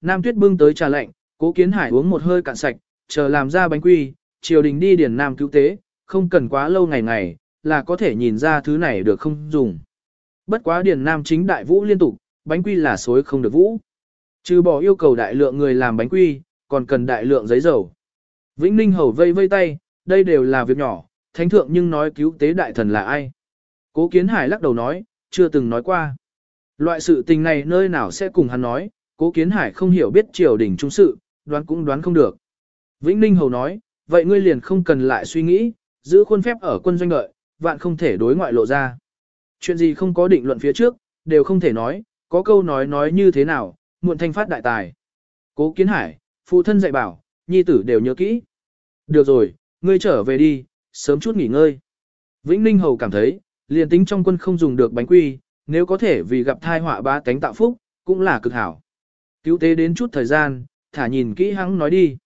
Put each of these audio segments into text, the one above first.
Nam Tuyết bưng tới trà lạnh, Cố Kiến Hải uống một hơi cạn sạch, chờ làm ra bánh quy, triều đình đi điển Nam cứu tế, không cần quá lâu ngày ngày, là có thể nhìn ra thứ này được không dùng. Bất quá điển Nam chính đại vũ liên tục, bánh quy là xối không được vũ. Trừ bỏ yêu cầu đại lượng người làm bánh quy, còn cần đại lượng giấy dầu. Vĩnh Ninh hầu vây vây tay, đây đều là việc nhỏ, thánh thượng nhưng nói cứu tế đại thần là ai. Cố Kiến Hải lắc đầu nói, chưa từng nói qua. Loại sự tình này nơi nào sẽ cùng hắn nói, Cố Kiến Hải không hiểu biết triều đình trung sự, đoán cũng đoán không được. Vĩnh Ninh hầu nói, vậy ngươi liền không cần lại suy nghĩ, giữ khuôn phép ở quân doanh đợi, vạn không thể đối ngoại lộ ra. Chuyện gì không có định luận phía trước, đều không thể nói, có câu nói nói như thế nào, muộn thanh phát đại tài. Cố Kiến Hải, phụ thân dạy bảo, nhi tử đều nhớ kỹ. Được rồi, ngươi trở về đi, sớm chút nghỉ ngơi. Vĩnh Ninh Hầu cảm thấy, liền tính trong quân không dùng được bánh quy, nếu có thể vì gặp thai họa ba cánh tạo phúc, cũng là cực hảo. Cứu tế đến chút thời gian, thả nhìn kỹ hắn nói đi.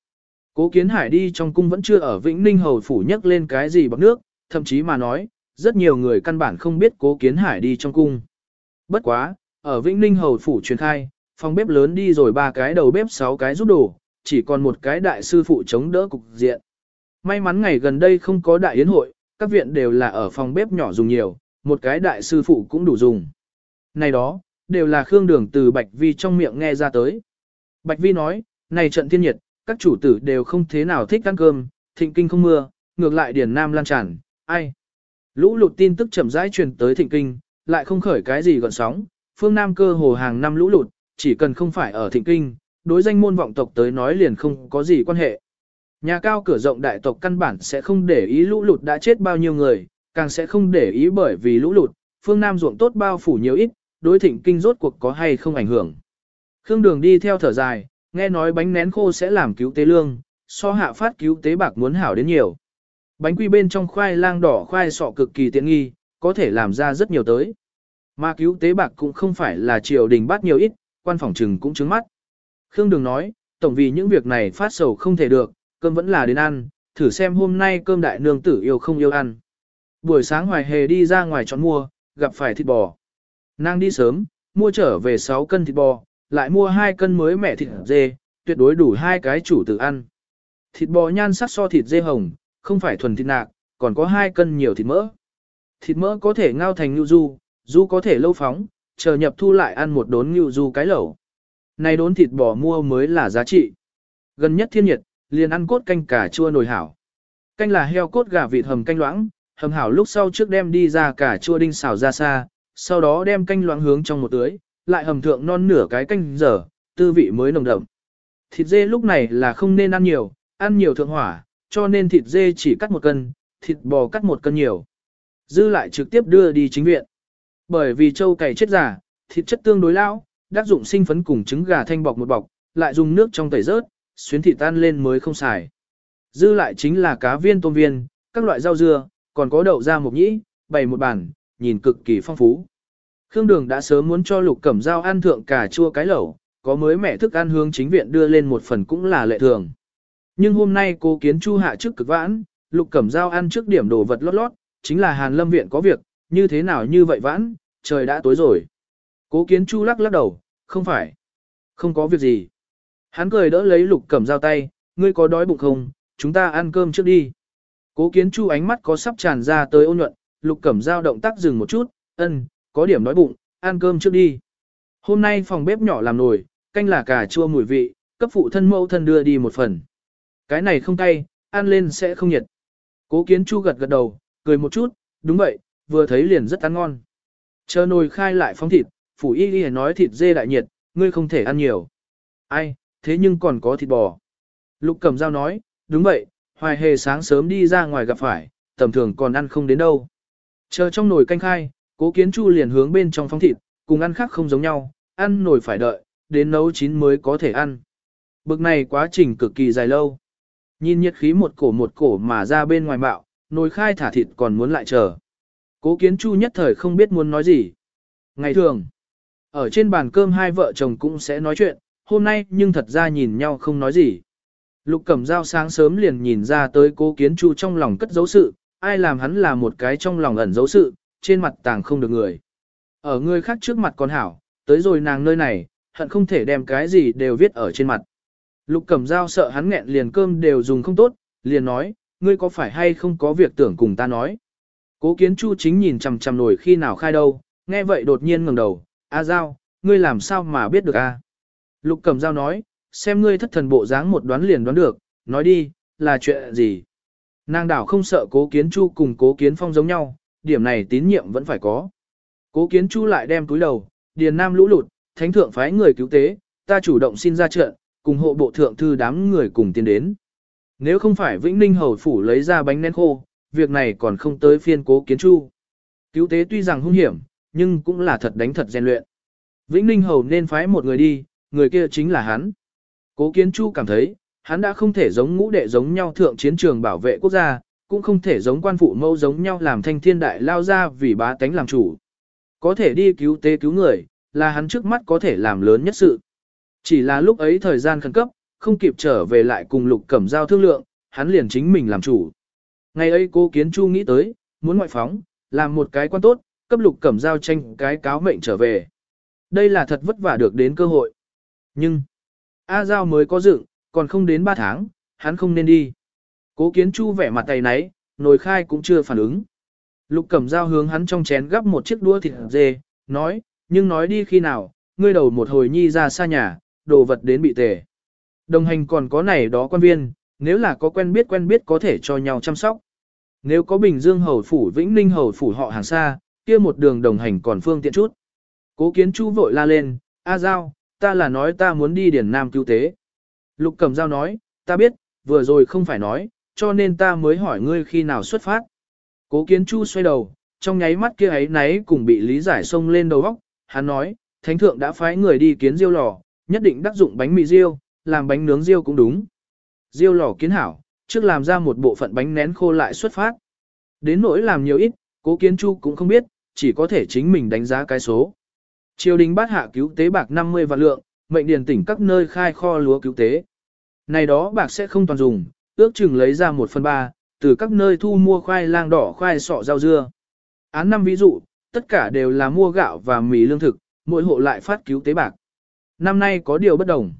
Cố Kiến Hải đi trong cung vẫn chưa ở Vĩnh Ninh Hầu phủ nhắc lên cái gì bằng nước, thậm chí mà nói, rất nhiều người căn bản không biết Cố Kiến Hải đi trong cung. Bất quá, ở Vĩnh Ninh Hầu phủ truyền khai, phòng bếp lớn đi rồi ba cái đầu bếp sáu cái giúp đồ, chỉ còn một cái đại sư phụ chống đỡ cục diện. May mắn ngày gần đây không có đại yến hội, các viện đều là ở phòng bếp nhỏ dùng nhiều, một cái đại sư phụ cũng đủ dùng. Này đó, đều là Khương Đường từ Bạch Vi trong miệng nghe ra tới. Bạch Vi nói, này trận thiên nhiệt, các chủ tử đều không thế nào thích ăn cơm, thịnh kinh không mưa, ngược lại điển nam lan tràn, ai. Lũ lụt tin tức chậm rãi truyền tới thịnh kinh, lại không khởi cái gì gọn sóng, phương Nam cơ hồ hàng năm lũ lụt, chỉ cần không phải ở thịnh kinh, đối danh môn vọng tộc tới nói liền không có gì quan hệ. Nhà cao cửa rộng đại tộc căn bản sẽ không để ý lũ lụt đã chết bao nhiêu người, càng sẽ không để ý bởi vì lũ lụt, phương Nam ruộng tốt bao phủ nhiều ít, đối thịnh kinh rốt cuộc có hay không ảnh hưởng. Khương Đường đi theo thở dài, nghe nói bánh nén khô sẽ làm cứu tế lương, so hạ phát cứu tế bạc muốn hảo đến nhiều. Bánh quy bên trong khoai lang đỏ khoai sọ cực kỳ tiện nghi, có thể làm ra rất nhiều tới. Mà cứu tế bạc cũng không phải là triều đình bắt nhiều ít, quan phòng trừng cũng trứng mắt. Khương Đường nói, tổng vì những việc này phát sầu không thể được, cơm vẫn là đến ăn, thử xem hôm nay cơm đại nương tử yêu không yêu ăn. Buổi sáng hoài hề đi ra ngoài chọn mua, gặp phải thịt bò. Nàng đi sớm, mua trở về 6 cân thịt bò, lại mua 2 cân mới mẻ thịt dê, tuyệt đối đủ hai cái chủ tử ăn. Thịt bò nhan sắc so thịt dê hồng, không phải thuần thịt nạc, còn có 2 cân nhiều thịt mỡ. Thịt mỡ có thể ngao thành nhu du, du có thể lâu phóng, chờ nhập thu lại ăn một đốn nhu du cái lẩu. Này đốn thịt bò mua mới là giá trị. Gần nhất thiên nhiệt, liền ăn cốt canh cà chua nồi hảo. Canh là heo cốt gà vịt hầm canh loãng, hầm hảo lúc sau trước đem đi ra cà chua đinh xào ra xa, sau đó đem canh loãng hướng trong một tưới, lại hầm thượng non nửa cái canh dở, tư vị mới nồng đậm. Thịt dê lúc này là không nên ăn nhiều, ăn nhiều thượng hỏa, cho nên thịt dê chỉ cắt một cân, thịt bò cắt một cân nhiều. Dư lại trực tiếp đưa đi chính viện. Bởi vì châu cày chết giả, thịt chất tương đối lao, đắc dụng sinh phấn cùng trứng gà thanh bọc một bọc, lại dùng nước trong tẩy rớt, xuyến thịt tan lên mới không xài. Dư lại chính là cá viên tôm viên, các loại rau dưa, còn có đậu da mộc nhĩ, bày một bàn, nhìn cực kỳ phong phú. Khương Đường đã sớm muốn cho Lục Cẩm Dao ăn thượng cà chua cái lẩu, có mới mẹ thức ăn hướng chính viện đưa lên một phần cũng là lệ thường. Nhưng hôm nay cô kiến Chu hạ trước cực vãn, Lục Cẩm Dao ăn trước điểm đồ vật lót lót, chính là Hàn Lâm viện có việc, như thế nào như vậy vãn, trời đã tối rồi. Cố kiến Chu lắc lắc đầu, không phải, không có việc gì. Hắn cười đỡ lấy Lục Cẩm Dao tay, ngươi có đói bụng không, chúng ta ăn cơm trước đi. Cố kiến Chu ánh mắt có sắp tràn ra tới ôn nhuận, Lục Cẩm Dao động tác dừng một chút, ân, có điểm đói bụng, ăn cơm trước đi. Hôm nay phòng bếp nhỏ làm nồi, canh là cà chua mùi vị, cấp phụ thân mẫu thân đưa đi một phần. Cái này không cay, ăn lên sẽ không nhiệt. Cố kiến chu gật gật đầu, cười một chút, đúng vậy, vừa thấy liền rất ăn ngon. Chờ nồi khai lại phóng thịt, phủ y y nói thịt dê đại nhiệt, ngươi không thể ăn nhiều. Ai, thế nhưng còn có thịt bò. Lục cầm dao nói, đúng vậy, hoài hề sáng sớm đi ra ngoài gặp phải, tầm thường còn ăn không đến đâu. Chờ trong nồi canh khai, cố kiến chu liền hướng bên trong phóng thịt, cùng ăn khác không giống nhau, ăn nồi phải đợi, đến nấu chín mới có thể ăn. Bực này quá trình cực kỳ dài lâu. Nhìn nhiệt khí một cổ một cổ mà ra bên ngoài bạo, nồi khai thả thịt còn muốn lại chờ. Cố kiến chu nhất thời không biết muốn nói gì. Ngày thường, ở trên bàn cơm hai vợ chồng cũng sẽ nói chuyện, hôm nay nhưng thật ra nhìn nhau không nói gì. Lục cẩm dao sáng sớm liền nhìn ra tới cố kiến chu trong lòng cất dấu sự, ai làm hắn là một cái trong lòng ẩn dấu sự, trên mặt tàng không được người. Ở người khác trước mặt còn hảo, tới rồi nàng nơi này, hận không thể đem cái gì đều viết ở trên mặt. Lục Cẩm Dao sợ hắn nghẹn liền cơm đều dùng không tốt, liền nói, ngươi có phải hay không có việc tưởng cùng ta nói. Cố kiến chu chính nhìn chằm chằm nổi khi nào khai đâu, nghe vậy đột nhiên ngẩng đầu, A Giao, ngươi làm sao mà biết được a? Lục Cẩm Dao nói, xem ngươi thất thần bộ dáng một đoán liền đoán được, nói đi, là chuyện gì? Nàng đảo không sợ cố kiến chu cùng cố kiến phong giống nhau, điểm này tín nhiệm vẫn phải có. Cố kiến chu lại đem túi đầu, điền nam lũ lụt, thánh thượng phái người cứu tế, ta chủ động xin ra trận, cùng hộ bộ thượng thư đám người cùng tiến đến. Nếu không phải Vĩnh Ninh Hầu Phủ lấy ra bánh nén khô, việc này còn không tới phiên cố kiến chu. Cứu tế tuy rằng hung hiểm, nhưng cũng là thật đánh thật rèn luyện. Vĩnh Ninh Hầu nên phái một người đi, người kia chính là hắn. Cố kiến chu cảm thấy, hắn đã không thể giống ngũ đệ giống nhau thượng chiến trường bảo vệ quốc gia, cũng không thể giống quan phụ mâu giống nhau làm thanh thiên đại lao ra vì bá tánh làm chủ. Có thể đi cứu tế cứu người, là hắn trước mắt có thể làm lớn nhất sự. Chỉ là lúc ấy thời gian khẩn cấp, không kịp trở về lại cùng lục cẩm giao thương lượng, hắn liền chính mình làm chủ. Ngày ấy cô Kiến Chu nghĩ tới, muốn ngoại phóng, làm một cái quan tốt, cấp lục cẩm giao tranh cái cáo mệnh trở về. Đây là thật vất vả được đến cơ hội. Nhưng, A Giao mới có dựng, còn không đến 3 tháng, hắn không nên đi. Cố Kiến Chu vẻ mặt tay náy, nồi khai cũng chưa phản ứng. Lục cẩm giao hướng hắn trong chén gắp một chiếc đũa thịt dê, nói, nhưng nói đi khi nào, ngươi đầu một hồi nhi ra xa nhà, đồ vật đến bị tề. Đồng hành còn có này đó quan viên, nếu là có quen biết quen biết có thể cho nhau chăm sóc. Nếu có Bình Dương hầu phủ Vĩnh Ninh hầu phủ họ hàng xa, kia một đường đồng hành còn phương tiện chút. Cố kiến chu vội la lên, A Giao, ta là nói ta muốn đi Điển Nam cứu tế. Lục cầm Giao nói, ta biết, vừa rồi không phải nói, cho nên ta mới hỏi ngươi khi nào xuất phát. Cố kiến chu xoay đầu, trong nháy mắt kia ấy náy cùng bị lý giải xông lên đầu óc, hắn nói, thánh thượng đã phái người đi kiến diêu lò, nhất định đắc dụng bánh mì diêu, làm bánh nướng diêu cũng đúng. Diêu lò kiến hảo, trước làm ra một bộ phận bánh nén khô lại xuất phát. Đến nỗi làm nhiều ít, cố kiến chu cũng không biết, chỉ có thể chính mình đánh giá cái số. Triều đình bát hạ cứu tế bạc 50 vạn lượng, mệnh điền tỉnh các nơi khai kho lúa cứu tế. Này đó bạc sẽ không toàn dùng, ước chừng lấy ra 1 phần 3, từ các nơi thu mua khoai lang đỏ khoai sọ rau dưa. Án năm ví dụ, tất cả đều là mua gạo và mì lương thực, mỗi hộ lại phát cứu tế bạc. Năm nay có điều bất đồng.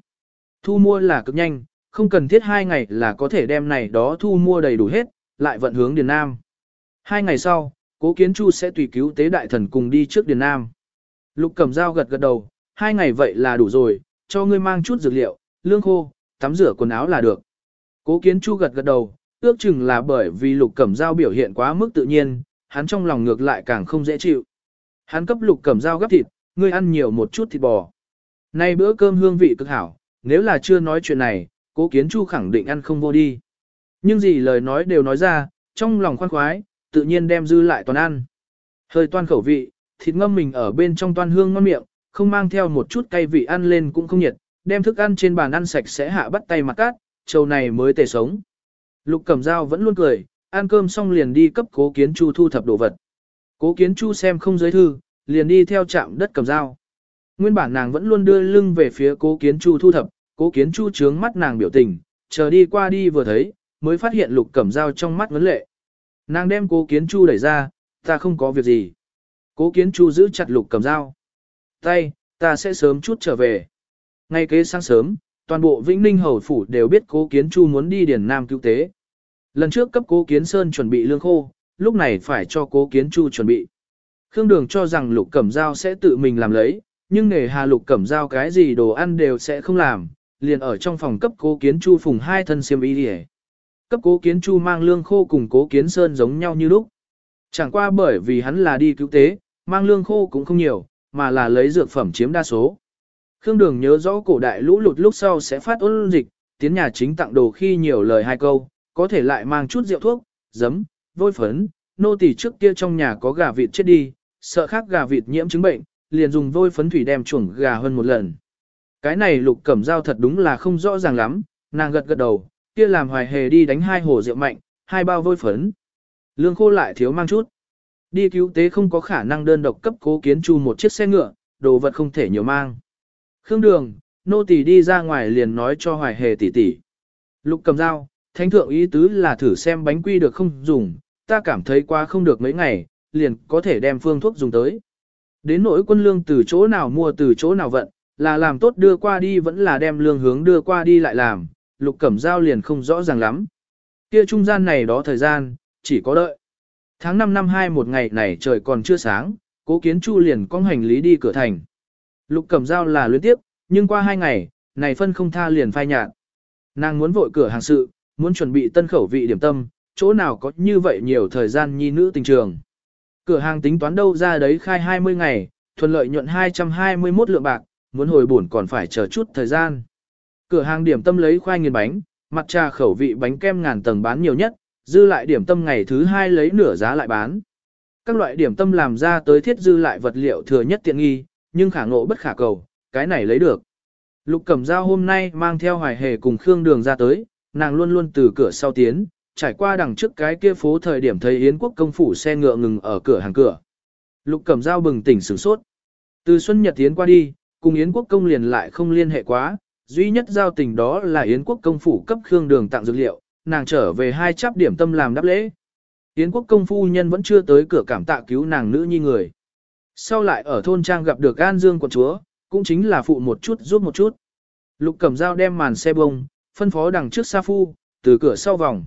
Thu mua là cực nhanh, không cần thiết hai ngày là có thể đem này đó thu mua đầy đủ hết, lại vận hướng Điền Nam. Hai ngày sau, Cố Kiến Chu sẽ tùy cứu tế đại thần cùng đi trước Điền Nam. Lục Cẩm Dao gật gật đầu, hai ngày vậy là đủ rồi, cho ngươi mang chút dược liệu, lương khô, tắm rửa quần áo là được. Cố Kiến Chu gật gật đầu, ước chừng là bởi vì Lục Cẩm Dao biểu hiện quá mức tự nhiên, hắn trong lòng ngược lại càng không dễ chịu. Hắn cấp Lục Cẩm Dao gấp thịt, ngươi ăn nhiều một chút thịt bò. Nay bữa cơm hương vị cực hảo, nếu là chưa nói chuyện này, cố kiến chu khẳng định ăn không vô đi. Nhưng gì lời nói đều nói ra, trong lòng khoan khoái, tự nhiên đem dư lại toàn ăn. Hơi toan khẩu vị, thịt ngâm mình ở bên trong toan hương ngon miệng, không mang theo một chút cay vị ăn lên cũng không nhiệt, đem thức ăn trên bàn ăn sạch sẽ hạ bắt tay mặt cát, trầu này mới tề sống. Lục Cẩm Dao vẫn luôn cười, ăn cơm xong liền đi cấp cố kiến chu thu thập đồ vật. Cố kiến chu xem không giới thư, liền đi theo chạm đất cầm dao. Nguyên bản nàng vẫn luôn đưa lưng về phía cố kiến chu thu thập, cố kiến chu trướng mắt nàng biểu tình, chờ đi qua đi vừa thấy, mới phát hiện lục cẩm dao trong mắt vấn lệ. Nàng đem cố kiến chu đẩy ra, ta không có việc gì. Cố kiến chu giữ chặt lục cẩm dao. Tay, ta sẽ sớm chút trở về. Ngay kế sáng sớm, toàn bộ Vĩnh Ninh Hầu Phủ đều biết cố kiến chu muốn đi Điền Nam cứu tế. Lần trước cấp cố kiến sơn chuẩn bị lương khô, lúc này phải cho cố kiến chu chuẩn bị. Khương Đường cho rằng Lục Cẩm Giao sẽ tự mình làm lấy, nhưng nghề hà Lục Cẩm Giao cái gì đồ ăn đều sẽ không làm, liền ở trong phòng cấp cố kiến chu phùng hai thân xiêm y đi Cấp cố kiến chu mang lương khô cùng cố kiến sơn giống nhau như lúc. Chẳng qua bởi vì hắn là đi cứu tế, mang lương khô cũng không nhiều, mà là lấy dược phẩm chiếm đa số. Khương Đường nhớ rõ cổ đại lũ lụt lúc sau sẽ phát ôn dịch, tiến nhà chính tặng đồ khi nhiều lời hai câu, có thể lại mang chút rượu thuốc, giấm, vôi phấn, nô tỳ trước kia trong nhà có gà vịt chết đi, sợ khác gà vịt nhiễm chứng bệnh, liền dùng vôi phấn thủy đem chuồng gà hơn một lần. Cái này lục cẩm dao thật đúng là không rõ ràng lắm, nàng gật gật đầu, kia làm hoài hề đi đánh hai hồ rượu mạnh, hai bao vôi phấn. Lương khô lại thiếu mang chút. Đi cứu tế không có khả năng đơn độc cấp cố kiến chu một chiếc xe ngựa, đồ vật không thể nhiều mang. Khương đường, nô tỳ đi ra ngoài liền nói cho hoài hề tỷ tỷ. Lục cầm dao, thánh thượng ý tứ là thử xem bánh quy được không dùng, ta cảm thấy qua không được mấy ngày, liền có thể đem phương thuốc dùng tới. Đến nỗi quân lương từ chỗ nào mua từ chỗ nào vận, là làm tốt đưa qua đi vẫn là đem lương hướng đưa qua đi lại làm, Lục Cẩm dao liền không rõ ràng lắm. Kia trung gian này đó thời gian, chỉ có đợi. Tháng 5 năm 2 một ngày này trời còn chưa sáng, cố kiến chu liền cong hành lý đi cửa thành. Lục Cẩm Giao là luyến tiếp, nhưng qua hai ngày, này phân không tha liền phai nhạt. Nàng muốn vội cửa hàng sự, muốn chuẩn bị tân khẩu vị điểm tâm, chỗ nào có như vậy nhiều thời gian nhi nữ tình trường. Cửa hàng tính toán đâu ra đấy khai 20 ngày, thuận lợi nhuận 221 lượng bạc, muốn hồi bổn còn phải chờ chút thời gian. Cửa hàng điểm tâm lấy khoai nghiền bánh, mặt trà khẩu vị bánh kem ngàn tầng bán nhiều nhất, dư lại điểm tâm ngày thứ hai lấy nửa giá lại bán. Các loại điểm tâm làm ra tới thiết dư lại vật liệu thừa nhất tiện nghi, nhưng khả ngộ bất khả cầu, cái này lấy được. Lục Cẩm Giao hôm nay mang theo hoài hề cùng Khương Đường ra tới, nàng luôn luôn từ cửa sau tiến, trải qua đằng trước cái kia phố thời điểm thấy Yến quốc công phủ xe ngựa ngừng ở cửa hàng cửa. Lục Cẩm Giao bừng tỉnh sửng sốt. Từ Xuân Nhật tiến qua đi, cùng Yến quốc công liền lại không liên hệ quá, duy nhất giao tình đó là Yến quốc công phủ cấp Khương Đường tặng dược liệu, nàng trở về hai chắp điểm tâm làm đáp lễ. Yến quốc công phu nhân vẫn chưa tới cửa cảm tạ cứu nàng nữ nhi người. Sau lại ở thôn trang gặp được An Dương quận chúa, cũng chính là phụ một chút giúp một chút. Lục Cẩm Dao đem màn xe bông, phân phó đằng trước xa Phu, từ cửa sau vòng.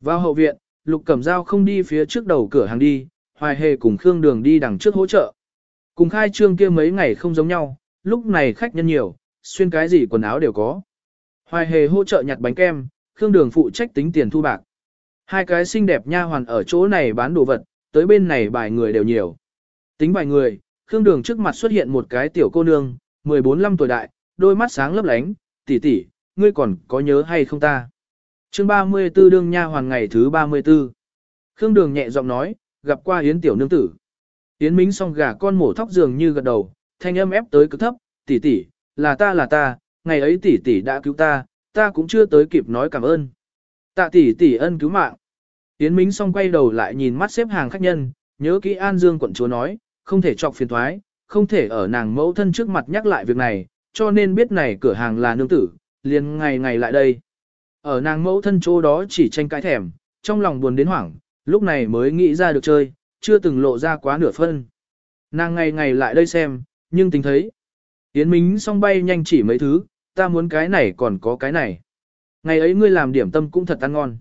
Vào hậu viện, Lục Cẩm Dao không đi phía trước đầu cửa hàng đi, Hoài Hề cùng Khương Đường đi đằng trước hỗ trợ. Cùng khai trương kia mấy ngày không giống nhau, lúc này khách nhân nhiều, xuyên cái gì quần áo đều có. Hoài Hề hỗ trợ nhặt bánh kem, Khương Đường phụ trách tính tiền thu bạc. Hai cái xinh đẹp nha hoàn ở chỗ này bán đồ vật, tới bên này bài người đều nhiều. Tính bài người, Khương Đường trước mặt xuất hiện một cái tiểu cô nương, 14-15 tuổi đại, đôi mắt sáng lấp lánh, tỷ tỷ, ngươi còn có nhớ hay không ta? chương 34 đương nha hoàn ngày thứ 34. Khương Đường nhẹ giọng nói, gặp qua Yến tiểu nương tử. Yến Mính song gà con mổ thóc dường như gật đầu, thanh âm ép tới cực thấp, tỷ tỷ, là ta là ta, ngày ấy tỷ tỷ đã cứu ta, ta cũng chưa tới kịp nói cảm ơn. Tạ tỷ tỷ ân cứu mạng. Yến Mính song quay đầu lại nhìn mắt xếp hàng khách nhân, nhớ kỹ An Dương quận chúa nói, không thể chọc phiền thoái, không thể ở nàng mẫu thân trước mặt nhắc lại việc này, cho nên biết này cửa hàng là nương tử, liền ngày ngày lại đây. Ở nàng mẫu thân chỗ đó chỉ tranh cãi thèm, trong lòng buồn đến hoảng, lúc này mới nghĩ ra được chơi, chưa từng lộ ra quá nửa phân. Nàng ngày ngày lại đây xem, nhưng tính thấy. Yến Mính song bay nhanh chỉ mấy thứ, ta muốn cái này còn có cái này. Ngày ấy ngươi làm điểm tâm cũng thật ăn ngon.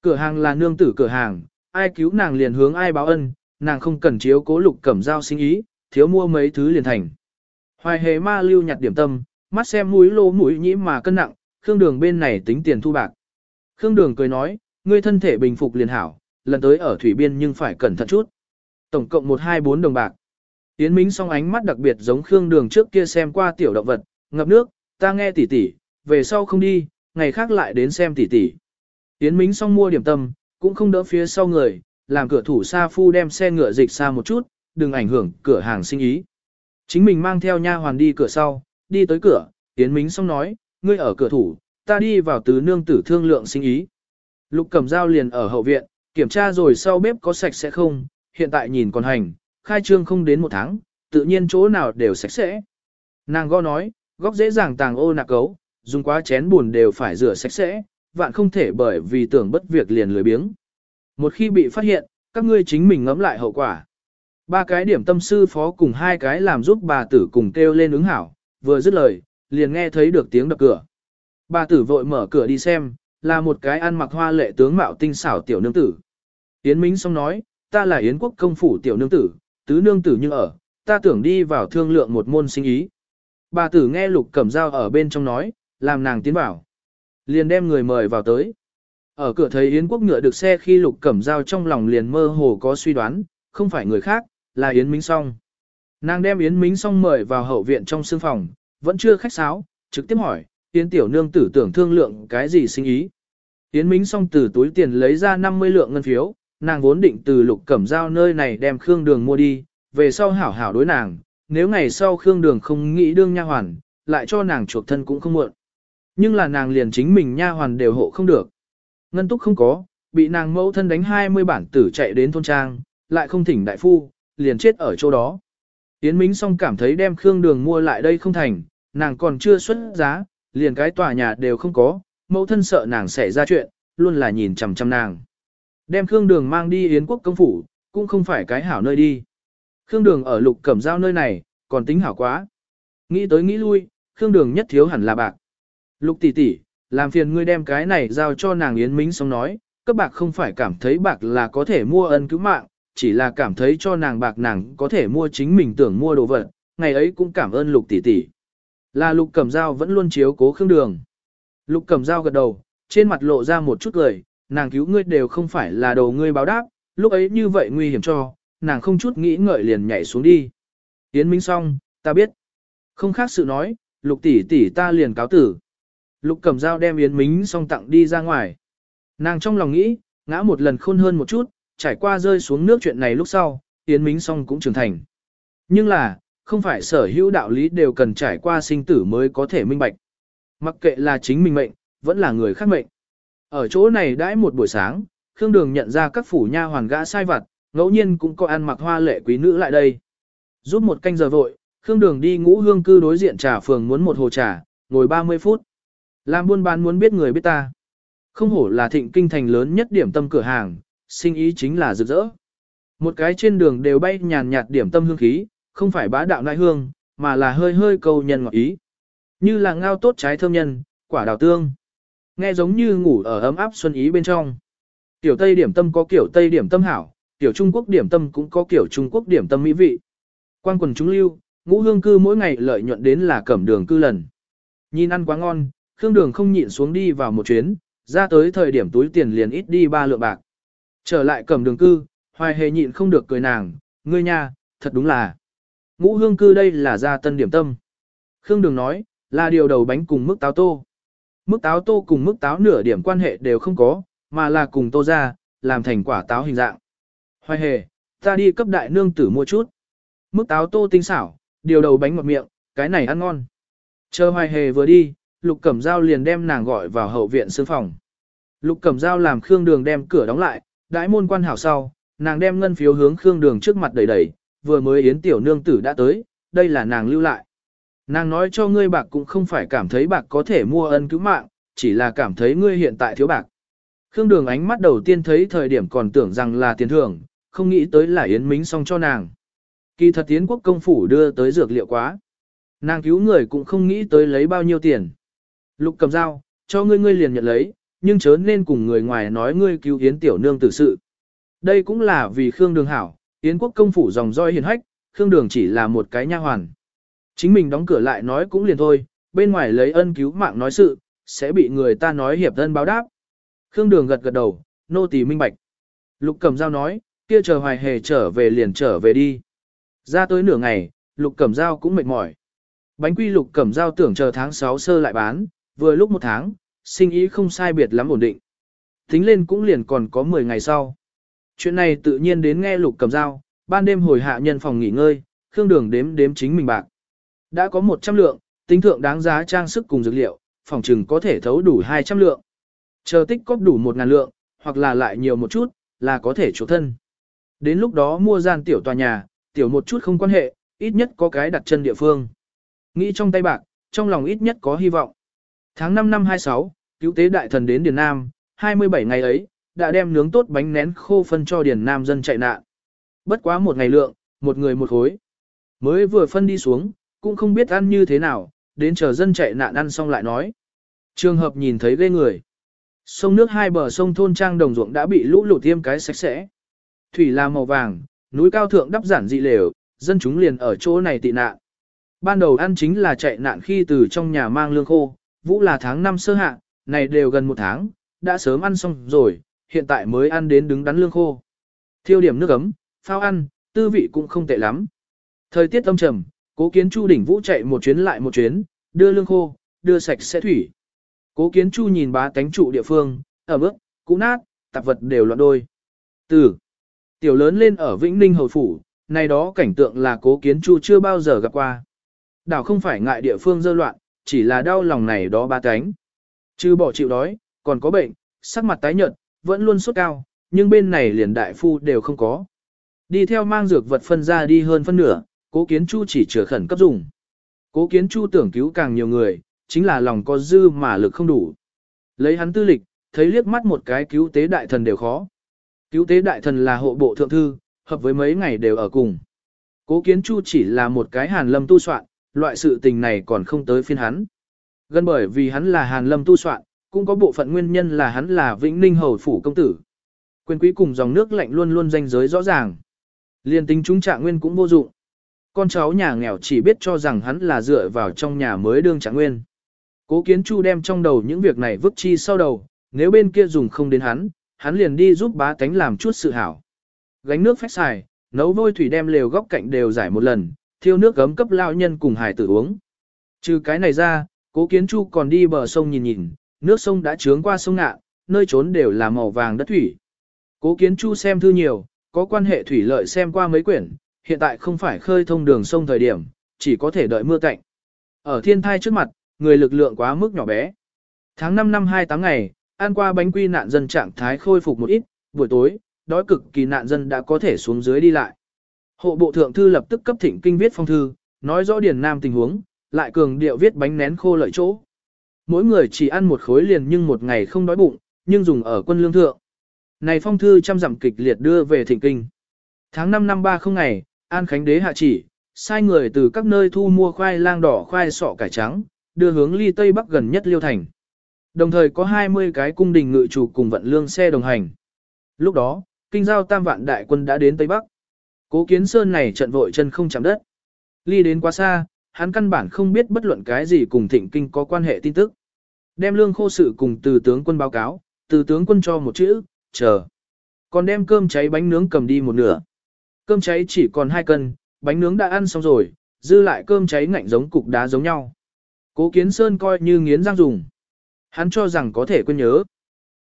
Cửa hàng là nương tử cửa hàng, ai cứu nàng liền hướng ai báo ân, nàng không cần chiếu cố lục cẩm giao sinh ý, thiếu mua mấy thứ liền thành. Hoài hề ma lưu nhặt điểm tâm, mắt xem mũi lô mũi nhĩ mà cân nặng, Khương Đường bên này tính tiền thu bạc. Khương Đường cười nói, ngươi thân thể bình phục liền hảo, lần tới ở thủy biên nhưng phải cẩn thận chút. Tổng cộng 124 đồng bạc. Yến Minh song ánh mắt đặc biệt giống Khương Đường trước kia xem qua tiểu động vật, ngập nước, ta nghe tỷ tỷ về sau không đi, ngày khác lại đến xem tỷ tỷ. Yến Minh xong mua điểm tâm, cũng không đỡ phía sau người, làm cửa thủ xa phu đem xe ngựa dịch xa một chút, đừng ảnh hưởng cửa hàng sinh ý. Chính mình mang theo nha hoàn đi cửa sau, đi tới cửa, Yến Minh xong nói, ngươi ở cửa thủ, ta đi vào tứ nương tử thương lượng sinh ý. Lục cầm dao liền ở hậu viện, kiểm tra rồi sau bếp có sạch sẽ không, hiện tại nhìn còn hành, khai trương không đến một tháng, tự nhiên chỗ nào đều sạch sẽ. Nàng go nói, góc dễ dàng tàng ô nạc cấu, dùng quá chén buồn đều phải rửa sạch sẽ, vạn không thể bởi vì tưởng bất việc liền lười biếng. Một khi bị phát hiện, các ngươi chính mình ngẫm lại hậu quả. Ba cái điểm tâm sư phó cùng hai cái làm giúp bà tử cùng kêu lên ứng hảo, vừa dứt lời, liền nghe thấy được tiếng đập cửa. Bà tử vội mở cửa đi xem, là một cái ăn mặc hoa lệ tướng mạo tinh xảo tiểu nương tử. Yến Minh xong nói, ta là Yến quốc công phủ tiểu nương tử, tứ nương tử nhưng ở, ta tưởng đi vào thương lượng một môn sinh ý. Bà tử nghe lục cẩm dao ở bên trong nói, làm nàng tiến vào. Liền đem người mời vào tới. Ở cửa thấy Yến quốc ngựa được xe khi lục cẩm dao trong lòng liền mơ hồ có suy đoán, không phải người khác, là Yến Minh Song. Nàng đem Yến Minh Song mời vào hậu viện trong sương phòng, vẫn chưa khách sáo, trực tiếp hỏi, Yến tiểu nương tử tưởng thương lượng cái gì sinh ý. Yến Minh Song từ túi tiền lấy ra 50 lượng ngân phiếu, nàng vốn định từ lục cẩm giao nơi này đem Khương Đường mua đi, về sau hảo hảo đối nàng, nếu ngày sau Khương Đường không nghĩ đương nha hoàn, lại cho nàng chuộc thân cũng không muộn. Nhưng là nàng liền chính mình nha hoàn đều hộ không được. Ngân túc không có, bị nàng mẫu thân đánh 20 bản tử chạy đến thôn trang, lại không thỉnh đại phu, liền chết ở chỗ đó. Yến Minh song cảm thấy đem Khương Đường mua lại đây không thành, nàng còn chưa xuất giá, liền cái tòa nhà đều không có, mẫu thân sợ nàng xảy ra chuyện, luôn là nhìn chằm chằm nàng. Đem Khương Đường mang đi Yến quốc công phủ, cũng không phải cái hảo nơi đi. Khương Đường ở lục cẩm giao nơi này, còn tính hảo quá. Nghĩ tới nghĩ lui, Khương Đường nhất thiếu hẳn là bạc. Lục tỷ tỷ, làm phiền ngươi đem cái này giao cho nàng Yến Mính xong nói, các bạc không phải cảm thấy bạc là có thể mua ân cứu mạng, chỉ là cảm thấy cho nàng bạc nàng có thể mua chính mình tưởng mua đồ vật, ngày ấy cũng cảm ơn lục tỷ tỷ. Là lục Cẩm dao vẫn luôn chiếu cố khương đường. Lục Cẩm dao gật đầu, trên mặt lộ ra một chút cười, nàng cứu ngươi đều không phải là đồ ngươi báo đáp, lúc ấy như vậy nguy hiểm cho, nàng không chút nghĩ ngợi liền nhảy xuống đi. Yến Minh xong, ta biết. Không khác sự nói, lục tỷ tỷ ta liền cáo tử. Lục cầm dao đem Yến Mính xong tặng đi ra ngoài. Nàng trong lòng nghĩ, ngã một lần khôn hơn một chút, trải qua rơi xuống nước chuyện này lúc sau, Yến Mính xong cũng trưởng thành. Nhưng là, không phải sở hữu đạo lý đều cần trải qua sinh tử mới có thể minh bạch. Mặc kệ là chính mình mệnh, vẫn là người khác mệnh. Ở chỗ này đãi một buổi sáng, Khương Đường nhận ra các phủ nha hoàn gã sai vặt, ngẫu nhiên cũng có ăn mặc hoa lệ quý nữ lại đây. Giúp một canh giờ vội, Khương Đường đi ngũ hương cư đối diện trà phường muốn một hồ trà, ngồi 30 phút. Làm buôn bán muốn biết người biết ta. Không hổ là thịnh kinh thành lớn nhất điểm tâm cửa hàng, sinh ý chính là rực rỡ. Một cái trên đường đều bay nhàn nhạt điểm tâm hương khí, không phải bá đạo nại hương, mà là hơi hơi câu nhân ngọt ý. Như là ngao tốt trái thơm nhân, quả đào tương. Nghe giống như ngủ ở ấm áp xuân ý bên trong. Tiểu Tây điểm tâm có kiểu Tây điểm tâm hảo, tiểu Trung Quốc điểm tâm cũng có kiểu Trung Quốc điểm tâm mỹ vị. Quan quần chúng lưu, ngũ hương cư mỗi ngày lợi nhuận đến là cẩm đường cư lần. Nhìn ăn quá ngon, Khương Đường không nhịn xuống đi vào một chuyến, ra tới thời điểm túi tiền liền ít đi ba lượng bạc. Trở lại cẩm đường cư, hoài hề nhịn không được cười nàng, ngươi nha, thật đúng là. Ngũ hương cư đây là gia tân điểm tâm. Khương Đường nói, là điều đầu bánh cùng mức táo tô. Mức táo tô cùng mức táo nửa điểm quan hệ đều không có, mà là cùng tô ra, làm thành quả táo hình dạng. Hoài hề, ta đi cấp đại nương tử mua chút. Mức táo tô tinh xảo, điều đầu bánh ngọt miệng, cái này ăn ngon. Chờ hoài hề vừa đi, Lục Cẩm Giao liền đem nàng gọi vào hậu viện sương phòng. Lục Cẩm Giao làm Khương Đường đem cửa đóng lại, đãi môn quan hảo sau, nàng đem ngân phiếu hướng Khương Đường trước mặt đẩy đẩy, vừa mới yến tiểu nương tử đã tới, đây là nàng lưu lại. Nàng nói cho ngươi bạc cũng không phải cảm thấy bạc có thể mua ân cứu mạng, chỉ là cảm thấy ngươi hiện tại thiếu bạc. Khương Đường ánh mắt đầu tiên thấy thời điểm còn tưởng rằng là tiền thưởng, không nghĩ tới là yến mính xong cho nàng. Kỳ thật tiến quốc công phủ đưa tới dược liệu quá. Nàng cứu người cũng không nghĩ tới lấy bao nhiêu tiền. Lục cầm dao, cho ngươi ngươi liền nhận lấy, nhưng chớ nên cùng người ngoài nói ngươi cứu Yến tiểu nương tử sự. Đây cũng là vì Khương Đường hảo, Yến quốc công phủ dòng roi hiền hách, Khương Đường chỉ là một cái nha hoàn. Chính mình đóng cửa lại nói cũng liền thôi, bên ngoài lấy ân cứu mạng nói sự, sẽ bị người ta nói hiệp thân báo đáp. Khương Đường gật gật đầu, nô tỳ minh bạch. Lục cầm Dao nói, kia chờ hoài hề trở về liền trở về đi. Ra tới nửa ngày, Lục Cẩm Dao cũng mệt mỏi. Bánh quy Lục Cẩm Dao tưởng chờ tháng 6 sơ lại bán, vừa lúc một tháng, sinh ý không sai biệt lắm ổn định. Tính lên cũng liền còn có 10 ngày sau. Chuyện này tự nhiên đến nghe lục cẩm dao, ban đêm hồi hạ nhân phòng nghỉ ngơi, Khương Đường đếm đếm chính mình bạc. Đã có 100 lượng, tính thượng đáng giá trang sức cùng dược liệu, phòng trừng có thể thấu đủ 200 lượng. Chờ tích cóp đủ 1.000 lượng, hoặc là lại nhiều một chút, là có thể chủ thân. Đến lúc đó mua gian tiểu tòa nhà, tiểu một chút không quan hệ, ít nhất có cái đặt chân địa phương. Nghĩ trong tay bạc, trong lòng ít nhất có hy vọng. Tháng 5 năm 26, cứu tế đại thần đến Điền Nam, 27 ngày ấy, đã đem nướng tốt bánh nén khô phân cho Điền Nam dân chạy nạn. Bất quá một ngày lượng, một người một khối. Mới vừa phân đi xuống, cũng không biết ăn như thế nào, đến chờ dân chạy nạn ăn xong lại nói. Trường hợp nhìn thấy ghê người. Sông nước hai bờ sông thôn trang đồng ruộng đã bị lũ lụt tiêm cái sạch sẽ. Thủy là màu vàng, núi cao thượng đắp giản dị lều, dân chúng liền ở chỗ này tị nạn. Ban đầu ăn chính là chạy nạn khi từ trong nhà mang lương khô, vũ là tháng năm sơ hạ, này đều gần một tháng, đã sớm ăn xong rồi, hiện tại mới ăn đến đứng đắn lương khô. Thiêu điểm nước ấm, phao ăn, tư vị cũng không tệ lắm. Thời tiết âm trầm, cố kiến chu đỉnh vũ chạy một chuyến lại một chuyến, đưa lương khô, đưa sạch sẽ thủy. Cố kiến chu nhìn bá tánh trụ địa phương, ở bước, cũ nát, tạp vật đều loạn đôi. Từ tiểu lớn lên ở Vĩnh Ninh Hầu Phủ, này đó cảnh tượng là cố kiến chu chưa bao giờ gặp qua. Đảo không phải ngại địa phương dơ loạn, chỉ là đau lòng này đó ba cánh. Chứ bỏ chịu đói, còn có bệnh, sắc mặt tái nhợt, vẫn luôn sốt cao, nhưng bên này liền đại phu đều không có. Đi theo mang dược vật phân ra đi hơn phân nửa, cố kiến chu chỉ chữa khẩn cấp dùng. Cố kiến chu tưởng cứu càng nhiều người, chính là lòng có dư mà lực không đủ. Lấy hắn tư lịch, thấy liếc mắt một cái cứu tế đại thần đều khó. Cứu tế đại thần là hộ bộ thượng thư, hợp với mấy ngày đều ở cùng. Cố kiến chu chỉ là một cái hàn lâm tu soạn, loại sự tình này còn không tới phiên hắn. Gần bởi vì hắn là Hàn Lâm tu soạn, cũng có bộ phận nguyên nhân là hắn là Vĩnh Ninh hầu phủ công tử. Quyền quý cùng dòng nước lạnh luôn luôn danh giới rõ ràng. Liên tính chúng trạng nguyên cũng vô dụng. Con cháu nhà nghèo chỉ biết cho rằng hắn là dựa vào trong nhà mới đương trạng nguyên. Cố kiến chu đem trong đầu những việc này vứt chi sau đầu, nếu bên kia dùng không đến hắn, hắn liền đi giúp bá tánh làm chút sự hảo. Gánh nước phách xài, nấu vôi thủy đem lều góc cạnh đều giải một lần, thiêu nước gấm cấp lao nhân cùng hải tử uống. Trừ cái này ra, cố kiến chu còn đi bờ sông nhìn nhìn, nước sông đã trướng qua sông ngạ, nơi trốn đều là màu vàng đất thủy. Cố kiến chu xem thư nhiều, có quan hệ thủy lợi xem qua mấy quyển, hiện tại không phải khơi thông đường sông thời điểm, chỉ có thể đợi mưa cạnh. Ở thiên thai trước mặt, người lực lượng quá mức nhỏ bé. Tháng 5 năm 28 ngày, ăn qua bánh quy nạn dân trạng thái khôi phục một ít, buổi tối, đói cực kỳ nạn dân đã có thể xuống dưới đi lại. Hộ bộ thượng thư lập tức cấp thịnh kinh viết phong thư, nói rõ Điền Nam tình huống, lại cường điệu viết bánh nén khô lợi chỗ. Mỗi người chỉ ăn một khối liền nhưng một ngày không đói bụng, nhưng dùng ở quân lương thượng. Này phong thư trăm dặm kịch liệt đưa về thịnh kinh. Tháng 5 năm 30 ngày, An Khánh Đế hạ chỉ, sai người từ các nơi thu mua khoai lang đỏ khoai sọ cải trắng, đưa hướng ly Tây Bắc gần nhất Liêu Thành. Đồng thời có 20 cái cung đình ngự chủ cùng vận lương xe đồng hành. Lúc đó, kinh giao tam vạn đại quân đã đến Tây Bắc. Cố kiến sơn này trận vội chân không chạm đất. Ly đến quá xa, hắn căn bản không biết bất luận cái gì cùng thịnh kinh có quan hệ tin tức. Đem lương khô sự cùng từ tướng quân báo cáo, từ tướng quân cho một chữ, chờ. Còn đem cơm cháy bánh nướng cầm đi một nửa. Cơm cháy chỉ còn hai cân, bánh nướng đã ăn xong rồi, dư lại cơm cháy ngạnh giống cục đá giống nhau. Cố kiến sơn coi như nghiến răng dùng. Hắn cho rằng có thể quên nhớ.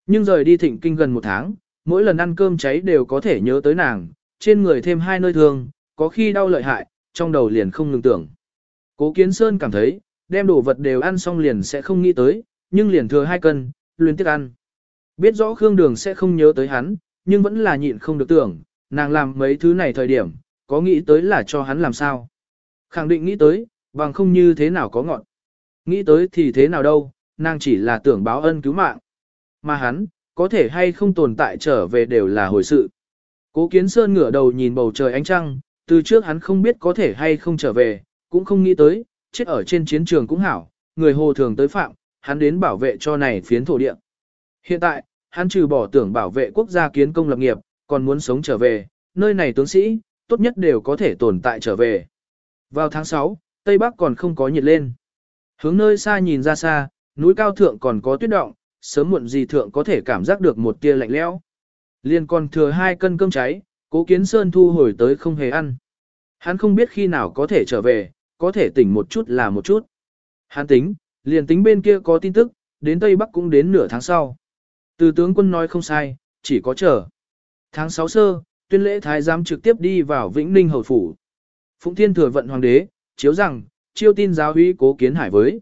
Nhưng rời đi thịnh kinh gần một tháng, mỗi lần ăn cơm cháy đều có thể nhớ tới nàng, trên người thêm hai nơi thương, có khi đau lợi hại, trong đầu liền không ngừng tưởng. Cố Kiến Sơn cảm thấy, đem đồ vật đều ăn xong liền sẽ không nghĩ tới, nhưng liền thừa hai cân, luyến tiếc ăn. Biết rõ Khương Đường sẽ không nhớ tới hắn, nhưng vẫn là nhịn không được tưởng, nàng làm mấy thứ này thời điểm, có nghĩ tới là cho hắn làm sao. Khẳng định nghĩ tới, bằng không như thế nào có ngọn. Nghĩ tới thì thế nào đâu, nàng chỉ là tưởng báo ân cứu mạng. Mà hắn, có thể hay không tồn tại trở về đều là hồi sự. Cố Kiến Sơn ngửa đầu nhìn bầu trời ánh trăng, từ trước hắn không biết có thể hay không trở về, cũng không nghĩ tới, chết ở trên chiến trường cũng hảo, người hồ thường tới phạm, hắn đến bảo vệ cho này phiến thổ địa. Hiện tại, hắn trừ bỏ tưởng bảo vệ quốc gia kiến công lập nghiệp, còn muốn sống trở về, nơi này tướng sĩ, tốt nhất đều có thể tồn tại trở về. Vào tháng 6, Tây Bắc còn không có nhiệt lên. Hướng nơi xa nhìn ra xa, núi cao thượng còn có tuyết động, sớm muộn gì thượng có thể cảm giác được một tia lạnh lẽo. Liên còn thừa hai cân cơm cháy, cố kiến sơn thu hồi tới không hề ăn. Hắn không biết khi nào có thể trở về, có thể tỉnh một chút là một chút. Hắn tính, liền tính bên kia có tin tức, đến Tây Bắc cũng đến nửa tháng sau. Từ tướng quân nói không sai, chỉ có chờ. Tháng 6 sơ, tuyên lễ thái giám trực tiếp đi vào Vĩnh Ninh hầu phủ. Phụng Thiên thừa vận hoàng đế, chiếu rằng, chiêu tin giáo huy cố kiến hải với.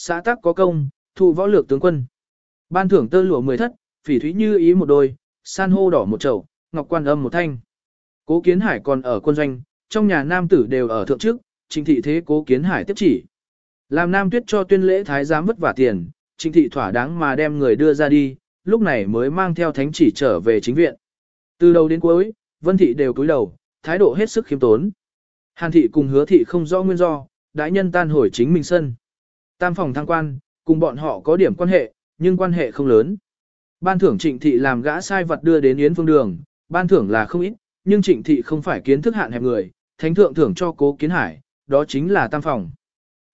Xã tác có công, thụ võ lược tướng quân. Ban thưởng tơ lụa mười thất, phỉ thúy như ý một đôi, san hô đỏ một chậu, ngọc quan âm một thanh. Cố kiến hải còn ở quân doanh, trong nhà nam tử đều ở thượng trước, Trình thị thế cố kiến hải tiếp chỉ. Làm nam tuyết cho tuyên lễ thái giám vất vả tiền, Trình thị thỏa đáng mà đem người đưa ra đi, lúc này mới mang theo thánh chỉ trở về chính viện. Từ đầu đến cuối, vân thị đều cúi đầu, thái độ hết sức khiêm tốn. Hàn thị cùng hứa thị không rõ nguyên do, đại nhân tan hồi chính mình sân. Tam phòng thăng quan, cùng bọn họ có điểm quan hệ, nhưng quan hệ không lớn. Ban thưởng trịnh thị làm gã sai vật đưa đến Yến Phương Đường, ban thưởng là không ít, nhưng trịnh thị không phải kiến thức hạn hẹp người, thánh thượng thưởng cho cố kiến hải, đó chính là tam phòng.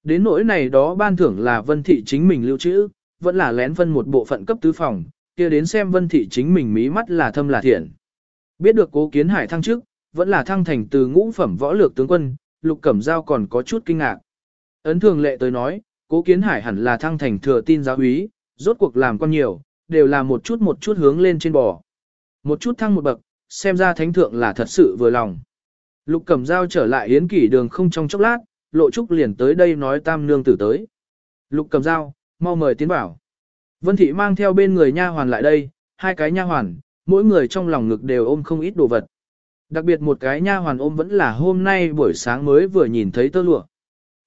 Đến nỗi này đó ban thưởng là vân thị chính mình lưu trữ, vẫn là lén phân một bộ phận cấp tứ phòng, kia đến xem vân thị chính mình mí mắt là thâm là thiện. Biết được cố kiến hải thăng trước, vẫn là thăng thành từ ngũ phẩm võ lược tướng quân, lục cẩm giao còn có chút kinh ngạc. Ấn thường lệ tới nói, cố kiến hải hẳn là thăng thành thừa tin giáo úy, rốt cuộc làm con nhiều, đều là một chút một chút hướng lên trên bò. Một chút thăng một bậc, xem ra thánh thượng là thật sự vừa lòng. Lục cẩm dao trở lại yến kỷ đường không trong chốc lát, lộ trúc liền tới đây nói tam nương tử tới. Lục cầm dao, mau mời tiến bảo. Vân thị mang theo bên người nha hoàn lại đây, hai cái nha hoàn, mỗi người trong lòng ngực đều ôm không ít đồ vật. Đặc biệt một cái nha hoàn ôm vẫn là hôm nay buổi sáng mới vừa nhìn thấy tơ lụa.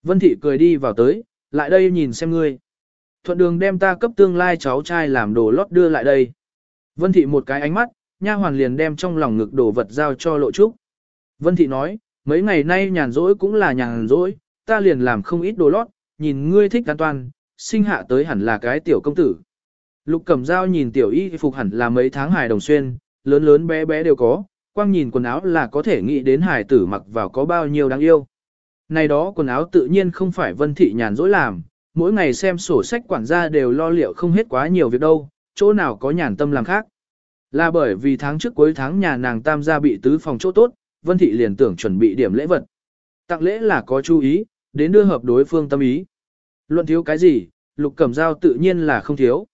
Vân thị cười đi vào tới, lại đây nhìn xem ngươi. Thuận đường đem ta cấp tương lai cháu trai làm đồ lót đưa lại đây. Vân thị một cái ánh mắt, nha hoàn liền đem trong lòng ngực đồ vật giao cho lộ trúc. Vân thị nói, mấy ngày nay nhàn rỗi cũng là nhàn rỗi, ta liền làm không ít đồ lót, nhìn ngươi thích an toàn, sinh hạ tới hẳn là cái tiểu công tử. Lục Cẩm Dao nhìn tiểu y phục hẳn là mấy tháng hài đồng xuyên, lớn lớn bé bé đều có, quang nhìn quần áo là có thể nghĩ đến hài tử mặc vào có bao nhiêu đáng yêu. Này đó quần áo tự nhiên không phải vân thị nhàn dỗi làm, mỗi ngày xem sổ sách quản gia đều lo liệu không hết quá nhiều việc đâu, chỗ nào có nhàn tâm làm khác. Là bởi vì tháng trước cuối tháng nhà nàng tam gia bị tứ phòng chỗ tốt, vân thị liền tưởng chuẩn bị điểm lễ vật. Tặng lễ là có chú ý, đến đưa hợp đối phương tâm ý. Luận thiếu cái gì, lục cẩm dao tự nhiên là không thiếu.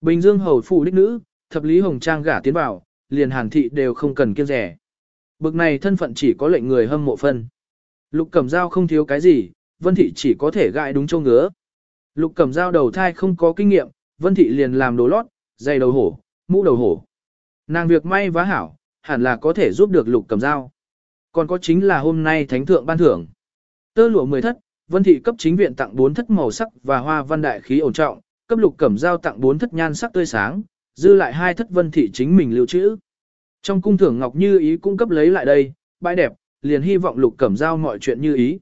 Bình Dương hầu phụ đích nữ, thập lý hồng trang gả tiến vào, liền hàn thị đều không cần kiêng rẻ. Bực này thân phận chỉ có lệnh người hâm mộ phân. Lục cẩm dao không thiếu cái gì, vân thị chỉ có thể gãi đúng châu ngứa. Lục cẩm dao đầu thai không có kinh nghiệm, vân thị liền làm đồ lót, giày đầu hổ, mũ đầu hổ. Nàng việc may vá hảo, hẳn là có thể giúp được lục cẩm dao. Còn có chính là hôm nay thánh thượng ban thưởng. Tơ lụa mười thất, vân thị cấp chính viện tặng bốn thất màu sắc và hoa văn đại khí ổn trọng, cấp lục cẩm dao tặng bốn thất nhan sắc tươi sáng, dư lại hai thất vân thị chính mình lưu trữ. Trong cung thưởng Ngọc Như ý cung cấp lấy lại đây, bãi đẹp, liền hy vọng lục cẩm giao mọi chuyện như ý.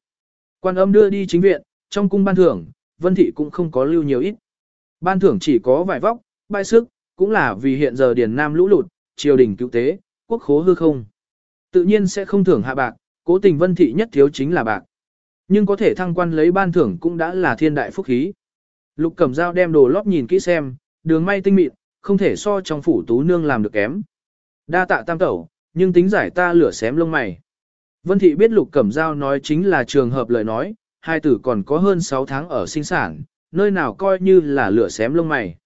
Quan âm đưa đi chính viện, trong cung ban thưởng, vân thị cũng không có lưu nhiều ít. Ban thưởng chỉ có vài vóc, bại sức, cũng là vì hiện giờ điền nam lũ lụt, triều đình cứu tế, quốc khố hư không. Tự nhiên sẽ không thưởng hạ bạc, cố tình vân thị nhất thiếu chính là bạc. Nhưng có thể thăng quan lấy ban thưởng cũng đã là thiên đại phúc khí. Lục Cẩm Dao đem đồ lót nhìn kỹ xem, đường may tinh mịn, không thể so trong phủ tú nương làm được kém. Đa tạ tam tẩu, nhưng tính giải ta lửa xém lông mày. Vân Thị biết Lục Cẩm Dao nói chính là trường hợp lời nói, hai tử còn có hơn 6 tháng ở sinh sản, nơi nào coi như là lửa xém lông mày.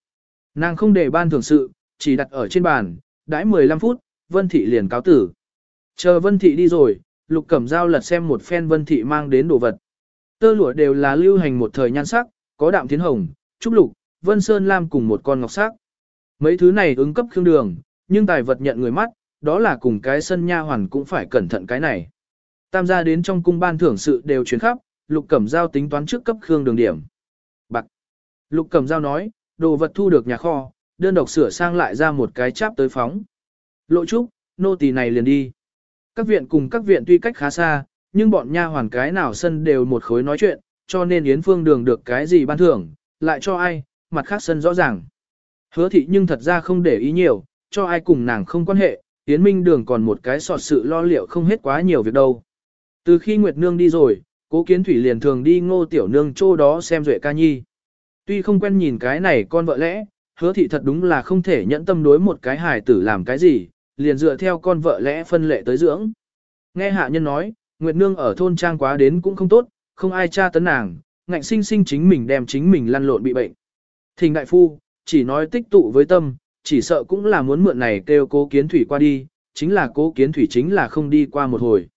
Nàng không để ban thưởng sự, chỉ đặt ở trên bàn, đãi 15 phút, Vân Thị liền cáo tử. Chờ Vân Thị đi rồi, Lục Cẩm Dao lật xem một phen Vân Thị mang đến đồ vật. Tơ lụa đều là lưu hành một thời nhan sắc, có đạm thiến hồng, trúc lục, vân sơn lam cùng một con ngọc sắc. Mấy thứ này ứng cấp khương đường, nhưng tài vật nhận người mắt, đó là cùng cái sân nha hoàn cũng phải cẩn thận cái này. Tam gia đến trong cung ban thưởng sự đều chuyển khắp, lục cẩm giao tính toán trước cấp khương đường điểm. Bạc. Lục cẩm giao nói, đồ vật thu được nhà kho, đơn độc sửa sang lại ra một cái cháp tới phóng. Lộ trúc, nô tỳ này liền đi. Các viện cùng các viện tuy cách khá xa, nhưng bọn nha hoàn cái nào sân đều một khối nói chuyện, cho nên Yến Phương Đường được cái gì ban thưởng, lại cho ai, mặt khác sân rõ ràng. Hứa thị nhưng thật ra không để ý nhiều, cho ai cùng nàng không quan hệ, Yến Minh Đường còn một cái sọt sự lo liệu không hết quá nhiều việc đâu. Từ khi Nguyệt Nương đi rồi, cố kiến thủy liền thường đi ngô tiểu nương chỗ đó xem duệ ca nhi. Tuy không quen nhìn cái này con vợ lẽ, hứa thị thật đúng là không thể nhẫn tâm đối một cái hài tử làm cái gì, liền dựa theo con vợ lẽ phân lệ tới dưỡng. Nghe hạ nhân nói, Nguyệt Nương ở thôn trang quá đến cũng không tốt, không ai tra tấn nàng, ngạnh sinh sinh chính mình đem chính mình lăn lộn bị bệnh. Thình đại phu, chỉ nói tích tụ với tâm, chỉ sợ cũng là muốn mượn này kêu cố kiến thủy qua đi, chính là cố kiến thủy chính là không đi qua một hồi.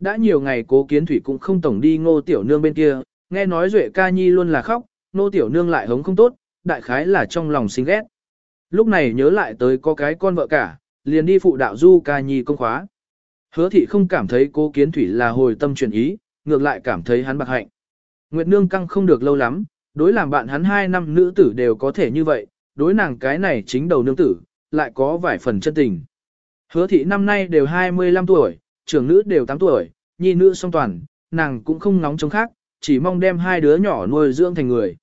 Đã nhiều ngày cố kiến thủy cũng không tổng đi ngô tiểu nương bên kia, nghe nói duệ ca nhi luôn là khóc, ngô tiểu nương lại hống không tốt, đại khái là trong lòng xinh ghét. Lúc này nhớ lại tới có cái con vợ cả, liền đi phụ đạo du ca nhi công khóa. Hứa thị không cảm thấy cố kiến thủy là hồi tâm chuyển ý, ngược lại cảm thấy hắn bạc hạnh. Nguyệt Nương căng không được lâu lắm, đối làm bạn hắn hai năm nữ tử đều có thể như vậy, đối nàng cái này chính đầu nương tử, lại có vài phần chân tình. Hứa thị năm nay đều 25 tuổi, trưởng nữ đều 8 tuổi, nhi nữ song toàn, nàng cũng không nóng chống khác, chỉ mong đem hai đứa nhỏ nuôi dưỡng thành người.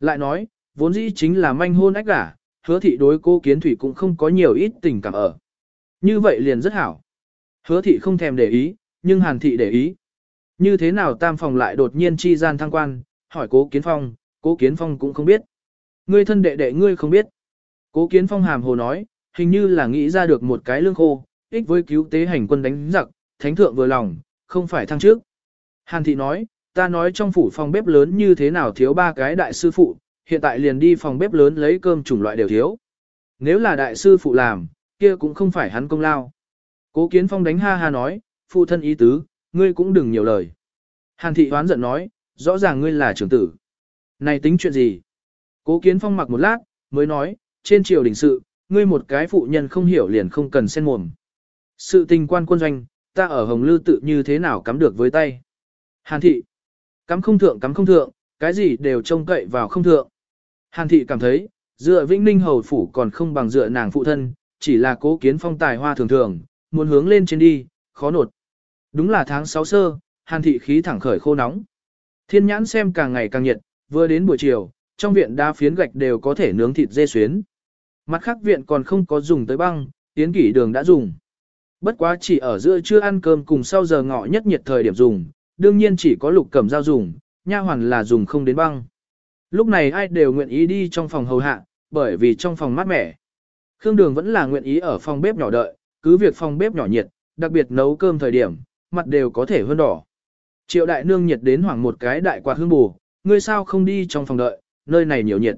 Lại nói, vốn dĩ chính là manh hôn ách gả, hứa thị đối cô kiến thủy cũng không có nhiều ít tình cảm ở. Như vậy liền rất hảo. Hứa thị không thèm để ý, nhưng hàn thị để ý. Như thế nào tam phòng lại đột nhiên chi gian thăng quan, hỏi cố kiến phong, cố kiến phong cũng không biết. Ngươi thân đệ đệ ngươi không biết. Cố kiến phong hàm hồ nói, hình như là nghĩ ra được một cái lương khô, ích với cứu tế hành quân đánh giặc, thánh thượng vừa lòng, không phải thăng trước. Hàn thị nói, ta nói trong phủ phòng bếp lớn như thế nào thiếu ba cái đại sư phụ, hiện tại liền đi phòng bếp lớn lấy cơm chủng loại đều thiếu. Nếu là đại sư phụ làm, kia cũng không phải hắn công lao. Cố kiến phong đánh ha ha nói, phụ thân ý tứ, ngươi cũng đừng nhiều lời. Hàn thị hoán giận nói, rõ ràng ngươi là trưởng tử. Này tính chuyện gì? Cố kiến phong mặc một lát, mới nói, trên triều đình sự, ngươi một cái phụ nhân không hiểu liền không cần xen mồm. Sự tình quan quân doanh, ta ở Hồng Lư tự như thế nào cắm được với tay. Hàn thị, cắm không thượng cắm không thượng, cái gì đều trông cậy vào không thượng. Hàn thị cảm thấy, dựa Vĩnh Ninh Hầu Phủ còn không bằng dựa nàng phụ thân, chỉ là cố kiến phong tài hoa thường thường, muốn hướng lên trên đi, khó nột. Đúng là tháng 6 sơ, hàn thị khí thẳng khởi khô nóng. Thiên nhãn xem càng ngày càng nhiệt, vừa đến buổi chiều, trong viện đá phiến gạch đều có thể nướng thịt dê xuyến. Mặt khác viện còn không có dùng tới băng, tiến kỷ đường đã dùng. Bất quá chỉ ở giữa trưa ăn cơm cùng sau giờ ngọ nhất nhiệt thời điểm dùng, đương nhiên chỉ có lục cẩm dao dùng, nha hoàn là dùng không đến băng. Lúc này ai đều nguyện ý đi trong phòng hầu hạ, bởi vì trong phòng mát mẻ. Khương Đường vẫn là nguyện ý ở phòng bếp nhỏ đợi, cứ việc phòng bếp nhỏ nhiệt, đặc biệt nấu cơm thời điểm, mặt đều có thể hơn đỏ. Triệu đại nương nhiệt đến hoảng một cái đại quạt hương bù, ngươi sao không đi trong phòng đợi, nơi này nhiều nhiệt.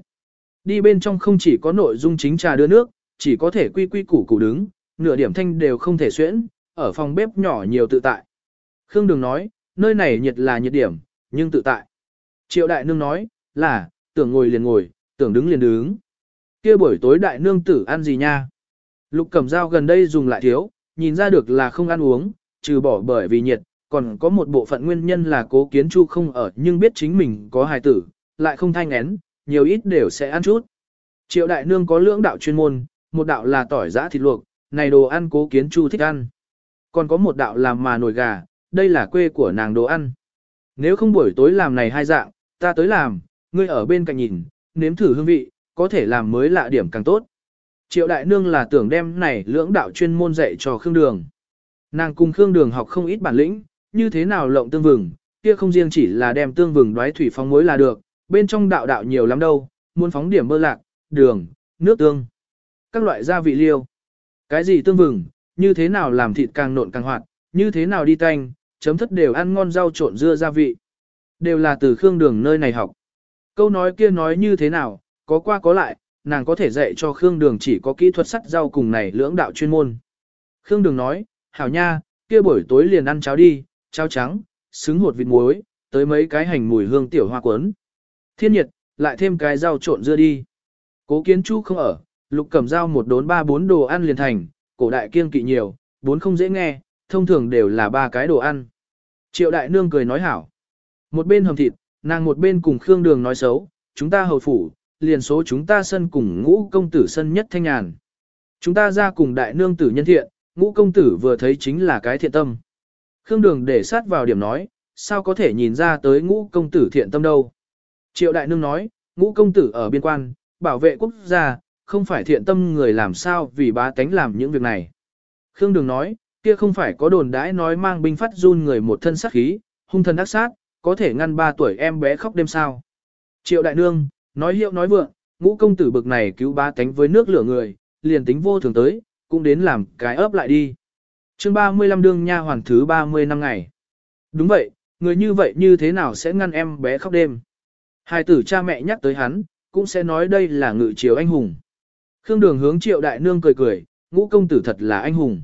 Đi bên trong không chỉ có nội dung chính trà đưa nước, chỉ có thể quy quy củ củ đứng, nửa điểm thanh đều không thể xuyễn, ở phòng bếp nhỏ nhiều tự tại. Khương Đường nói, nơi này nhiệt là nhiệt điểm, nhưng tự tại. Triệu đại nương nói, là, tưởng ngồi liền ngồi, tưởng đứng liền đứng. Kia buổi tối đại nương tử ăn gì nha? Lục cẩm dao gần đây dùng lại thiếu, nhìn ra được là không ăn uống, trừ bỏ bởi vì nhiệt, còn có một bộ phận nguyên nhân là cố kiến chu không ở nhưng biết chính mình có hài tử, lại không thanh én, nhiều ít đều sẽ ăn chút. Triệu đại nương có lưỡng đạo chuyên môn, một đạo là tỏi giã thịt luộc, này đồ ăn cố kiến chu thích ăn. Còn có một đạo làm mà nồi gà, đây là quê của nàng đồ ăn. Nếu không buổi tối làm này hai dạng, ta tới làm, ngươi ở bên cạnh nhìn, nếm thử hương vị, có thể làm mới lạ điểm càng tốt. Triệu đại nương là tưởng đem này lưỡng đạo chuyên môn dạy cho Khương Đường. Nàng cùng Khương Đường học không ít bản lĩnh, như thế nào lộng tương vừng, kia không riêng chỉ là đem tương vừng đoái thủy phóng muối là được, bên trong đạo đạo nhiều lắm đâu, muốn phóng điểm bơ lạc, đường, nước tương, các loại gia vị liêu. Cái gì tương vừng, như thế nào làm thịt càng nộn càng hoạt, như thế nào đi tanh, chấm thất đều ăn ngon rau trộn dưa gia vị. Đều là từ Khương Đường nơi này học. Câu nói kia nói như thế nào, có qua có lại, nàng có thể dạy cho Khương Đường chỉ có kỹ thuật sắt rau cùng này lưỡng đạo chuyên môn. Khương Đường nói, hảo nha, kia buổi tối liền ăn cháo đi, cháo trắng, xứng hột vịt muối, tới mấy cái hành mùi hương tiểu hoa cuốn. Thiên nhiệt, lại thêm cái rau trộn dưa đi. Cố kiến chu không ở, lục cầm dao một đốn ba bốn đồ ăn liền thành, cổ đại kiêng kỵ nhiều, bốn không dễ nghe, thông thường đều là ba cái đồ ăn. Triệu đại nương cười nói hảo. Một bên hầm thịt, nàng một bên cùng Khương Đường nói xấu, chúng ta hầu phủ, liền số chúng ta sân cùng ngũ công tử sân nhất thanh nhàn. Chúng ta ra cùng đại nương tử nhân thiện, ngũ công tử vừa thấy chính là cái thiện tâm. Khương Đường để sát vào điểm nói, sao có thể nhìn ra tới ngũ công tử thiện tâm đâu. Triệu đại nương nói, ngũ công tử ở biên quan, bảo vệ quốc gia, không phải thiện tâm người làm sao vì bá tánh làm những việc này. Khương Đường nói, kia không phải có đồn đãi nói mang binh phát run người một thân sát khí, hung thần ác sát, có thể ngăn ba tuổi em bé khóc đêm sao. Triệu đại nương, nói hiệu nói vượng, ngũ công tử bực này cứu bá tánh với nước lửa người, liền tính vô thường tới, cũng đến làm cái ấp lại đi. chương 35 đương nha hoàn thứ 30 năm ngày. Đúng vậy, người như vậy như thế nào sẽ ngăn em bé khóc đêm. Hai tử cha mẹ nhắc tới hắn, cũng sẽ nói đây là ngự chiều anh hùng. Khương đường hướng triệu đại nương cười cười, ngũ công tử thật là anh hùng.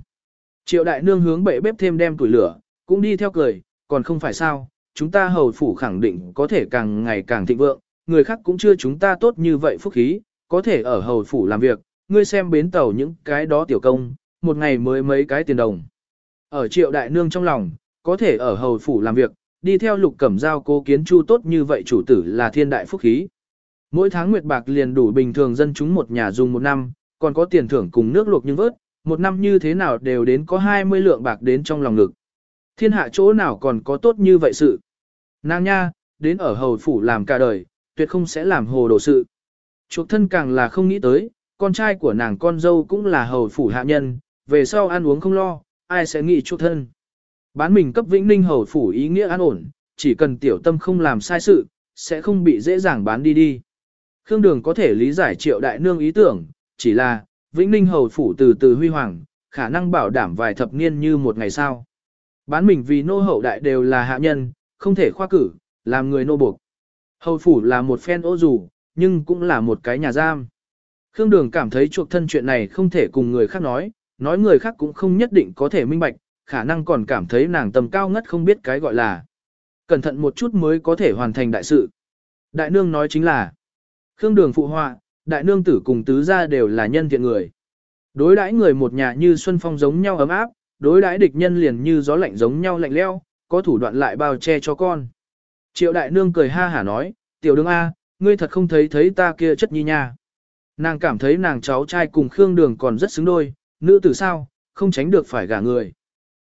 Triệu đại nương hướng bệ bếp thêm đem tuổi lửa, cũng đi theo cười, còn không phải sao, chúng ta hầu phủ khẳng định có thể càng ngày càng thịnh vượng, người khác cũng chưa chúng ta tốt như vậy phúc khí, có thể ở hầu phủ làm việc, ngươi xem bến tàu những cái đó tiểu công, một ngày mới mấy cái tiền đồng. Ở triệu đại nương trong lòng, có thể ở hầu phủ làm việc, đi theo lục cẩm giao cố kiến chu tốt như vậy chủ tử là thiên đại phúc khí. Mỗi tháng nguyệt bạc liền đủ bình thường dân chúng một nhà dùng một năm, còn có tiền thưởng cùng nước luộc nhưng vớt, một năm như thế nào đều đến có 20 lượng bạc đến trong lòng ngực. Thiên hạ chỗ nào còn có tốt như vậy sự. Nàng nha, đến ở hầu phủ làm cả đời, tuyệt không sẽ làm hồ đồ sự. Chuộc thân càng là không nghĩ tới, con trai của nàng con dâu cũng là hầu phủ hạ nhân, về sau ăn uống không lo, ai sẽ nghĩ chuộc thân. Bán mình cấp vĩnh ninh hầu phủ ý nghĩa an ổn, chỉ cần tiểu tâm không làm sai sự, sẽ không bị dễ dàng bán đi đi. Khương Đường có thể lý giải triệu đại nương ý tưởng, chỉ là, vĩnh ninh hầu phủ từ từ huy hoàng, khả năng bảo đảm vài thập niên như một ngày sau. Bán mình vì nô hậu đại đều là hạ nhân, không thể khoa cử, làm người nô buộc. Hầu phủ là một phen ô dù, nhưng cũng là một cái nhà giam. Khương Đường cảm thấy chuộc thân chuyện này không thể cùng người khác nói, nói người khác cũng không nhất định có thể minh bạch, khả năng còn cảm thấy nàng tầm cao ngất không biết cái gọi là. Cẩn thận một chút mới có thể hoàn thành đại sự. Đại nương nói chính là, Khương Đường phụ họa, đại nương tử cùng tứ gia đều là nhân thiện người. Đối đãi người một nhà như xuân phong giống nhau ấm áp, đối đãi địch nhân liền như gió lạnh giống nhau lạnh leo, có thủ đoạn lại bao che cho con. Triệu đại nương cười ha hả nói, tiểu đương A, ngươi thật không thấy thấy ta kia chất nhi nha. Nàng cảm thấy nàng cháu trai cùng Khương Đường còn rất xứng đôi, nữ tử sao, không tránh được phải gả người.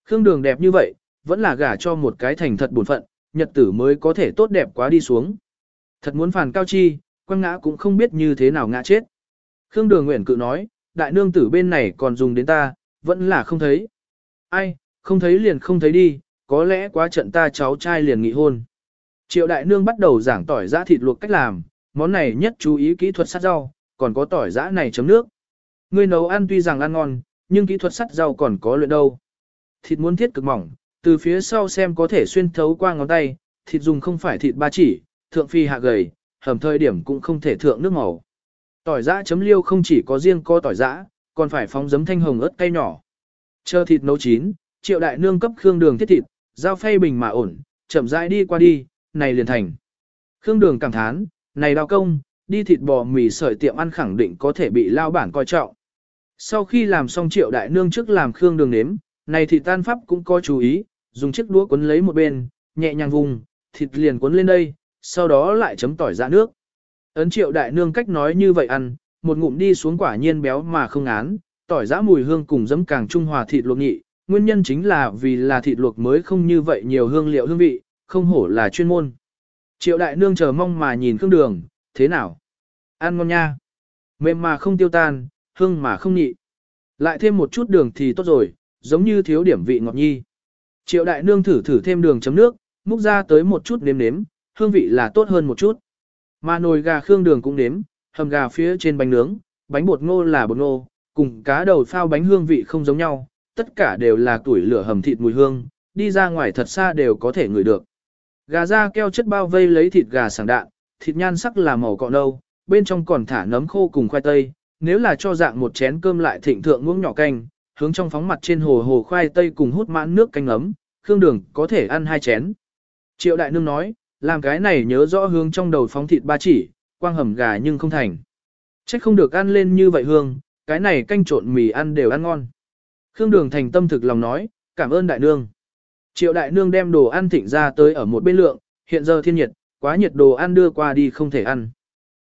Khương Đường đẹp như vậy, vẫn là gả cho một cái thành thật buồn phận, nhật tử mới có thể tốt đẹp quá đi xuống. Thật muốn phản cao chi, quăng ngã cũng không biết như thế nào ngã chết. Khương Đường Nguyện cự nói, đại nương tử bên này còn dùng đến ta, vẫn là không thấy. Ai, không thấy liền không thấy đi, có lẽ quá trận ta cháu trai liền nghị hôn. Triệu đại nương bắt đầu giảng tỏi giã thịt luộc cách làm, món này nhất chú ý kỹ thuật sát rau, còn có tỏi giã này chấm nước. Ngươi nấu ăn tuy rằng ăn ngon, nhưng kỹ thuật sắt rau còn có luyện đâu. Thịt muốn thiết cực mỏng, từ phía sau xem có thể xuyên thấu qua ngón tay, thịt dùng không phải thịt ba chỉ, thượng phi hạ gầy, hầm thời điểm cũng không thể thượng nước màu. Tỏi giã chấm liêu không chỉ có riêng có tỏi giã, còn phải phóng giấm thanh hồng ớt cay nhỏ. Chờ thịt nấu chín, triệu đại nương cấp khương đường thiết thịt, giao phay bình mà ổn, chậm rãi đi qua đi, này liền thành. Khương đường cảm thán, này đào công, đi thịt bò mì sợi tiệm ăn khẳng định có thể bị lao bản coi trọng. Sau khi làm xong triệu đại nương trước làm khương đường nếm, này thịt tan pháp cũng có chú ý, dùng chiếc đũa cuốn lấy một bên, nhẹ nhàng vùng, thịt liền cuốn lên đây, sau đó lại chấm tỏi ra nước. Ấn triệu đại nương cách nói như vậy ăn, một ngụm đi xuống quả nhiên béo mà không án, tỏi giã mùi hương cùng giấm càng trung hòa thịt luộc nhị, nguyên nhân chính là vì là thịt luộc mới không như vậy nhiều hương liệu hương vị, không hổ là chuyên môn. Triệu đại nương chờ mong mà nhìn khương đường, thế nào? Ăn ngon nha. Mềm mà không tiêu tan, hương mà không nhị. Lại thêm một chút đường thì tốt rồi, giống như thiếu điểm vị ngọt nhi. Triệu đại nương thử thử thêm đường chấm nước, múc ra tới một chút nếm nếm, hương vị là tốt hơn một chút. Mà nồi gà khương đường cũng nếm, hầm gà phía trên bánh nướng, bánh bột ngô là bột ngô, cùng cá đầu phao bánh hương vị không giống nhau, tất cả đều là tuổi lửa hầm thịt mùi hương, đi ra ngoài thật xa đều có thể ngửi được. Gà da keo chất bao vây lấy thịt gà sảng đạn, thịt nhan sắc là màu cọ nâu, bên trong còn thả nấm khô cùng khoai tây, nếu là cho dạng một chén cơm lại thịnh thượng muỗng nhỏ canh, hướng trong phóng mặt trên hồ hồ khoai tây cùng hút mãn nước canh ấm, khương đường có thể ăn hai chén. Triệu đại nương nói, làm cái này nhớ rõ hướng trong đầu phóng thịt ba chỉ, quang hầm gà nhưng không thành. chắc không được ăn lên như vậy hương, cái này canh trộn mì ăn đều ăn ngon. Khương đường thành tâm thực lòng nói, cảm ơn đại nương. Triệu đại nương đem đồ ăn thịnh ra tới ở một bên lượng, hiện giờ thiên nhiệt, quá nhiệt đồ ăn đưa qua đi không thể ăn.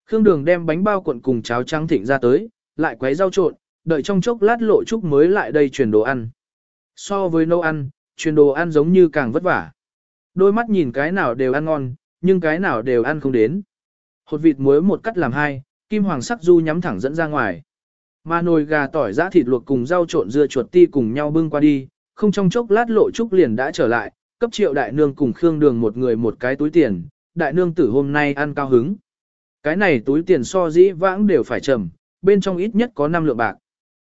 Khương Đường đem bánh bao cuộn cùng cháo trắng thịnh ra tới, lại quấy rau trộn, đợi trong chốc lát lộ trúc mới lại đây truyền đồ ăn. So với nấu ăn, truyền đồ ăn giống như càng vất vả. Đôi mắt nhìn cái nào đều ăn ngon, nhưng cái nào đều ăn không đến. Hột vịt muối một cắt làm hai, kim hoàng sắc du nhắm thẳng dẫn ra ngoài. Mà nồi gà tỏi giã thịt luộc cùng rau trộn dưa chuột ti cùng nhau bưng qua đi, không trong chốc lát lộ trúc liền đã trở lại, cấp triệu đại nương cùng Khương Đường một người một cái túi tiền, đại nương tử hôm nay ăn cao hứng. Cái này túi tiền so dĩ vãng đều phải trầm, bên trong ít nhất có 5 lượng bạc.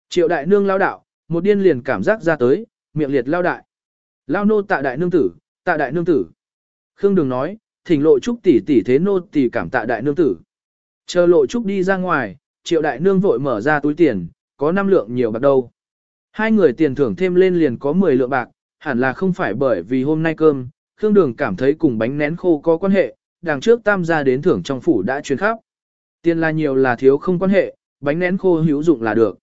Triệu đại nương lao đạo, một điên liền cảm giác ra tới, miệng liệt lao đại. Lao nô tạ đại nương tử, tạ đại nương tử. Khương Đường nói, thỉnh lộ trúc tỷ tỷ thế nô tỷ cảm tạ đại nương tử. Chờ lộ trúc đi ra ngoài, triệu đại nương vội mở ra túi tiền, có 5 lượng nhiều bạc đâu. Hai người tiền thưởng thêm lên liền có 10 lượng bạc, hẳn là không phải bởi vì hôm nay cơm, Khương Đường cảm thấy cùng bánh nén khô có quan hệ, đằng trước tam gia đến thưởng trong phủ đã truyền khắp. Tiền là nhiều là thiếu không quan hệ, bánh nén khô hữu dụng là được.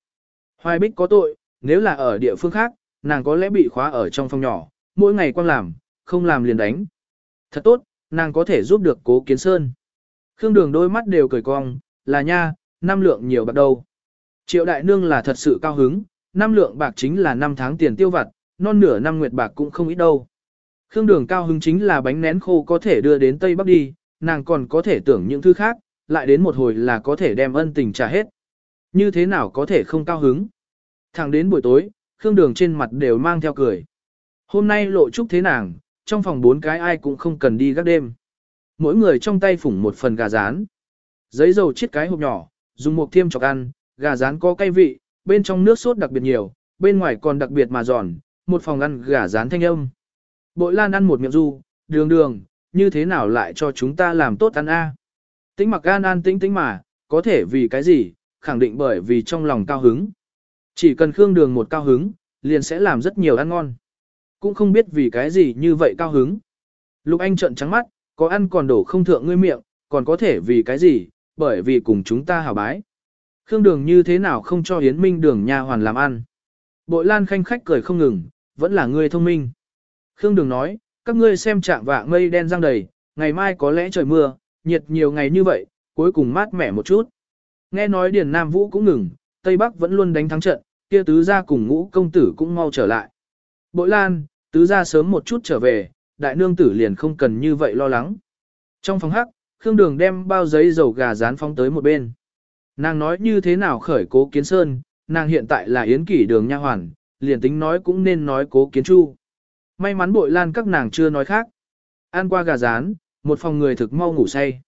Hoài Bích có tội, nếu là ở địa phương khác, nàng có lẽ bị khóa ở trong phòng nhỏ, mỗi ngày quang làm, không làm liền đánh. Thật tốt, nàng có thể giúp được cố kiến sơn. Khương đường đôi mắt đều cười cong, là nha, năm lượng nhiều bạc đâu. Triệu đại nương là thật sự cao hứng, năm lượng bạc chính là năm tháng tiền tiêu vặt, non nửa năm nguyệt bạc cũng không ít đâu. Khương đường cao hứng chính là bánh nén khô có thể đưa đến Tây Bắc đi, nàng còn có thể tưởng những thứ khác, lại đến một hồi là có thể đem ân tình trả hết. Như thế nào có thể không cao hứng? Thẳng đến buổi tối, Khương đường trên mặt đều mang theo cười. Hôm nay lộ chúc thế nàng, trong phòng bốn cái ai cũng không cần đi gác đêm. Mỗi người trong tay phủng một phần gà rán. Giấy dầu chiết cái hộp nhỏ, dùng một thiêm chọc ăn, gà rán có cay vị, bên trong nước sốt đặc biệt nhiều, bên ngoài còn đặc biệt mà giòn, một phòng ăn gà rán thanh âm. Bội lan ăn một miệng du, đường đường, như thế nào lại cho chúng ta làm tốt ăn a? Tĩnh mặc gan an tĩnh tĩnh mà, có thể vì cái gì, khẳng định bởi vì trong lòng cao hứng. Chỉ cần khương đường một cao hứng, liền sẽ làm rất nhiều ăn ngon. Cũng không biết vì cái gì như vậy cao hứng. Lục Anh trợn trắng mắt, có ăn còn đổ không thượng ngươi miệng, còn có thể vì cái gì, bởi vì cùng chúng ta hảo bái. Khương đường như thế nào không cho Yến Minh đường nha hoàn làm ăn. Bội Lan khanh khách cười không ngừng, vẫn là ngươi thông minh. Khương Đường nói, các ngươi xem trạng vạng mây đen răng đầy, ngày mai có lẽ trời mưa, nhiệt nhiều ngày như vậy, cuối cùng mát mẻ một chút. Nghe nói Điền Nam Vũ cũng ngừng, Tây Bắc vẫn luôn đánh thắng trận, kia tứ gia cùng ngũ công tử cũng mau trở lại. Bội Lan, tứ gia sớm một chút trở về, đại nương tử liền không cần như vậy lo lắng. Trong phòng hắc, Khương Đường đem bao giấy dầu gà rán phóng tới một bên. Nàng nói như thế nào khởi cố kiến sơn, nàng hiện tại là yến kỷ đường nha hoàn, liền tính nói cũng nên nói cố kiến chu. May mắn bội lan các nàng chưa nói khác. Ăn qua gà rán, một phòng người thực mau ngủ say.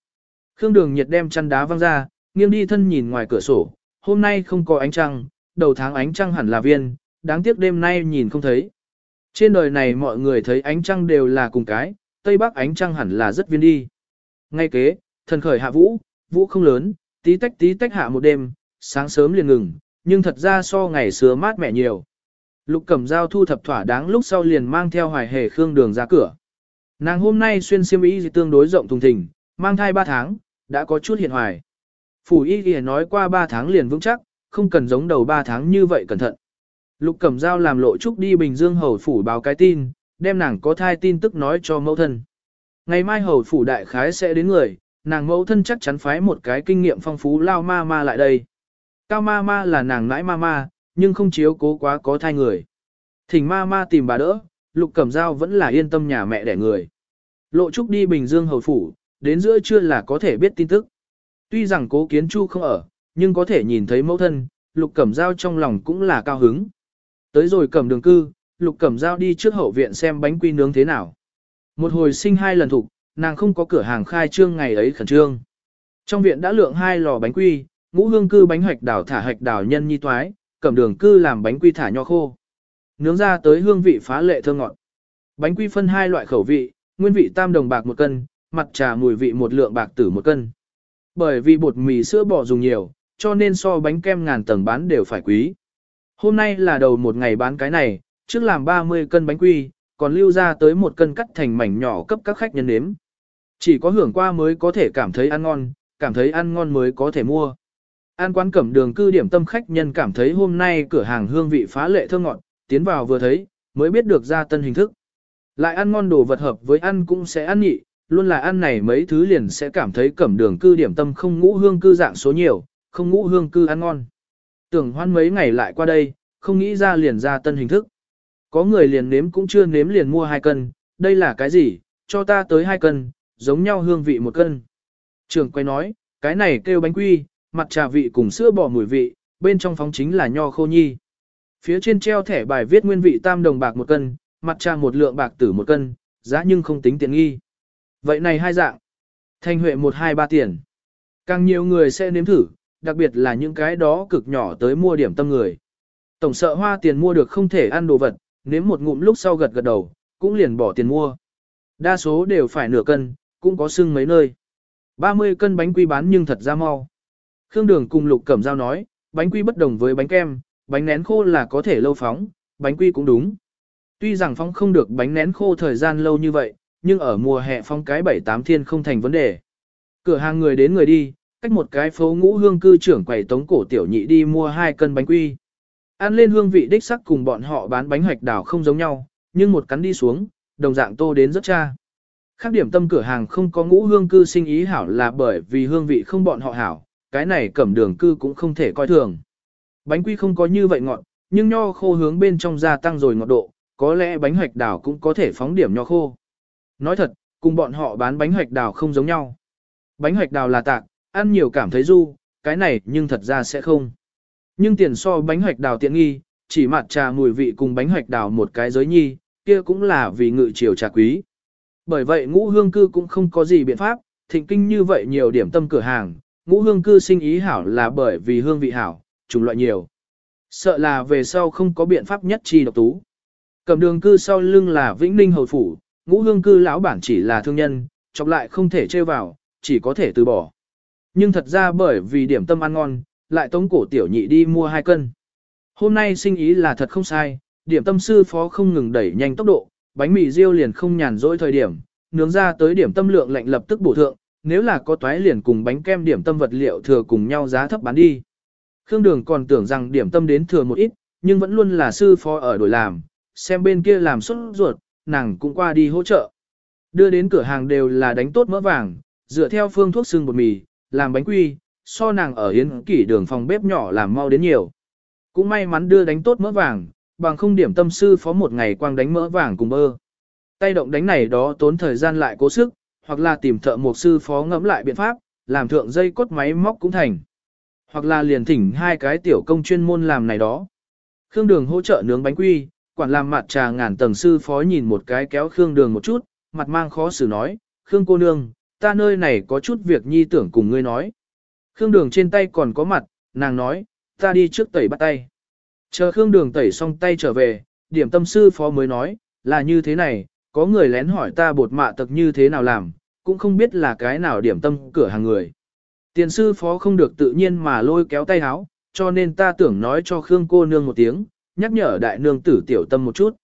Khương Đường nhiệt đem chăn đá văng ra, nghiêng đi thân nhìn ngoài cửa sổ, hôm nay không có ánh trăng, đầu tháng ánh trăng hẳn là viên, đáng tiếc đêm nay nhìn không thấy. Trên đời này mọi người thấy ánh trăng đều là cùng cái, Tây Bắc ánh trăng hẳn là rất viên đi. Ngay kế, thần khởi hạ vũ, vũ không lớn, tí tách tí tách hạ một đêm, sáng sớm liền ngừng, nhưng thật ra so ngày xưa mát mẻ nhiều. Lục cẩm dao thu thập thỏa đáng lúc sau liền mang theo hoài hề khương đường ra cửa. Nàng hôm nay xuyên xiêm y tương đối rộng thùng thình, mang thai 3 tháng, đã có chút hiện hoài. Phủ y ghi nói qua 3 tháng liền vững chắc, không cần giống đầu 3 tháng như vậy cẩn thận. Lục cẩm Giao làm lộ trúc đi Bình Dương hầu phủ báo cái tin, đem nàng có thai tin tức nói cho mẫu thân. Ngày mai hầu phủ đại khái sẽ đến người, nàng mẫu thân chắc chắn phái một cái kinh nghiệm phong phú lao ma ma lại đây. Cao ma ma là nàng nãi ma ma, nhưng không chiếu cố quá có thai người. Thỉnh ma ma tìm bà đỡ, lục cẩm Giao vẫn là yên tâm nhà mẹ đẻ người. Lộ trúc đi Bình Dương hầu phủ, đến giữa trưa là có thể biết tin tức. Tuy rằng cố kiến chu không ở, nhưng có thể nhìn thấy mẫu thân, lục cẩm Giao trong lòng cũng là cao hứng. Tới rồi cầm đường cư, lục cẩm dao đi trước hậu viện xem bánh quy nướng thế nào. Một hồi sinh hai lần thục, nàng không có cửa hàng khai trương ngày ấy khẩn trương. Trong viện đã lượng hai lò bánh quy, ngũ hương cư bánh hoạch đảo thả hoạch đảo nhân nhi toái, cẩm đường cư làm bánh quy thả nho khô. Nướng ra tới hương vị phá lệ thơm ngọt. Bánh quy phân hai loại khẩu vị, nguyên vị tam đồng bạc một cân, mặt trà mùi vị một lượng bạc tử một cân. Bởi vì bột mì sữa bò dùng nhiều, cho nên so bánh kem ngàn tầng bán đều phải quý. Hôm nay là đầu một ngày bán cái này, trước làm 30 cân bánh quy, còn lưu ra tới một cân cắt thành mảnh nhỏ cấp các khách nhân nếm. Chỉ có hưởng qua mới có thể cảm thấy ăn ngon, cảm thấy ăn ngon mới có thể mua. An quán cẩm đường cư điểm tâm khách nhân cảm thấy hôm nay cửa hàng hương vị phá lệ thơm ngọt, tiến vào vừa thấy, mới biết được ra tân hình thức. Lại ăn ngon đồ vật hợp với ăn cũng sẽ ăn nhị, luôn là ăn này mấy thứ liền sẽ cảm thấy cẩm đường cư điểm tâm không ngũ hương cư dạng số nhiều, không ngũ hương cư ăn ngon. Tưởng hoan mấy ngày lại qua đây, không nghĩ ra liền ra tân hình thức. Có người liền nếm cũng chưa nếm liền mua hai cân, đây là cái gì, cho ta tới hai cân, giống nhau hương vị một cân. Trường quay nói, cái này kêu bánh quy, mặt trà vị cùng sữa bò mùi vị, bên trong phóng chính là nho khô nhi. Phía trên treo thẻ bài viết nguyên vị tam đồng bạc một cân, mặt trà một lượng bạc tử một cân, giá nhưng không tính tiện nghi. Vậy này hai dạng. Thanh huệ một hai ba tiền. Càng nhiều người sẽ nếm thử, đặc biệt là những cái đó cực nhỏ tới mua điểm tâm người. Tổng sợ hoa tiền mua được không thể ăn đồ vật, nếm một ngụm lúc sau gật gật đầu, cũng liền bỏ tiền mua. Đa số đều phải nửa cân, cũng có xương mấy nơi. 30 cân bánh quy bán nhưng thật ra mau. Khương Đường cùng Lục Cẩm Giao nói, bánh quy bất đồng với bánh kem, bánh nén khô là có thể lâu phóng, bánh quy cũng đúng. Tuy rằng phóng không được bánh nén khô thời gian lâu như vậy, nhưng ở mùa hè phong cái bảy tám thiên không thành vấn đề. Cửa hàng người đến người đi, cách một cái phố ngũ hương cư trưởng quầy tống cổ tiểu nhị đi mua hai cân bánh quy. Ăn lên hương vị đích sắc cùng bọn họ bán bánh hoạch đảo không giống nhau, nhưng một cắn đi xuống, đồng dạng tô đến rất cha. Khác điểm tâm cửa hàng không có ngũ hương cư sinh ý hảo là bởi vì hương vị không bọn họ hảo, cái này cẩm đường cư cũng không thể coi thường. Bánh quy không có như vậy ngọt, nhưng nho khô hướng bên trong gia tăng rồi ngọt độ, có lẽ bánh hoạch đảo cũng có thể phóng điểm nho khô. Nói thật, cùng bọn họ bán bánh hoạch đào không giống nhau. Bánh hoạch đào là tạc, ăn nhiều cảm thấy du, cái này nhưng thật ra sẽ không. Nhưng tiền so bánh hoạch đào tiện nghi, chỉ mặt trà mùi vị cùng bánh hoạch đào một cái giới nhi, kia cũng là vì ngự chiều trà quý. Bởi vậy ngũ hương cư cũng không có gì biện pháp, thịnh kinh như vậy nhiều điểm tâm cửa hàng, ngũ hương cư sinh ý hảo là bởi vì hương vị hảo, chủng loại nhiều. Sợ là về sau không có biện pháp nhất chi độc tú. Cầm đường cư sau lưng là Vĩnh Ninh Hầu Phủ, ngũ hương cư lão bản chỉ là thương nhân, chọc lại không thể trêu vào, chỉ có thể từ bỏ. Nhưng thật ra bởi vì điểm tâm ăn ngon, lại tống cổ tiểu nhị đi mua hai cân. Hôm nay sinh ý là thật không sai, điểm tâm sư phó không ngừng đẩy nhanh tốc độ, bánh mì riêu liền không nhàn rỗi thời điểm, nướng ra tới điểm tâm lượng lạnh lập tức bổ thượng, nếu là có toái liền cùng bánh kem điểm tâm vật liệu thừa cùng nhau giá thấp bán đi. Khương Đường còn tưởng rằng điểm tâm đến thừa một ít, nhưng vẫn luôn là sư phó ở đổi làm, xem bên kia làm xuất ruột, nàng cũng qua đi hỗ trợ. Đưa đến cửa hàng đều là đánh tốt mỡ vàng, dựa theo phương thuốc xương bột mì, làm bánh quy, so nàng ở hiến kỷ đường phòng bếp nhỏ làm mau đến nhiều. Cũng may mắn đưa đánh tốt mỡ vàng, bằng không điểm tâm sư phó một ngày quang đánh mỡ vàng cùng bơ. Tay động đánh này đó tốn thời gian lại cố sức, hoặc là tìm thợ một sư phó ngẫm lại biện pháp, làm thượng dây cốt máy móc cũng thành. Hoặc là liền thỉnh hai cái tiểu công chuyên môn làm này đó. Khương Đường hỗ trợ nướng bánh quy, quản làm mặt trà ngàn tầng sư phó nhìn một cái kéo Khương Đường một chút, mặt mang khó xử nói, Khương cô nương, ta nơi này có chút việc nhi tưởng cùng ngươi nói. Khương Đường trên tay còn có mặt, nàng nói, ta đi trước tẩy bắt tay. Chờ Khương Đường tẩy xong tay trở về, điểm tâm sư phó mới nói, là như thế này, có người lén hỏi ta bột mạ tật như thế nào làm, cũng không biết là cái nào điểm tâm cửa hàng người. Tiền sư phó không được tự nhiên mà lôi kéo tay háo, cho nên ta tưởng nói cho Khương cô nương một tiếng, nhắc nhở đại nương tử tiểu tâm một chút.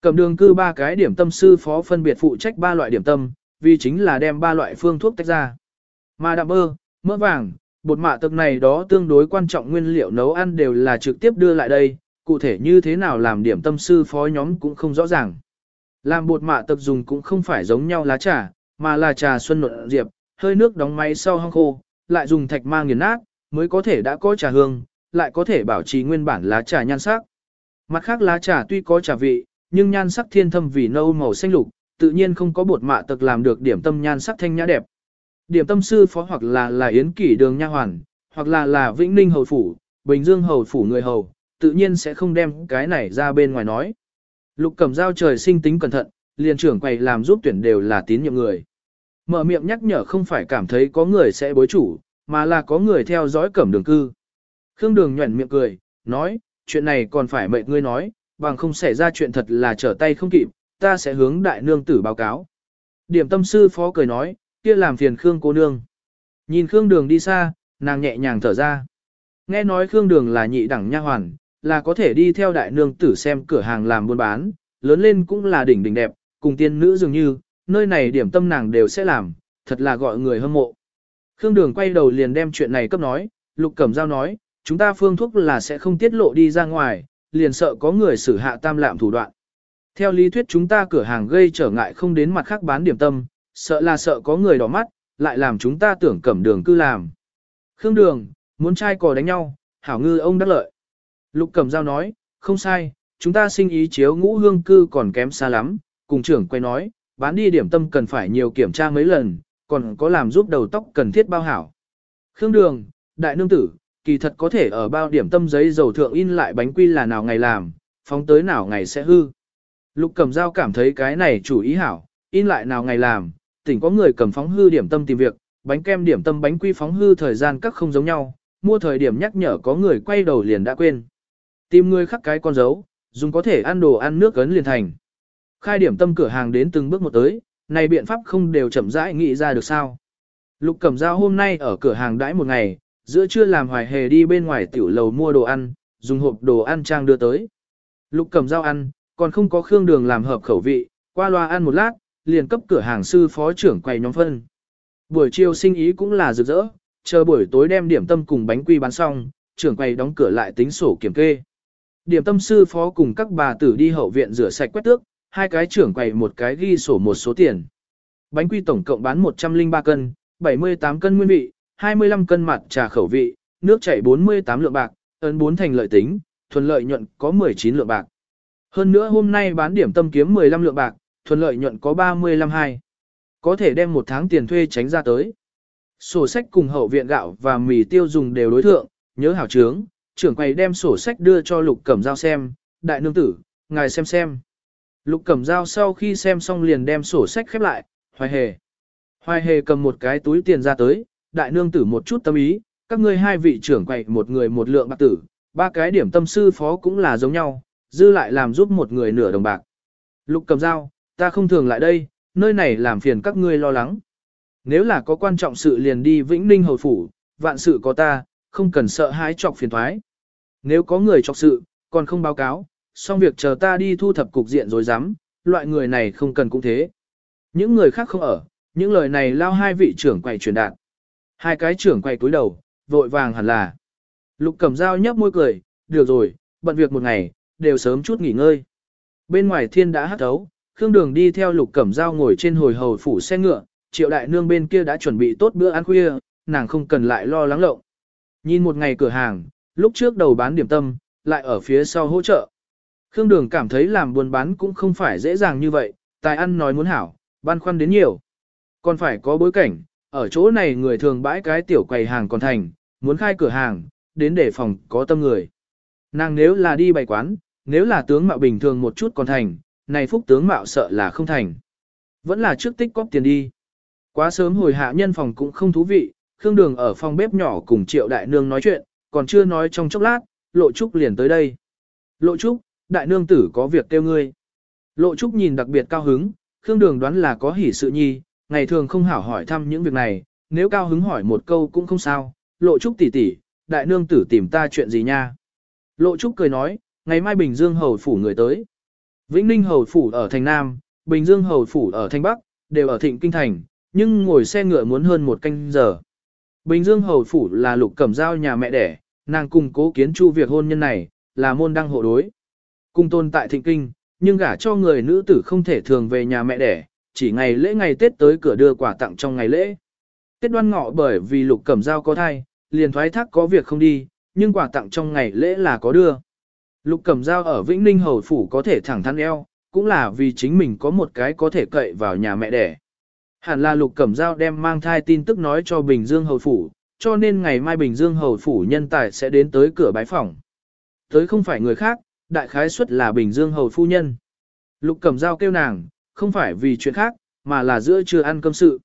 Cầm đường cư ba cái điểm tâm sư phó phân biệt phụ trách ba loại điểm tâm, vì chính là đem ba loại phương thuốc tách ra. Mà đạm bơ, mỡ vàng, bột mạ tật này đó tương đối quan trọng nguyên liệu nấu ăn đều là trực tiếp đưa lại đây, cụ thể như thế nào làm điểm tâm sư phó nhóm cũng không rõ ràng. Làm bột mạ tập dùng cũng không phải giống nhau lá trà, mà là trà xuân nộn diệp, hơi nước đóng máy sau hong khô, lại dùng thạch mang nghiền nát, mới có thể đã có trà hương, lại có thể bảo trì nguyên bản lá trà nhan sắc. Mặt khác lá trà tuy có trà vị, nhưng nhan sắc thiên thâm vì nâu màu xanh lục, tự nhiên không có bột mạ tật làm được điểm tâm nhan sắc thanh nhã đẹp. Điểm tâm sư phó hoặc là là yến kỷ đường nha hoàn, hoặc là là vĩnh ninh hầu phủ, bình dương hầu phủ người hầu, tự nhiên sẽ không đem cái này ra bên ngoài nói. Lục cẩm dao trời sinh tính cẩn thận, liền trưởng quầy làm giúp tuyển đều là tín nhiệm người. Mở miệng nhắc nhở không phải cảm thấy có người sẽ bối chủ, mà là có người theo dõi cẩm đường cư. Khương đường nhuẩn miệng cười, nói, chuyện này còn phải mệnh ngươi nói, bằng không xảy ra chuyện thật là trở tay không kịp, ta sẽ hướng đại nương tử báo cáo. Điểm tâm sư phó cười nói, kia làm phiền Khương cô nương. Nhìn Khương đường đi xa, nàng nhẹ nhàng thở ra. Nghe nói Khương đường là nhị đẳng nha hoàn, là có thể đi theo đại nương tử xem cửa hàng làm buôn bán, lớn lên cũng là đỉnh đỉnh đẹp, cùng tiên nữ dường như, nơi này điểm tâm nàng đều sẽ làm, thật là gọi người hâm mộ. Khương Đường quay đầu liền đem chuyện này cấp nói, Lục Cẩm Giao nói, chúng ta phương thuốc là sẽ không tiết lộ đi ra ngoài, liền sợ có người xử hạ tam lạm thủ đoạn. Theo lý thuyết chúng ta cửa hàng gây trở ngại không đến mặt khác bán điểm tâm, sợ là sợ có người đỏ mắt, lại làm chúng ta tưởng cẩm đường cư làm. Khương Đường, muốn trai cò đánh nhau, hảo ngư ông đắc lợi. Lục Cẩm Giao nói, không sai, chúng ta sinh ý chiếu ngũ hương cư còn kém xa lắm, cùng trưởng quay nói, bán đi điểm tâm cần phải nhiều kiểm tra mấy lần, còn có làm giúp đầu tóc cần thiết bao hảo. Khương Đường, Đại Nương Tử, kỳ thật có thể ở bao điểm tâm giấy dầu thượng in lại bánh quy là nào ngày làm, phóng tới nào ngày sẽ hư. Lục Cẩm dao cảm thấy cái này chủ ý hảo, in lại nào ngày làm, tỉnh có người cầm phóng hư điểm tâm tìm việc, bánh kem điểm tâm bánh quy phóng hư thời gian các không giống nhau, mua thời điểm nhắc nhở có người quay đầu liền đã quên. Tìm người khắc cái con dấu, dùng có thể ăn đồ ăn nước cấn liền thành. Khai điểm tâm cửa hàng đến từng bước một tới, này biện pháp không đều chậm rãi nghĩ ra được sao. Lục Cẩm dao hôm nay ở cửa hàng đãi một ngày, giữa trưa làm hoài hề đi bên ngoài tiểu lầu mua đồ ăn, dùng hộp đồ ăn trang đưa tới. Lục Cẩm dao ăn, còn không có khương đường làm hợp khẩu vị, qua loa ăn một lát, liền cấp cửa hàng sư phó trưởng quầy nhóm phân. Buổi chiều sinh ý cũng là rực rỡ, chờ buổi tối đem điểm tâm cùng bánh quy bán xong, trưởng quầy đóng cửa lại tính sổ kiểm kê. Điểm tâm sư phó cùng các bà tử đi hậu viện rửa sạch quét tước, hai cái trưởng quầy một cái ghi sổ một số tiền. Bánh quy tổng cộng bán 103 cân, 78 cân nguyên vị, 25 cân mặt trà khẩu vị, nước chảy 48 lượng bạc, ấn 4 thành lợi tính, thuần lợi nhuận có 19 lượng bạc. Hơn nữa hôm nay bán điểm tâm kiếm 15 lượng bạc, thuần lợi nhuận có 35 hai. Có thể đem một tháng tiền thuê tránh ra tới. Sổ sách cùng hậu viện gạo và mì tiêu dùng đều đối thượng, nhớ hảo trướng, trưởng quầy đem sổ sách đưa cho Lục Cẩm Giao xem, đại nương tử, ngài xem xem. Lục Cẩm Giao sau khi xem xong liền đem sổ sách khép lại, hoài hề. Hoài hề cầm một cái túi tiền ra tới, đại nương tử một chút tâm ý, các ngươi hai vị trưởng quầy một người một lượng bạc tử, ba cái điểm tâm sư phó cũng là giống nhau, dư lại làm giúp một người nửa đồng bạc. Lục cầm dao ta không thường lại đây, nơi này làm phiền các ngươi lo lắng. Nếu là có quan trọng sự liền đi Vĩnh Ninh Hồi Phủ, vạn sự có ta, không cần sợ hãi chọc phiền thoái. Nếu có người chọc sự, còn không báo cáo, xong việc chờ ta đi thu thập cục diện rồi dám, loại người này không cần cũng thế. Những người khác không ở, những lời này lao hai vị trưởng quầy truyền đạt. Hai cái trưởng quầy cúi đầu, vội vàng hẳn là. Lục cầm dao nhấp môi cười, được rồi, bận việc một ngày, đều sớm chút nghỉ ngơi. Bên ngoài thiên đã hắt thấu, Khương Đường đi theo Lục Cẩm Dao ngồi trên hồi hầu phủ xe ngựa, Triệu Đại Nương bên kia đã chuẩn bị tốt bữa ăn khuya, nàng không cần lại lo lắng lộng. Nhìn một ngày cửa hàng, lúc trước đầu bán điểm tâm, lại ở phía sau hỗ trợ. Khương Đường cảm thấy làm buôn bán cũng không phải dễ dàng như vậy, tài ăn nói muốn hảo, băn khoăn đến nhiều. Còn phải có bối cảnh, ở chỗ này người thường bãi cái tiểu quầy hàng còn thành, muốn khai cửa hàng, đến để phòng có tâm người. Nàng nếu là đi bày quán, nếu là tướng mạo bình thường một chút còn thành, này phúc tướng mạo sợ là không thành. Vẫn là trước tích cóp tiền đi. Quá sớm hồi hạ nhân phòng cũng không thú vị, Khương Đường ở phòng bếp nhỏ cùng Triệu Đại Nương nói chuyện, còn chưa nói trong chốc lát, Lộ Trúc liền tới đây. Lộ Trúc, Đại Nương tử có việc kêu ngươi. Lộ Trúc nhìn đặc biệt cao hứng, Khương Đường đoán là có hỉ sự nhi, ngày thường không hảo hỏi thăm những việc này, nếu cao hứng hỏi một câu cũng không sao. Lộ Trúc tỷ tỷ, Đại Nương tử tìm ta chuyện gì nha? Lộ Trúc cười nói, ngày mai Bình Dương Hầu Phủ người tới. Vĩnh Ninh Hầu Phủ ở thành Nam, Bình Dương Hầu Phủ ở thành Bắc, đều ở thịnh kinh thành, nhưng ngồi xe ngựa muốn hơn một canh giờ. Bình Dương Hầu Phủ là lục cẩm giao nhà mẹ đẻ, nàng cùng cố kiến chu việc hôn nhân này, là môn đăng hộ đối. Cung tôn tại thịnh kinh, nhưng gả cho người nữ tử không thể thường về nhà mẹ đẻ, chỉ ngày lễ ngày Tết tới cửa đưa quà tặng trong ngày lễ. Tết đoan ngọ bởi vì lục cẩm giao có thai, liền thoái thác có việc không đi, nhưng quà tặng trong ngày lễ là có đưa. Lục cẩm giao ở Vĩnh Ninh Hầu Phủ có thể thẳng thắn eo, cũng là vì chính mình có một cái có thể cậy vào nhà mẹ đẻ. Hẳn là Lục Cẩm Giao đem mang thai tin tức nói cho Bình Dương Hầu Phủ, cho nên ngày mai Bình Dương Hầu Phủ nhân tài sẽ đến tới cửa bái phòng. Tới không phải người khác, đại khái suất là Bình Dương Hầu Phu Nhân. Lục Cẩm Giao kêu nàng, không phải vì chuyện khác, mà là giữa trưa ăn cơm sự.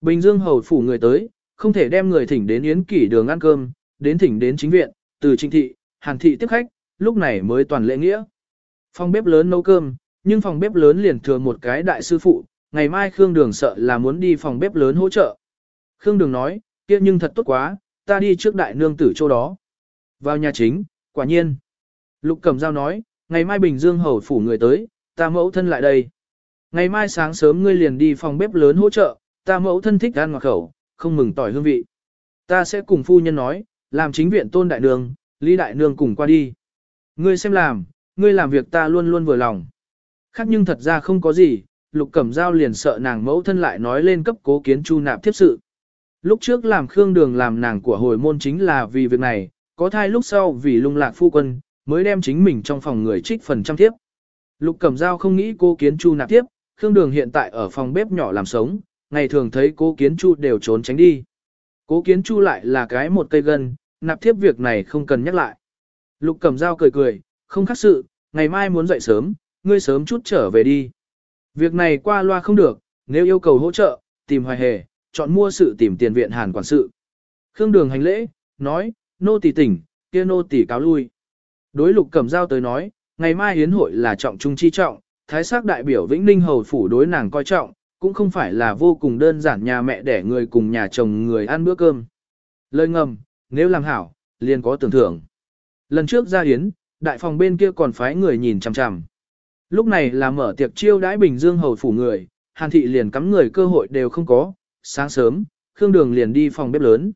Bình Dương Hầu Phủ người tới, không thể đem người thỉnh đến Yến Kỷ đường ăn cơm, đến thỉnh đến chính viện, từ trinh thị, hàn thị tiếp khách, lúc này mới toàn lễ nghĩa. Phòng bếp lớn nấu cơm, nhưng phòng bếp lớn liền thừa một cái đại sư phụ, ngày mai Khương Đường sợ là muốn đi phòng bếp lớn hỗ trợ. Khương Đường nói, kia nhưng thật tốt quá, ta đi trước đại nương tử chỗ đó. Vào nhà chính, quả nhiên. Lục Cẩm Giao nói, ngày mai Bình Dương hầu phủ người tới, ta mẫu thân lại đây. Ngày mai sáng sớm ngươi liền đi phòng bếp lớn hỗ trợ, ta mẫu thân thích ăn ngọt khẩu, không mừng tỏi hương vị. Ta sẽ cùng phu nhân nói, làm chính viện tôn đại nương, lý đại nương cùng qua đi. Ngươi xem làm, ngươi làm việc ta luôn luôn vừa lòng. Khác nhưng thật ra không có gì, Lục Cẩm Giao liền sợ nàng mẫu thân lại nói lên cấp cố kiến chu nạp tiếp sự. Lúc trước làm Khương Đường làm nàng của hồi môn chính là vì việc này, có thai lúc sau vì lung lạc phu quân, mới đem chính mình trong phòng người trích phần trăm tiếp. Lục Cẩm Giao không nghĩ cô kiến chu nạp tiếp, Khương Đường hiện tại ở phòng bếp nhỏ làm sống, ngày thường thấy cô kiến chu đều trốn tránh đi. Cố kiến chu lại là cái một cây gân, nạp tiếp việc này không cần nhắc lại. Lục Cẩm Giao cười cười, không khác sự, ngày mai muốn dậy sớm, ngươi sớm chút trở về đi. Việc này qua loa không được, nếu yêu cầu hỗ trợ, tìm hoài hề, chọn mua sự tìm tiền viện hàn quản sự. Khương Đường hành lễ, nói, nô tỳ tỉnh, kia nô tỳ cáo lui. Đối lục cẩm giao tới nói, ngày mai hiến hội là trọng trung chi trọng, thái sắc đại biểu Vĩnh Ninh Hầu Phủ đối nàng coi trọng, cũng không phải là vô cùng đơn giản nhà mẹ đẻ người cùng nhà chồng người ăn bữa cơm. Lời ngầm, nếu làm hảo, liền có tưởng thưởng. Lần trước ra hiến, đại phòng bên kia còn phái người nhìn chằm chằm. Lúc này là mở tiệc chiêu đãi Bình Dương hầu phủ người, Hàn thị liền cắm người cơ hội đều không có, sáng sớm, Khương Đường liền đi phòng bếp lớn.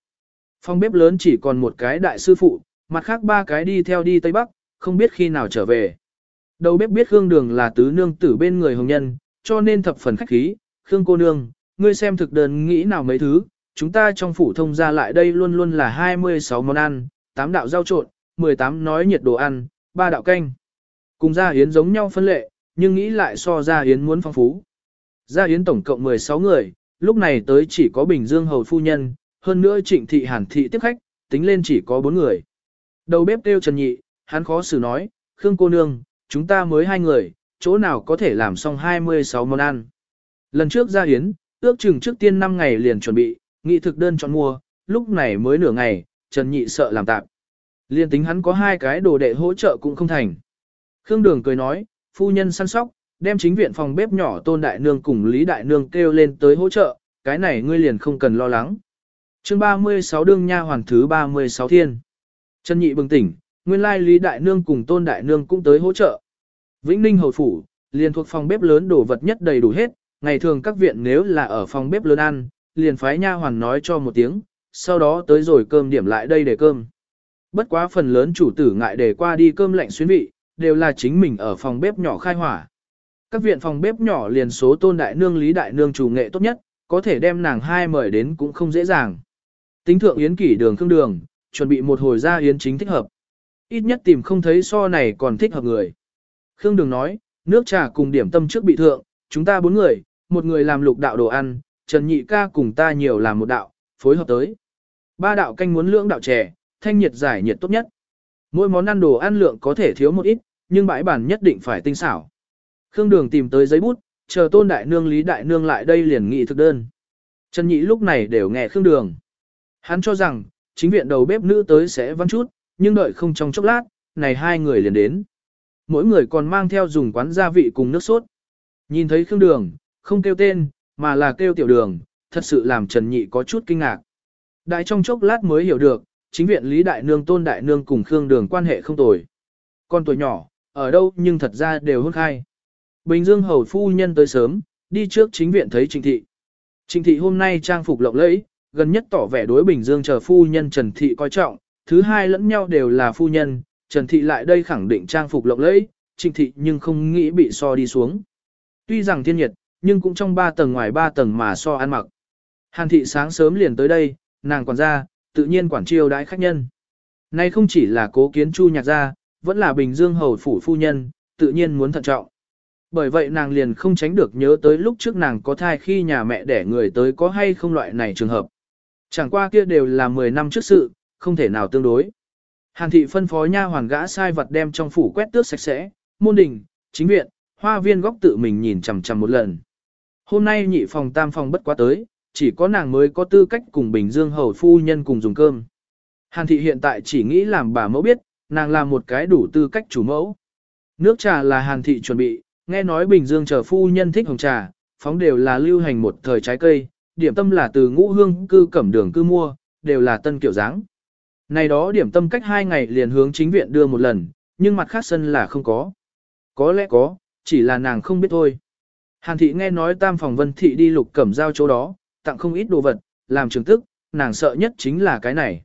Phòng bếp lớn chỉ còn một cái đại sư phụ, mặt khác ba cái đi theo đi Tây Bắc, không biết khi nào trở về. Đầu bếp biết Khương Đường là tứ nương tử bên người hồng nhân, cho nên thập phần khách khí, Khương cô nương, ngươi xem thực đơn nghĩ nào mấy thứ, chúng ta trong phủ thông ra lại đây luôn luôn là 26 món ăn, 8 đạo rau trộn, 18 nói nhiệt đồ ăn, ba đạo canh. Cùng gia hiến giống nhau phân lệ, nhưng nghĩ lại so gia hiến muốn phong phú. Gia hiến tổng cộng 16 người, lúc này tới chỉ có Bình Dương hầu phu nhân, hơn nữa trịnh thị hàn thị tiếp khách, tính lên chỉ có 4 người. Đầu bếp kêu Trần Nhị, hắn khó xử nói, Khương cô nương, chúng ta mới hai người, chỗ nào có thể làm xong 26 món ăn. Lần trước gia hiến ước chừng trước tiên 5 ngày liền chuẩn bị, nghị thực đơn chọn mua, lúc này mới nửa ngày, Trần Nhị sợ làm tạp. Liên tính hắn có hai cái đồ đệ hỗ trợ cũng không thành. Khương Đường cười nói, phu nhân săn sóc, đem chính viện phòng bếp nhỏ Tôn Đại Nương cùng Lý Đại Nương kêu lên tới hỗ trợ, cái này ngươi liền không cần lo lắng. chương 36 đương nha hoàn thứ 36 thiên. Trần Nhị bừng tỉnh, nguyên lai Lý Đại Nương cùng Tôn Đại Nương cũng tới hỗ trợ. Vĩnh Ninh Hầu Phủ, liền thuộc phòng bếp lớn đồ vật nhất đầy đủ hết, ngày thường các viện nếu là ở phòng bếp lớn ăn, liền phái nha hoàn nói cho một tiếng, sau đó tới rồi cơm điểm lại đây để cơm. Bất quá phần lớn chủ tử ngại để qua đi cơm lạnh xuyến vị, đều là chính mình ở phòng bếp nhỏ khai hỏa. Các viện phòng bếp nhỏ liền số tôn đại nương lý đại nương chủ nghệ tốt nhất, có thể đem nàng hai mời đến cũng không dễ dàng. Tính thượng yến kỷ đường khương đường, chuẩn bị một hồi ra yến chính thích hợp. Ít nhất tìm không thấy so này còn thích hợp người. Khương đường nói, nước trà cùng điểm tâm trước bị thượng, chúng ta bốn người, một người làm lục đạo đồ ăn, Trần Nhị ca cùng ta nhiều làm một đạo, phối hợp tới. Ba đạo canh muốn lưỡng đạo chè, thanh nhiệt giải nhiệt tốt nhất. Mỗi món ăn đồ ăn lượng có thể thiếu một ít, nhưng bãi bản nhất định phải tinh xảo. Khương Đường tìm tới giấy bút, chờ Tôn Đại Nương Lý Đại Nương lại đây liền nghị thực đơn. Trần Nhị lúc này đều nghe Khương Đường. Hắn cho rằng, chính viện đầu bếp nữ tới sẽ vắng chút, nhưng đợi không trong chốc lát, này hai người liền đến. Mỗi người còn mang theo dùng quán gia vị cùng nước sốt. Nhìn thấy Khương Đường, không kêu tên, mà là kêu tiểu đường, thật sự làm Trần Nhị có chút kinh ngạc. Đại trong chốc lát mới hiểu được, chính viện Lý Đại Nương Tôn Đại Nương cùng Khương Đường quan hệ không tồi. Con tuổi nhỏ, ở đâu nhưng thật ra đều hôn khai. Bình Dương Hầu Phu Nhân tới sớm, đi trước chính viện thấy Trịnh Thị. Trịnh Thị hôm nay trang phục lộng lẫy, gần nhất tỏ vẻ đối Bình Dương chờ Phu Nhân Trần Thị coi trọng, thứ hai lẫn nhau đều là Phu Nhân, Trần Thị lại đây khẳng định trang phục lộng lẫy, Trịnh Thị nhưng không nghĩ bị so đi xuống. Tuy rằng thiên nhiệt, nhưng cũng trong ba tầng ngoài ba tầng mà so ăn mặc. Hàn Thị sáng sớm liền tới đây, nàng còn ra tự nhiên quản chiêu đãi khách nhân. Nay không chỉ là cố kiến chu nhạc gia, vẫn là Bình Dương hầu phủ phu nhân, tự nhiên muốn thận trọng. Bởi vậy nàng liền không tránh được nhớ tới lúc trước nàng có thai khi nhà mẹ đẻ người tới có hay không loại này trường hợp. Chẳng qua kia đều là 10 năm trước sự, không thể nào tương đối. Hàn thị phân phó nha hoàn gã sai vật đem trong phủ quét tước sạch sẽ, môn đình, chính viện, hoa viên góc tự mình nhìn chằm chằm một lần. Hôm nay nhị phòng tam phòng bất quá tới, chỉ có nàng mới có tư cách cùng Bình Dương hầu phu nhân cùng dùng cơm. Hàn thị hiện tại chỉ nghĩ làm bà mẫu biết, nàng làm một cái đủ tư cách chủ mẫu. Nước trà là Hàn thị chuẩn bị, nghe nói Bình Dương chờ phu nhân thích hồng trà, phóng đều là lưu hành một thời trái cây, điểm tâm là từ ngũ hương cư cẩm đường cư mua, đều là tân kiểu dáng. Này đó điểm tâm cách hai ngày liền hướng chính viện đưa một lần, nhưng mặt khác sân là không có. Có lẽ có, chỉ là nàng không biết thôi. Hàn thị nghe nói tam phòng vân thị đi lục cẩm giao chỗ đó, tặng không ít đồ vật, làm trường tức, nàng sợ nhất chính là cái này.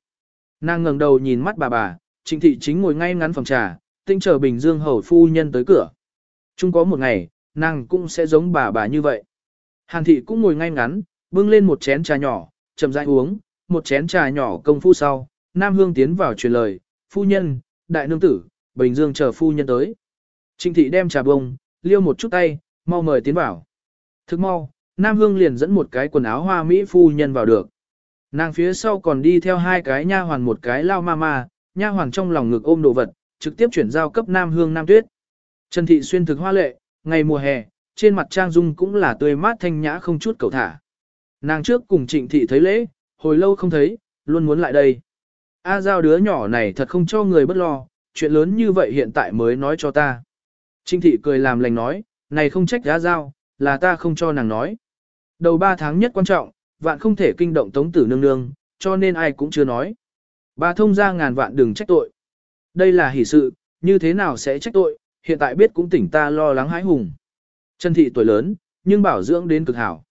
Nàng ngẩng đầu nhìn mắt bà bà, trịnh thị chính ngồi ngay ngắn phòng trà, tinh chờ Bình Dương hầu phu nhân tới cửa. Chung có một ngày, nàng cũng sẽ giống bà bà như vậy. Hàn thị cũng ngồi ngay ngắn, bưng lên một chén trà nhỏ, chậm rãi uống, một chén trà nhỏ công phu sau, Nam Hương tiến vào truyền lời, phu nhân, đại nương tử, Bình Dương chờ phu nhân tới. Trịnh thị đem trà bông, liêu một chút tay, mau mời tiến vào. Thức mau, Nam Hương liền dẫn một cái quần áo hoa Mỹ phu nhân vào được. Nàng phía sau còn đi theo hai cái nha hoàn một cái lao ma ma, nha hoàn trong lòng ngực ôm đồ vật, trực tiếp chuyển giao cấp Nam Hương Nam Tuyết. Trần Thị xuyên thực hoa lệ, ngày mùa hè, trên mặt trang dung cũng là tươi mát thanh nhã không chút cầu thả. Nàng trước cùng Trịnh Thị thấy lễ, hồi lâu không thấy, luôn muốn lại đây. A giao đứa nhỏ này thật không cho người bất lo, chuyện lớn như vậy hiện tại mới nói cho ta. Trịnh Thị cười làm lành nói, này không trách A giao, là ta không cho nàng nói. Đầu 3 tháng nhất quan trọng, vạn không thể kinh động tống tử nương nương, cho nên ai cũng chưa nói. Bà thông ra ngàn vạn đừng trách tội. Đây là hỷ sự, như thế nào sẽ trách tội, hiện tại biết cũng tỉnh ta lo lắng hãi hùng. Trần thị tuổi lớn, nhưng bảo dưỡng đến cực hảo.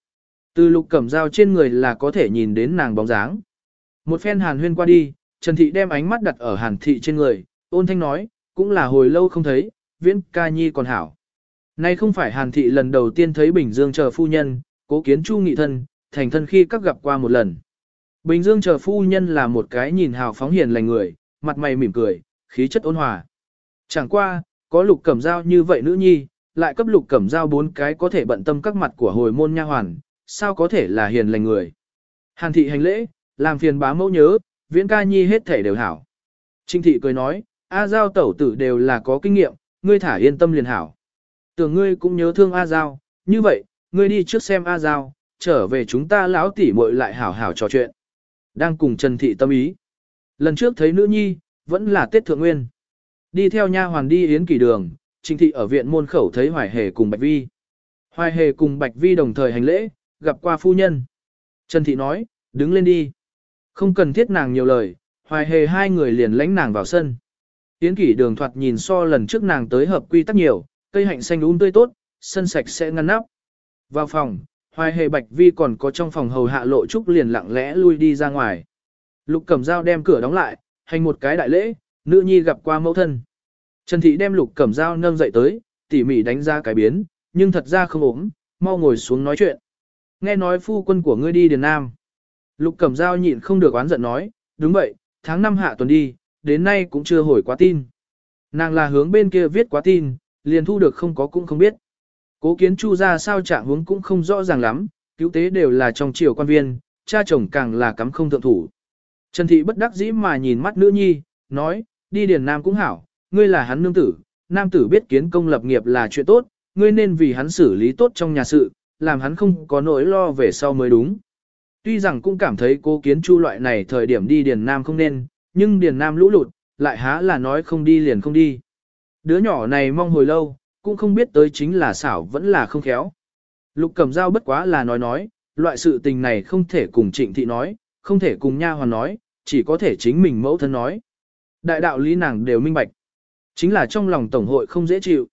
Từ lục cẩm dao trên người là có thể nhìn đến nàng bóng dáng. Một phen hàn huyên qua đi, Trần thị đem ánh mắt đặt ở hàn thị trên người, ôn thanh nói, cũng là hồi lâu không thấy, viễn ca nhi còn hảo. Nay không phải hàn thị lần đầu tiên thấy Bình Dương chờ phu nhân, cố kiến chu nghị thân, thành thân khi các gặp qua một lần. Bình Dương chờ phu nhân là một cái nhìn hào phóng hiền lành người, mặt mày mỉm cười, khí chất ôn hòa. Chẳng qua, có lục cẩm dao như vậy nữ nhi, lại cấp lục cẩm dao bốn cái có thể bận tâm các mặt của hồi môn nha hoàn, sao có thể là hiền lành người. Hàn thị hành lễ, làm phiền bá mẫu nhớ, viễn ca nhi hết thể đều hảo. Trinh thị cười nói, A Giao tẩu tử đều là có kinh nghiệm, ngươi thả yên tâm liền hảo. Tưởng ngươi cũng nhớ thương A Giao, như vậy, ngươi đi trước xem A Giao, trở về chúng ta lão tỉ muội lại hảo hảo trò chuyện. Đang cùng Trần Thị tâm ý. Lần trước thấy nữ nhi, vẫn là Tết Thượng Nguyên. Đi theo nha hoàn đi yến kỳ đường, Trình Thị ở viện môn khẩu thấy Hoài Hề cùng Bạch Vi. Hoài Hề cùng Bạch Vi đồng thời hành lễ, gặp qua phu nhân. Trần Thị nói, đứng lên đi. Không cần thiết nàng nhiều lời, Hoài Hề hai người liền lãnh nàng vào sân. Yến kỷ đường thoạt nhìn so lần trước nàng tới hợp quy tắc nhiều, cây hạnh xanh um tươi tốt, sân sạch sẽ ngăn nắp. Vào phòng, Hoài hề bạch vi còn có trong phòng hầu hạ lộ trúc liền lặng lẽ lui đi ra ngoài. Lục cẩm dao đem cửa đóng lại, hành một cái đại lễ, nữ nhi gặp qua mẫu thân. Trần thị đem lục cẩm dao nâng dậy tới, tỉ mỉ đánh ra cái biến, nhưng thật ra không ốm, mau ngồi xuống nói chuyện. Nghe nói phu quân của ngươi đi Điền Nam. Lục cẩm dao nhịn không được oán giận nói, đúng vậy, tháng năm hạ tuần đi, đến nay cũng chưa hồi quá tin. Nàng là hướng bên kia viết quá tin, liền thu được không có cũng không biết. Cố kiến chu ra sao trạng huống cũng không rõ ràng lắm, cứu tế đều là trong triều quan viên, cha chồng càng là cắm không thượng thủ. Trần Thị bất đắc dĩ mà nhìn mắt nữ nhi, nói, đi điền nam cũng hảo, ngươi là hắn nương tử, nam tử biết kiến công lập nghiệp là chuyện tốt, ngươi nên vì hắn xử lý tốt trong nhà sự, làm hắn không có nỗi lo về sau mới đúng. Tuy rằng cũng cảm thấy cố kiến chu loại này thời điểm đi điền nam không nên, nhưng điền nam lũ lụt, lại há là nói không đi liền không đi. Đứa nhỏ này mong hồi lâu, cũng không biết tới chính là xảo vẫn là không khéo. Lục cầm dao bất quá là nói nói, loại sự tình này không thể cùng trịnh thị nói, không thể cùng nha hoàn nói, chỉ có thể chính mình mẫu thân nói. Đại đạo lý nàng đều minh bạch. Chính là trong lòng tổng hội không dễ chịu.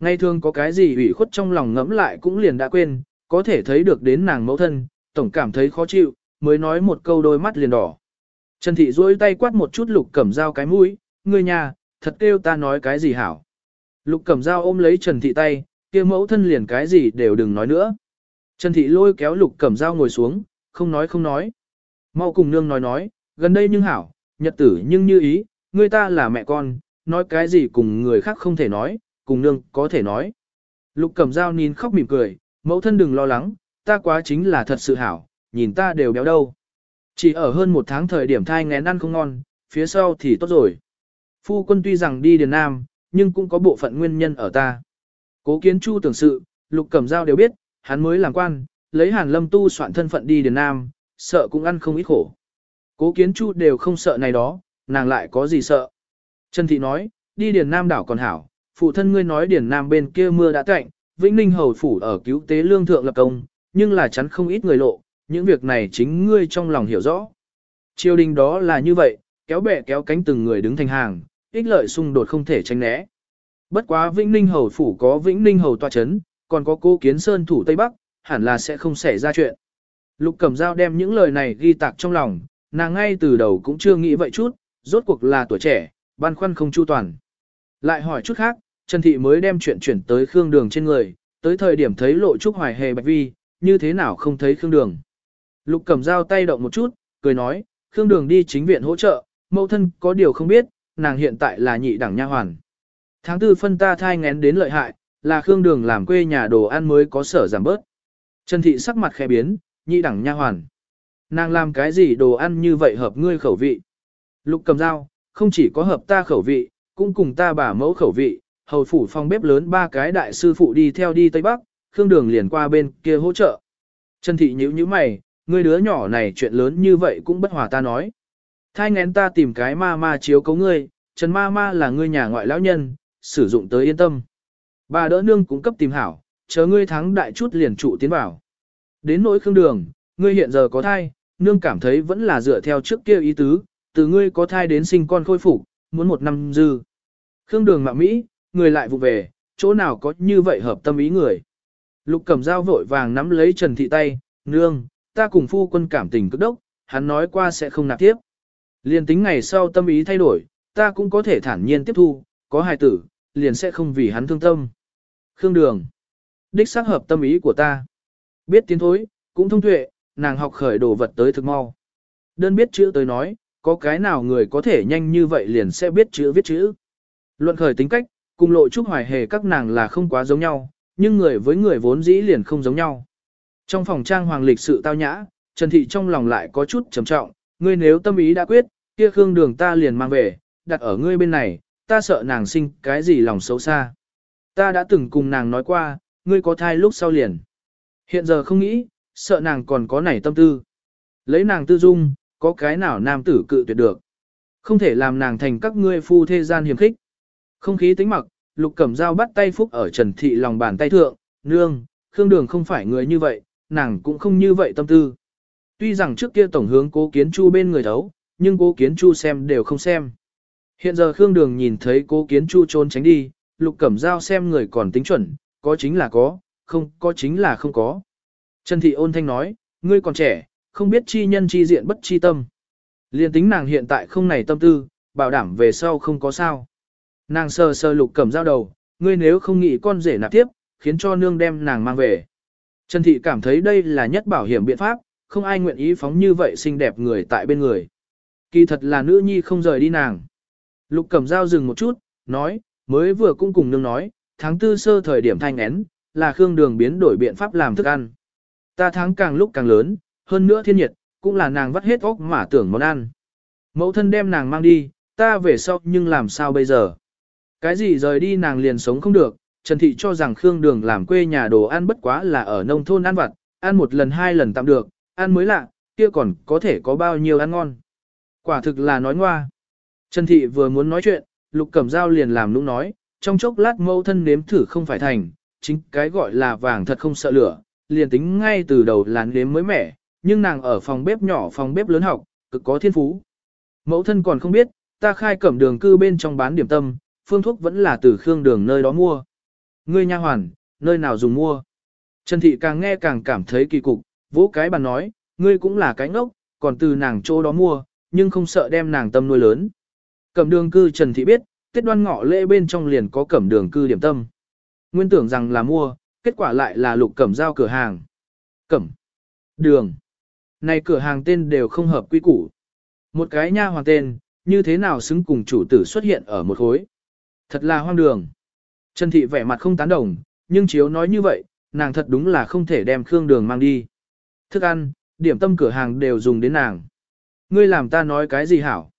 Ngay thường có cái gì ủy khuất trong lòng ngẫm lại cũng liền đã quên, có thể thấy được đến nàng mẫu thân, tổng cảm thấy khó chịu, mới nói một câu đôi mắt liền đỏ. Trần Thị duỗi tay quát một chút lục cẩm dao cái mũi, ngươi nhà, thật kêu ta nói cái gì hảo. Lục cẩm dao ôm lấy Trần Thị tay, kia mẫu thân liền cái gì đều đừng nói nữa. Trần Thị lôi kéo lục cẩm dao ngồi xuống, không nói không nói. Mau cùng nương nói nói, gần đây nhưng hảo, nhật tử nhưng như ý, người ta là mẹ con, nói cái gì cùng người khác không thể nói, cùng nương có thể nói. Lục cẩm dao nín khóc mỉm cười, mẫu thân đừng lo lắng, ta quá chính là thật sự hảo, nhìn ta đều béo đâu. Chỉ ở hơn một tháng thời điểm thai ngén ăn không ngon, phía sau thì tốt rồi. Phu quân tuy rằng đi Điền Nam, nhưng cũng có bộ phận nguyên nhân ở ta. Cố kiến chu tưởng sự, lục cẩm dao đều biết, hắn mới làm quan, lấy hàn lâm tu soạn thân phận đi Điền Nam, sợ cũng ăn không ít khổ. Cố kiến chu đều không sợ này đó, nàng lại có gì sợ. Trần Thị nói, đi Điền Nam đảo còn hảo, phụ thân ngươi nói Điền Nam bên kia mưa đã tạnh, Vĩnh Ninh hầu phủ ở cứu tế lương thượng lập công, nhưng là chắn không ít người lộ, những việc này chính ngươi trong lòng hiểu rõ. Triều đình đó là như vậy, kéo bè kéo cánh từng người đứng thành hàng, ích lợi xung đột không thể tránh né. Bất quá Vĩnh Ninh hầu phủ có Vĩnh Ninh hầu tọa chấn, còn có cô kiến sơn thủ Tây Bắc, hẳn là sẽ không xảy ra chuyện. Lục Cẩm Dao đem những lời này ghi tạc trong lòng, nàng ngay từ đầu cũng chưa nghĩ vậy chút, rốt cuộc là tuổi trẻ, băn khoăn không chu toàn. Lại hỏi chút khác, Trần Thị mới đem chuyện chuyển tới Khương Đường trên người, tới thời điểm thấy lộ trúc hoài hề bạch vi, như thế nào không thấy Khương Đường. Lục cẩm dao tay động một chút, cười nói, Khương Đường đi chính viện hỗ trợ, mẫu thân có điều không biết, nàng hiện tại là nhị đẳng nha hoàn. Tháng tư phân ta thai ngén đến lợi hại, là Khương Đường làm quê nhà đồ ăn mới có sở giảm bớt. Trần Thị sắc mặt khẽ biến, nhị đẳng nha hoàn. Nàng làm cái gì đồ ăn như vậy hợp ngươi khẩu vị. Lục cầm dao, không chỉ có hợp ta khẩu vị, cũng cùng ta bà mẫu khẩu vị, hầu phủ phong bếp lớn ba cái đại sư phụ đi theo đi Tây Bắc, Khương Đường liền qua bên kia hỗ trợ. Trần Thị nhíu nhíu mày, ngươi đứa nhỏ này chuyện lớn như vậy cũng bất hòa ta nói. Thai ngén ta tìm cái ma ma chiếu cấu ngươi, Trần ma ma là ngươi nhà ngoại lão nhân, sử dụng tới yên tâm. Bà đỡ nương cũng cấp tìm hảo, chờ ngươi thắng đại chút liền trụ tiến vào. Đến nỗi Khương Đường, ngươi hiện giờ có thai, nương cảm thấy vẫn là dựa theo trước kia ý tứ, từ ngươi có thai đến sinh con khôi phục, muốn một năm dư. Khương Đường mạng Mỹ, người lại vụ về, chỗ nào có như vậy hợp tâm ý người. Lục cầm dao vội vàng nắm lấy Trần Thị tay, nương, ta cùng phu quân cảm tình cực đốc, hắn nói qua sẽ không nạp tiếp. Liền tính ngày sau tâm ý thay đổi, ta cũng có thể thản nhiên tiếp thu, có hài tử, liền sẽ không vì hắn thương tâm. Khương Đường, đích xác hợp tâm ý của ta. Biết tiến thối, cũng thông tuệ, nàng học khởi đồ vật tới thực mau. Đơn biết chữ tới nói, có cái nào người có thể nhanh như vậy liền sẽ biết chữ viết chữ. Luận khởi tính cách, cùng lộ trúc hoài hề các nàng là không quá giống nhau, nhưng người với người vốn dĩ liền không giống nhau. Trong phòng trang hoàng lịch sự tao nhã, Trần Thị trong lòng lại có chút trầm trọng, ngươi nếu tâm ý đã quyết, kia khương đường ta liền mang về, đặt ở ngươi bên này, ta sợ nàng sinh cái gì lòng xấu xa. Ta đã từng cùng nàng nói qua, ngươi có thai lúc sau liền. Hiện giờ không nghĩ, sợ nàng còn có nảy tâm tư. Lấy nàng tư dung, có cái nào nam tử cự tuyệt được. Không thể làm nàng thành các ngươi phu thế gian hiểm khích. Không khí tính mặc, lục cẩm dao bắt tay phúc ở trần thị lòng bàn tay thượng, nương, khương đường không phải người như vậy, nàng cũng không như vậy tâm tư. Tuy rằng trước kia tổng hướng cố kiến chu bên người thấu, nhưng cố kiến chu xem đều không xem. Hiện giờ khương đường nhìn thấy cố kiến chu trốn tránh đi, lục cẩm dao xem người còn tính chuẩn, có chính là có, không có chính là không có. Trần thị ôn thanh nói, ngươi còn trẻ, không biết chi nhân chi diện bất chi tâm. Liên tính nàng hiện tại không này tâm tư, bảo đảm về sau không có sao. Nàng sờ sờ lục cẩm dao đầu, ngươi nếu không nghĩ con rể nạp tiếp, khiến cho nương đem nàng mang về. Trần Thị cảm thấy đây là nhất bảo hiểm biện pháp, không ai nguyện ý phóng như vậy xinh đẹp người tại bên người. Kỳ thật là nữ nhi không rời đi nàng. Lục cẩm dao dừng một chút, nói, mới vừa cũng cùng nương nói, tháng tư sơ thời điểm thanh én, là Khương Đường biến đổi biện pháp làm thức ăn. Ta tháng càng lúc càng lớn, hơn nữa thiên nhiệt, cũng là nàng vắt hết óc mà tưởng món ăn. Mẫu thân đem nàng mang đi, ta về sau nhưng làm sao bây giờ? Cái gì rời đi nàng liền sống không được, Trần Thị cho rằng Khương Đường làm quê nhà đồ ăn bất quá là ở nông thôn ăn vặt, ăn một lần hai lần tạm được, ăn mới lạ, kia còn có thể có bao nhiêu ăn ngon. Quả thực là nói ngoa. Trần Thị vừa muốn nói chuyện, Lục Cẩm Giao liền làm nũng nói, trong chốc lát mẫu thân nếm thử không phải thành, chính cái gọi là vàng thật không sợ lửa, liền tính ngay từ đầu là nếm mới mẻ, nhưng nàng ở phòng bếp nhỏ phòng bếp lớn học, cực có thiên phú. Mẫu thân còn không biết, ta khai cẩm đường cư bên trong bán điểm tâm, phương thuốc vẫn là từ khương đường nơi đó mua. Ngươi nha hoàn, nơi nào dùng mua. Trần Thị càng nghe càng cảm thấy kỳ cục, vỗ cái bàn nói, ngươi cũng là cái ngốc, còn từ nàng chỗ đó mua, nhưng không sợ đem nàng tâm nuôi lớn. Cẩm đường cư Trần Thị biết, Tết đoan ngọ lễ bên trong liền có cẩm đường cư điểm tâm. Nguyên tưởng rằng là mua, kết quả lại là lục cẩm giao cửa hàng. Cẩm, đường, này cửa hàng tên đều không hợp quy củ. Một cái nha hoàng tên, như thế nào xứng cùng chủ tử xuất hiện ở một khối. Thật là hoang đường. Trần Thị vẻ mặt không tán đồng, nhưng chiếu nói như vậy, nàng thật đúng là không thể đem Khương Đường mang đi. Thức ăn, điểm tâm cửa hàng đều dùng đến nàng. Ngươi làm ta nói cái gì hảo?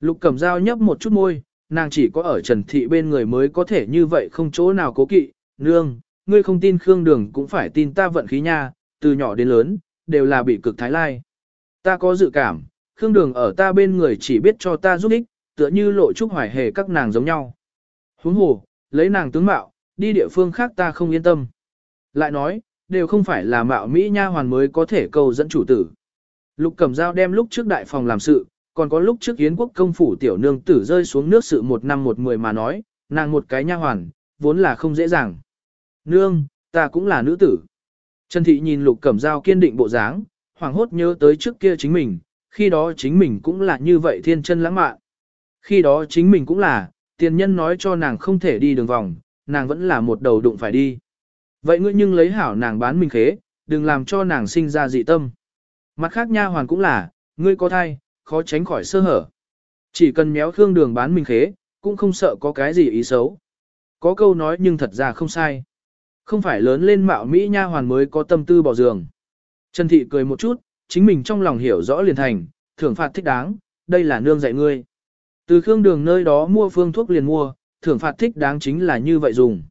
Lục Cẩm Dao nhấp một chút môi, nàng chỉ có ở Trần Thị bên người mới có thể như vậy không chỗ nào cố kỵ. Nương, ngươi không tin Khương Đường cũng phải tin ta vận khí nha, từ nhỏ đến lớn, đều là bị cực thái lai. Ta có dự cảm, Khương Đường ở ta bên người chỉ biết cho ta giúp ích, tựa như lộ trúc hoài hề các nàng giống nhau. Huống hồ, lấy nàng tướng mạo, đi địa phương khác ta không yên tâm. Lại nói, đều không phải là mạo Mỹ nha hoàn mới có thể cầu dẫn chủ tử. Lục Cẩm Giao đem lúc trước đại phòng làm sự, còn có lúc trước Yến quốc công phủ tiểu nương tử rơi xuống nước sự một năm một mười mà nói, nàng một cái nha hoàn, vốn là không dễ dàng. Nương, ta cũng là nữ tử. Trần Thị nhìn Lục Cẩm Giao kiên định bộ dáng, hoảng hốt nhớ tới trước kia chính mình, khi đó chính mình cũng là như vậy thiên chân lãng mạn. Khi đó chính mình cũng là, tiền nhân nói cho nàng không thể đi đường vòng, nàng vẫn là một đầu đụng phải đi. Vậy ngươi nhưng lấy hảo nàng bán mình khế, đừng làm cho nàng sinh ra dị tâm. Mặt khác nha hoàn cũng là, ngươi có thai, khó tránh khỏi sơ hở. Chỉ cần méo khương đường bán mình khế, cũng không sợ có cái gì ý xấu. Có câu nói nhưng thật ra không sai. Không phải lớn lên mạo Mỹ nha hoàn mới có tâm tư bỏ giường. Trần Thị cười một chút, chính mình trong lòng hiểu rõ liền thành, thưởng phạt thích đáng, đây là nương dạy ngươi. Từ khương đường nơi đó mua phương thuốc liền mua, thưởng phạt thích đáng chính là như vậy dùng.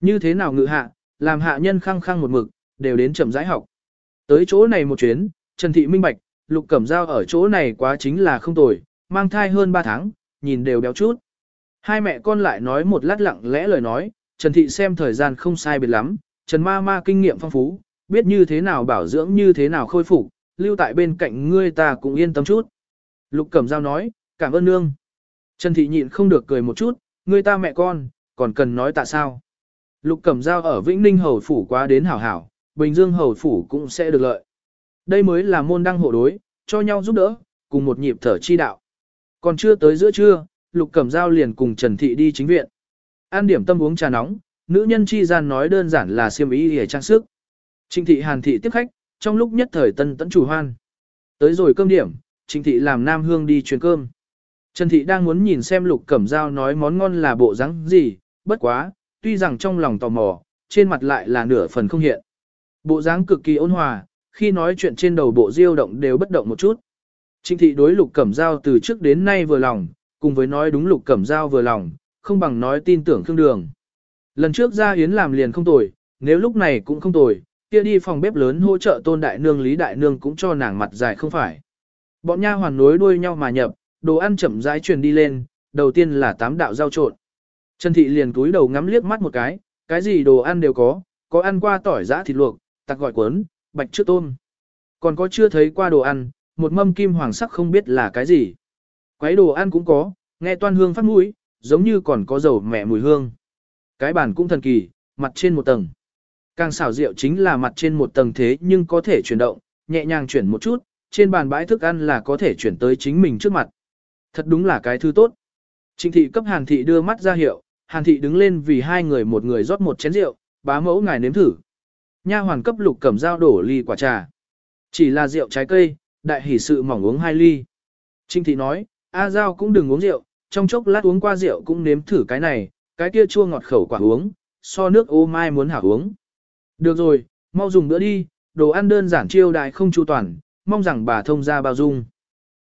Như thế nào ngự hạ, làm hạ nhân khăng khăng một mực, đều đến chậm rãi học. Tới chỗ này một chuyến, Trần Thị minh bạch, Lục Cẩm Giao ở chỗ này quá chính là không tồi, mang thai hơn 3 tháng, nhìn đều béo chút. Hai mẹ con lại nói một lát lặng lẽ lời nói, Trần Thị xem thời gian không sai biệt lắm, Trần Ma Ma kinh nghiệm phong phú, biết như thế nào bảo dưỡng như thế nào khôi phục, lưu tại bên cạnh ngươi ta cũng yên tâm chút. Lục Cẩm Giao nói, cảm ơn nương. Trần Thị nhịn không được cười một chút, ngươi ta mẹ con, còn cần nói tại sao. Lục Cẩm Giao ở Vĩnh Ninh Hầu Phủ quá đến hảo hảo, Bình Dương Hầu Phủ cũng sẽ được lợi. Đây mới là môn đăng hộ đối, cho nhau giúp đỡ, cùng một nhịp thở chi đạo. Còn chưa tới giữa trưa, Lục Cẩm Giao liền cùng Trần Thị đi chính viện. An điểm tâm uống trà nóng, nữ nhân chi gian nói đơn giản là siêm ý để trang sức. Trịnh Thị Hàn Thị tiếp khách, trong lúc nhất thời tân tấn chủ hoan. Tới rồi cơm điểm, Trịnh Thị làm Nam Hương đi truyền cơm. Trần Thị đang muốn nhìn xem Lục Cẩm Giao nói món ngon là bộ dáng gì, bất quá, tuy rằng trong lòng tò mò, trên mặt lại là nửa phần không hiện. Bộ dáng cực kỳ ôn hòa, khi nói chuyện trên đầu bộ diêu động đều bất động một chút. Trịnh thị đối lục cẩm dao từ trước đến nay vừa lòng, cùng với nói đúng lục cẩm dao vừa lòng, không bằng nói tin tưởng khương đường. Lần trước ra yến làm liền không tồi, nếu lúc này cũng không tồi, kia đi phòng bếp lớn hỗ trợ tôn đại nương lý đại nương cũng cho nàng mặt dài không phải. Bọn nha hoàn nối đuôi nhau mà nhập, đồ ăn chậm rãi truyền đi lên, đầu tiên là tám đạo rau trộn. Trần thị liền cúi đầu ngắm liếc mắt một cái, cái gì đồ ăn đều có, có ăn qua tỏi giã thịt luộc, tặc gọi cuốn, bạch trước tôm. Còn có chưa thấy qua đồ ăn, một mâm kim hoàng sắc không biết là cái gì. Quấy đồ ăn cũng có, nghe toan hương phát mũi, giống như còn có dầu mẹ mùi hương. Cái bàn cũng thần kỳ, mặt trên một tầng. Càng xảo rượu chính là mặt trên một tầng thế nhưng có thể chuyển động, nhẹ nhàng chuyển một chút, trên bàn bãi thức ăn là có thể chuyển tới chính mình trước mặt. Thật đúng là cái thứ tốt. Trịnh thị cấp hàn thị đưa mắt ra hiệu, hàn thị đứng lên vì hai người một người rót một chén rượu, bá mẫu ngài nếm thử. Nha hoàn cấp lục cẩm dao đổ ly quả trà. Chỉ là rượu trái cây, đại hỷ sự mỏng uống hai ly. Trinh thị nói, A Giao cũng đừng uống rượu, trong chốc lát uống qua rượu cũng nếm thử cái này, cái kia chua ngọt khẩu quả uống, so nước ô mai muốn hảo uống. Được rồi, mau dùng bữa đi, đồ ăn đơn giản chiêu đại không chu toàn, mong rằng bà thông gia bao dung.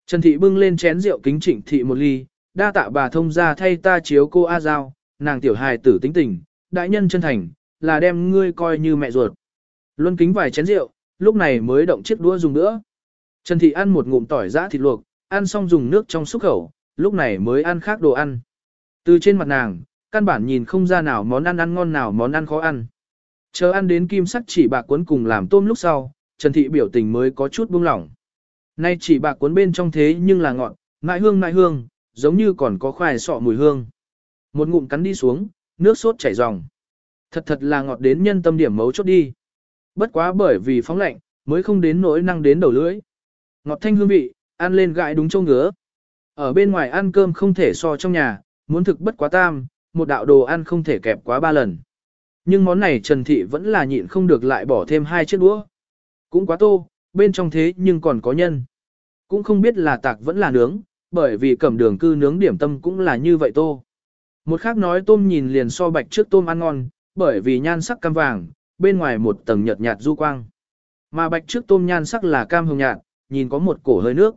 Trần Thị bưng lên chén rượu kính trịnh thị một ly, đa tạ bà thông gia thay ta chiếu cô A Giao, nàng tiểu hài tử tính tình, đại nhân chân thành, là đem ngươi coi như mẹ ruột. Luân kính vài chén rượu, lúc này mới động chiếc đũa dùng nữa. Trần Thị ăn một ngụm tỏi giã thịt luộc, ăn xong dùng nước trong xúc khẩu, lúc này mới ăn khác đồ ăn. Từ trên mặt nàng, căn bản nhìn không ra nào món ăn ăn ngon nào món ăn khó ăn. Chờ ăn đến kim sắc chỉ bạc cuốn cùng làm tôm lúc sau, Trần Thị biểu tình mới có chút buông lỏng. Nay chỉ bạc cuốn bên trong thế nhưng là ngọt, ngại hương ngại hương, giống như còn có khoai sọ mùi hương. Một ngụm cắn đi xuống, nước sốt chảy ròng. Thật thật là ngọt đến nhân tâm điểm mấu chốt đi. Bất quá bởi vì phóng lạnh, mới không đến nỗi năng đến đầu lưỡi. Ngọt thanh hương vị, ăn lên gãi đúng châu ngứa. Ở bên ngoài ăn cơm không thể so trong nhà, muốn thực bất quá tam, một đạo đồ ăn không thể kẹp quá ba lần. Nhưng món này Trần Thị vẫn là nhịn không được lại bỏ thêm hai chiếc đũa. Cũng quá tô, bên trong thế nhưng còn có nhân. Cũng không biết là tạc vẫn là nướng, bởi vì cẩm đường cư nướng điểm tâm cũng là như vậy tô. Một khác nói tôm nhìn liền so bạch trước tôm ăn ngon, bởi vì nhan sắc cam vàng, bên ngoài một tầng nhợt nhạt du quang. Mà bạch trước tôm nhan sắc là cam hồng nhạt, nhìn có một cổ hơi nước.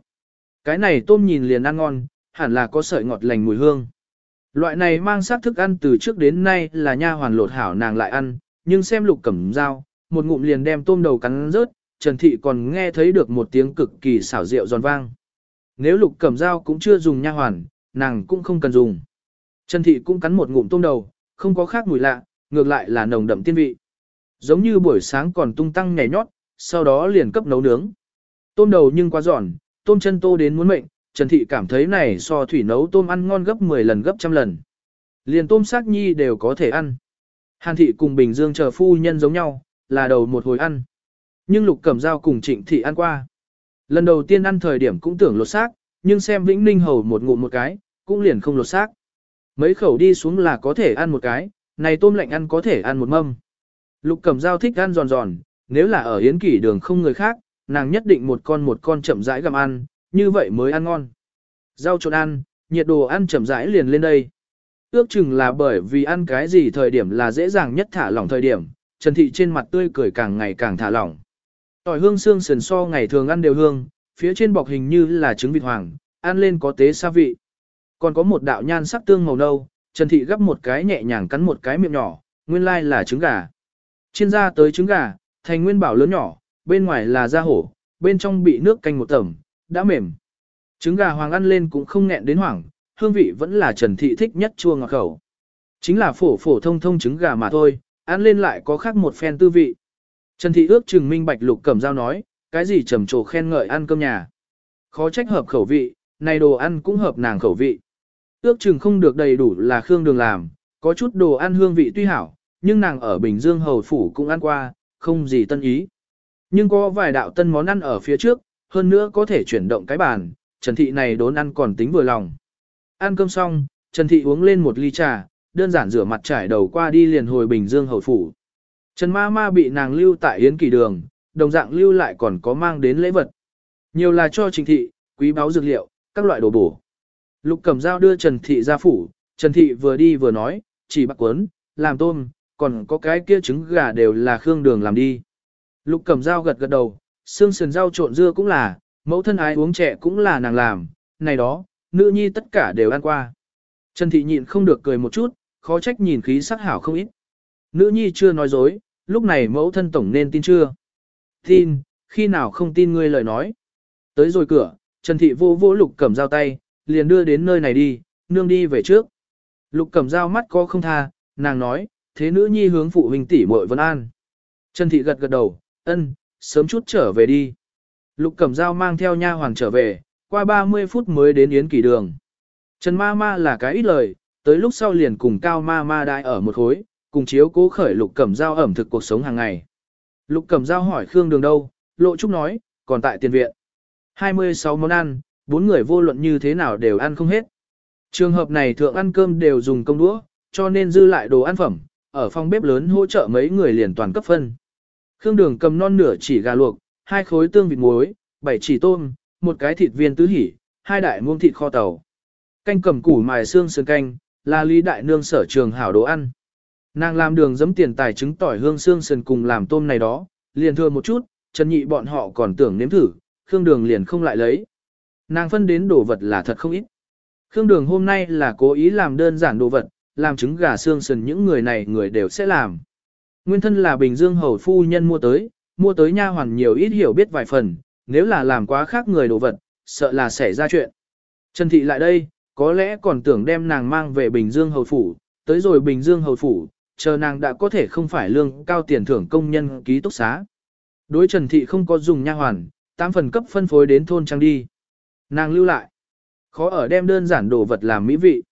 Cái này tôm nhìn liền ăn ngon, hẳn là có sợi ngọt lành mùi hương. Loại này mang sắc thức ăn từ trước đến nay là nha hoàn lột hảo nàng lại ăn, nhưng xem lục cẩm dao, một ngụm liền đem tôm đầu cắn rớt, Trần Thị còn nghe thấy được một tiếng cực kỳ xảo rượu giòn vang. Nếu lục cẩm dao cũng chưa dùng nha hoàn, nàng cũng không cần dùng. Trần Thị cũng cắn một ngụm tôm đầu, không có khác mùi lạ, ngược lại là nồng đậm tiên vị. Giống như buổi sáng còn tung tăng nhảy nhót, sau đó liền cấp nấu nướng. Tôm đầu nhưng quá giòn, tôm chân tô đến muốn mệnh, Trần Thị cảm thấy này so thủy nấu tôm ăn ngon gấp 10 lần gấp trăm lần. Liền tôm xác nhi đều có thể ăn. Hàn Thị cùng Bình Dương chờ phu nhân giống nhau, là đầu một hồi ăn. Nhưng Lục Cẩm Dao cùng Trịnh Thị ăn qua. Lần đầu tiên ăn thời điểm cũng tưởng lột xác, nhưng xem Vĩnh Ninh hầu một ngụm một cái, cũng liền không lột xác. Mấy khẩu đi xuống là có thể ăn một cái, này tôm lạnh ăn có thể ăn một mâm. Lục Cẩm Dao thích ăn giòn giòn, nếu là ở Yến Kỷ đường không người khác, nàng nhất định một con một con chậm rãi gặm ăn, như vậy mới ăn ngon. Rau trộn ăn, nhiệt đồ ăn chậm rãi liền lên đây. Ước chừng là bởi vì ăn cái gì thời điểm là dễ dàng nhất thả lỏng thời điểm, Trần Thị trên mặt tươi cười càng ngày càng thả lỏng. Tỏi hương xương sườn so ngày thường ăn đều hương, phía trên bọc hình như là trứng vịt hoàng, ăn lên có tế xa vị. Còn có một đạo nhan sắc tương màu nâu, Trần Thị gấp một cái nhẹ nhàng cắn một cái miệng nhỏ, nguyên lai là trứng gà. Chiên ra tới trứng gà, thành nguyên bảo lớn nhỏ, bên ngoài là da hổ, bên trong bị nước canh một tẩm, đã mềm. Trứng gà hoàng ăn lên cũng không nghẹn đến hoảng, hương vị vẫn là Trần Thị thích nhất chua ngọt khẩu. Chính là phổ phổ thông thông trứng gà mà thôi, ăn lên lại có khác một phen tư vị. Trần Thị ước chừng minh bạch lục cẩm dao nói, cái gì trầm trồ khen ngợi ăn cơm nhà. Khó trách hợp khẩu vị, này đồ ăn cũng hợp nàng khẩu vị. Ước chừng không được đầy đủ là khương đường làm, có chút đồ ăn hương vị tuy hảo, nhưng nàng ở Bình Dương Hầu Phủ cũng ăn qua, không gì tân ý. Nhưng có vài đạo tân món ăn ở phía trước, hơn nữa có thể chuyển động cái bàn, Trần Thị này đốn ăn còn tính vừa lòng. Ăn cơm xong, Trần Thị uống lên một ly trà, đơn giản rửa mặt trải đầu qua đi liền hồi Bình Dương hầu phủ. Trần Ma Ma bị nàng lưu tại Yến Kỳ Đường, đồng dạng lưu lại còn có mang đến lễ vật. Nhiều là cho Trình Thị, quý báo dược liệu, các loại đồ bổ. Lục Cẩm Dao đưa Trần Thị ra phủ, Trần Thị vừa đi vừa nói, chỉ bạc quấn, làm tôm, còn có cái kia trứng gà đều là khương đường làm đi. Lục Cẩm Dao gật gật đầu, xương sườn rau trộn dưa cũng là, mẫu thân ái uống trẻ cũng là nàng làm, này đó, nữ nhi tất cả đều ăn qua. Trần Thị nhịn không được cười một chút, khó trách nhìn khí sắc hảo không ít. Nữ nhi chưa nói dối, lúc này mẫu thân tổng nên tin chưa? Tin, khi nào không tin ngươi lời nói. Tới rồi cửa, Trần Thị vô vô lục cẩm dao tay, liền đưa đến nơi này đi, nương đi về trước. Lục cẩm dao mắt có không tha, nàng nói, thế nữ nhi hướng phụ huynh tỷ muội vân an. Trần Thị gật gật đầu, ân, sớm chút trở về đi. Lục Cẩm Dao mang theo nha hoàng trở về, qua 30 phút mới đến Yến Kỳ Đường. Trần Ma Ma là cái ít lời, tới lúc sau liền cùng Cao Ma Ma đại ở một khối, cùng chiếu cố khởi Lục Cẩm Dao ẩm thực cuộc sống hàng ngày. Lục Cẩm Dao hỏi Khương Đường đâu, Lộ Trúc nói, còn tại tiền viện. 26 món ăn, bốn người vô luận như thế nào đều ăn không hết. Trường hợp này thượng ăn cơm đều dùng công đũa, cho nên dư lại đồ ăn phẩm, ở phòng bếp lớn hỗ trợ mấy người liền toàn cấp phân. Khương Đường cầm non nửa chỉ gà luộc, hai khối tương vịt muối, bảy chỉ tôm, một cái thịt viên tứ hỉ, hai đại muông thịt kho tàu. Canh cầm củ mài xương sườn canh, là lý đại nương sở trường hảo đồ ăn. Nàng làm đường giấm tiền tài trứng tỏi hương xương sườn cùng làm tôm này đó, liền thừa một chút, Trần Nhị bọn họ còn tưởng nếm thử, Khương Đường liền không lại lấy. Nàng phân đến đồ vật là thật không ít. Khương Đường hôm nay là cố ý làm đơn giản đồ vật, làm trứng gà xương sườn những người này người đều sẽ làm. Nguyên thân là Bình Dương hầu phu nhân mua tới, mua tới nha hoàn nhiều ít hiểu biết vài phần, nếu là làm quá khác người đồ vật, sợ là xảy ra chuyện. Trần Thị lại đây, có lẽ còn tưởng đem nàng mang về Bình Dương hầu phủ, tới rồi Bình Dương hầu phủ, chờ nàng đã có thể không phải lương cao tiền thưởng công nhân ký túc xá. Đối Trần Thị không có dùng nha hoàn, tám phần cấp phân phối đến thôn trang đi. Nàng lưu lại. Khó ở đem đơn giản đồ vật làm mỹ vị.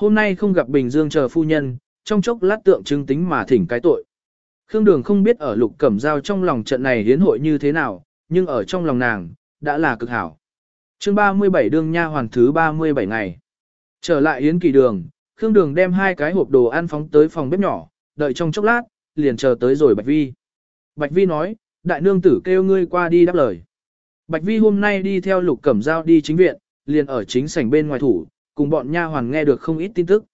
Hôm nay không gặp Bình Dương chờ phu nhân, trong chốc lát tượng trưng tính mà thỉnh cái tội. Khương Đường không biết ở lục cẩm giao trong lòng trận này hiến hội như thế nào, nhưng ở trong lòng nàng, đã là cực hảo. chương 37 đương nha hoàn thứ 37 ngày. Trở lại yến kỳ đường, Khương Đường đem hai cái hộp đồ ăn phóng tới phòng bếp nhỏ, đợi trong chốc lát, liền chờ tới rồi Bạch Vi. Bạch Vi nói, đại nương tử kêu ngươi qua đi đáp lời. Bạch Vi hôm nay đi theo lục cẩm giao đi chính viện, liền ở chính sảnh bên ngoài thủ, cùng bọn nha hoàn nghe được không ít tin tức.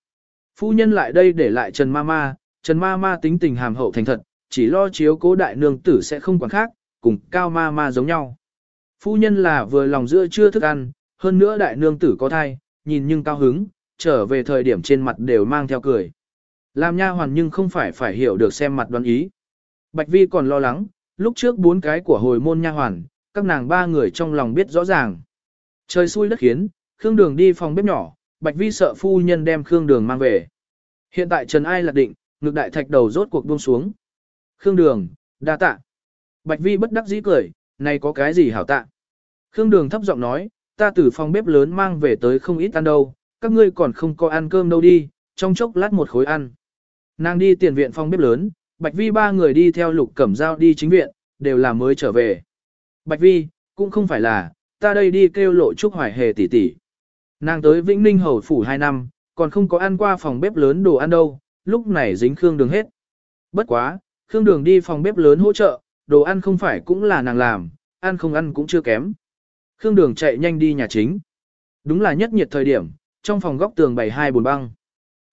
Phu nhân lại đây để lại Trần Mama, Trần Mama tính tình hàm hậu thành thật, chỉ lo chiếu cố đại nương tử sẽ không quản khác, cùng cao Mama giống nhau. Phu nhân là vừa lòng giữa chưa thức ăn, hơn nữa đại nương tử có thai, nhìn nhưng cao hứng, trở về thời điểm trên mặt đều mang theo cười. Làm nha hoàn nhưng không phải phải hiểu được xem mặt đoán ý. Bạch Vi còn lo lắng, lúc trước bốn cái của hồi môn nha hoàn, các nàng ba người trong lòng biết rõ ràng. Trời xui đất khiến, Khương Đường đi phòng bếp nhỏ, Bạch Vi sợ phu nhân đem Khương Đường mang về. Hiện tại Trần Ai lạc định, ngực đại thạch đầu rốt cuộc buông xuống. Khương Đường, đa tạ. Bạch Vi bất đắc dĩ cười, này có cái gì hảo tạ. Khương Đường thấp giọng nói, ta từ phòng bếp lớn mang về tới không ít ăn đâu, các ngươi còn không có ăn cơm đâu đi, trong chốc lát một khối ăn. Nàng đi tiền viện phòng bếp lớn, Bạch Vi ba người đi theo lục cẩm dao đi chính viện, đều là mới trở về. Bạch Vi, cũng không phải là, ta đây đi kêu lộ trúc hoài hề tỷ tỷ. Nàng tới Vĩnh Ninh Hầu Phủ 2 năm, còn không có ăn qua phòng bếp lớn đồ ăn đâu, lúc này dính Khương Đường hết. Bất quá, Khương Đường đi phòng bếp lớn hỗ trợ, đồ ăn không phải cũng là nàng làm, ăn không ăn cũng chưa kém. Khương Đường chạy nhanh đi nhà chính. Đúng là nhất nhiệt thời điểm, trong phòng góc tường bày hai bồn băng.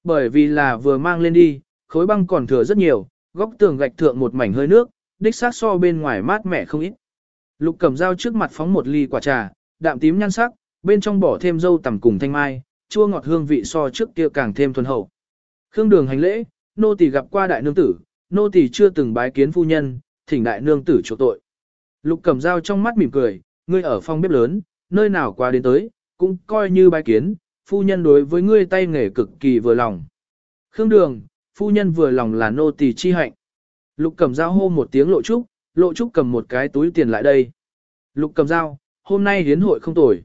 Bởi vì là vừa mang lên đi, khối băng còn thừa rất nhiều, góc tường gạch thượng một mảnh hơi nước, đích xác so bên ngoài mát mẻ không ít. Lục cầm dao trước mặt phóng một ly quả trà, đạm tím nhan sắc, bên trong bỏ thêm dâu tằm cùng thanh mai, chua ngọt hương vị so trước kia càng thêm thuần hậu. Khương đường hành lễ, nô tỳ gặp qua đại nương tử, nô tỳ chưa từng bái kiến phu nhân, thỉnh đại nương tử chỗ tội. Lục cầm dao trong mắt mỉm cười, ngươi ở phòng bếp lớn, nơi nào qua đến tới, cũng coi như bái kiến, phu nhân đối với ngươi tay nghề cực kỳ vừa lòng. Khương đường, phu nhân vừa lòng là nô tỳ chi hạnh. Lục cầm dao hô một tiếng lộ trúc, lộ trúc cầm một cái túi tiền lại đây. Lục cầm dao, hôm nay hiến hội không tồi.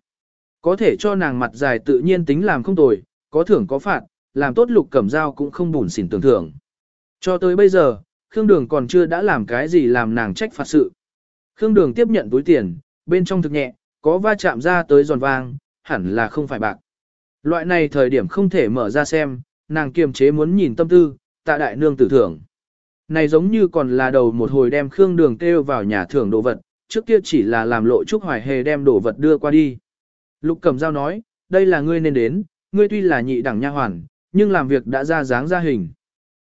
Có thể cho nàng mặt dài tự nhiên tính làm không tồi, có thưởng có phạt, làm tốt lục cẩm dao cũng không bùn xỉn tưởng thưởng. Cho tới bây giờ, Khương Đường còn chưa đã làm cái gì làm nàng trách phạt sự. Khương Đường tiếp nhận túi tiền, bên trong thực nhẹ, có va chạm ra tới giòn vang, hẳn là không phải bạc. Loại này thời điểm không thể mở ra xem, nàng kiềm chế muốn nhìn tâm tư, tạ đại nương tử thưởng. Này giống như còn là đầu một hồi đem Khương Đường kêu vào nhà thưởng đồ vật, trước kia chỉ là làm lộ chúc hoài hề đem đồ vật đưa qua đi. Lục Cẩm Giao nói, đây là ngươi nên đến, ngươi tuy là nhị đẳng nha hoàn, nhưng làm việc đã ra dáng ra hình.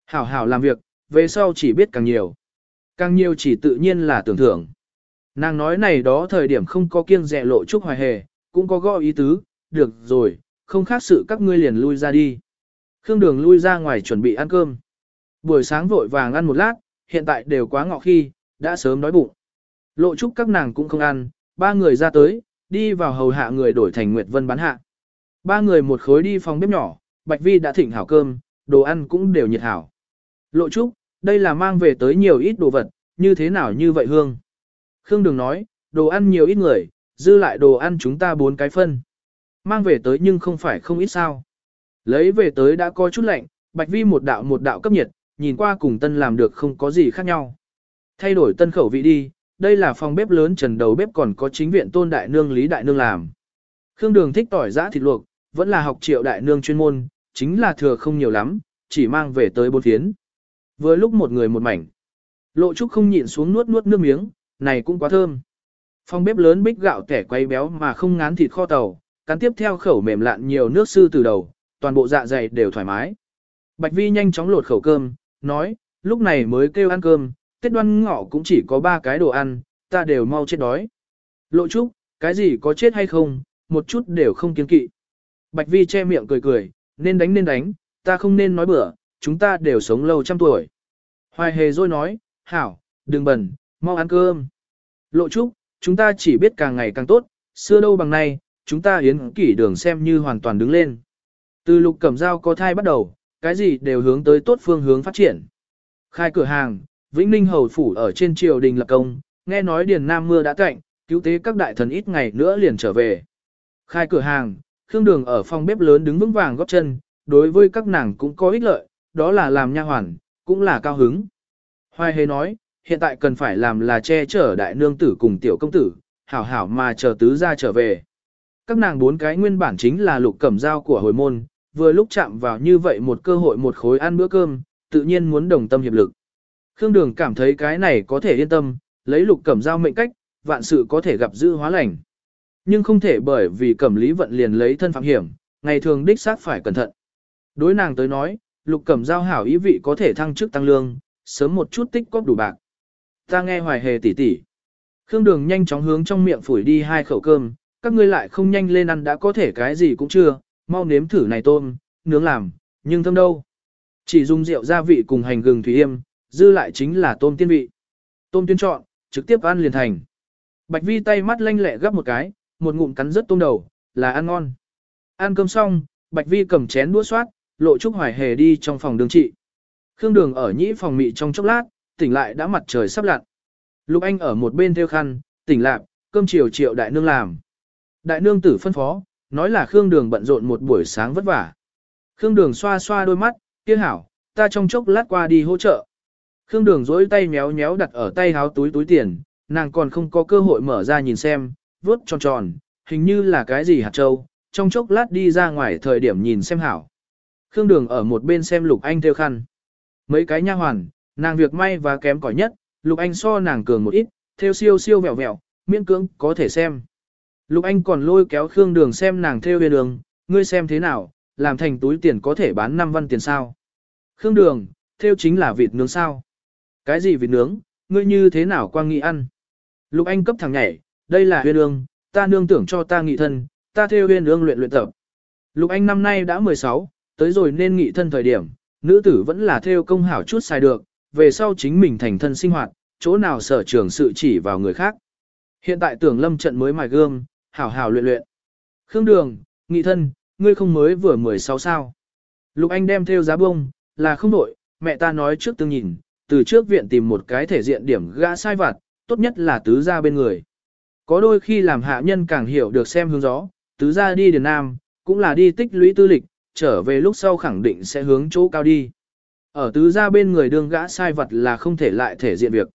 Hảo hảo làm việc, về sau chỉ biết càng nhiều. Càng nhiều chỉ tự nhiên là tưởng thưởng. Nàng nói này đó thời điểm không có kiêng dè lộ trúc hoài hề, cũng có gõ ý tứ, được rồi, không khác sự các ngươi liền lui ra đi. Khương Đường lui ra ngoài chuẩn bị ăn cơm. Buổi sáng vội vàng ăn một lát, hiện tại đều quá ngọ khi, đã sớm đói bụng. Lộ trúc các nàng cũng không ăn, ba người ra tới, đi vào hầu hạ người đổi thành Nguyệt Vân bán hạ. Ba người một khối đi phòng bếp nhỏ, Bạch Vi đã thỉnh hảo cơm, đồ ăn cũng đều nhiệt hảo. Lộ trúc, đây là mang về tới nhiều ít đồ vật, như thế nào như vậy hương. Khương đừng nói, đồ ăn nhiều ít người, dư lại đồ ăn chúng ta bốn cái phân. Mang về tới nhưng không phải không ít sao. Lấy về tới đã có chút lạnh, Bạch Vi một đạo một đạo cấp nhiệt, nhìn qua cùng tân làm được không có gì khác nhau. Thay đổi tân khẩu vị đi, đây là phòng bếp lớn trần đầu bếp còn có chính viện tôn đại nương lý đại nương làm. Khương Đường thích tỏi giã thịt luộc, vẫn là học triệu đại nương chuyên môn, chính là thừa không nhiều lắm, chỉ mang về tới bốn phiến. Với lúc một người một mảnh, lộ trúc không nhịn xuống nuốt nuốt nước miếng, này cũng quá thơm. Phòng bếp lớn bích gạo kẻ quay béo mà không ngán thịt kho tàu, cắn tiếp theo khẩu mềm lạn nhiều nước sư từ đầu, toàn bộ dạ dày đều thoải mái. Bạch Vi nhanh chóng lột khẩu cơm, nói, lúc này mới kêu ăn cơm, Tết đoan ngọ cũng chỉ có ba cái đồ ăn, ta đều mau chết đói. Lộ Trúc, cái gì có chết hay không, một chút đều không kiên kỵ. Bạch Vi che miệng cười cười, nên đánh nên đánh, ta không nên nói bừa, chúng ta đều sống lâu trăm tuổi. Hoài hề rồi nói, hảo, đừng bẩn, mau ăn cơm. Lộ Trúc, chúng ta chỉ biết càng ngày càng tốt, xưa đâu bằng nay, chúng ta hiến kỷ đường xem như hoàn toàn đứng lên. Từ lục cẩm dao có thai bắt đầu, cái gì đều hướng tới tốt phương hướng phát triển. Khai cửa hàng, Vĩnh Ninh Hầu Phủ ở trên triều đình lập công, nghe nói Điền Nam mưa đã cạnh, cứu tế các đại thần ít ngày nữa liền trở về. Khai cửa hàng, Khương Đường ở phòng bếp lớn đứng vững vàng góp chân, đối với các nàng cũng có ích lợi, đó là làm nha hoàn, cũng là cao hứng. Hoài hề nói, hiện tại cần phải làm là che chở đại nương tử cùng tiểu công tử, hảo hảo mà chờ tứ ra trở về. Các nàng bốn cái nguyên bản chính là lục cẩm dao của hồi môn, vừa lúc chạm vào như vậy một cơ hội một khối ăn bữa cơm, tự nhiên muốn đồng tâm hiệp lực. Khương Đường cảm thấy cái này có thể yên tâm, lấy lục cẩm dao mệnh cách, vạn sự có thể gặp dư hóa lành. Nhưng không thể bởi vì cẩm lý vận liền lấy thân phạm hiểm, ngày thường đích xác phải cẩn thận. Đối nàng tới nói, lục cẩm giao hảo ý vị có thể thăng chức tăng lương, sớm một chút tích cóp đủ bạc. Ta nghe hoài hề tỉ tỉ. Khương Đường nhanh chóng hướng trong miệng phủi đi hai khẩu cơm, các ngươi lại không nhanh lên ăn đã có thể cái gì cũng chưa, mau nếm thử này tôm, nướng làm, nhưng thơm đâu. Chỉ dùng rượu gia vị cùng hành gừng thủy yêm, dư lại chính là tôm tiên vị. Tôm tuyên chọn, trực tiếp ăn liền thành. Bạch Vi tay mắt lanh lẹ gấp một cái, một ngụm cắn rất tôm đầu, là ăn ngon. Ăn cơm xong, Bạch Vi cầm chén đũa soát, lộ trúc hoài hề đi trong phòng đường trị. Khương Đường ở nhĩ phòng mị trong chốc lát, tỉnh lại đã mặt trời sắp lặn. Lục Anh ở một bên theo khăn, tỉnh lạc, cơm chiều triệu đại nương làm. Đại nương tử phân phó, nói là Khương Đường bận rộn một buổi sáng vất vả. Khương Đường xoa xoa đôi mắt, kia hảo, ta trong chốc lát qua đi hỗ trợ. Khương Đường dối tay méo méo đặt ở tay háo túi túi tiền, nàng còn không có cơ hội mở ra nhìn xem, vuốt tròn tròn, hình như là cái gì hạt châu, trong chốc lát đi ra ngoài thời điểm nhìn xem hảo. Khương Đường ở một bên xem Lục Anh theo khăn. Mấy cái nha hoàn, nàng việc may và kém cỏi nhất, Lục Anh so nàng cường một ít, theo siêu siêu vẹo vẹo, miễn cưỡng có thể xem. Lục Anh còn lôi kéo Khương Đường xem nàng theo bên đường, ngươi xem thế nào, làm thành túi tiền có thể bán 5 văn tiền sao. Khương Đường, theo chính là vịt nướng sao. Cái gì vịt nướng, ngươi như thế nào quang nghị ăn. Lục Anh cấp thẳng nhảy, đây là huyên ương, ta nương tưởng cho ta nghị thân, ta theo huyên ương luyện luyện tập. Lục Anh năm nay đã 16, tới rồi nên nghị thân thời điểm, nữ tử vẫn là theo công hảo chút sai được, về sau chính mình thành thân sinh hoạt, chỗ nào sở trường sự chỉ vào người khác. Hiện tại tưởng lâm trận mới mài gương, hảo hảo luyện luyện. Khương Đường, nghị thân, ngươi không mới vừa 16 sao. Lục Anh đem theo giá bông, là không đổi, mẹ ta nói trước tương nhìn, từ trước viện tìm một cái thể diện điểm gã sai vặt, tốt nhất là tứ gia bên người. Có đôi khi làm hạ nhân càng hiểu được xem hướng gió, tứ gia đi Điền Nam, cũng là đi tích lũy tư lịch, trở về lúc sau khẳng định sẽ hướng chỗ cao đi. Ở tứ gia bên người đương gã sai vật là không thể lại thể diện việc.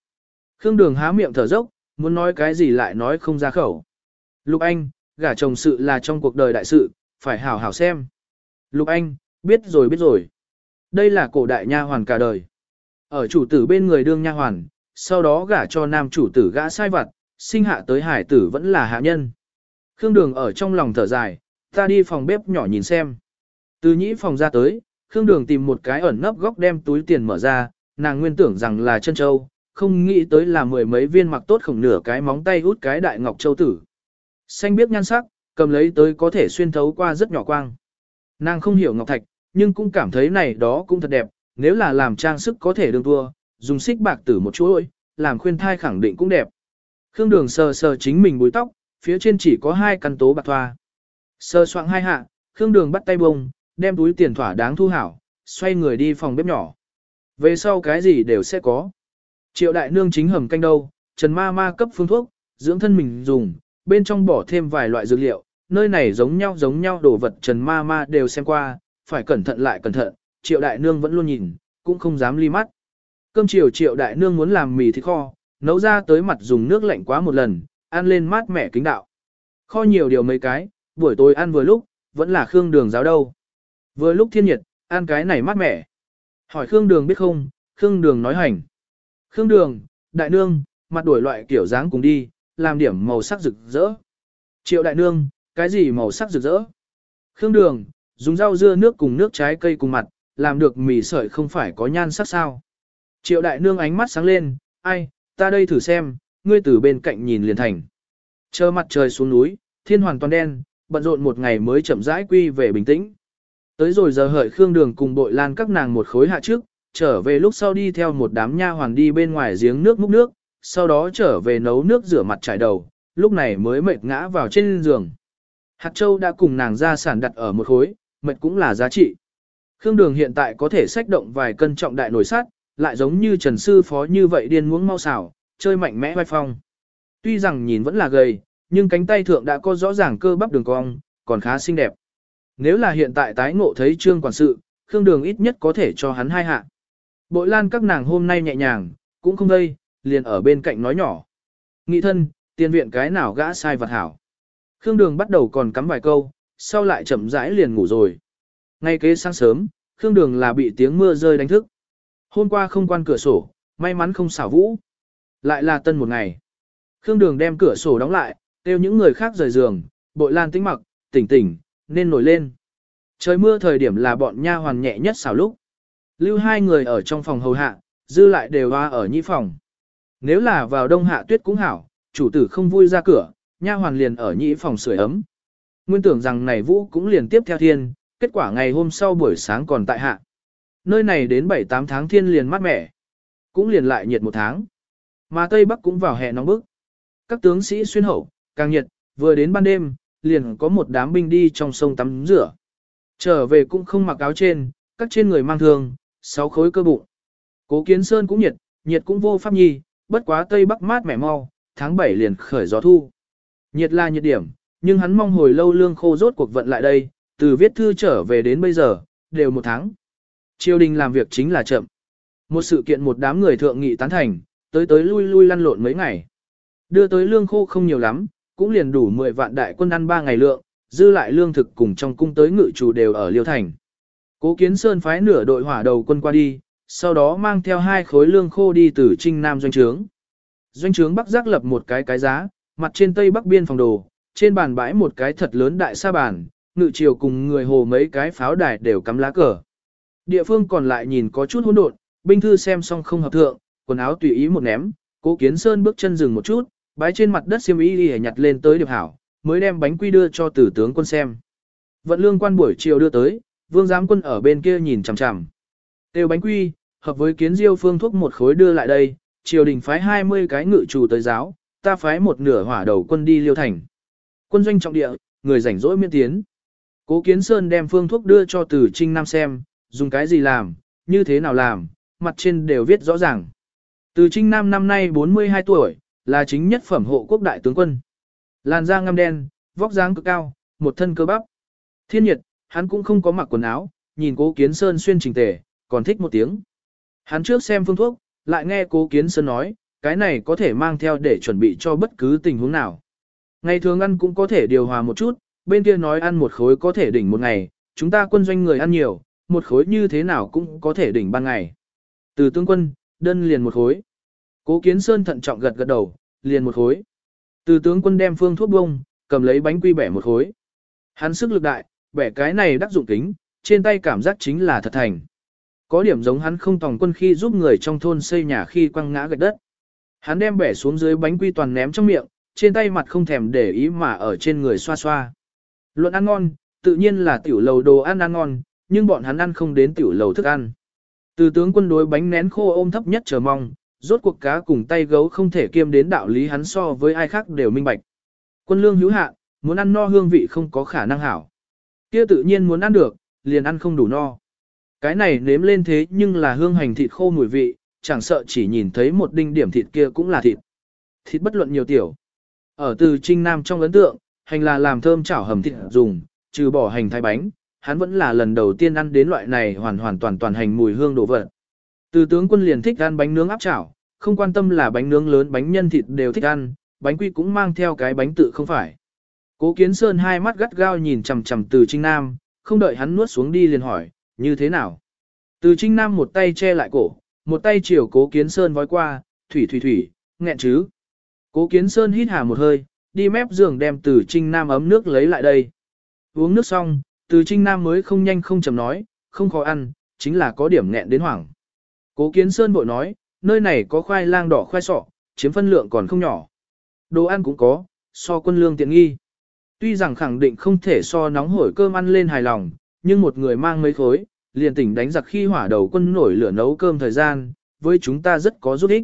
Khương Đường há miệng thở dốc, muốn nói cái gì lại nói không ra khẩu. Lục Anh, gả chồng sự là trong cuộc đời đại sự, phải hảo hảo xem. Lục Anh, biết rồi biết rồi. Đây là cổ đại nha hoàn cả đời. Ở chủ tử bên người đương nha hoàn, sau đó gả cho nam chủ tử gã sai vặt, sinh hạ tới hải tử vẫn là hạ nhân. Khương Đường ở trong lòng thở dài, ta đi phòng bếp nhỏ nhìn xem. Từ nhĩ phòng ra tới, Khương Đường tìm một cái ẩn nấp góc đem túi tiền mở ra, nàng nguyên tưởng rằng là chân châu, không nghĩ tới là mười mấy viên mặc tốt khổng nửa cái móng tay út cái đại ngọc châu tử. Xanh biết nhan sắc, cầm lấy tới có thể xuyên thấu qua rất nhỏ quang. Nàng không hiểu ngọc thạch, nhưng cũng cảm thấy này đó cũng thật đẹp, nếu là làm trang sức có thể đương thua, dùng xích bạc tử một chuỗi, làm khuyên thai khẳng định cũng đẹp. Khương Đường sờ sờ chính mình búi tóc, phía trên chỉ có hai căn tố bạc thoa. Sờ soạng hai hạ, Khương Đường bắt tay bông, đem túi tiền thỏa đáng thu hảo, xoay người đi phòng bếp nhỏ. Về sau cái gì đều sẽ có. Triệu đại nương chính hầm canh đâu, Trần ma ma cấp phương thuốc, dưỡng thân mình dùng, bên trong bỏ thêm vài loại dược liệu, nơi này giống nhau giống nhau đồ vật Trần ma ma đều xem qua, phải cẩn thận lại cẩn thận, triệu đại nương vẫn luôn nhìn, cũng không dám ly mắt. Cơm chiều triệu đại nương muốn làm mì thịt kho, nấu ra tới mặt dùng nước lạnh quá một lần, ăn lên mát mẻ kính đạo. Kho nhiều điều mấy cái, buổi tối ăn vừa lúc, vẫn là khương đường giáo đâu. Vừa lúc thiên nhiệt, ăn cái này mát mẻ. Hỏi Khương Đường biết không, Khương Đường nói hành. Khương Đường, đại nương, mặt đổi loại kiểu dáng cùng đi, làm điểm màu sắc rực rỡ. Triệu đại nương, cái gì màu sắc rực rỡ? Khương Đường, dùng rau dưa nước cùng nước trái cây cùng mặt, làm được mì sợi không phải có nhan sắc sao. Triệu đại nương ánh mắt sáng lên, ai, ta đây thử xem, ngươi từ bên cạnh nhìn liền thành. Chờ mặt trời xuống núi, thiên hoàn toàn đen, bận rộn một ngày mới chậm rãi quy về bình tĩnh. Tới rồi giờ hợi Khương Đường cùng bội lan các nàng một khối hạ trước, trở về lúc sau đi theo một đám nha hoàn đi bên ngoài giếng nước múc nước, sau đó trở về nấu nước rửa mặt trải đầu, lúc này mới mệt ngã vào trên giường. Hạt châu đã cùng nàng ra sản đặt ở một khối, mệt cũng là giá trị. Khương Đường hiện tại có thể sách động vài cân trọng đại nổi sát, lại giống như Trần Sư Phó như vậy điên muống mau xảo, chơi mạnh mẽ vai phong. Tuy rằng nhìn vẫn là gầy, nhưng cánh tay thượng đã có rõ ràng cơ bắp đường cong, còn khá xinh đẹp. Nếu là hiện tại tái ngộ thấy trương quản sự, Khương Đường ít nhất có thể cho hắn hai hạ. Bội lan các nàng hôm nay nhẹ nhàng, cũng không đây, liền ở bên cạnh nói nhỏ. Nghị thân, tiền viện cái nào gã sai vật hảo. Khương Đường bắt đầu còn cắm vài câu, sau lại chậm rãi liền ngủ rồi. Ngay kế sáng sớm, Khương Đường là bị tiếng mưa rơi đánh thức. Hôm qua không quan cửa sổ, may mắn không xảo vũ. Lại là tân một ngày. Khương Đường đem cửa sổ đóng lại, kêu những người khác rời giường, bội lan tĩnh mặc, tỉnh tỉnh, nên nổi lên. Trời mưa thời điểm là bọn nha hoàn nhẹ nhất xảo lúc. Lưu hai người ở trong phòng hầu hạ, dư lại đều hoa ở nhị phòng. Nếu là vào đông hạ tuyết cũng hảo, chủ tử không vui ra cửa, nha hoàn liền ở nhị phòng sưởi ấm. Nguyên tưởng rằng này vũ cũng liền tiếp theo thiên, kết quả ngày hôm sau buổi sáng còn tại hạ. Nơi này đến 7-8 tháng thiên liền mát mẻ, cũng liền lại nhiệt một tháng. Mà Tây Bắc cũng vào hè nóng bức. Các tướng sĩ xuyên hậu, càng nhiệt, vừa đến ban đêm, liền có một đám binh đi trong sông tắm rửa. Trở về cũng không mặc áo trên, các trên người mang thương, sáu khối cơ bụng. Cố kiến sơn cũng nhiệt, nhiệt cũng vô pháp nhi, bất quá Tây Bắc mát mẻ mau, tháng 7 liền khởi gió thu. Nhiệt là nhiệt điểm, nhưng hắn mong hồi lâu lương khô rốt cuộc vận lại đây, từ viết thư trở về đến bây giờ, đều một tháng. Triều đình làm việc chính là chậm. Một sự kiện một đám người thượng nghị tán thành, tới tới lui lui lăn lộn mấy ngày. Đưa tới lương khô không nhiều lắm, cũng liền đủ 10 vạn đại quân ăn 3 ngày lượng, dư lại lương thực cùng trong cung tới ngự chủ đều ở Liêu Thành. Cố Kiến Sơn phái nửa đội hỏa đầu quân qua đi, sau đó mang theo hai khối lương khô đi từ Trinh Nam doanh trướng. Doanh trướng Bắc giác lập một cái cái giá, mặt trên tây bắc biên phòng đồ, trên bàn bãi một cái thật lớn đại sa bàn, ngự triều cùng người hồ mấy cái pháo đài đều cắm lá cờ. Địa phương còn lại nhìn có chút hỗn độn, binh thư xem xong không hợp thượng, quần áo tùy ý một ném, Cố Kiến Sơn bước chân dừng một chút, bái trên mặt đất xiêm y đi nhặt lên tới điệp hảo, mới đem bánh quy đưa cho tử tướng quân xem. Vận lương quan buổi chiều đưa tới, vương giám quân ở bên kia nhìn chằm chằm. Tiêu bánh quy, hợp với kiến diêu phương thuốc một khối đưa lại đây, triều đình phái 20 cái ngự chủ tới giáo, ta phái một nửa hỏa đầu quân đi liêu thành. Quân doanh trọng địa, người rảnh rỗi miễn tiến. Cố Kiến Sơn đem phương thuốc đưa cho Từ Trinh Nam xem, dùng cái gì làm, như thế nào làm, mặt trên đều viết rõ ràng. Từ Trinh Nam năm nay 42 tuổi, là chính nhất phẩm hộ quốc đại tướng quân. Làn da ngăm đen, vóc dáng cực cao, một thân cơ bắp. Thiên nhiệt, hắn cũng không có mặc quần áo, nhìn cố kiến sơn xuyên trình tề, còn thích một tiếng. Hắn trước xem phương thuốc, lại nghe cố kiến sơn nói, cái này có thể mang theo để chuẩn bị cho bất cứ tình huống nào. Ngày thường ăn cũng có thể điều hòa một chút, bên kia nói ăn một khối có thể đỉnh một ngày, chúng ta quân doanh người ăn nhiều, một khối như thế nào cũng có thể đỉnh ban ngày. Từ tướng quân, đơn liền một khối. Cố Kiến Sơn thận trọng gật gật đầu, liền một khối. Từ tướng quân đem phương thuốc bông, cầm lấy bánh quy bẻ một khối. Hắn sức lực đại, bẻ cái này đắc dụng kính, trên tay cảm giác chính là thật thành. Có điểm giống hắn không tòng quân khi giúp người trong thôn xây nhà khi quăng ngã gạch đất. Hắn đem bẻ xuống dưới bánh quy toàn ném trong miệng, trên tay mặt không thèm để ý mà ở trên người xoa xoa. Luận ăn ngon, tự nhiên là tiểu lầu đồ ăn ăn ngon, nhưng bọn hắn ăn không đến tiểu lầu thức ăn. Từ tướng quân đối bánh nén khô ôm thấp nhất chờ mong, rốt cuộc cá cùng tay gấu không thể kiêm đến đạo lý hắn so với ai khác đều minh bạch. Quân lương hữu hạn, muốn ăn no hương vị không có khả năng hảo. Kia tự nhiên muốn ăn được, liền ăn không đủ no. Cái này nếm lên thế nhưng là hương hành thịt khô mùi vị, chẳng sợ chỉ nhìn thấy một đinh điểm thịt kia cũng là thịt. Thịt bất luận nhiều tiểu. Ở từ Trinh Nam trong ấn tượng, hành là làm thơm chảo hầm thịt dùng, trừ bỏ hành thái bánh, hắn vẫn là lần đầu tiên ăn đến loại này hoàn hoàn toàn toàn hành mùi hương đồ vật. Từ tướng quân liền thích ăn bánh nướng áp chảo, không quan tâm là bánh nướng lớn bánh nhân thịt đều thích ăn, bánh quy cũng mang theo cái bánh tự không phải. Cố Kiến Sơn hai mắt gắt gao nhìn chằm chằm từ Trinh Nam, không đợi hắn nuốt xuống đi liền hỏi, như thế nào? Từ Trinh Nam một tay che lại cổ, một tay chiều Cố Kiến Sơn vói qua, thủy thủy thủy, nghẹn chứ. Cố Kiến Sơn hít hà một hơi, đi mép giường đem từ Trinh Nam ấm nước lấy lại đây. Uống nước xong, từ Trinh Nam mới không nhanh không chậm nói, không khó ăn, chính là có điểm nghẹn đến hoảng. Cố Kiến Sơn bội nói, nơi này có khoai lang đỏ khoai sọ, chiếm phân lượng còn không nhỏ. Đồ ăn cũng có, so quân lương tiện nghi. Tuy rằng khẳng định không thể so nóng hổi cơm ăn lên hài lòng, nhưng một người mang mấy khối, liền tỉnh đánh giặc khi hỏa đầu quân nổi lửa nấu cơm thời gian, với chúng ta rất có giúp ích.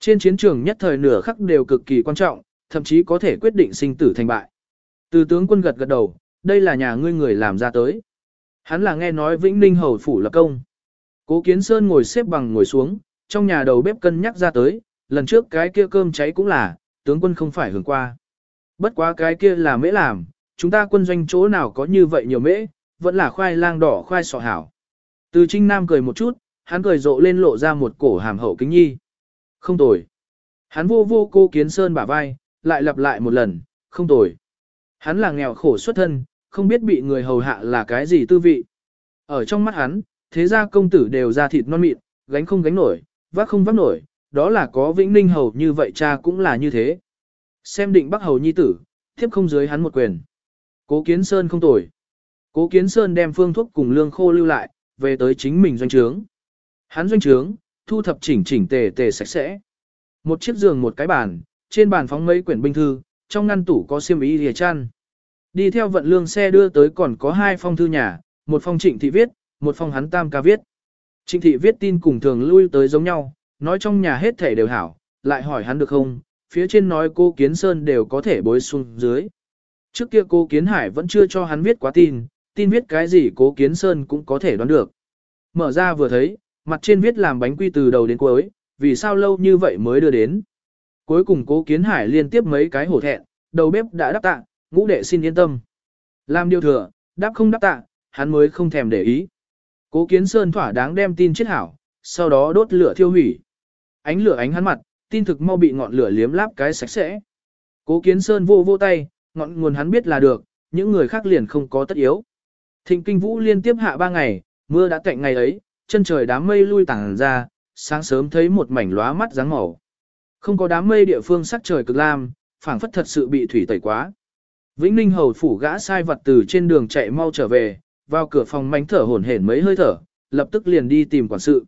Trên chiến trường nhất thời nửa khắc đều cực kỳ quan trọng, thậm chí có thể quyết định sinh tử thành bại. Từ tướng quân gật gật đầu, đây là nhà ngươi người làm ra tới. Hắn là nghe nói Vĩnh Ninh hầu phủ lập công. Cố Kiến Sơn ngồi xếp bằng ngồi xuống, trong nhà đầu bếp cân nhắc ra tới, lần trước cái kia cơm cháy cũng là, tướng quân không phải hưởng qua. Bất quá cái kia là mễ làm, chúng ta quân doanh chỗ nào có như vậy nhiều mễ, vẫn là khoai lang đỏ khoai sọ hảo. Từ Trinh Nam cười một chút, hắn cười rộ lên lộ ra một cổ hàm hậu kính nhi. Không tồi. Hắn vô vô cô Kiến Sơn bả vai, lại lặp lại một lần, không tồi. Hắn là nghèo khổ xuất thân, không biết bị người hầu hạ là cái gì tư vị. Ở trong mắt hắn, thế gia công tử đều ra thịt non mịn, gánh không gánh nổi, vác không vác nổi, đó là có vĩnh ninh hầu như vậy cha cũng là như thế. Xem định bắc hầu nhi tử, thiếp không dưới hắn một quyền. Cố kiến sơn không tồi. Cố kiến sơn đem phương thuốc cùng lương khô lưu lại, về tới chính mình doanh trướng. Hắn doanh trướng, thu thập chỉnh chỉnh tề tề sạch sẽ. Một chiếc giường một cái bàn, trên bàn phóng mấy quyển binh thư, trong ngăn tủ có xiêm y lìa chăn. Đi theo vận lương xe đưa tới còn có hai phong thư nhà, một phong trịnh thị viết, một phong hắn tam ca viết. Trịnh thị viết tin cùng thường lui tới giống nhau, nói trong nhà hết thể đều hảo, lại hỏi hắn được không, phía trên nói cô Kiến Sơn đều có thể bối xuống dưới. Trước kia cô Kiến Hải vẫn chưa cho hắn viết quá tin, tin viết cái gì cố Kiến Sơn cũng có thể đoán được. Mở ra vừa thấy, mặt trên viết làm bánh quy từ đầu đến cuối, vì sao lâu như vậy mới đưa đến. Cuối cùng cố Kiến Hải liên tiếp mấy cái hổ thẹn, đầu bếp đã đáp tạ, ngũ đệ xin yên tâm. Làm điều thừa, đáp không đáp tạ, hắn mới không thèm để ý. Cố Kiến Sơn thỏa đáng đem tin chết hảo, sau đó đốt lửa thiêu hủy. Ánh lửa ánh hắn mặt, tin thực mau bị ngọn lửa liếm láp cái sạch sẽ. Cố Kiến Sơn vô vô tay, ngọn nguồn hắn biết là được, những người khác liền không có tất yếu. Thịnh kinh vũ liên tiếp hạ ba ngày, mưa đã cạnh ngày ấy, chân trời đám mây lui tàng ra, sáng sớm thấy một mảnh lóa mắt dáng màu. Không có đám mây địa phương sắc trời cực lam, phảng phất thật sự bị thủy tẩy quá. Vĩnh Ninh hầu phủ gã sai vật từ trên đường chạy mau trở về, vào cửa phòng mánh thở hổn hển mấy hơi thở, lập tức liền đi tìm quản sự.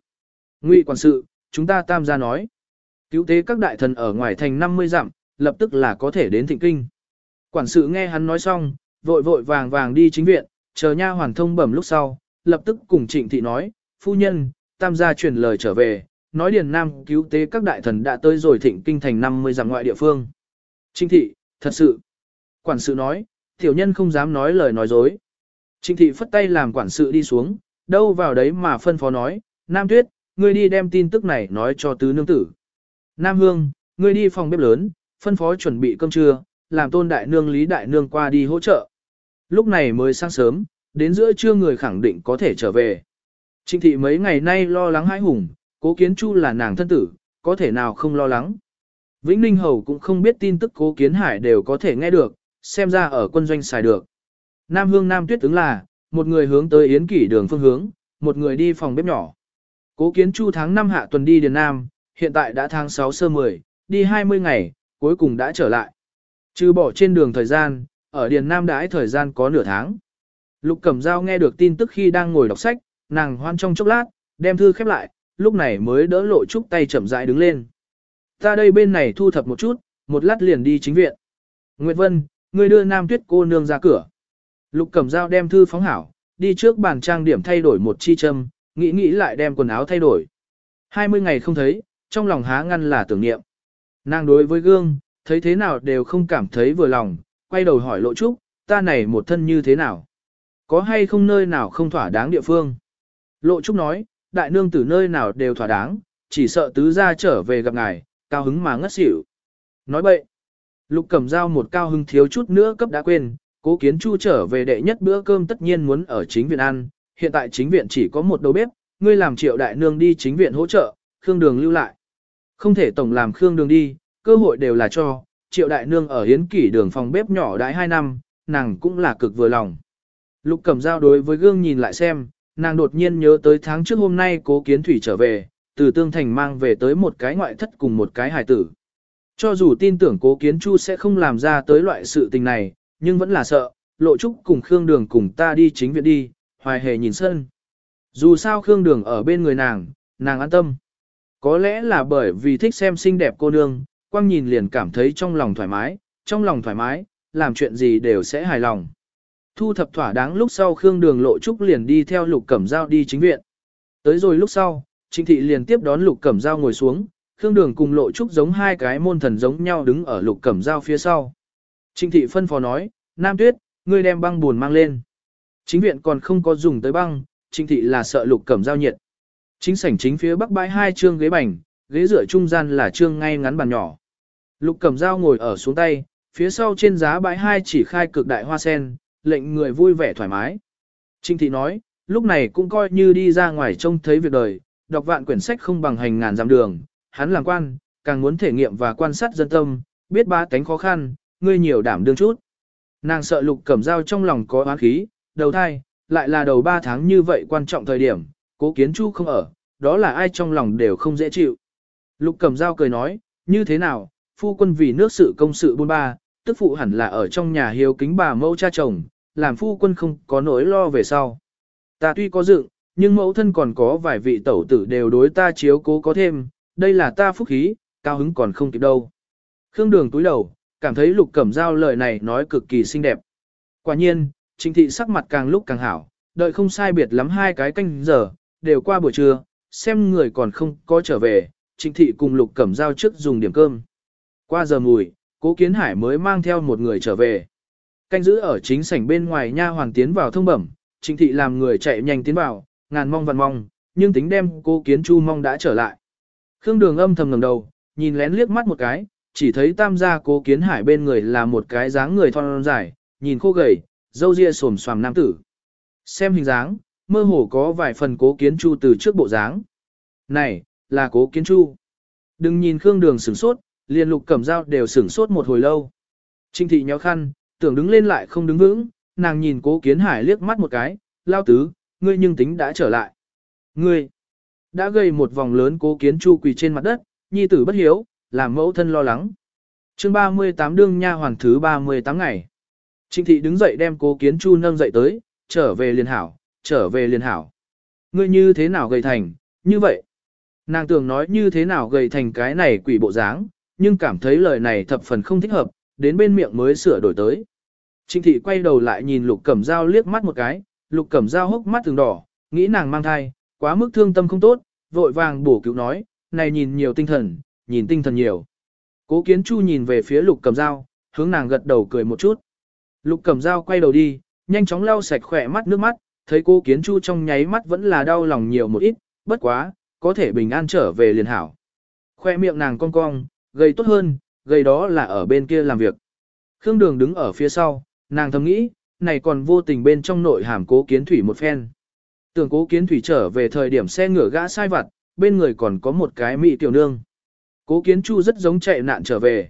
Ngụy quản sự, chúng ta tam gia nói. Cứu tế các đại thần ở ngoài thành 50 dặm, lập tức là có thể đến thịnh kinh. Quản sự nghe hắn nói xong, vội vội vàng vàng đi chính viện, chờ nha hoàn thông bẩm lúc sau, lập tức cùng trịnh thị nói, phu nhân, tam gia truyền lời trở về, nói Điền Nam cứu tế các đại thần đã tới rồi thịnh kinh thành 50 dặm ngoại địa phương. trinh thị, thật sự. Quản sự nói, tiểu nhân không dám nói lời nói dối. trinh thị phất tay làm quản sự đi xuống, đâu vào đấy mà phân phó nói, Nam Tuyết, ngươi đi đem tin tức này nói cho tứ nương tử. Nam Hương, ngươi đi phòng bếp lớn, phân phó chuẩn bị cơm trưa, làm tôn đại nương lý đại nương qua đi hỗ trợ. Lúc này mới sáng sớm, đến giữa trưa người khẳng định có thể trở về. Trịnh thị mấy ngày nay lo lắng hãi hùng, cố kiến chu là nàng thân tử, có thể nào không lo lắng. Vĩnh Ninh Hầu cũng không biết tin tức cố kiến hải đều có thể nghe được, xem ra ở quân doanh xài được. Nam Hương Nam Tuyết ứng là, một người hướng tới Yến Kỷ đường phương hướng, một người đi phòng bếp nhỏ. Cố kiến chu tháng 5 hạ tuần đi Điền Nam, hiện tại đã tháng 6 sơ 10, đi 20 ngày, cuối cùng đã trở lại. Trừ bỏ trên đường thời gian, ở Điền Nam đãi thời gian có nửa tháng. Lục Cẩm Giao nghe được tin tức khi đang ngồi đọc sách, nàng hoan trong chốc lát, đem thư khép lại, lúc này mới đỡ lộ trúc tay chậm rãi đứng lên. Ta đây bên này thu thập một chút, một lát liền đi chính viện. Nguyệt Vân, ngươi đưa Nam Tuyết cô nương ra cửa. Lục Cẩm Dao đem thư phóng hảo, đi trước bàn trang điểm thay đổi một chi châm, nghĩ nghĩ lại đem quần áo thay đổi. 20 ngày không thấy, trong lòng há ngăn là tưởng niệm. Nàng đối với gương, thấy thế nào đều không cảm thấy vừa lòng, quay đầu hỏi lộ trúc, ta này một thân như thế nào? Có hay không nơi nào không thỏa đáng địa phương? Lộ trúc nói, đại nương từ nơi nào đều thỏa đáng, chỉ sợ tứ gia trở về gặp ngài, cao hứng mà ngất xỉu. Nói bậy, lục cầm dao một cao hứng thiếu chút nữa cấp đã quên, cố kiến chu trở về đệ nhất bữa cơm tất nhiên muốn ở chính viện ăn, hiện tại chính viện chỉ có một đầu bếp, ngươi làm triệu đại nương đi chính viện hỗ trợ, khương đường lưu lại. Không thể tổng làm khương đường đi, cơ hội đều là cho, triệu đại nương ở hiến kỷ đường phòng bếp nhỏ đãi 2 năm, nàng cũng là cực vừa lòng. Lục cầm dao đối với gương nhìn lại xem, nàng đột nhiên nhớ tới tháng trước hôm nay cố kiến thủy trở về, từ tương thành mang về tới một cái ngoại thất cùng một cái hài tử. Cho dù tin tưởng cố kiến chu sẽ không làm ra tới loại sự tình này, nhưng vẫn là sợ, lộ trúc cùng Khương Đường cùng ta đi chính viện đi, hoài hề nhìn sân. Dù sao Khương Đường ở bên người nàng, nàng an tâm. Có lẽ là bởi vì thích xem xinh đẹp cô nương, quang nhìn liền cảm thấy trong lòng thoải mái, trong lòng thoải mái, làm chuyện gì đều sẽ hài lòng. Thu thập thỏa đáng lúc sau Khương Đường lộ trúc liền đi theo Lục Cẩm Giao đi chính viện. Tới rồi lúc sau, Trịnh Thị liền tiếp đón Lục Cẩm Giao ngồi xuống, Khương Đường cùng lộ trúc giống hai cái môn thần giống nhau đứng ở Lục Cẩm Giao phía sau. Trịnh Thị phân phó nói, Nam Tuyết, ngươi đem băng buồn mang lên. Chính viện còn không có dùng tới băng, Trịnh Thị là sợ Lục Cẩm Giao nhiệt. Chính sảnh chính phía bắc bãi hai trương ghế bành, ghế dựa trung gian là trương ngay ngắn bàn nhỏ. Lục Cẩm Giao ngồi ở xuống tay, phía sau trên giá bãi hai chỉ khai cực đại hoa sen, lệnh người vui vẻ thoải mái. Trinh thị nói, lúc này cũng coi như đi ra ngoài trông thấy việc đời, đọc vạn quyển sách không bằng hành ngàn dặm đường, hắn làm quan, càng muốn thể nghiệm và quan sát dân tâm, biết ba cánh khó khăn, ngươi nhiều đảm đương chút. Nàng sợ lục cẩm dao trong lòng có oán khí, đầu thai, lại là đầu ba tháng như vậy quan trọng thời điểm, cố kiến chu không ở, đó là ai trong lòng đều không dễ chịu. Lục cẩm dao cười nói, như thế nào, phu quân vì nước sự công sự buôn ba, tức phụ hẳn là ở trong nhà hiếu kính bà mẫu cha chồng, làm phu quân không có nỗi lo về sau. Ta tuy có dựng, nhưng mẫu thân còn có vài vị tẩu tử đều đối ta chiếu cố có thêm, đây là ta phúc khí, cao hứng còn không kịp đâu. Khương đường túi đầu, cảm thấy lục cẩm giao lời này nói cực kỳ xinh đẹp. Quả nhiên, trịnh thị sắc mặt càng lúc càng hảo, đợi không sai biệt lắm hai cái canh giờ, đều qua buổi trưa, xem người còn không có trở về, trịnh thị cùng lục cẩm giao trước dùng điểm cơm. Qua giờ mùi, cố kiến hải mới mang theo một người trở về. Canh giữ ở chính sảnh bên ngoài nha hoàng tiến vào thông bẩm, trịnh thị làm người chạy nhanh tiến vào, ngàn mong vạn mong, nhưng tính đem cô kiến chu mong đã trở lại. Khương đường âm thầm ngẩng đầu, nhìn lén liếc mắt một cái, chỉ thấy tam gia cố kiến hải bên người là một cái dáng người thon dài, nhìn khô gầy, râu ria xồm xoàm nam tử. Xem hình dáng, mơ hồ có vài phần cố kiến chu từ trước bộ dáng. Này, là cố kiến chu. Đừng nhìn Khương đường sửng sốt, liền lục cẩm dao đều sửng sốt một hồi lâu. Trinh thị nhéo khăn, tưởng đứng lên lại không đứng vững, nàng nhìn cố kiến hải liếc mắt một cái, lao tứ, ngươi nhưng tính đã trở lại. Ngươi, đã gây một vòng lớn cố kiến chu quỳ trên mặt đất, nhi tử bất hiếu, làm mẫu thân lo lắng. chương 38 đương nha hoàn thứ 38 ngày. Trịnh thị đứng dậy đem cố kiến chu nâng dậy tới, trở về liền hảo, trở về liền hảo. Ngươi như thế nào gầy thành, như vậy. Nàng tưởng nói như thế nào gầy thành cái này quỷ bộ dáng, nhưng cảm thấy lời này thập phần không thích hợp, đến bên miệng mới sửa đổi tới. Trịnh thị quay đầu lại nhìn lục cẩm dao liếc mắt một cái, lục cẩm dao hốc mắt từng đỏ, nghĩ nàng mang thai, quá mức thương tâm không tốt, vội vàng bổ cứu nói, này nhìn nhiều tinh thần, nhìn tinh thần nhiều. Cố kiến chu nhìn về phía lục cẩm dao, hướng nàng gật đầu cười một chút. Lục cẩm dao quay đầu đi, nhanh chóng lau sạch khỏe mắt nước mắt, thấy cố kiến chu trong nháy mắt vẫn là đau lòng nhiều một ít, bất quá, có thể bình an trở về liền hảo. Khoe miệng nàng cong cong, gầy tốt hơn, gây đó là ở bên kia làm việc. Khương Đường đứng ở phía sau, nàng thầm nghĩ, này còn vô tình bên trong nội hàm cố kiến thủy một phen. Tưởng cố kiến thủy trở về thời điểm xe ngựa gã sai vặt, bên người còn có một cái mỹ tiểu nương. Cố kiến chu rất giống chạy nạn trở về.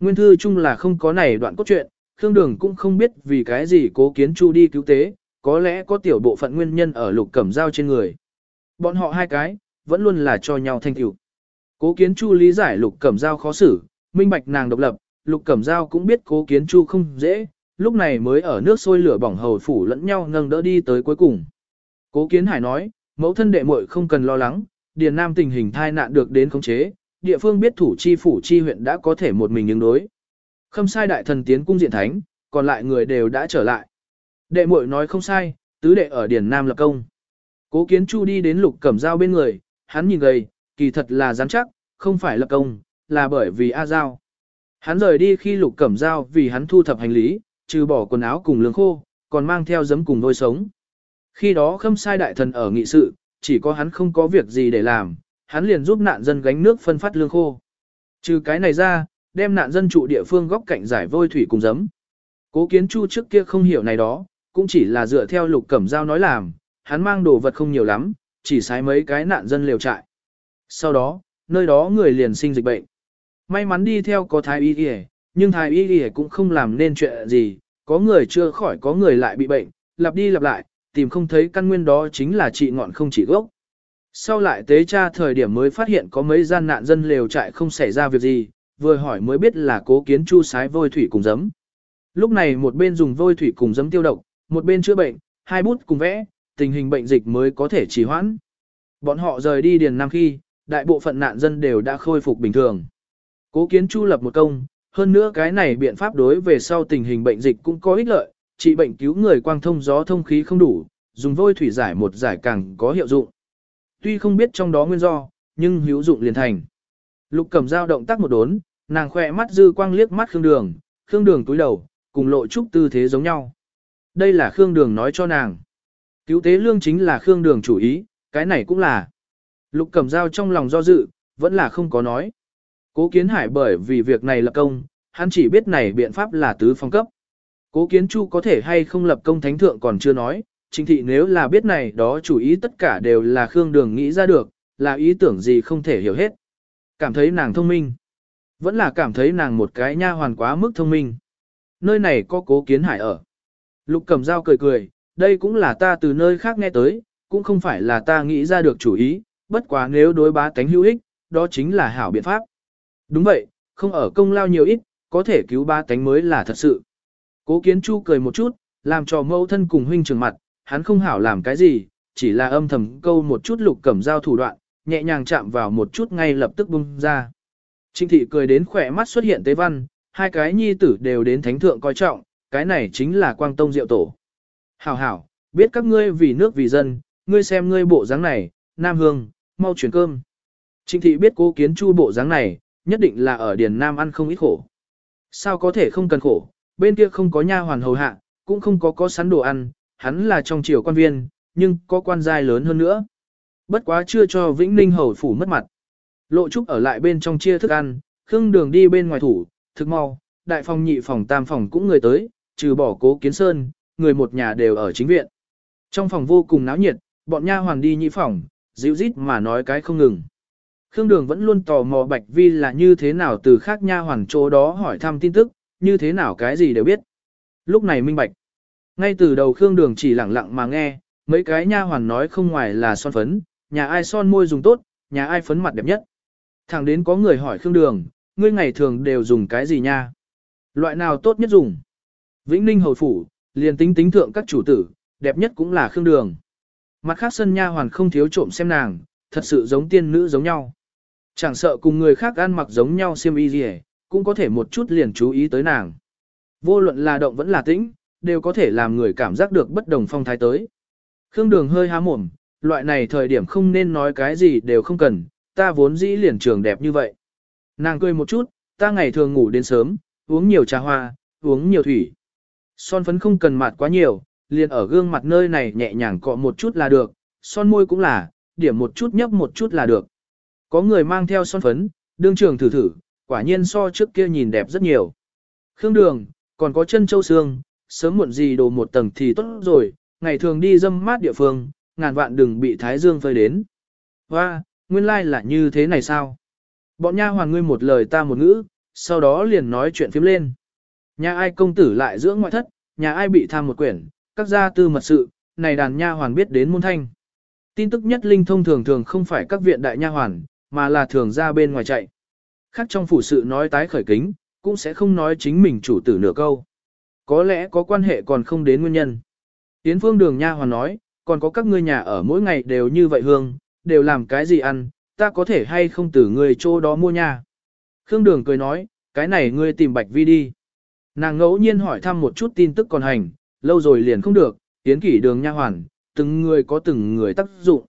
Nguyên thư chung là không có này đoạn cốt truyện, Khương Đường cũng không biết vì cái gì cố kiến chu đi cứu tế, có lẽ có tiểu bộ phận nguyên nhân ở lục cẩm dao trên người. Bọn họ hai cái, vẫn luôn là cho nhau thanh tiểu. Cố kiến chu lý giải lục cẩm dao khó xử, minh bạch nàng độc lập, lục cẩm dao cũng biết cố kiến chu không dễ, lúc này mới ở nước sôi lửa bỏng hầu phủ lẫn nhau nâng đỡ đi tới cuối cùng. Cố kiến hải nói, mẫu thân đệ muội không cần lo lắng, điền nam tình hình thai nạn được đến khống chế, địa phương biết thủ chi phủ chi huyện đã có thể một mình ứng đối. Không sai đại thần tiến cung diện thánh, còn lại người đều đã trở lại. Đệ muội nói không sai, tứ đệ ở điền nam lập công. Cố kiến chu đi đến lục cẩm dao bên người, hắn nhìn gầy, kỳ thật là rắn chắc, không phải lập công, là bởi vì A Giao. Hắn rời đi khi lục cẩm Giao vì hắn thu thập hành lý, trừ bỏ quần áo cùng lương khô, còn mang theo giấm cùng đôi sống. Khi đó khâm sai đại thần ở nghị sự, chỉ có hắn không có việc gì để làm, hắn liền giúp nạn dân gánh nước phân phát lương khô. Trừ cái này ra, đem nạn dân trụ địa phương góc cạnh giải vôi thủy cùng giấm. Cố kiến chu trước kia không hiểu này đó, cũng chỉ là dựa theo lục cẩm Giao nói làm, hắn mang đồ vật không nhiều lắm, chỉ xái mấy cái nạn dân liều trại. Sau đó, nơi đó người liền sinh dịch bệnh. May mắn đi theo có thái y y, nhưng thái y y cũng không làm nên chuyện gì, có người chưa khỏi có người lại bị bệnh, lặp đi lặp lại, tìm không thấy căn nguyên đó chính là trị ngọn không chỉ gốc. Sau lại tế tra thời điểm mới phát hiện có mấy gian nạn dân lều trại không xảy ra việc gì, vừa hỏi mới biết là cố kiến chu sái vôi thủy cùng giấm. Lúc này một bên dùng vôi thủy cùng giấm tiêu độc, một bên chữa bệnh, hai bút cùng vẽ, tình hình bệnh dịch mới có thể trì hoãn. Bọn họ rời đi Điền Nam khi, đại bộ phận nạn dân đều đã khôi phục bình thường. Cố kiến chu lập một công, hơn nữa cái này biện pháp đối về sau tình hình bệnh dịch cũng có ích lợi, trị bệnh cứu người quang thông gió thông khí không đủ, dùng vôi thủy giải một giải càng có hiệu dụng. Tuy không biết trong đó nguyên do, nhưng hữu dụng liền thành. Lục Cẩm Dao động tác một đốn, nàng khỏe mắt dư quang liếc mắt Khương Đường, Khương Đường túi đầu, cùng lộ trúc tư thế giống nhau. Đây là Khương Đường nói cho nàng. Cứu tế lương chính là Khương Đường chủ ý, cái này cũng là. Lục Cẩm Dao trong lòng do dự, vẫn là không có nói. Cố Kiến Hải bởi vì việc này lập công, hắn chỉ biết này biện pháp là tứ phong cấp. Cố Kiến Chu có thể hay không lập công thánh thượng còn chưa nói, Trình thị nếu là biết này đó chủ ý tất cả đều là Khương Đường nghĩ ra được, là ý tưởng gì không thể hiểu hết. Cảm thấy nàng thông minh. Vẫn là cảm thấy nàng một cái nha hoàn quá mức thông minh. Nơi này có cố kiến hải ở. Lục cầm dao cười cười, đây cũng là ta từ nơi khác nghe tới, cũng không phải là ta nghĩ ra được chủ ý, bất quá nếu đối bá tánh hữu ích, đó chính là hảo biện pháp. Đúng vậy, không ở công lao nhiều ít, có thể cứu ba tánh mới là thật sự. Cố kiến chu cười một chút, làm cho mâu thân cùng huynh trường mặt, hắn không hảo làm cái gì, chỉ là âm thầm câu một chút lục cẩm dao thủ đoạn, nhẹ nhàng chạm vào một chút ngay lập tức bung ra. Trinh thị cười đến khỏe mắt xuất hiện tế văn, hai cái nhi tử đều đến thánh thượng coi trọng, cái này chính là quang tông diệu tổ. Hảo hảo, biết các ngươi vì nước vì dân, ngươi xem ngươi bộ dáng này, Nam Hương, mau chuyển cơm. Trinh thị biết cố kiến chu bộ dáng này, nhất định là ở Điền Nam ăn không ít khổ. Sao có thể không cần khổ, bên kia không có nha hoàn hầu hạ, cũng không có có sẵn đồ ăn, hắn là trong triều quan viên, nhưng có quan giai lớn hơn nữa. Bất quá chưa cho Vĩnh Ninh hầu phủ mất mặt. Lộ Trúc ở lại bên trong chia thức ăn, Khương Đường đi bên ngoài thủ, Thực mau, đại phòng nhị phòng tam phòng cũng người tới, trừ bỏ cố kiến sơn, người một nhà đều ở chính viện. Trong phòng vô cùng náo nhiệt, bọn nha hoàn đi nhị phòng, dịu rít mà nói cái không ngừng. Khương Đường vẫn luôn tò mò Bạch Vi là như thế nào từ khác nha hoàn chỗ đó hỏi thăm tin tức, như thế nào cái gì đều biết. Lúc này minh bạch. Ngay từ đầu Khương Đường chỉ lặng lặng mà nghe, mấy cái nha hoàn nói không ngoài là son phấn, nhà ai son môi dùng tốt, nhà ai phấn mặt đẹp nhất. Thẳng đến có người hỏi Khương Đường, ngươi ngày thường đều dùng cái gì nha? Loại nào tốt nhất dùng? Vĩnh Ninh hồi phủ, liền tính tính thượng các chủ tử, đẹp nhất cũng là Khương Đường. Mặt khác sân nha hoàn không thiếu trộm xem nàng, thật sự giống tiên nữ giống nhau. Chẳng sợ cùng người khác ăn mặc giống nhau xiêm y gì cũng có thể một chút liền chú ý tới nàng. Vô luận là động vẫn là tĩnh, đều có thể làm người cảm giác được bất đồng phong thái tới. Khương Đường hơi há mồm, loại này thời điểm không nên nói cái gì đều không cần, ta vốn dĩ liền trường đẹp như vậy. Nàng cười một chút, ta ngày thường ngủ đến sớm, uống nhiều trà hoa, uống nhiều thủy. Son phấn không cần mặt quá nhiều, liền ở gương mặt nơi này nhẹ nhàng cọ một chút là được, son môi cũng là, điểm một chút nhấp một chút là được. Có người mang theo son phấn, đương trường thử thử, quả nhiên so trước kia nhìn đẹp rất nhiều. Khương đường, còn có chân châu xương, sớm muộn gì đồ một tầng thì tốt rồi, ngày thường đi dâm mát địa phương, ngàn vạn đừng bị thái dương phơi đến. Hoa, nguyên lai like là như thế này sao? Bọn nha hoàn ngươi một lời ta một ngữ, sau đó liền nói chuyện phím lên. Nhà ai công tử lại dưỡng ngoại thất, nhà ai bị tham một quyển, các gia tư mật sự, này đàn nha hoàn biết đến môn thanh. Tin tức nhất linh thông thường thường không phải các viện đại nha hoàn, mà là thường ra bên ngoài chạy. Khác trong phủ sự nói tái khởi kính, cũng sẽ không nói chính mình chủ tử nửa câu. Có lẽ có quan hệ còn không đến nguyên nhân. Tiến phương đường nha hoàn nói, còn có các ngươi nhà ở mỗi ngày đều như vậy hương, đều làm cái gì ăn, ta có thể hay không từ người chỗ đó mua nha. Khương đường cười nói, cái này ngươi tìm bạch vi đi. Nàng ngẫu nhiên hỏi thăm một chút tin tức còn hành, lâu rồi liền không được, tiến kỷ đường nha hoàn, từng người có từng người tác dụng.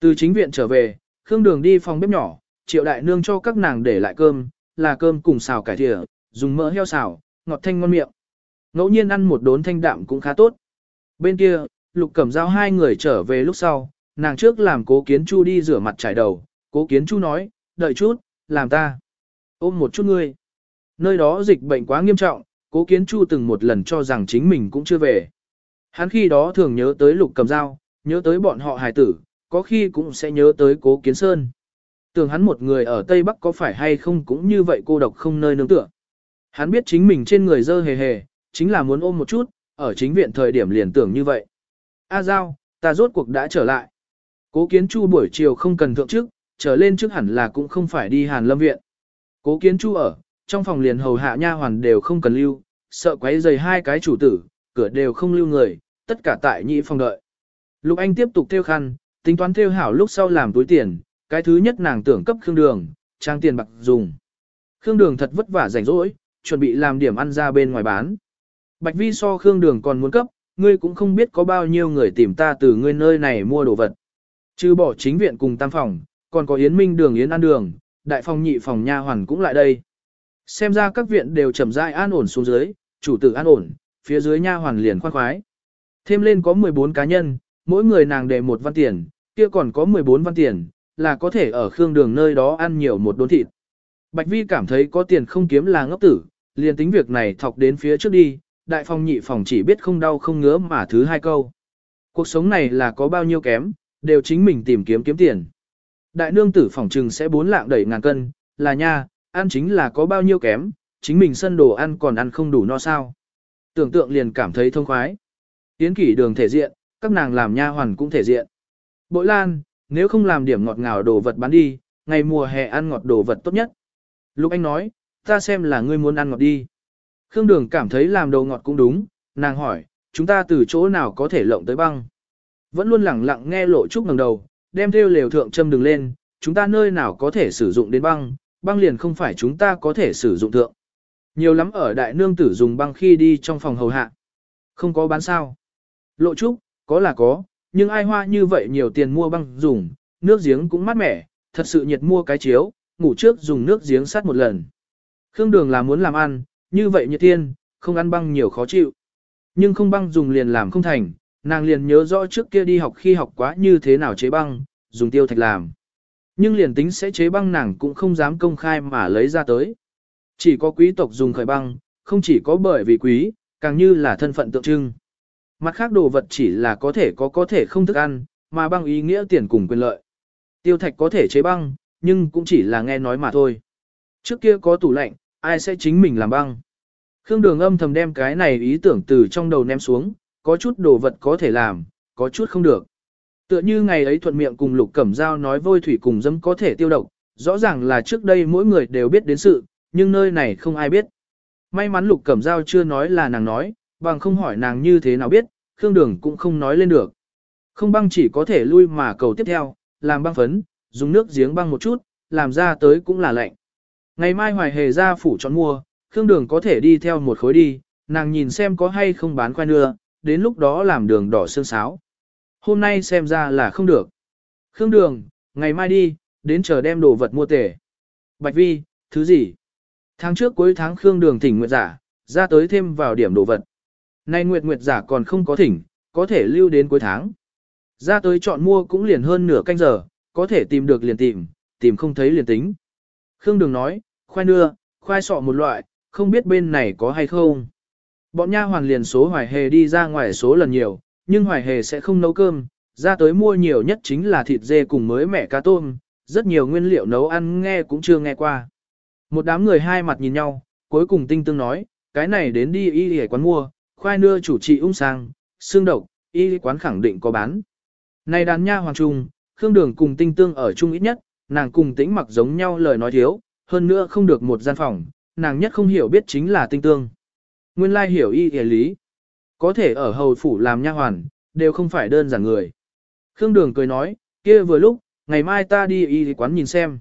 Từ chính viện trở về, Khương Đường đi phòng bếp nhỏ, triệu đại nương cho các nàng để lại cơm, là cơm cùng xào cải thìa, dùng mỡ heo xào, ngọt thanh ngon miệng. Ngẫu nhiên ăn một đốn thanh đạm cũng khá tốt. Bên kia, Lục Cẩm Giao hai người trở về lúc sau, nàng trước làm cố kiến chu đi rửa mặt trải đầu, cố kiến chu nói, đợi chút, làm ta. Ôm một chút ngươi. Nơi đó dịch bệnh quá nghiêm trọng, cố kiến chu từng một lần cho rằng chính mình cũng chưa về. Hắn khi đó thường nhớ tới Lục Cẩm Giao, nhớ tới bọn họ hài tử, có khi cũng sẽ nhớ tới cố kiến sơn. Tưởng hắn một người ở Tây Bắc có phải hay không cũng như vậy cô độc không nơi nương tựa. Hắn biết chính mình trên người dơ hề hề, chính là muốn ôm một chút, ở chính viện thời điểm liền tưởng như vậy. A Giao, ta rốt cuộc đã trở lại. Cố kiến chu buổi chiều không cần thượng trước, trở lên trước hẳn là cũng không phải đi hàn lâm viện. Cố kiến chu ở, trong phòng liền hầu hạ nha hoàn đều không cần lưu, sợ quấy giày hai cái chủ tử, cửa đều không lưu người, tất cả tại nhị phòng đợi. Lục Anh tiếp tục theo khăn, tính toán theo hảo lúc sau làm túi tiền, cái thứ nhất nàng tưởng cấp Khương Đường, trang tiền bạc dùng. Khương Đường thật vất vả rảnh rỗi, chuẩn bị làm điểm ăn ra bên ngoài bán. Bạch Vi so Khương Đường còn muốn cấp, ngươi cũng không biết có bao nhiêu người tìm ta từ ngươi nơi này mua đồ vật. Trừ bỏ chính viện cùng tam phòng, còn có Yến Minh Đường Yến An Đường, đại phòng nhị phòng nha hoàn cũng lại đây. Xem ra các viện đều chậm rãi an ổn xuống dưới, chủ tử an ổn, phía dưới nha hoàn liền khoan khoái. Thêm lên có 14 cá nhân, mỗi người nàng để một văn tiền, kia còn có 14 văn tiền, là có thể ở khương đường nơi đó ăn nhiều một đốn thịt. Bạch Vi cảm thấy có tiền không kiếm là ngốc tử, liền tính việc này thọc đến phía trước đi, đại phòng nhị phòng chỉ biết không đau không ngứa mà thứ hai câu. Cuộc sống này là có bao nhiêu kém, đều chính mình tìm kiếm kiếm tiền. Đại nương tử phòng trừng sẽ bốn lạng đẩy ngàn cân, là nha, ăn chính là có bao nhiêu kém, chính mình sân đồ ăn còn ăn không đủ no sao. Tưởng tượng liền cảm thấy thông khoái. Tiến kỷ đường thể diện, các nàng làm nha hoàn cũng thể diện. Bội lan, nếu không làm điểm ngọt ngào đồ vật bán đi, ngày mùa hè ăn ngọt đồ vật tốt nhất. Lục Anh nói, ta xem là ngươi muốn ăn ngọt đi. Khương Đường cảm thấy làm đồ ngọt cũng đúng, nàng hỏi, chúng ta từ chỗ nào có thể lộng tới băng. Vẫn luôn lẳng lặng nghe lộ trúc ngẩng đầu, đem theo lều thượng châm đường lên, chúng ta nơi nào có thể sử dụng đến băng, băng liền không phải chúng ta có thể sử dụng thượng. Nhiều lắm ở đại nương tử dùng băng khi đi trong phòng hầu hạ. Không có bán sao. Lộ trúc, có là có, nhưng ai hoa như vậy nhiều tiền mua băng dùng, nước giếng cũng mát mẻ, thật sự nhiệt mua cái chiếu, ngủ trước dùng nước giếng sát một lần. Khương đường là muốn làm ăn, như vậy nhiệt thiên, không ăn băng nhiều khó chịu. Nhưng không băng dùng liền làm không thành, nàng liền nhớ rõ trước kia đi học khi học quá như thế nào chế băng, dùng tiêu thạch làm. Nhưng liền tính sẽ chế băng nàng cũng không dám công khai mà lấy ra tới. Chỉ có quý tộc dùng khởi băng, không chỉ có bởi vì quý, càng như là thân phận tượng trưng. Mặt khác đồ vật chỉ là có thể có có thể không thức ăn, mà băng ý nghĩa tiền cùng quyền lợi. Tiêu thạch có thể chế băng, nhưng cũng chỉ là nghe nói mà thôi. Trước kia có tủ lạnh, ai sẽ chính mình làm băng. Khương Đường âm thầm đem cái này ý tưởng từ trong đầu ném xuống, có chút đồ vật có thể làm, có chút không được. Tựa như ngày ấy thuận miệng cùng Lục Cẩm Giao nói vôi thủy cùng dâm có thể tiêu độc, rõ ràng là trước đây mỗi người đều biết đến sự, nhưng nơi này không ai biết. May mắn Lục Cẩm Giao chưa nói là nàng nói, bằng không hỏi nàng như thế nào biết, Khương Đường cũng không nói lên được. Không băng chỉ có thể lui mà cầu tiếp theo, làm băng phấn, dùng nước giếng băng một chút, làm ra tới cũng là lạnh. Ngày mai hoài hề ra phủ chọn mua, Khương Đường có thể đi theo một khối đi, nàng nhìn xem có hay không bán khoai nưa, đến lúc đó làm đường đỏ sương sáo. Hôm nay xem ra là không được. Khương Đường, ngày mai đi, đến chờ đem đồ vật mua tể. Bạch Vi, thứ gì? Tháng trước cuối tháng Khương Đường thỉnh nguyện giả, ra tới thêm vào điểm đồ vật. Nay nguyệt nguyệt giả còn không có thỉnh, có thể lưu đến cuối tháng. Ra tới chọn mua cũng liền hơn nửa canh giờ, có thể tìm được liền tìm, tìm không thấy liền tính. Khương Đường nói, khoai nưa, khoai sọ một loại, không biết bên này có hay không. Bọn nha hoàn liền số hoài hề đi ra ngoài số lần nhiều, nhưng hoài hề sẽ không nấu cơm, ra tới mua nhiều nhất chính là thịt dê cùng mới mẻ cá tôm, rất nhiều nguyên liệu nấu ăn nghe cũng chưa nghe qua. Một đám người hai mặt nhìn nhau, cuối cùng tinh tương nói, cái này đến đi y y quán mua, khoai nưa chủ trị ung sang, xương độc, y quán khẳng định có bán. Này đàn nha hoàng trung, Khương Đường cùng tinh tương ở chung ít nhất, nàng cùng tĩnh mặc giống nhau lời nói thiếu, hơn nữa không được một gian phòng, nàng nhất không hiểu biết chính là tinh tương. Nguyên lai hiểu y y lý. Có thể ở hầu phủ làm nha hoàn, đều không phải đơn giản người. Khương Đường cười nói, kia vừa lúc, ngày mai ta đi y quán nhìn xem.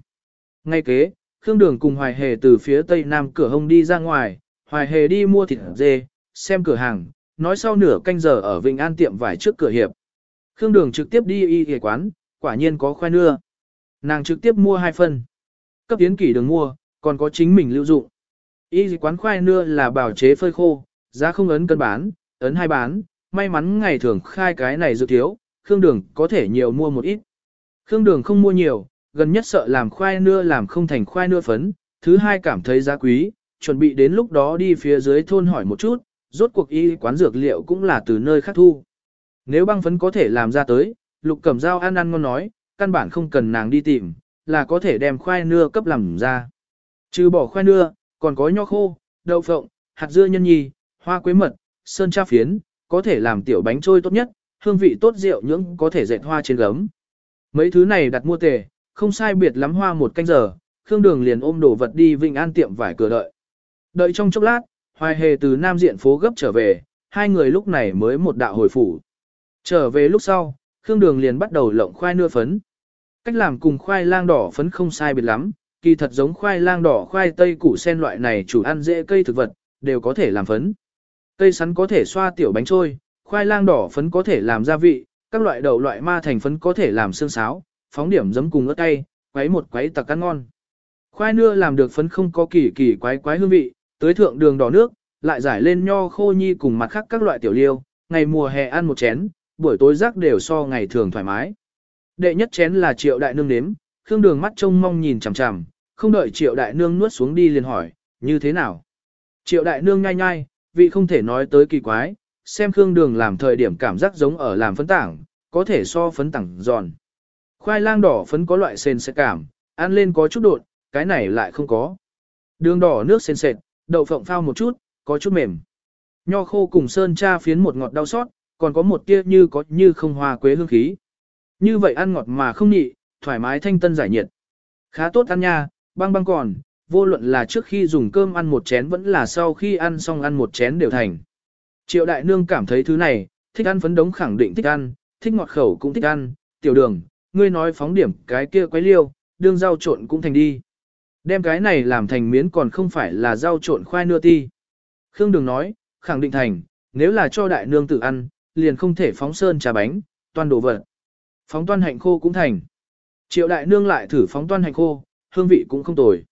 Ngay kế, Khương Đường cùng Hoài Hề từ phía tây nam cửa hông đi ra ngoài, Hoài Hề đi mua thịt dê, xem cửa hàng, nói sau nửa canh giờ ở Vịnh An tiệm vải trước cửa hiệp. Khương Đường trực tiếp đi y y quán, quả nhiên có khoai nưa. Nàng trực tiếp mua hai phân. Cấp tiến kỷ đường mua, còn có chính mình lưu dụng. Y quán khoai nưa là bảo chế phơi khô, giá không ấn cân bán, ấn hai bán, may mắn ngày thường khai cái này dự thiếu, Khương Đường có thể nhiều mua một ít. Khương Đường không mua nhiều, gần nhất sợ làm khoai nưa làm không thành khoai nưa phấn, thứ hai cảm thấy giá quý, chuẩn bị đến lúc đó đi phía dưới thôn hỏi một chút, rốt cuộc y quán dược liệu cũng là từ nơi khác thu. Nếu băng phấn có thể làm ra tới, lục cẩm dao ăn ăn ngon nói, căn bản không cần nàng đi tìm, là có thể đem khoai nưa cấp làm ra. Trừ bỏ khoai nưa, còn có nho khô, đậu phộng, hạt dưa nhân nhì, hoa quế mật, sơn tra phiến, có thể làm tiểu bánh trôi tốt nhất, hương vị tốt rượu những có thể dệt hoa trên gấm. Mấy thứ này đặt mua tề, không sai biệt lắm hoa một canh giờ, Khương Đường liền ôm đồ vật đi Vinh An tiệm vải cửa đợi. Đợi trong chốc lát, Hoài Hề từ Nam Diện phố gấp trở về, hai người lúc này mới một đạo hồi phủ. Trở về lúc sau, Khương Đường liền bắt đầu lộng khoai nưa phấn. Cách làm cùng khoai lang đỏ phấn không sai biệt lắm, kỳ thật giống khoai lang đỏ, khoai tây củ sen loại này chủ ăn dễ cây thực vật, đều có thể làm phấn. Cây sắn có thể xoa tiểu bánh trôi, khoai lang đỏ phấn có thể làm gia vị, các loại đậu loại ma thành phấn có thể làm xương sáo, phóng điểm giấm cùng ớt cay, quấy một quấy tặc ăn ngon. Khoai nưa làm được phấn không có kỳ kỳ quái quái hương vị, tới thượng đường đỏ nước, lại giải lên nho khô nhi cùng mặt khác các loại tiểu liêu, ngày mùa hè ăn một chén, buổi tối rác đều so ngày thường thoải mái. Đệ nhất chén là triệu đại nương nếm, khương đường mắt trông mong nhìn chằm chằm, không đợi triệu đại nương nuốt xuống đi liền hỏi, như thế nào? Triệu đại nương nhai nhai, vị không thể nói tới kỳ quái, xem khương đường làm thời điểm cảm giác giống ở làm phấn tảng, có thể so phấn tảng giòn. Khoai lang đỏ phấn có loại sền sệt cảm, ăn lên có chút đột, cái này lại không có. Đường đỏ nước sền sệt, đậu phộng phao một chút, có chút mềm. Nho khô cùng sơn cha phiến một ngọt đau xót, còn có một tia như có như không hoa quế hương khí. Như vậy ăn ngọt mà không nhị, thoải mái thanh tân giải nhiệt. Khá tốt ăn nha, băng băng còn, vô luận là trước khi dùng cơm ăn một chén vẫn là sau khi ăn xong ăn một chén đều thành. Triệu đại nương cảm thấy thứ này, thích ăn phấn đống khẳng định thích ăn, thích ngọt khẩu cũng thích ăn, tiểu đường, ngươi nói phóng điểm cái kia quấy liêu, đương rau trộn cũng thành đi. Đem cái này làm thành miến còn không phải là rau trộn khoai nưa ti. Khương Đường nói, khẳng định thành, nếu là cho đại nương tự ăn, liền không thể phóng sơn trà bánh, toàn đồ vật. Phóng toan hạnh khô cũng thành. Triệu đại nương lại thử phóng toan hạnh khô, hương vị cũng không tồi.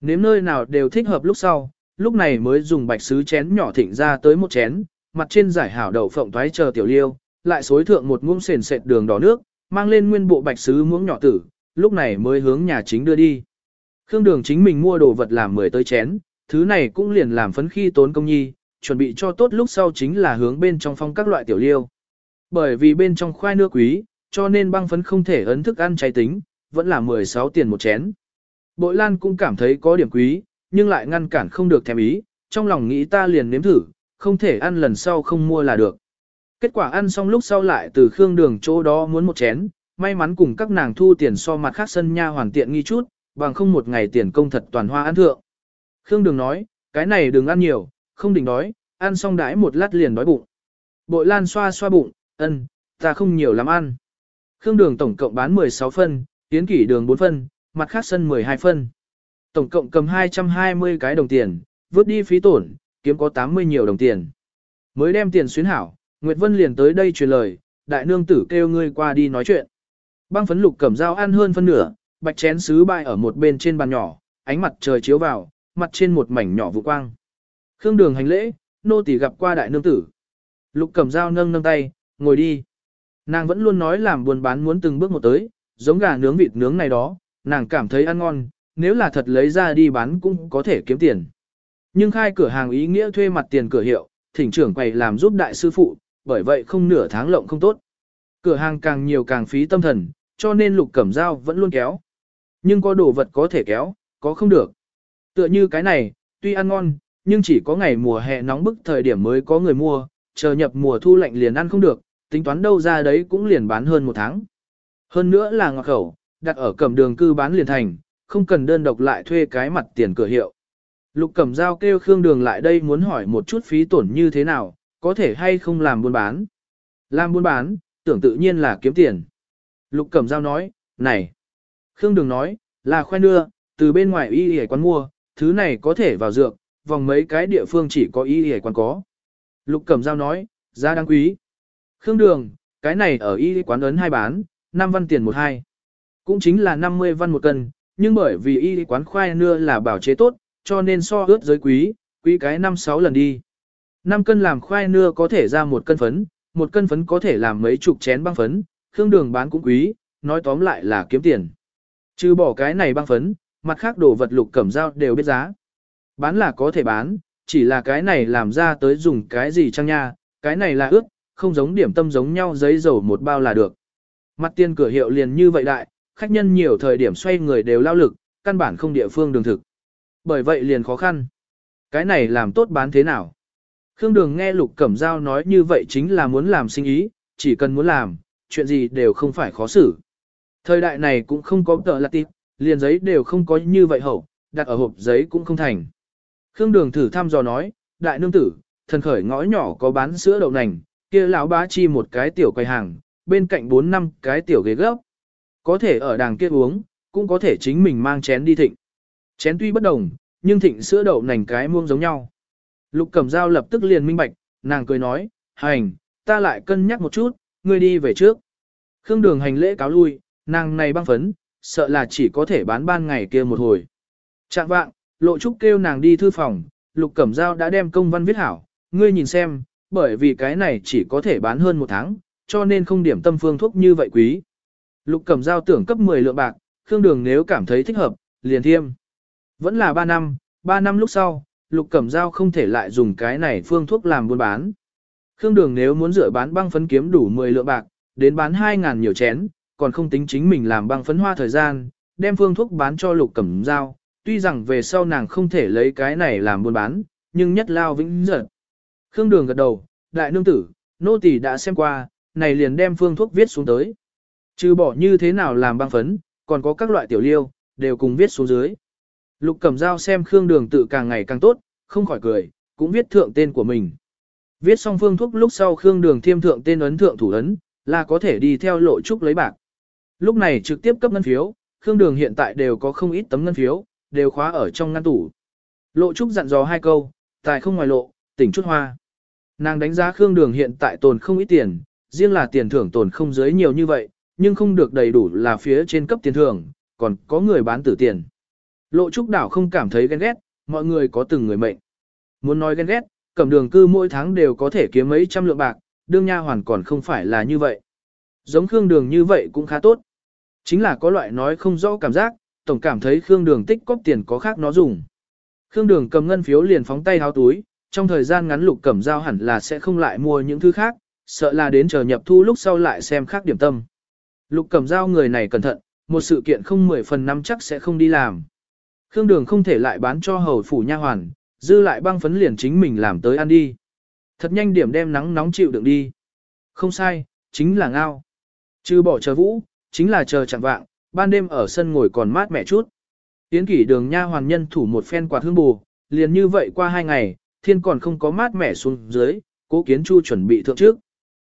Nếm nơi nào đều thích hợp lúc sau, lúc này mới dùng bạch sứ chén nhỏ thịnh ra tới một chén, mặt trên giải hảo đậu phộng toái chờ tiểu liêu, lại xối thượng một muỗng sền sệt đường đỏ nước, mang lên nguyên bộ bạch sứ muỗng nhỏ tử, lúc này mới hướng nhà chính đưa đi. Khương đường chính mình mua đồ vật làm mười tới chén, thứ này cũng liền làm phấn khi tốn công nhi, chuẩn bị cho tốt lúc sau chính là hướng bên trong phong các loại tiểu liêu. Bởi vì bên trong khoai nước quý, cho nên băng phấn không thể ấn thức ăn cháy tính, vẫn là 16 tiền một chén. Bội Lan cũng cảm thấy có điểm quý, nhưng lại ngăn cản không được thèm ý, trong lòng nghĩ ta liền nếm thử, không thể ăn lần sau không mua là được. Kết quả ăn xong lúc sau lại từ khương đường chỗ đó muốn một chén, may mắn cùng các nàng thu tiền so mặt khác sân nha hoàn tiện nghi chút, bằng không một ngày tiền công thật toàn hoa ăn thượng. Khương đường nói, cái này đừng ăn nhiều, không định đói, ăn xong đãi một lát liền đói bụng. Bội lan xoa xoa bụng, ân, ta không nhiều lắm ăn. Khương đường tổng cộng bán 16 phân, tiến kỷ đường 4 phân, mặt khác sân 12 phân. Tổng cộng cầm 220 cái đồng tiền, vớt đi phí tổn, kiếm có 80 nhiều đồng tiền. Mới đem tiền xuyến hảo, Nguyệt Vân liền tới đây truyền lời, đại nương tử kêu ngươi qua đi nói chuyện. Băng phấn lục cầm dao ăn hơn phân nửa, bạch chén sứ bay ở một bên trên bàn nhỏ, ánh mặt trời chiếu vào, mặt trên một mảnh nhỏ vụ quang. Khương đường hành lễ, nô tỳ gặp qua đại nương tử. Lục cầm dao nâng nâng tay, ngồi đi. Nàng vẫn luôn nói làm buôn bán muốn từng bước một tới, giống gà nướng vịt nướng này đó, nàng cảm thấy ăn ngon, nếu là thật lấy ra đi bán cũng có thể kiếm tiền. Nhưng khai cửa hàng ý nghĩa thuê mặt tiền cửa hiệu, thỉnh trưởng quầy làm giúp đại sư phụ, bởi vậy không nửa tháng lộng không tốt. Cửa hàng càng nhiều càng phí tâm thần, cho nên lục cẩm dao vẫn luôn kéo. Nhưng có đồ vật có thể kéo, có không được. Tựa như cái này, tuy ăn ngon, nhưng chỉ có ngày mùa hè nóng bức thời điểm mới có người mua, chờ nhập mùa thu lạnh liền ăn không được, tính toán đâu ra đấy cũng liền bán hơn một tháng. Hơn nữa là ngọt khẩu, đặt ở cẩm đường cư bán liền thành, không cần đơn độc lại thuê cái mặt tiền cửa hiệu. Lục Cẩm Giao kêu Khương Đường lại đây muốn hỏi một chút phí tổn như thế nào, có thể hay không làm buôn bán. Làm buôn bán, tưởng tự nhiên là kiếm tiền. Lục Cẩm Giao nói, này. Khương Đường nói, là khoai nưa, từ bên ngoài y y quán mua, thứ này có thể vào dược, vòng mấy cái địa phương chỉ có y y quán có. Lục Cẩm Giao nói, giá đáng quý. Khương Đường, cái này ở y quán ấn hai bán, 5 văn tiền một hai. Cũng chính là 50 văn một cân, nhưng bởi vì y quán khoai nưa là bảo chế tốt, cho nên so ướt giới quý, quý cái 5-6 lần đi. 5 cân làm khoai nưa có thể ra một cân phấn, một cân phấn có thể làm mấy chục chén băng phấn, khương đường bán cũng quý, nói tóm lại là kiếm tiền. Trừ bỏ cái này băng phấn, mặt khác đồ vật lục cẩm dao đều biết giá. Bán là có thể bán, chỉ là cái này làm ra tới dùng cái gì chăng nha, cái này là ướt, không giống điểm tâm giống nhau giấy dầu một bao là được. Mặt tiền cửa hiệu liền như vậy đại, khách nhân nhiều thời điểm xoay người đều lao lực, căn bản không địa phương đường thực. Bởi vậy liền khó khăn. Cái này làm tốt bán thế nào? Khương Đường nghe Lục Cẩm Giao nói như vậy chính là muốn làm sinh ý, chỉ cần muốn làm, chuyện gì đều không phải khó xử. Thời đại này cũng không có tờ là tịp, liền giấy đều không có như vậy hậu, đặt ở hộp giấy cũng không thành. Khương Đường thử thăm dò nói, đại nương tử, thần khởi ngõ nhỏ có bán sữa đậu nành, kia lão bá chi một cái tiểu quầy hàng, bên cạnh 4 năm cái tiểu ghế gấp. Có thể ở đàng kia uống, cũng có thể chính mình mang chén đi thịnh. Chén tuy bất đồng, nhưng thịnh sữa đậu nành cái muông giống nhau. Lục Cẩm Dao lập tức liền minh bạch, nàng cười nói, hành, ta lại cân nhắc một chút, ngươi đi về trước. Khương đường hành lễ cáo lui, nàng này băng phấn, sợ là chỉ có thể bán ban ngày kia một hồi. Trạng vạng, lộ trúc kêu nàng đi thư phòng, Lục Cẩm Dao đã đem công văn viết hảo, ngươi nhìn xem, bởi vì cái này chỉ có thể bán hơn một tháng, cho nên không điểm tâm phương thuốc như vậy quý. Lục Cẩm Dao tưởng cấp 10 lượng bạc, Khương Đường nếu cảm thấy thích hợp, liền thiêm. Vẫn là 3 năm, 3 năm lúc sau, Lục Cẩm Dao không thể lại dùng cái này phương thuốc làm buôn bán. Khương Đường nếu muốn rửa bán băng phấn kiếm đủ 10 lượng bạc, đến bán 2.000 nhiều chén, còn không tính chính mình làm băng phấn hoa thời gian, đem phương thuốc bán cho Lục Cẩm Dao. Tuy rằng về sau nàng không thể lấy cái này làm buôn bán, nhưng nhất lao vĩnh giật. Khương Đường gật đầu, đại nương tử, nô tỳ đã xem qua, này liền đem phương thuốc viết xuống tới. Trừ bỏ như thế nào làm băng phấn, còn có các loại tiểu liêu, đều cùng viết xuống dưới. Lục Cẩm Dao xem Khương Đường tự càng ngày càng tốt, không khỏi cười, cũng viết thượng tên của mình. Viết xong phương thuốc lúc sau Khương Đường thiêm thượng tên ấn thượng thủ ấn, là có thể đi theo lộ trúc lấy bạc. Lúc này trực tiếp cấp ngân phiếu, Khương Đường hiện tại đều có không ít tấm ngân phiếu, đều khóa ở trong ngăn tủ. Lộ trúc dặn dò hai câu, tài không ngoài lộ, tỉnh chút hoa. Nàng đánh giá Khương Đường hiện tại tồn không ít tiền, riêng là tiền thưởng tồn không dưới nhiều như vậy, nhưng không được đầy đủ là phía trên cấp tiền thưởng, còn có người bán tử tiền. Lộ Trúc Đảo không cảm thấy ghen ghét, mọi người có từng người mệnh. Muốn nói ghen ghét, cẩm đường cư mỗi tháng đều có thể kiếm mấy trăm lượng bạc, đương nha hoàn còn không phải là như vậy. Giống Khương Đường như vậy cũng khá tốt. Chính là có loại nói không rõ cảm giác, tổng cảm thấy Khương Đường tích cóp tiền có khác nó dùng. Khương Đường cầm ngân phiếu liền phóng tay háo túi, trong thời gian ngắn lục cẩm giao hẳn là sẽ không lại mua những thứ khác, sợ là đến chờ nhập thu lúc sau lại xem khác điểm tâm. Lục cẩm giao người này cẩn thận, một sự kiện không mười phần năm chắc sẽ không đi làm. Khương Đường không thể lại bán cho hầu phủ nha hoàn, dư lại băng phấn liền chính mình làm tới ăn đi. Thật nhanh điểm đem nắng nóng chịu đựng đi. Không sai, chính là ngao. Chứ bỏ chờ vũ, chính là chờ chẳng vạng, ban đêm ở sân ngồi còn mát mẻ chút. Tiến kỷ đường nha hoàn nhân thủ một phen quạt hương bù, liền như vậy qua hai ngày, thiên còn không có mát mẻ xuống dưới, cố kiến chu chuẩn bị thượng trước.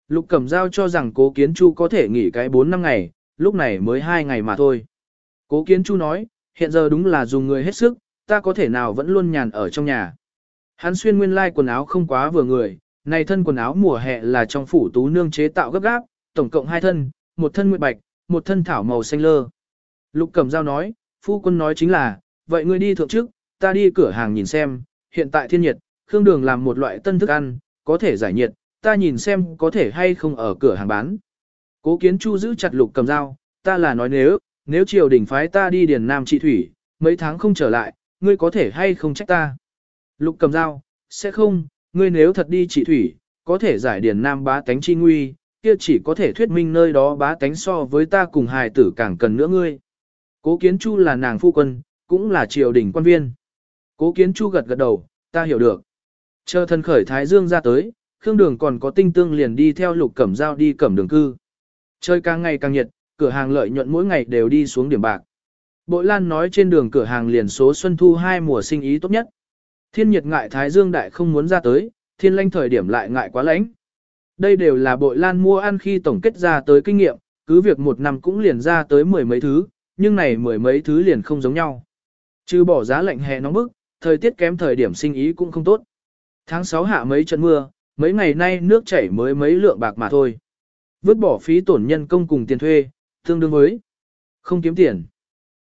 Lục Cẩm Giao cho rằng cố kiến chu có thể nghỉ cái 4 năm ngày, lúc này mới 2 ngày mà thôi. Cố kiến chu nói, hiện giờ đúng là dùng người hết sức, ta có thể nào vẫn luôn nhàn ở trong nhà. Hắn xuyên nguyên lai quần áo không quá vừa người, này thân quần áo mùa hè là trong phủ tú nương chế tạo gấp gáp, tổng cộng hai thân, một thân nguyệt bạch, một thân thảo màu xanh lơ. Lục Cẩm Giao nói, phu quân nói chính là, vậy ngươi đi thượng trước, ta đi cửa hàng nhìn xem, hiện tại thiên nhiệt, Khương Đường làm một loại tân thức ăn, có thể giải nhiệt, ta nhìn xem có thể hay không ở cửa hàng bán. Cố Kiến Chu giữ chặt Lục Cầm Giao, ta là nói nếu, nếu triều đình phái ta đi điền Nam trị thủy, mấy tháng không trở lại, ngươi có thể hay không trách ta. Lục Cầm Giao, sẽ không, ngươi nếu thật đi trị thủy, có thể giải điền Nam bá tánh chi nguy, kia chỉ có thể thuyết minh nơi đó bá tánh so với ta cùng hài tử càng cần nữa ngươi. Cố Kiến Chu là nàng phu quân, cũng là triều đình quan viên. Cố Kiến Chu gật gật đầu, ta hiểu được. Chờ thân khởi Thái Dương ra tới, Khương Đường còn có tinh tương liền đi theo lục cẩm giao đi cẩm đường cư. Trời càng ngày càng nhiệt, cửa hàng lợi nhuận mỗi ngày đều đi xuống điểm bạc. Bội Lan nói trên đường cửa hàng liền số xuân thu hai mùa sinh ý tốt nhất. Thiên nhiệt ngại Thái Dương đại không muốn ra tới, thiên lanh thời điểm lại ngại quá lạnh. Đây đều là bội Lan mua ăn khi tổng kết ra tới kinh nghiệm, cứ việc một năm cũng liền ra tới mười mấy thứ, nhưng này mười mấy thứ liền không giống nhau. Trừ bỏ giá lạnh hè nóng bức, thời tiết kém thời điểm sinh ý cũng không tốt. Tháng 6 hạ mấy trận mưa, mấy ngày nay nước chảy mới mấy lượng bạc mà thôi. Vứt bỏ phí tổn nhân công cùng tiền thuê, tương đương với không kiếm tiền.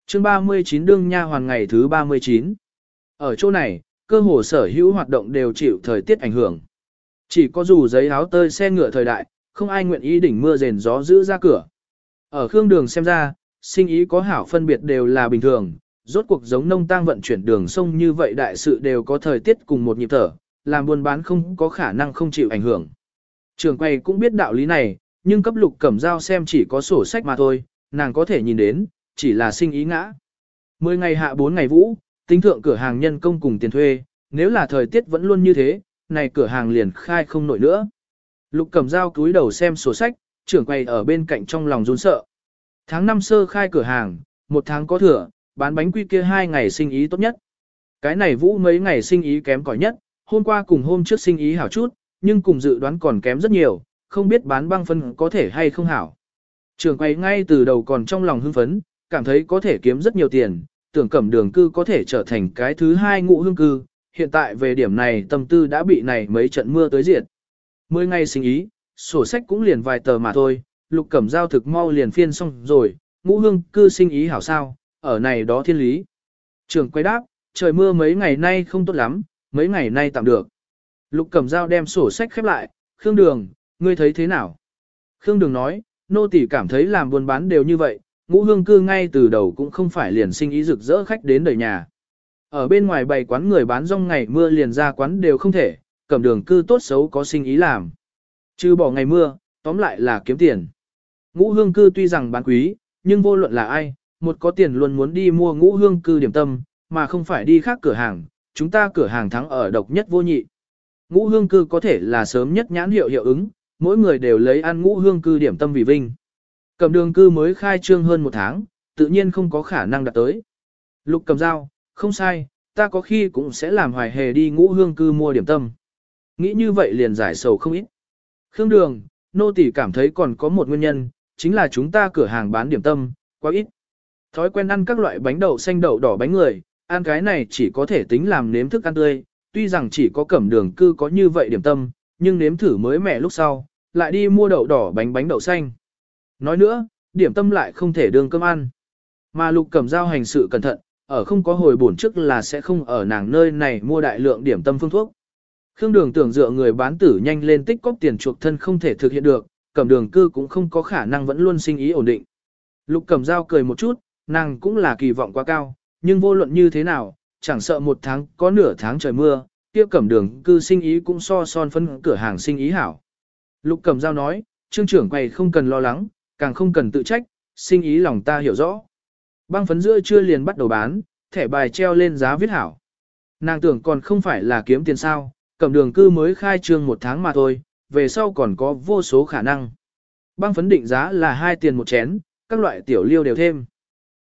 chương 39 đương nha hoàn ngày thứ 39. Ở chỗ này, cơ hồ sở hữu hoạt động đều chịu thời tiết ảnh hưởng. Chỉ có dù giấy áo tơi xe ngựa thời đại, không ai nguyện ý đỉnh mưa rền gió giữ ra cửa. Ở khương đường xem ra, sinh ý có hảo phân biệt đều là bình thường, rốt cuộc giống nông tang vận chuyển đường sông như vậy đại sự đều có thời tiết cùng một nhịp thở, làm buôn bán không có khả năng không chịu ảnh hưởng. Trường quay cũng biết đạo lý này, nhưng cấp lục cẩm dao xem chỉ có sổ sách mà thôi, nàng có thể nhìn đến, chỉ là sinh ý ngã. Mười ngày hạ bốn ngày vũ, tính thượng cửa hàng nhân công cùng tiền thuê, nếu là thời tiết vẫn luôn như thế, này cửa hàng liền khai không nổi nữa. Lục cầm dao cúi đầu xem sổ sách, trưởng quầy ở bên cạnh trong lòng run sợ. Tháng năm sơ khai cửa hàng, một tháng có thừa, bán bánh quy kia hai ngày sinh ý tốt nhất. Cái này vũ mấy ngày sinh ý kém cỏi nhất, hôm qua cùng hôm trước sinh ý hảo chút, nhưng cùng dự đoán còn kém rất nhiều, không biết bán băng phân có thể hay không hảo. Trường quay ngay từ đầu còn trong lòng hưng phấn, cảm thấy có thể kiếm rất nhiều tiền, tưởng cẩm đường cư có thể trở thành cái thứ hai ngũ hương cư, hiện tại về điểm này tâm tư đã bị này mấy trận mưa tới diệt. Mười ngày sinh ý, sổ sách cũng liền vài tờ mà thôi, lục cẩm giao thực mau liền phiên xong rồi, ngũ hương cư sinh ý hảo sao, ở này đó thiên lý. Trường quay đáp, trời mưa mấy ngày nay không tốt lắm, mấy ngày nay tạm được. Lục cẩm giao đem sổ sách khép lại, Khương Đường, ngươi thấy thế nào? Khương Đường nói, nô tỷ cảm thấy làm buôn bán đều như vậy, ngũ hương cư ngay từ đầu cũng không phải liền sinh ý rực rỡ khách đến đời nhà. Ở bên ngoài bày quán người bán rong ngày mưa liền ra quán đều không thể, cầm đường cư tốt xấu có sinh ý làm. Chứ bỏ ngày mưa, tóm lại là kiếm tiền. Ngũ hương cư tuy rằng bán quý, nhưng vô luận là ai, một có tiền luôn muốn đi mua ngũ hương cư điểm tâm, mà không phải đi khác cửa hàng, chúng ta cửa hàng thắng ở độc nhất vô nhị. Ngũ hương cư có thể là sớm nhất nhãn hiệu hiệu ứng, mỗi người đều lấy ăn ngũ hương cư điểm tâm vì vinh. Cầm đường cư mới khai trương hơn một tháng, tự nhiên không có khả năng đạt tới. Lục cầm dao, không sai, ta có khi cũng sẽ làm hoài hề đi ngũ hương cư mua điểm tâm. Nghĩ như vậy liền giải sầu không ít. Khương đường, nô tỷ cảm thấy còn có một nguyên nhân, chính là chúng ta cửa hàng bán điểm tâm, quá ít. Thói quen ăn các loại bánh đậu xanh đậu đỏ bánh người, ăn cái này chỉ có thể tính làm nếm thức ăn tươi, tuy rằng chỉ có cẩm đường cư có như vậy điểm tâm, nhưng nếm thử mới mẻ lúc sau, lại đi mua đậu đỏ bánh bánh đậu xanh. Nói nữa, điểm tâm lại không thể đương cơm ăn. Mà lục cẩm giao hành sự cẩn thận, ở không có hồi bổn trước là sẽ không ở nàng nơi này mua đại lượng điểm tâm phương thuốc. Khương đường tưởng dựa người bán tử nhanh lên tích cóp tiền chuộc thân không thể thực hiện được, cẩm đường cư cũng không có khả năng vẫn luôn sinh ý ổn định. Lục cẩm giao cười một chút, nàng cũng là kỳ vọng quá cao, nhưng vô luận như thế nào, chẳng sợ một tháng có nửa tháng trời mưa, kia cẩm đường cư sinh ý cũng so son phân cửa hàng sinh ý hảo. Lục cẩm giao nói, trương trưởng quầy không cần lo lắng, càng không cần tự trách, sinh ý lòng ta hiểu rõ. Băng phấn giữa chưa liền bắt đầu bán, thẻ bài treo lên giá viết hảo. Nàng tưởng còn không phải là kiếm tiền sao, cẩm đường cư mới khai trương một tháng mà thôi, về sau còn có vô số khả năng. Băng phấn định giá là 2 tiền một chén, các loại tiểu liêu đều thêm.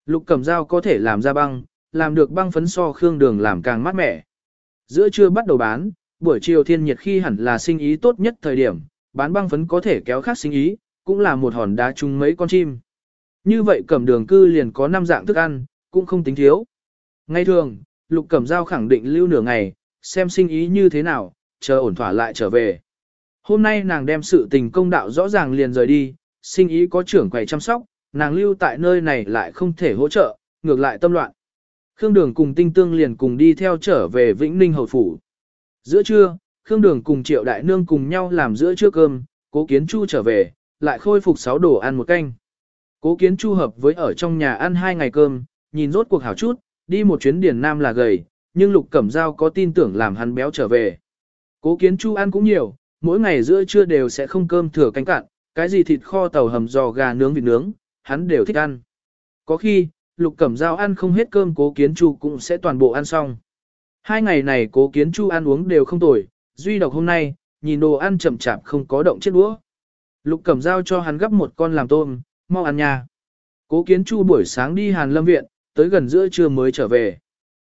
Lục cẩm dao có thể làm ra băng, làm được băng phấn so khương đường làm càng mát mẻ. Giữa trưa bắt đầu bán, buổi chiều thiên nhiệt khi hẳn là sinh ý tốt nhất thời điểm, bán băng phấn có thể kéo khác sinh ý, cũng là một hòn đá chung mấy con chim. Như vậy cẩm đường cư liền có 5 dạng thức ăn, cũng không tính thiếu. Ngay thường, lục cẩm giao khẳng định lưu nửa ngày, xem sinh ý như thế nào, chờ ổn thỏa lại trở về. Hôm nay nàng đem sự tình công đạo rõ ràng liền rời đi, sinh ý có trưởng quầy chăm sóc, nàng lưu tại nơi này lại không thể hỗ trợ, ngược lại tâm loạn. Khương Đường cùng Tinh Tương liền cùng đi theo trở về Vĩnh Ninh Hầu Phủ. Giữa trưa, Khương Đường cùng Triệu Đại Nương cùng nhau làm giữa trưa cơm, cố kiến Chu trở về, lại khôi phục sáu đồ ăn một canh. Cố kiến Chu hợp với ở trong nhà ăn hai ngày cơm, nhìn rốt cuộc hảo chút, đi một chuyến điển nam là gầy, nhưng Lục Cẩm Giao có tin tưởng làm hắn béo trở về. Cố kiến Chu ăn cũng nhiều, mỗi ngày giữa trưa đều sẽ không cơm thừa canh cạn, cái gì thịt kho tàu hầm giò gà nướng vịt nướng, hắn đều thích ăn. Có khi, Lục Cẩm Giao ăn không hết cơm cố kiến Chu cũng sẽ toàn bộ ăn xong. Hai ngày này cố kiến Chu ăn uống đều không tồi, duy độc hôm nay, nhìn đồ ăn chậm chạp không có động chiếc đũa. Lục Cẩm Giao cho hắn gấp một con làm tôm, mau ăn nha. Cố kiến Chu buổi sáng đi Hàn Lâm Viện, tới gần giữa trưa mới trở về.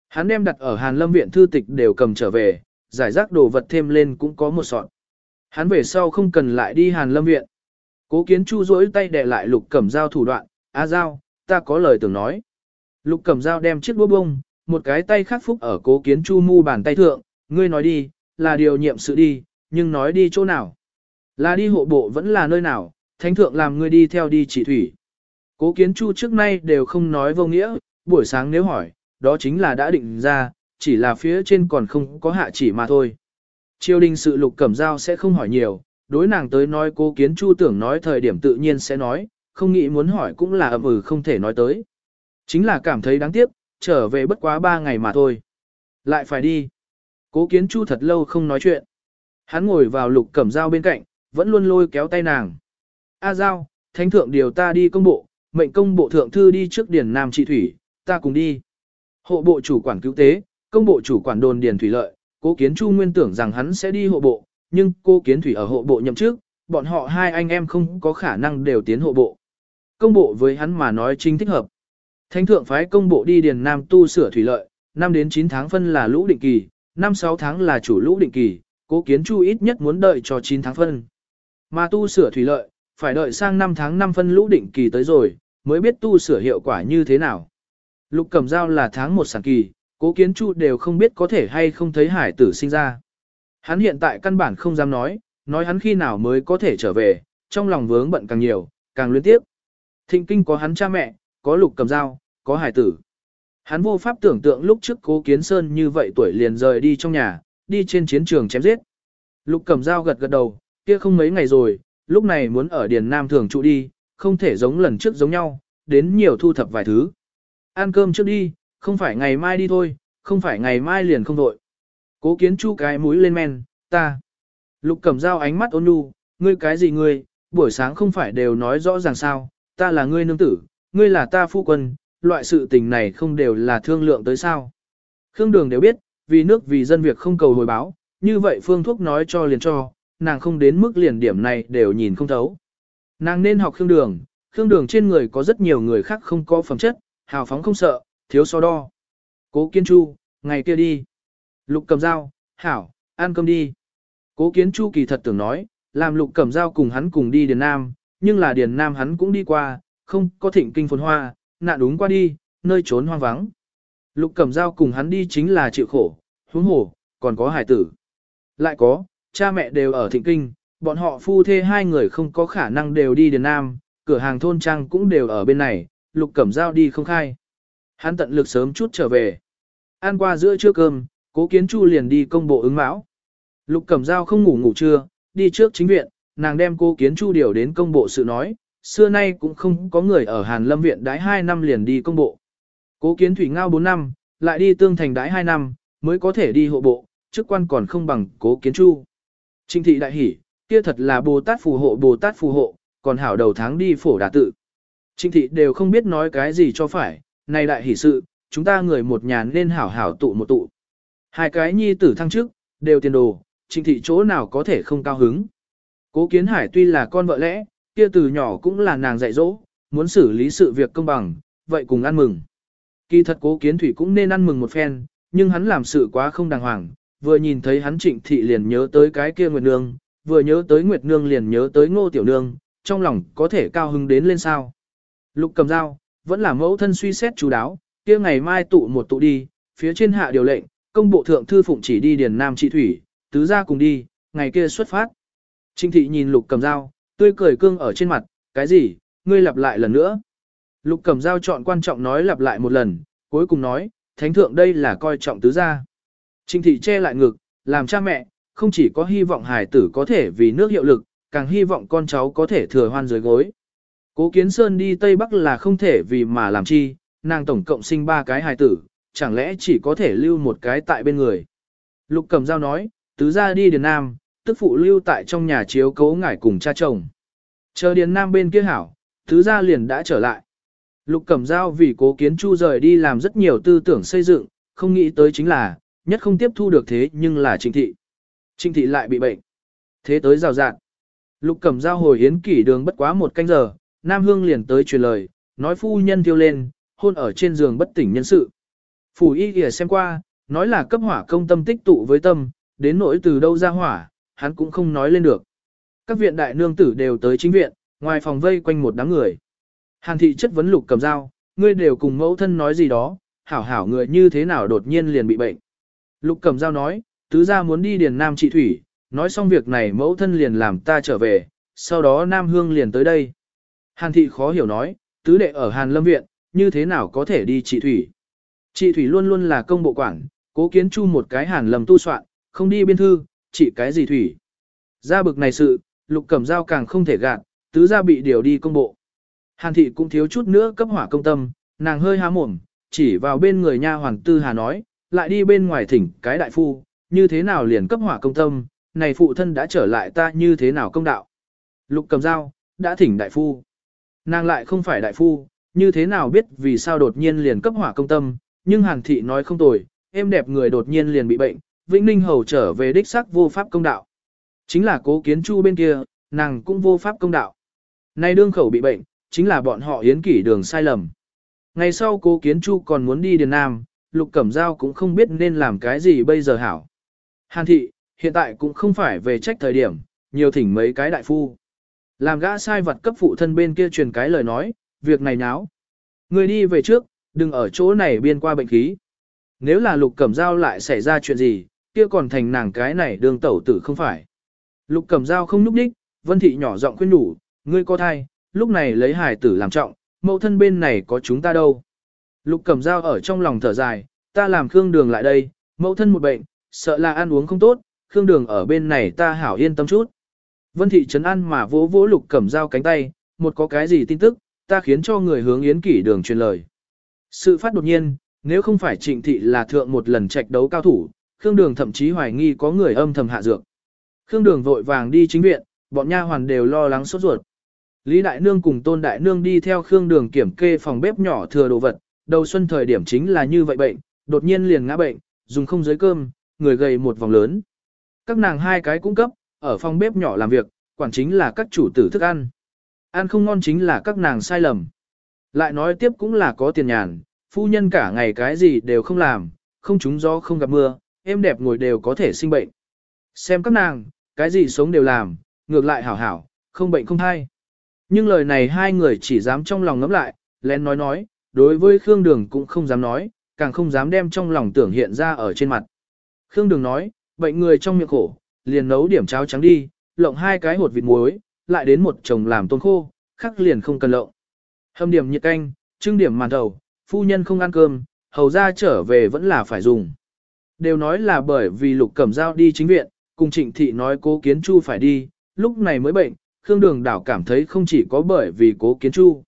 Hắn đem đặt ở Hàn Lâm Viện thư tịch đều cầm trở về, giải rác đồ vật thêm lên cũng có một sọt. Hắn về sau không cần lại đi Hàn Lâm Viện. Cố kiến Chu rỗi tay đè lại Lục Cẩm dao thủ đoạn, A dao, ta có lời tưởng nói. Lục Cẩm dao đem chiếc búa bông, một cái tay khắc phúc ở cố kiến Chu mu bàn tay thượng, ngươi nói đi, là điều nhiệm sự đi, nhưng nói đi chỗ nào. Là đi hộ bộ vẫn là nơi nào, thánh thượng làm ngươi đi theo đi chỉ thủy. Cố kiến chu trước nay đều không nói vô nghĩa, buổi sáng nếu hỏi, đó chính là đã định ra, chỉ là phía trên còn không có hạ chỉ mà thôi. Triều đình sự lục cẩm giao sẽ không hỏi nhiều, đối nàng tới nói cố kiến chu tưởng nói thời điểm tự nhiên sẽ nói, không nghĩ muốn hỏi cũng là ậm ừ không thể nói tới. Chính là cảm thấy đáng tiếc, trở về bất quá ba ngày mà thôi. Lại phải đi. Cố kiến chu thật lâu không nói chuyện. Hắn ngồi vào lục cẩm dao bên cạnh, vẫn luôn lôi kéo tay nàng. A Giao, thánh thượng điều ta đi công bộ, mệnh công bộ thượng thư đi trước điển Nam trị thủy, ta cùng đi. Hộ bộ chủ quản cứu tế, công bộ chủ quản đồn điền thủy lợi, cố kiến chu nguyên tưởng rằng hắn sẽ đi hộ bộ, nhưng cô kiến thủy ở hộ bộ nhậm trước, bọn họ hai anh em không có khả năng đều tiến hộ bộ. Công bộ với hắn mà nói chính thích hợp. Thánh thượng phái công bộ đi điền Nam tu sửa thủy lợi, năm đến 9 tháng phân là lũ định kỳ, năm 6 tháng là chủ lũ định kỳ, cố kiến chu ít nhất muốn đợi cho 9 tháng phân. Mà tu sửa thủy lợi, phải đợi sang năm tháng năm phân lũ định kỳ tới rồi, mới biết tu sửa hiệu quả như thế nào. Lục Cẩm Dao là tháng một sản kỳ, cố kiến chu đều không biết có thể hay không thấy hải tử sinh ra. Hắn hiện tại căn bản không dám nói, nói hắn khi nào mới có thể trở về, trong lòng vướng bận càng nhiều, càng luyến tiếp. Thịnh kinh có hắn cha mẹ, có lục cầm dao, có hải tử. Hắn vô pháp tưởng tượng lúc trước cố kiến sơn như vậy tuổi liền rời đi trong nhà, đi trên chiến trường chém giết. Lục cầm dao gật gật đầu, kia không mấy ngày rồi, lúc này muốn ở Điền Nam thường trụ đi, không thể giống lần trước giống nhau, đến nhiều thu thập vài thứ. Ăn cơm trước đi, không phải ngày mai đi thôi, không phải ngày mai liền không đội. Cố kiến chu cái mũi lên men, ta. Lục cầm dao ánh mắt ôn nhu, ngươi cái gì ngươi, buổi sáng không phải đều nói rõ ràng sao, ta là ngươi nương tử, ngươi là ta phu quân, loại sự tình này không đều là thương lượng tới sao. Khương Đường đều biết, vì nước vì dân việc không cầu hồi báo, như vậy phương thuốc nói cho liền cho, nàng không đến mức liền điểm này đều nhìn không thấu. Nàng nên học Khương Đường, Khương Đường trên người có rất nhiều người khác không có phẩm chất, hào phóng không sợ, thiếu so đo. Cố Kiên Chu, ngày kia đi. Lục cầm dao, hảo, ăn cơm đi. Cố Kiến Chu kỳ thật tưởng nói, làm lục cầm dao cùng hắn cùng đi Điền Nam, nhưng là Điền Nam hắn cũng đi qua, không có thịnh kinh phồn hoa, nạn đúng qua đi, nơi trốn hoang vắng. Lục cầm dao cùng hắn đi chính là chịu khổ, huống hổ, còn có hải tử. Lại có, cha mẹ đều ở thịnh kinh, bọn họ phu thê hai người không có khả năng đều đi Điền Nam, cửa hàng thôn trang cũng đều ở bên này, lục cẩm Giao đi không khai. Hắn tận lực sớm chút trở về. Ăn qua giữa trưa cơm, cố kiến chu liền đi công bộ ứng mão. Lục cẩm Giao không ngủ ngủ trưa, đi trước chính viện, nàng đem cố kiến chu điều đến công bộ sự nói, xưa nay cũng không có người ở Hàn Lâm viện đái 2 năm liền đi công bộ. Cố kiến thủy ngao 4 năm, lại đi tương thành đái 2 năm, mới có thể đi hộ bộ, chức quan còn không bằng cố kiến chu. Trinh thị đại hỉ, kia thật là Bồ Tát phù hộ Bồ Tát phù hộ, còn hảo đầu tháng đi phổ đà tự. Trinh thị đều không biết nói cái gì cho phải, này đại hỉ sự, chúng ta người một nhà nên hảo hảo tụ một tụ. Hai cái nhi tử thăng chức, đều tiền đồ, trinh thị chỗ nào có thể không cao hứng. Cố kiến hải tuy là con vợ lẽ, kia từ nhỏ cũng là nàng dạy dỗ, muốn xử lý sự việc công bằng, vậy cùng ăn mừng. Kỳ thật cố kiến thủy cũng nên ăn mừng một phen, nhưng hắn làm sự quá không đàng hoàng, vừa nhìn thấy hắn trịnh thị liền nhớ tới cái kia Nguyệt Nương, vừa nhớ tới Nguyệt Nương liền nhớ tới Ngô Tiểu Nương, trong lòng có thể cao hứng đến lên sao. Lục cầm dao, vẫn là mẫu thân suy xét chú đáo, kia ngày mai tụ một tụ đi, phía trên hạ điều lệnh, công bộ thượng thư phụng chỉ đi điền nam trị thủy, tứ gia cùng đi, ngày kia xuất phát. Trịnh thị nhìn lục cầm dao, tươi cười cương ở trên mặt, cái gì, ngươi lặp lại lần nữa. Lục cầm dao chọn quan trọng nói lặp lại một lần, cuối cùng nói, thánh thượng đây là coi trọng tứ gia. Trinh thị che lại ngực, làm cha mẹ, không chỉ có hy vọng hài tử có thể vì nước hiệu lực, càng hy vọng con cháu có thể thừa hoan dưới gối. Cố Kiến Sơn đi Tây Bắc là không thể vì mà làm chi, nàng tổng cộng sinh ba cái hài tử, chẳng lẽ chỉ có thể lưu một cái tại bên người. Lục Cẩm Giao nói, tứ gia đi Điền Nam, tức phụ lưu tại trong nhà chiếu cố ngải cùng cha chồng. Chờ Điền Nam bên kia hảo, tứ gia liền đã trở lại. Lục Cẩm Giao vì cố kiến chu rời đi làm rất nhiều tư tưởng xây dựng, không nghĩ tới chính là, nhất không tiếp thu được thế nhưng là Trịnh Thị. Trịnh Thị lại bị bệnh. Thế tới rào rạn. Lục Cẩm Giao hồi hiến kỷ đường bất quá một canh giờ, Nam Hương liền tới truyền lời, nói phu nhân tiêu lên, hôn ở trên giường bất tỉnh nhân sự. Phủ y kìa xem qua, nói là cấp hỏa công tâm tích tụ với tâm, đến nỗi từ đâu ra hỏa, hắn cũng không nói lên được. Các viện đại nương tử đều tới chính viện, ngoài phòng vây quanh một đám người. Hàn thị chất vấn lục cầm dao, ngươi đều cùng mẫu thân nói gì đó, hảo hảo người như thế nào đột nhiên liền bị bệnh. Lục Cẩm Giao nói, tứ gia muốn đi điền nam trị thủy, nói xong việc này mẫu thân liền làm ta trở về, sau đó Nam Hương liền tới đây. Hàn thị khó hiểu nói, tứ đệ ở Hàn Lâm Viện, như thế nào có thể đi trị thủy. Trị thủy luôn luôn là công bộ quản, cố kiến chu một cái Hàn Lâm tu soạn, không đi biên thư, trị cái gì thủy. Ra bực này sự, lục cẩm Giao càng không thể gạt, tứ gia bị điều đi công bộ. Hàn thị cũng thiếu chút nữa cấp hỏa công tâm, nàng hơi há mồm, chỉ vào bên người nha hoàng tư hà nói, lại đi bên ngoài thỉnh cái đại phu, như thế nào liền cấp hỏa công tâm, này phụ thân đã trở lại ta như thế nào công đạo. Lục cầm dao, đã thỉnh đại phu. Nàng lại không phải đại phu, như thế nào biết vì sao đột nhiên liền cấp hỏa công tâm, nhưng hàn thị nói không tồi, em đẹp người đột nhiên liền bị bệnh, Vĩnh Ninh Hầu trở về đích sắc vô pháp công đạo. Chính là cố kiến chu bên kia, nàng cũng vô pháp công đạo. Nay đương khẩu bị bệnh, chính là bọn họ yến kỷ đường sai lầm. Ngày sau cố kiến chu còn muốn đi Điền Nam, Lục Cẩm Giao cũng không biết nên làm cái gì bây giờ hảo. Hàn thị, hiện tại cũng không phải về trách thời điểm, nhiều thỉnh mấy cái đại phu. Làm gã sai vật cấp phụ thân bên kia truyền cái lời nói, việc này náo. Người đi về trước, đừng ở chỗ này biên qua bệnh khí. Nếu là lục cẩm Giao lại xảy ra chuyện gì, kia còn thành nàng cái này đường tẩu tử không phải. Lục cẩm Giao không núp đích, vân thị nhỏ giọng khuyên đủ, ngươi có thai, lúc này lấy hài tử làm trọng, mẫu thân bên này có chúng ta đâu. Lục cẩm dao ở trong lòng thở dài, ta làm khương đường lại đây, mẫu thân một bệnh, sợ là ăn uống không tốt, khương đường ở bên này ta hảo yên tâm chút. Vân thị trấn ăn mà vỗ vỗ lục cẩm dao cánh tay, một có cái gì tin tức, ta khiến cho người hướng yến kỷ đường truyền lời. Sự phát đột nhiên, nếu không phải trịnh thị là thượng một lần trạch đấu cao thủ, Khương Đường thậm chí hoài nghi có người âm thầm hạ dược. Khương Đường vội vàng đi chính viện, bọn nha hoàn đều lo lắng sốt ruột. Lý Đại Nương cùng Tôn Đại Nương đi theo Khương Đường kiểm kê phòng bếp nhỏ thừa đồ vật, đầu xuân thời điểm chính là như vậy bệnh, đột nhiên liền ngã bệnh, dùng không dưới cơm, người gầy một vòng lớn. Các nàng hai cái cung cấp, ở phòng bếp nhỏ làm việc, quản chính là các chủ tử thức ăn. Ăn không ngon chính là các nàng sai lầm. Lại nói tiếp cũng là có tiền nhàn, phu nhân cả ngày cái gì đều không làm, không trúng gió không gặp mưa, em đẹp ngồi đều có thể sinh bệnh. Xem các nàng, cái gì sống đều làm, ngược lại hảo hảo, không bệnh không hay. Nhưng lời này hai người chỉ dám trong lòng ngẫm lại, lén nói nói, đối với Khương Đường cũng không dám nói, càng không dám đem trong lòng tưởng hiện ra ở trên mặt. Khương Đường nói, bệnh người trong miệng khổ, liền nấu điểm cháo trắng đi, lộng hai cái hột vịt muối, lại đến một chồng làm tôm khô, khắc liền không cần lộng. Hâm điểm nhiệt canh, trưng điểm màn đầu, phu nhân không ăn cơm, hầu ra trở về vẫn là phải dùng. Đều nói là bởi vì lục cẩm dao đi chính viện, cùng trịnh thị nói cố kiến chu phải đi, lúc này mới bệnh, Khương Đường đảo cảm thấy không chỉ có bởi vì cố kiến chu.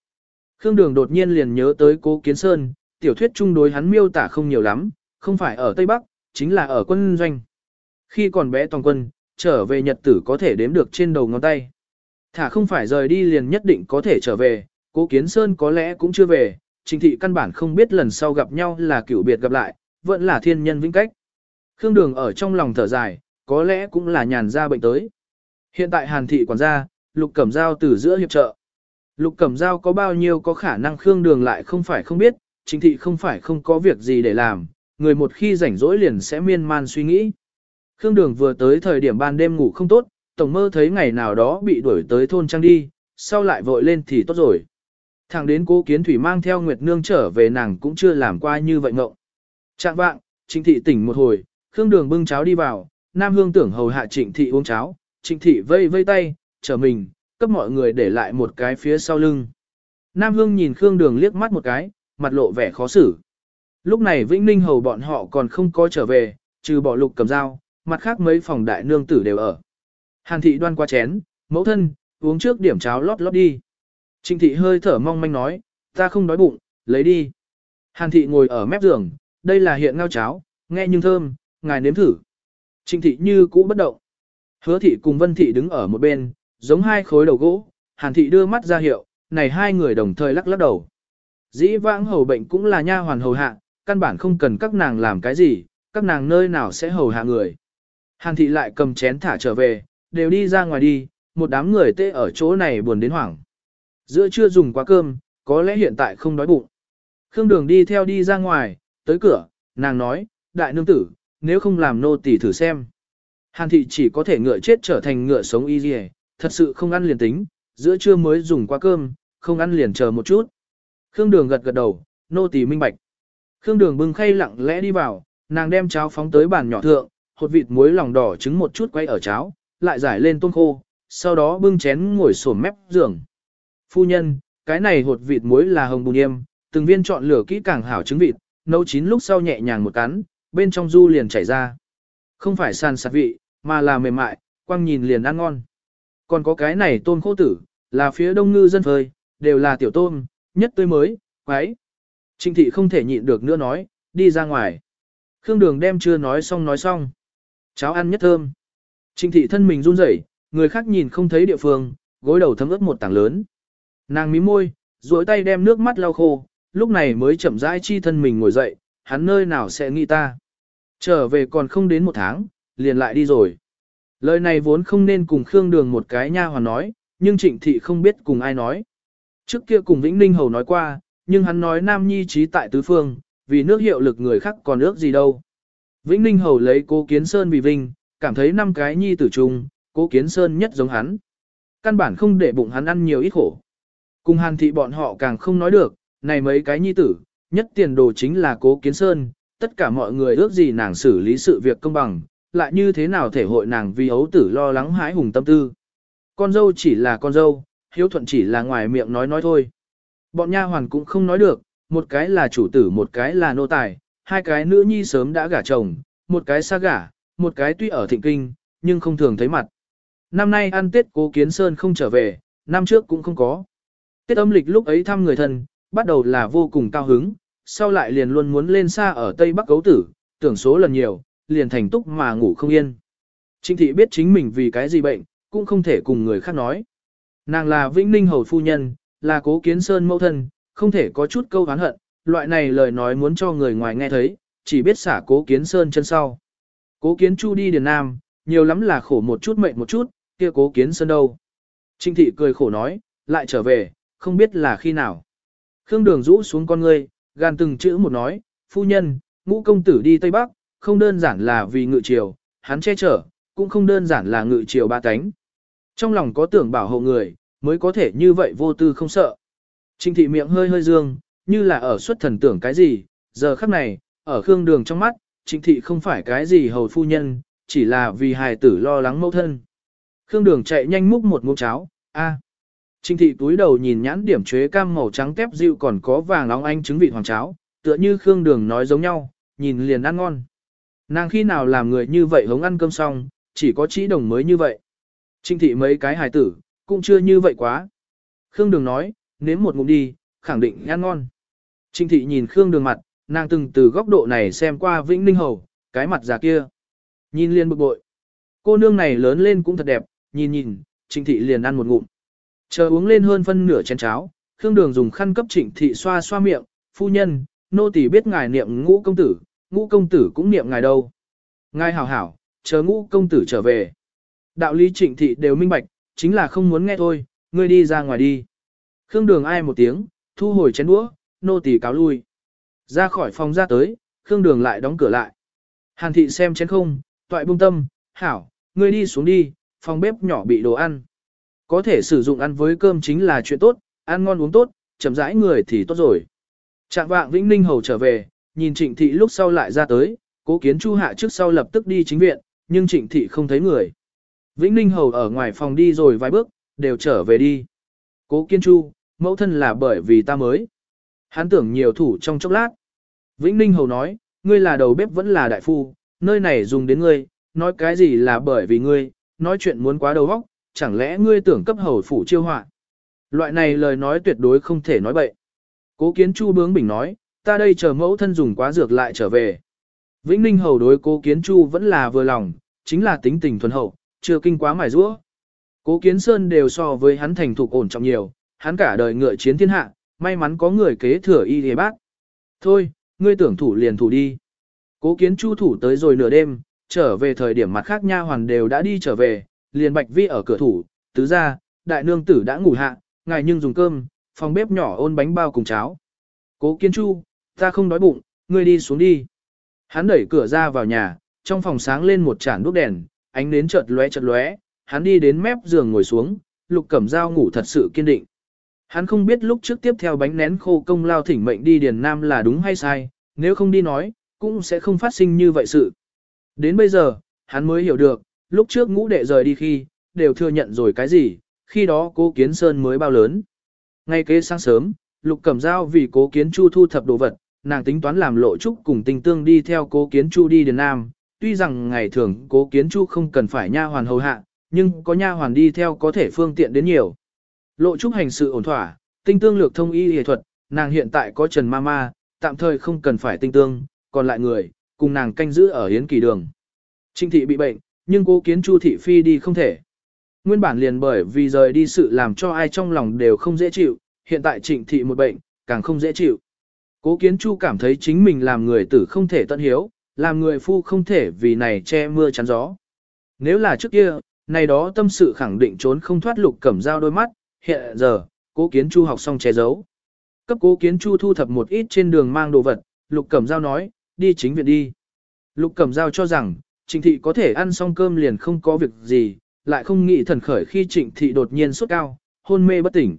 Khương Đường đột nhiên liền nhớ tới cố kiến sơn, tiểu thuyết chung đối hắn miêu tả không nhiều lắm, không phải ở Tây Bắc, chính là ở quân doanh. Khi còn bé toàn quân, trở về nhật tử có thể đếm được trên đầu ngón tay. Thả không phải rời đi liền nhất định có thể trở về, cố kiến sơn có lẽ cũng chưa về, trình thị căn bản không biết lần sau gặp nhau là cựu biệt gặp lại, vẫn là thiên nhân vĩnh cách. Khương Đường ở trong lòng thở dài, có lẽ cũng là nhàn ra bệnh tới. Hiện tại Hàn thị quản gia, Lục Cẩm Giao từ giữa hiệp trợ. Lục Cẩm Giao có bao nhiêu có khả năng Khương Đường lại không phải không biết, chính thị không phải không có việc gì để làm, người một khi rảnh rỗi liền sẽ miên man suy nghĩ. Khương Đường vừa tới thời điểm ban đêm ngủ không tốt, tổng mơ thấy ngày nào đó bị đuổi tới thôn trang đi, sau lại vội lên thì tốt rồi. Thẳng đến cố kiến thủy mang theo Nguyệt Nương trở về nàng cũng chưa làm qua như vậy ngộng. Trạng vạng, trịnh thị tỉnh một hồi, Khương Đường bưng cháo đi vào, Nam Hương tưởng hầu hạ trịnh thị uống cháo, trịnh thị vây vây tay, chờ mình, cấp mọi người để lại một cái phía sau lưng. Nam Hương nhìn Khương Đường liếc mắt một cái, mặt lộ vẻ khó xử. Lúc này Vĩnh Ninh hầu bọn họ còn không có trở về, trừ bỏ lục cầm dao, mặt khác mấy phòng đại nương tử đều ở. Hàn thị đoan qua chén, mẫu thân, uống trước điểm cháo lót lót đi. Trịnh thị hơi thở mong manh nói, ta không đói bụng, lấy đi. Hàn thị ngồi ở mép giường, đây là hiện ngao cháo, nghe nhưng thơm, ngài nếm thử. Trịnh thị như cũ bất động. Hứa thị cùng vân thị đứng ở một bên, giống hai khối đầu gỗ, hàn thị đưa mắt ra hiệu, này hai người đồng thời lắc lắc đầu. Dĩ vãng hầu bệnh cũng là nha hoàn hầu hạ, căn bản không cần các nàng làm cái gì, các nàng nơi nào sẽ hầu hạ người. Hàn thị lại cầm chén thả trở về, đều đi ra ngoài đi, một đám người tê ở chỗ này buồn đến hoảng. Giữa trưa dùng quá cơm, có lẽ hiện tại không đói bụng. Khương Đường đi theo đi ra ngoài, tới cửa, nàng nói, đại nương tử, nếu không làm nô tỳ thử xem. Hàn thị chỉ có thể ngựa chết trở thành ngựa sống y dì thật sự không ăn liền tính, giữa trưa mới dùng qua cơm, không ăn liền chờ một chút. Khương Đường gật gật đầu, nô tỳ minh bạch. Khương Đường bưng khay lặng lẽ đi vào, nàng đem cháo phóng tới bàn nhỏ thượng, hột vịt muối lòng đỏ trứng một chút quay ở cháo, lại giải lên tôm khô, sau đó bưng chén ngồi xổm mép giường. Phu nhân, cái này hột vịt muối là hồng bùn yêm, từng viên chọn lửa kỹ càng hảo trứng vịt, nấu chín lúc sau nhẹ nhàng một cắn, bên trong du liền chảy ra. Không phải sàn sạt vị, mà là mềm mại, quăng nhìn liền ăn ngon. Còn có cái này tôm khô tử, là phía đông ngư dân phơi, đều là tiểu tôm, nhất tươi mới, quái. Trịnh thị không thể nhịn được nữa nói, đi ra ngoài. Khương đường đem chưa nói xong nói xong. Cháo ăn nhất thơm. Trịnh thị thân mình run rẩy, người khác nhìn không thấy địa phương, gối đầu thấm ướt một tảng lớn. Nàng mí môi, duỗi tay đem nước mắt lau khô, lúc này mới chậm rãi chi thân mình ngồi dậy, hắn nơi nào sẽ nghĩ ta. Trở về còn không đến một tháng, liền lại đi rồi. Lời này vốn không nên cùng Khương Đường một cái nha hoàn nói, nhưng Trịnh Thị không biết cùng ai nói. Trước kia cùng Vĩnh Ninh Hầu nói qua, nhưng hắn nói Nam Nhi trí tại tứ phương, vì nước hiệu lực người khác còn ước gì đâu. Vĩnh Ninh Hầu lấy cố kiến sơn vì vinh, cảm thấy năm cái nhi tử trùng, cố kiến sơn nhất giống hắn. Căn bản không để bụng hắn ăn nhiều ít khổ. Cùng hàn thị bọn họ càng không nói được, này mấy cái nhi tử, nhất tiền đồ chính là cố kiến sơn, tất cả mọi người ước gì nàng xử lý sự việc công bằng, lại như thế nào thể hội nàng vì ấu tử lo lắng hãi hùng tâm tư. Con dâu chỉ là con dâu, hiếu thuận chỉ là ngoài miệng nói nói thôi. Bọn nha hoàn cũng không nói được, một cái là chủ tử một cái là nô tài, hai cái nữ nhi sớm đã gả chồng, một cái xa gả, một cái tuy ở thịnh kinh, nhưng không thường thấy mặt. Năm nay ăn Tết cố kiến sơn không trở về, năm trước cũng không có. Tết âm lịch lúc ấy thăm người thân, bắt đầu là vô cùng cao hứng, sau lại liền luôn muốn lên xa ở Tây Bắc cấu tử, tưởng số lần nhiều, liền thành túc mà ngủ không yên. Trịnh thị biết chính mình vì cái gì bệnh, cũng không thể cùng người khác nói. Nàng là Vĩnh Ninh Hầu Phu Nhân, là cố kiến sơn mẫu thân, không thể có chút câu hán hận, loại này lời nói muốn cho người ngoài nghe thấy, chỉ biết xả cố kiến sơn chân sau. Cố kiến chu đi Điền Nam, nhiều lắm là khổ một chút mệnh một chút, kia cố kiến sơn đâu. Trinh thị cười khổ nói, lại trở về, không biết là khi nào. Khương đường rũ xuống con ngươi, gan từng chữ một nói, phu nhân, ngũ công tử đi Tây Bắc, không đơn giản là vì ngự triều, hắn che chở, cũng không đơn giản là ngự triều ba cánh. Trong lòng có tưởng bảo hộ người, mới có thể như vậy vô tư không sợ. Trình thị miệng hơi hơi dương, như là ở xuất thần tưởng cái gì, giờ khắc này, ở khương đường trong mắt, Trình thị không phải cái gì hầu phu nhân, chỉ là vì hài tử lo lắng mẫu thân. Khương đường chạy nhanh múc một muỗng cháo, a. Trình thị túi đầu nhìn nhãn điểm chuế cam màu trắng tép dịu còn có vàng óng anh trứng vị hoàng cháo, tựa như Khương đường nói giống nhau, nhìn liền ăn ngon. Nàng khi nào làm người như vậy hống ăn cơm xong, chỉ có chỉ đồng mới như vậy. Trinh thị mấy cái hài tử, cũng chưa như vậy quá. Khương đường nói, nếm một ngụm đi, khẳng định ăn ngon. Trinh thị nhìn Khương đường mặt, nàng từng từ góc độ này xem qua Vĩnh Ninh Hầu, cái mặt già kia. Nhìn liền bực bội. Cô nương này lớn lên cũng thật đẹp, nhìn nhìn, Trinh thị liền ăn một ngụm. Chờ uống lên hơn phân nửa chén cháo, Khương Đường dùng khăn cấp trịnh thị xoa xoa miệng, phu nhân, nô tỳ biết ngài niệm ngũ công tử, ngũ công tử cũng niệm ngài đâu. Ngài hảo hảo, chờ ngũ công tử trở về. Đạo lý trịnh thị đều minh bạch, chính là không muốn nghe thôi, ngươi đi ra ngoài đi. Khương Đường ai một tiếng, thu hồi chén đũa, nô tỳ cáo lui. Ra khỏi phòng ra tới, Khương Đường lại đóng cửa lại. Hàn thị xem chén không, toại bung tâm, hảo, ngươi đi xuống đi, phòng bếp nhỏ bị đồ ăn. Có thể sử dụng ăn với cơm chính là chuyện tốt, ăn ngon uống tốt, chậm rãi người thì tốt rồi. Trạng vạng Vĩnh Ninh Hầu trở về, nhìn Trịnh Thị lúc sau lại ra tới, cố kiến Chu Hạ trước sau lập tức đi chính viện, nhưng Trịnh Thị không thấy người. Vĩnh Ninh Hầu ở ngoài phòng đi rồi vài bước, đều trở về đi. Cố Kiến Chu, mẫu thân là bởi vì ta mới. Hắn tưởng nhiều thủ trong chốc lát. Vĩnh Ninh Hầu nói, ngươi là đầu bếp vẫn là đại phu, nơi này dùng đến ngươi, nói cái gì là bởi vì ngươi, nói chuyện muốn quá đầu óc, chẳng lẽ ngươi tưởng cấp hầu phủ chiêu họa? Loại này lời nói tuyệt đối không thể nói bậy. Cố kiến chu bướng bình nói, ta đây chờ mẫu thân dùng quá dược lại trở về. Vĩnh Ninh hầu đối cố kiến chu vẫn là vừa lòng, chính là tính tình thuần hậu, chưa kinh quá mài rũa. Cố kiến sơn đều so với hắn thành thục ổn trọng nhiều, hắn cả đời ngựa chiến thiên hạ, may mắn có người kế thừa y hề bác. Thôi, ngươi tưởng thủ liền thủ đi. Cố kiến chu thủ tới rồi nửa đêm, trở về thời điểm mặt khác nha hoàn đều đã đi trở về, liền bạch vi ở cửa thủ, tứ ra, đại nương tử đã ngủ hạ, ngài nhưng dùng cơm, phòng bếp nhỏ ôn bánh bao cùng cháo. Cố kiến chu, ta không đói bụng, ngươi đi xuống đi. Hắn đẩy cửa ra vào nhà, trong phòng sáng lên một chản đuốc đèn, ánh nến chợt lóe chợt lóe, hắn đi đến mép giường ngồi xuống, lục cẩm dao ngủ thật sự kiên định. Hắn không biết lúc trước tiếp theo bánh nén khô công lao thỉnh mệnh đi Điền Nam là đúng hay sai, nếu không đi nói, cũng sẽ không phát sinh như vậy sự. Đến bây giờ, hắn mới hiểu được, lúc trước ngũ đệ rời đi khi, đều thừa nhận rồi cái gì, khi đó cố kiến sơn mới bao lớn. Ngay kế sáng sớm, lục cẩm dao vì cố kiến chu thu thập đồ vật, nàng tính toán làm lộ trúc cùng tình tương đi theo cố kiến chu đi Điền Nam. Tuy rằng ngày thường cố kiến chu không cần phải nha hoàn hầu hạ, nhưng có nha hoàn đi theo có thể phương tiện đến nhiều. Lộ trúc hành sự ổn thỏa, tinh tương lược thông y y thuật, nàng hiện tại có Trần Mama, tạm thời không cần phải tinh tương, còn lại người, cùng nàng canh giữ ở hiến kỳ đường. Trinh thị bị bệnh, nhưng cố kiến Chu thị phi đi không thể. Nguyên bản liền bởi vì rời đi sự làm cho ai trong lòng đều không dễ chịu, hiện tại trịnh thị một bệnh, càng không dễ chịu. Cố kiến Chu cảm thấy chính mình làm người tử không thể tận hiếu, làm người phu không thể vì này che mưa chắn gió. Nếu là trước kia, này đó tâm sự khẳng định trốn không thoát lục cẩm dao đôi mắt, hiện giờ, cố kiến Chu học xong che giấu. Cấp cố kiến Chu thu thập một ít trên đường mang đồ vật, lục cẩm dao nói, đi chính viện đi. Lục cẩm dao cho rằng, Trình thị có thể ăn xong cơm liền không có việc gì, lại không nghĩ thần khởi khi trịnh thị đột nhiên sốt cao, hôn mê bất tỉnh.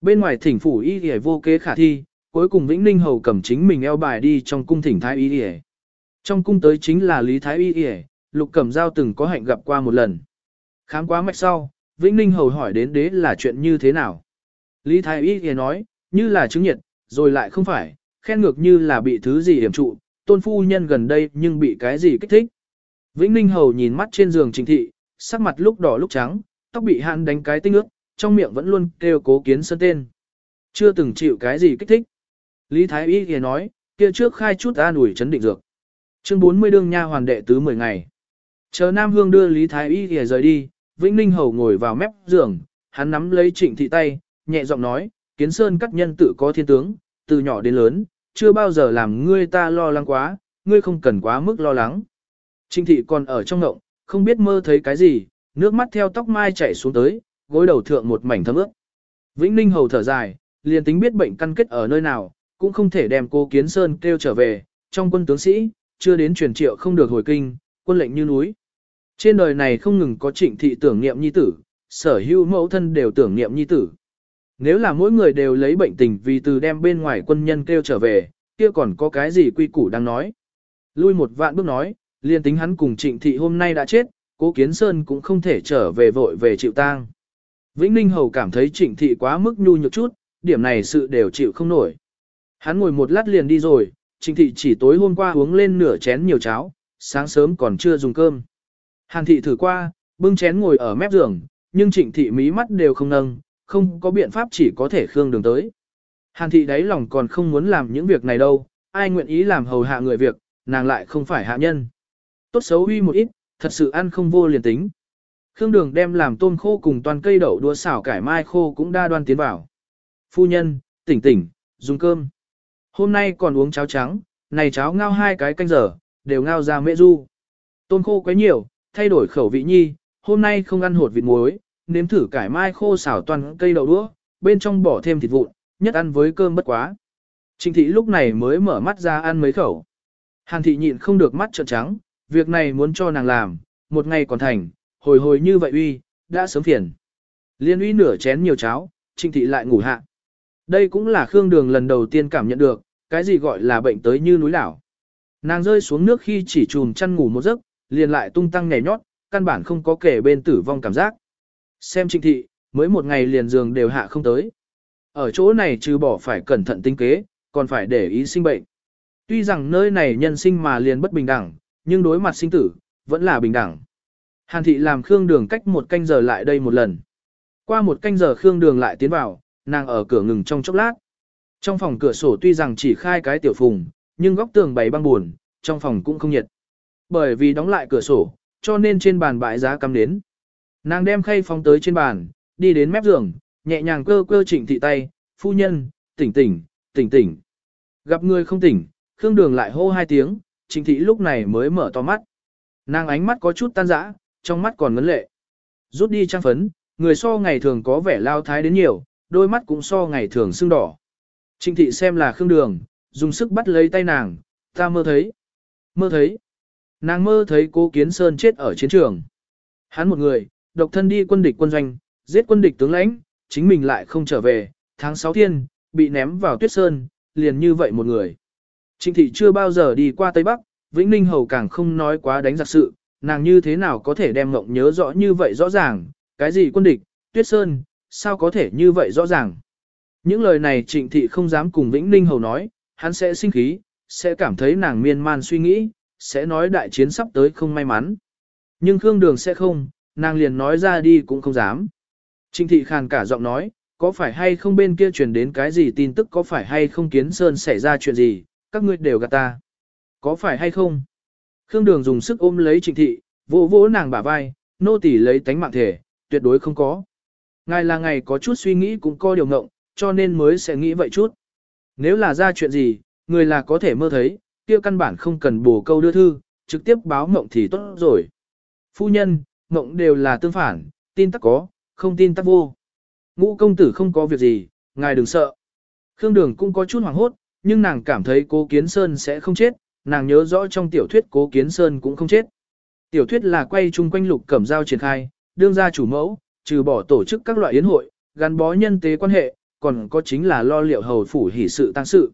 Bên ngoài thỉnh phủ y hề vô kế khả thi, cuối cùng Vĩnh Ninh Hầu cầm chính mình eo bài đi trong cung thỉnh thái y y. Trong cung tới chính là Lý Thái y y, Lục Cẩm Giao từng có hạnh gặp qua một lần. Khám quá mạch sau, Vĩnh Ninh Hầu hỏi đến đế là chuyện như thế nào. Lý Thái y y nói, như là chứng nhiệt, rồi lại không phải, khen ngược như là bị thứ gì hiểm trụ, tôn phu nhân gần đây nhưng bị cái gì kích thích. Vĩnh Ninh Hầu nhìn mắt trên giường trình thị, sắc mặt lúc đỏ lúc trắng, tóc bị hạn đánh cái tinh ước, trong miệng vẫn luôn kêu cố kiến sơn tên. Chưa từng chịu cái gì kích thích. Lý Thái Y thì nói, kia trước khai chút an ủi chấn định dược. Chương 40 đương nha hoàn đệ tứ 10 ngày. Chờ Nam Hương đưa Lý Thái Y thì rời đi, Vĩnh Ninh Hầu ngồi vào mép giường, hắn nắm lấy trịnh thị tay, nhẹ giọng nói, kiến sơn các nhân tự có thiên tướng, từ nhỏ đến lớn, chưa bao giờ làm ngươi ta lo lắng quá, ngươi không cần quá mức lo lắng. Trịnh thị còn ở trong ngộng, không biết mơ thấy cái gì, nước mắt theo tóc mai chảy xuống tới, gối đầu thượng một mảnh thấm ướt. Vĩnh Ninh hầu thở dài, liền tính biết bệnh căn kết ở nơi nào, cũng không thể đem cô Kiến Sơn kêu trở về, trong quân tướng sĩ, chưa đến truyền triệu không được hồi kinh, quân lệnh như núi. Trên đời này không ngừng có trịnh thị tưởng niệm nhi tử, sở hữu mẫu thân đều tưởng niệm nhi tử. Nếu là mỗi người đều lấy bệnh tình vì từ đem bên ngoài quân nhân kêu trở về, kia còn có cái gì quy củ đang nói. Lui một vạn bước nói, liền tính hắn cùng trịnh thị hôm nay đã chết, cố kiến sơn cũng không thể trở về vội về chịu tang. Vĩnh Ninh Hầu cảm thấy trịnh thị quá mức nhu nhược chút, điểm này sự đều chịu không nổi. Hắn ngồi một lát liền đi rồi, trịnh thị chỉ tối hôm qua uống lên nửa chén nhiều cháo, sáng sớm còn chưa dùng cơm. Hàn thị thử qua, bưng chén ngồi ở mép giường, nhưng trịnh thị mí mắt đều không nâng, không có biện pháp chỉ có thể khương đường tới. Hàn thị đáy lòng còn không muốn làm những việc này đâu, ai nguyện ý làm hầu hạ người việc, nàng lại không phải hạ nhân. Tốt xấu huy một ít, thật sự ăn không vô liền tính. Khương đường đem làm tôm khô cùng toàn cây đậu đua xào cải mai khô cũng đa đoan tiến vào. Phu nhân, tỉnh tỉnh, dùng cơm. Hôm nay còn uống cháo trắng, này cháo ngao hai cái canh giờ, đều ngao ra mễ du. Tôm khô quấy nhiều, thay đổi khẩu vị nhi, hôm nay không ăn hột vịt muối, nếm thử cải mai khô xào toàn cây đậu đũa, bên trong bỏ thêm thịt vụn, nhất ăn với cơm bất quá. Trình thị lúc này mới mở mắt ra ăn mấy khẩu. Hàn thị nhịn không được mắt trợn trắng, việc này muốn cho nàng làm, một ngày còn thành, hồi hồi như vậy uy, đã sớm phiền. Liên uy nửa chén nhiều cháo, Trình thị lại ngủ hạ. Đây cũng là Khương Đường lần đầu tiên cảm nhận được, cái gì gọi là bệnh tới như núi đảo. Nàng rơi xuống nước khi chỉ chùm chăn ngủ một giấc, liền lại tung tăng nhảy nhót, căn bản không có kể bên tử vong cảm giác. Xem trịnh thị, mới một ngày liền giường đều hạ không tới. Ở chỗ này trừ bỏ phải cẩn thận tinh kế, còn phải để ý sinh bệnh. Tuy rằng nơi này nhân sinh mà liền bất bình đẳng, nhưng đối mặt sinh tử, vẫn là bình đẳng. Hàn thị làm Khương Đường cách một canh giờ lại đây một lần. Qua một canh giờ Khương Đường lại tiến vào, nàng ở cửa ngừng trong chốc lát. Trong phòng cửa sổ tuy rằng chỉ khai cái tiểu phùng, nhưng góc tường bày băng buồn, trong phòng cũng không nhiệt. Bởi vì đóng lại cửa sổ, cho nên trên bàn bãi giá cắm đến. Nàng đem khay phóng tới trên bàn, đi đến mép giường, nhẹ nhàng cơ cơ trịnh thị tay, phu nhân, tỉnh tỉnh, tỉnh tỉnh. Gặp người không tỉnh, Khương Đường lại hô hai tiếng, trịnh thị lúc này mới mở to mắt. Nàng ánh mắt có chút tan rã, trong mắt còn ngấn lệ. Rút đi trang phấn, người so ngày thường có vẻ lao thái đến nhiều, đôi mắt cũng so ngày thường sưng đỏ. Trịnh thị xem là Khương Đường, dùng sức bắt lấy tay nàng, ta mơ thấy. Mơ thấy. Nàng mơ thấy cố Kiến Sơn chết ở chiến trường. Hắn một người, độc thân đi quân địch quân doanh, giết quân địch tướng lãnh, chính mình lại không trở về, tháng 6 thiên, bị ném vào tuyết sơn, liền như vậy một người. Trịnh thị chưa bao giờ đi qua Tây Bắc, Vĩnh Ninh Hầu càng không nói quá đánh giặc sự, nàng như thế nào có thể đem ngộng nhớ rõ như vậy rõ ràng, cái gì quân địch, tuyết sơn, sao có thể như vậy rõ ràng. Những lời này trịnh thị không dám cùng Vĩnh Ninh Hầu nói, hắn sẽ sinh khí, sẽ cảm thấy nàng miên man suy nghĩ, sẽ nói đại chiến sắp tới không may mắn. Nhưng Khương Đường sẽ không, nàng liền nói ra đi cũng không dám. Trịnh thị khàn cả giọng nói, có phải hay không bên kia truyền đến cái gì tin tức có phải hay không kiến sơn xảy ra chuyện gì, các ngươi đều gạt ta. Có phải hay không? Khương Đường dùng sức ôm lấy trịnh thị, vỗ vỗ nàng bả vai, nô tỳ lấy tánh mạng thể, tuyệt đối không có. Ngài là ngày có chút suy nghĩ cũng có điều ngộng, cho nên mới sẽ nghĩ vậy chút. Nếu là ra chuyện gì, người là có thể mơ thấy, kia căn bản không cần bổ câu đưa thư, trực tiếp báo mộng thì tốt rồi. Phu nhân, mộng đều là tương phản, tin tắc có, không tin tắc vô. Ngũ công tử không có việc gì, ngài đừng sợ. Khương Đường cũng có chút hoảng hốt, nhưng nàng cảm thấy cố Kiến Sơn sẽ không chết, nàng nhớ rõ trong tiểu thuyết cố Kiến Sơn cũng không chết. Tiểu thuyết là quay chung quanh lục cẩm dao triển khai, đương ra chủ mẫu, trừ bỏ tổ chức các loại yến hội, gắn bó nhân tế quan hệ, còn có chính là lo liệu hầu phủ hỷ sự tăng sự.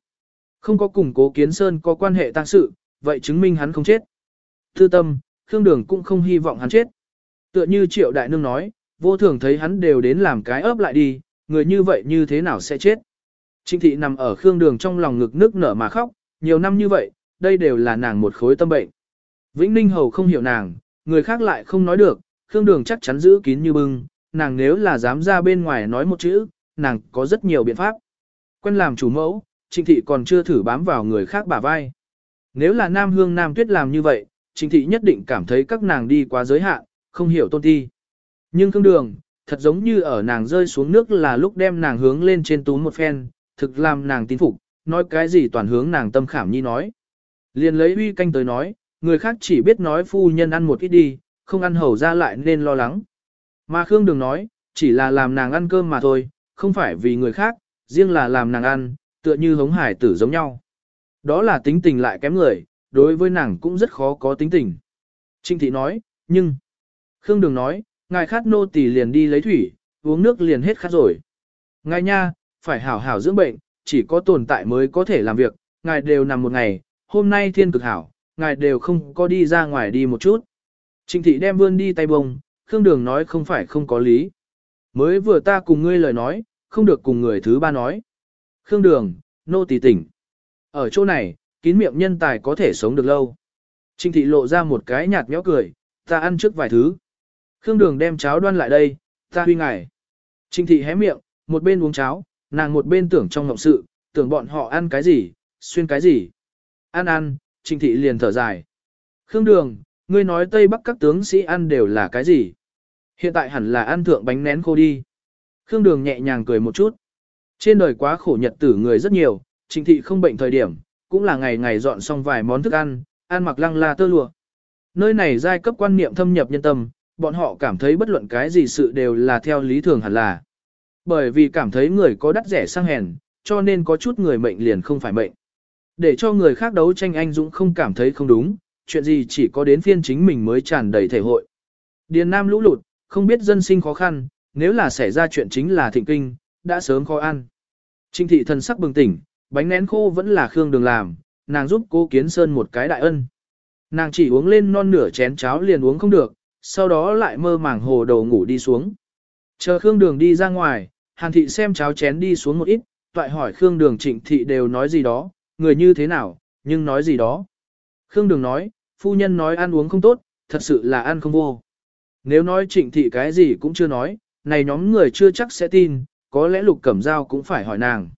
Không có cùng cố kiến sơn có quan hệ tăng sự, vậy chứng minh hắn không chết. Thư tâm, Khương Đường cũng không hy vọng hắn chết. Tựa như triệu đại nương nói, vô thường thấy hắn đều đến làm cái ấp lại đi, người như vậy như thế nào sẽ chết. Trịnh thị nằm ở Khương Đường trong lòng ngực nước nở mà khóc, nhiều năm như vậy, đây đều là nàng một khối tâm bệnh. Vĩnh Ninh Hầu không hiểu nàng, người khác lại không nói được, Khương Đường chắc chắn giữ kín như bưng, nàng nếu là dám ra bên ngoài nói một chữ, nàng có rất nhiều biện pháp. Quen làm chủ mẫu, Trịnh thị còn chưa thử bám vào người khác bả vai. Nếu là Nam Hương Nam Tuyết làm như vậy, Trịnh thị nhất định cảm thấy các nàng đi quá giới hạn, không hiểu tôn ti. Nhưng Khương Đường, thật giống như ở nàng rơi xuống nước là lúc đem nàng hướng lên trên túm một phen, thực làm nàng tin phục, nói cái gì toàn hướng nàng tâm khảm nhi nói. Liền lấy uy canh tới nói, người khác chỉ biết nói phu nhân ăn một ít đi, không ăn hầu ra lại nên lo lắng. Mà Khương Đường nói, chỉ là làm nàng ăn cơm mà thôi, không phải vì người khác, riêng là làm nàng ăn, tựa như hống hải tử giống nhau. Đó là tính tình lại kém người, đối với nàng cũng rất khó có tính tình. Trinh Thị nói, nhưng... Khương Đường nói, ngài khát nô tỳ liền đi lấy thủy, uống nước liền hết khát rồi. Ngài nha, phải hảo hảo dưỡng bệnh, chỉ có tồn tại mới có thể làm việc, ngài đều nằm một ngày, hôm nay thiên cực hảo, ngài đều không có đi ra ngoài đi một chút. Trịnh thị đem vươn đi tay bông, Khương Đường nói không phải không có lý. Mới vừa ta cùng ngươi lời nói, không được cùng người thứ ba nói. Khương Đường, nô tỳ tỉnh. Ở chỗ này, kín miệng nhân tài có thể sống được lâu. Trinh thị lộ ra một cái nhạt nhẽo cười, ta ăn trước vài thứ. Khương Đường đem cháo đoan lại đây, ta huy ngài. Trinh thị hé miệng, một bên uống cháo, nàng một bên tưởng trong ngộng sự, tưởng bọn họ ăn cái gì, xuyên cái gì. Ăn ăn, Trinh thị liền thở dài. Khương Đường, ngươi nói Tây Bắc các tướng sĩ ăn đều là cái gì? Hiện tại hẳn là ăn thượng bánh nén khô đi. Khương Đường nhẹ nhàng cười một chút. Trên đời quá khổ nhật tử người rất nhiều, Trịnh thị không bệnh thời điểm, cũng là ngày ngày dọn xong vài món thức ăn, ăn mặc lăng la tơ lụa. Nơi này giai cấp quan niệm thâm nhập nhân tâm, bọn họ cảm thấy bất luận cái gì sự đều là theo lý thường hẳn là. Bởi vì cảm thấy người có đắt rẻ sang hèn, cho nên có chút người mệnh liền không phải mệnh. Để cho người khác đấu tranh anh dũng không cảm thấy không đúng, chuyện gì chỉ có đến phiên chính mình mới tràn đầy thể hội. Điền Nam lũ lụt, không biết dân sinh khó khăn, nếu là xảy ra chuyện chính là thịnh kinh, đã sớm khó ăn. Trinh thị thần sắc bừng tỉnh, bánh nén khô vẫn là Khương Đường làm, nàng giúp cô Kiến Sơn một cái đại ân. Nàng chỉ uống lên non nửa chén cháo liền uống không được, sau đó lại mơ màng hồ đầu ngủ đi xuống. Chờ Khương Đường đi ra ngoài, Hàn thị xem cháo chén đi xuống một ít, toại hỏi Khương Đường Trịnh thị đều nói gì đó, người như thế nào, nhưng nói gì đó. Khương Đường nói, phu nhân nói ăn uống không tốt, thật sự là ăn không vô. Nếu nói Trịnh thị cái gì cũng chưa nói, này nhóm người chưa chắc sẽ tin, có lẽ Lục Cẩm Giao cũng phải hỏi nàng.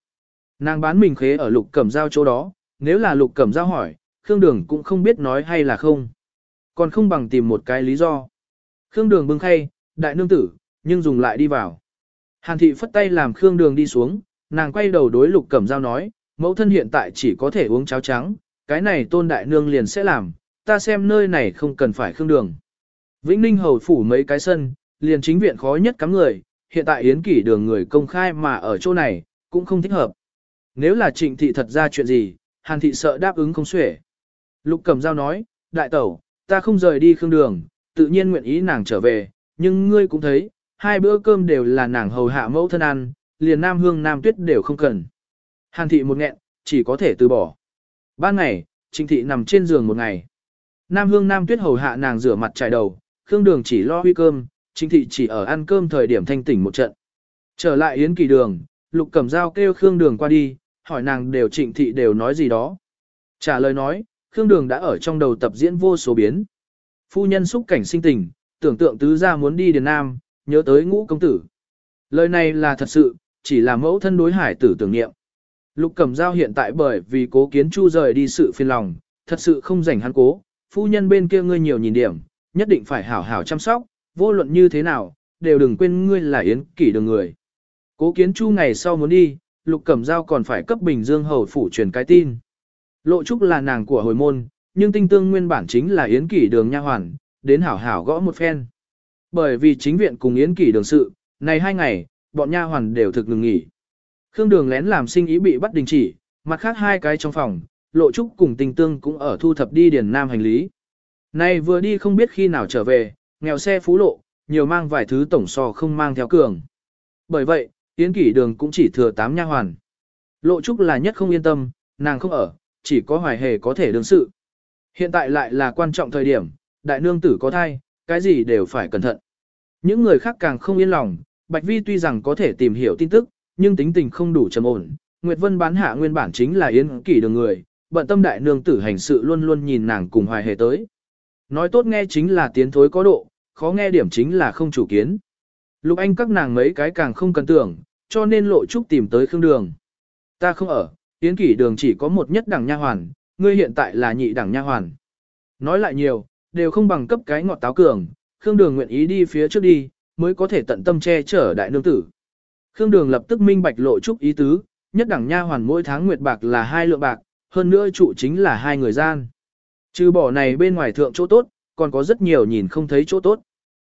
Nàng bán mình khế ở Lục Cẩm Giao chỗ đó, nếu là Lục Cẩm Giao hỏi, Khương Đường cũng không biết nói hay là không. Còn không bằng tìm một cái lý do. Khương Đường bưng khay, đại nương tử, nhưng dùng lại đi vào. Hàn thị phất tay làm Khương Đường đi xuống, nàng quay đầu đối Lục Cẩm Giao nói, mẫu thân hiện tại chỉ có thể uống cháo trắng, cái này tôn đại nương liền sẽ làm, ta xem nơi này không cần phải Khương Đường. Vĩnh Ninh hầu phủ mấy cái sân, liền chính viện khó nhất cắm người, hiện tại yến kỷ đường người công khai mà ở chỗ này, cũng không thích hợp. Nếu là trịnh thị thật ra chuyện gì, hàn thị sợ đáp ứng không xuể. Lục Cầm Giao nói, đại tẩu, ta không rời đi Khương Đường, tự nhiên nguyện ý nàng trở về, nhưng ngươi cũng thấy, hai bữa cơm đều là nàng hầu hạ mẫu thân ăn, liền Nam Hương Nam Tuyết đều không cần. Hàn thị một nghẹn, chỉ có thể từ bỏ. Ban ngày, Trịnh thị nằm trên giường một ngày. Nam Hương Nam Tuyết hầu hạ nàng rửa mặt trải đầu, Khương Đường chỉ lo huy cơm, Trịnh thị chỉ ở ăn cơm thời điểm thanh tỉnh một trận. Trở lại Yến Kỳ Đường, Lục Cẩm Dao kêu Khương Đường qua đi, hỏi nàng đều Trịnh thị đều nói gì đó. Trả lời nói, Khương Đường đã ở trong đầu tập diễn vô số biến. Phu nhân xúc cảnh sinh tình, tưởng tượng tứ gia muốn đi Điền Nam, nhớ tới ngũ công tử. Lời này là thật sự, chỉ là mẫu thân đối hải tử tưởng niệm. Lục Cẩm Giao hiện tại bởi vì cố kiến chu rời đi sự phiền lòng, thật sự không rảnh hắn cố, phu nhân bên kia ngươi nhiều nhìn điểm, nhất định phải hảo hảo chăm sóc, vô luận như thế nào, đều đừng quên ngươi là yến kỷ đường người. Cố kiến chu ngày sau muốn đi, Lục Cẩm Giao còn phải cấp Bình Dương Hầu phủ truyền cái tin. Lộ Trúc là nàng của hồi môn, nhưng tinh tương nguyên bản chính là yến kỷ đường nha hoàn, đến hảo hảo gõ một phen. Bởi vì chính viện cùng yến kỷ đường sự, này hai ngày, bọn nha hoàn đều thực ngừng nghỉ. Khương Đường lén làm sinh ý bị bắt đình chỉ, mặt khác hai cái trong phòng, Lộ Trúc cùng Tình Tương cũng ở thu thập đi điền nam hành lý nay vừa đi không biết khi nào trở về, nghèo xe phú lộ, nhiều mang vài thứ tổng so không mang theo cường. Bởi vậy, Yến Kỷ Đường cũng chỉ thừa 8 nha hoàn. Lộ Trúc là nhất không yên tâm, nàng không ở, chỉ có hoài hề có thể đương sự. Hiện tại lại là quan trọng thời điểm, đại nương tử có thai, cái gì đều phải cẩn thận. Những người khác càng không yên lòng, Bạch Vi tuy rằng có thể tìm hiểu tin tức, nhưng tính tình không đủ trầm ổn. Nguyệt Vân bán hạ nguyên bản chính là Yến Kỷ Đường người, bận tâm đại nương tử hành sự luôn luôn nhìn nàng cùng hoài hề tới. Nói tốt nghe chính là tiến thối có độ, khó nghe điểm chính là không chủ kiến. Lục Anh các nàng mấy cái càng không cần tưởng, cho nên lộ trúc tìm tới Khương Đường. Ta không ở, tiến Kỷ Đường chỉ có một nhất đẳng nha hoàn, ngươi hiện tại là nhị đẳng nha hoàn. Nói lại nhiều, đều không bằng cấp cái ngọt táo cường, Khương Đường nguyện ý đi phía trước đi, mới có thể tận tâm che chở đại nương tử. Khương Đường lập tức minh bạch lộ trúc ý tứ, nhất đẳng nha hoàn mỗi tháng nguyệt bạc là hai lượng bạc, hơn nữa trụ chính là hai người gian. Trừ bỏ này bên ngoài thượng chỗ tốt, còn có rất nhiều nhìn không thấy chỗ tốt.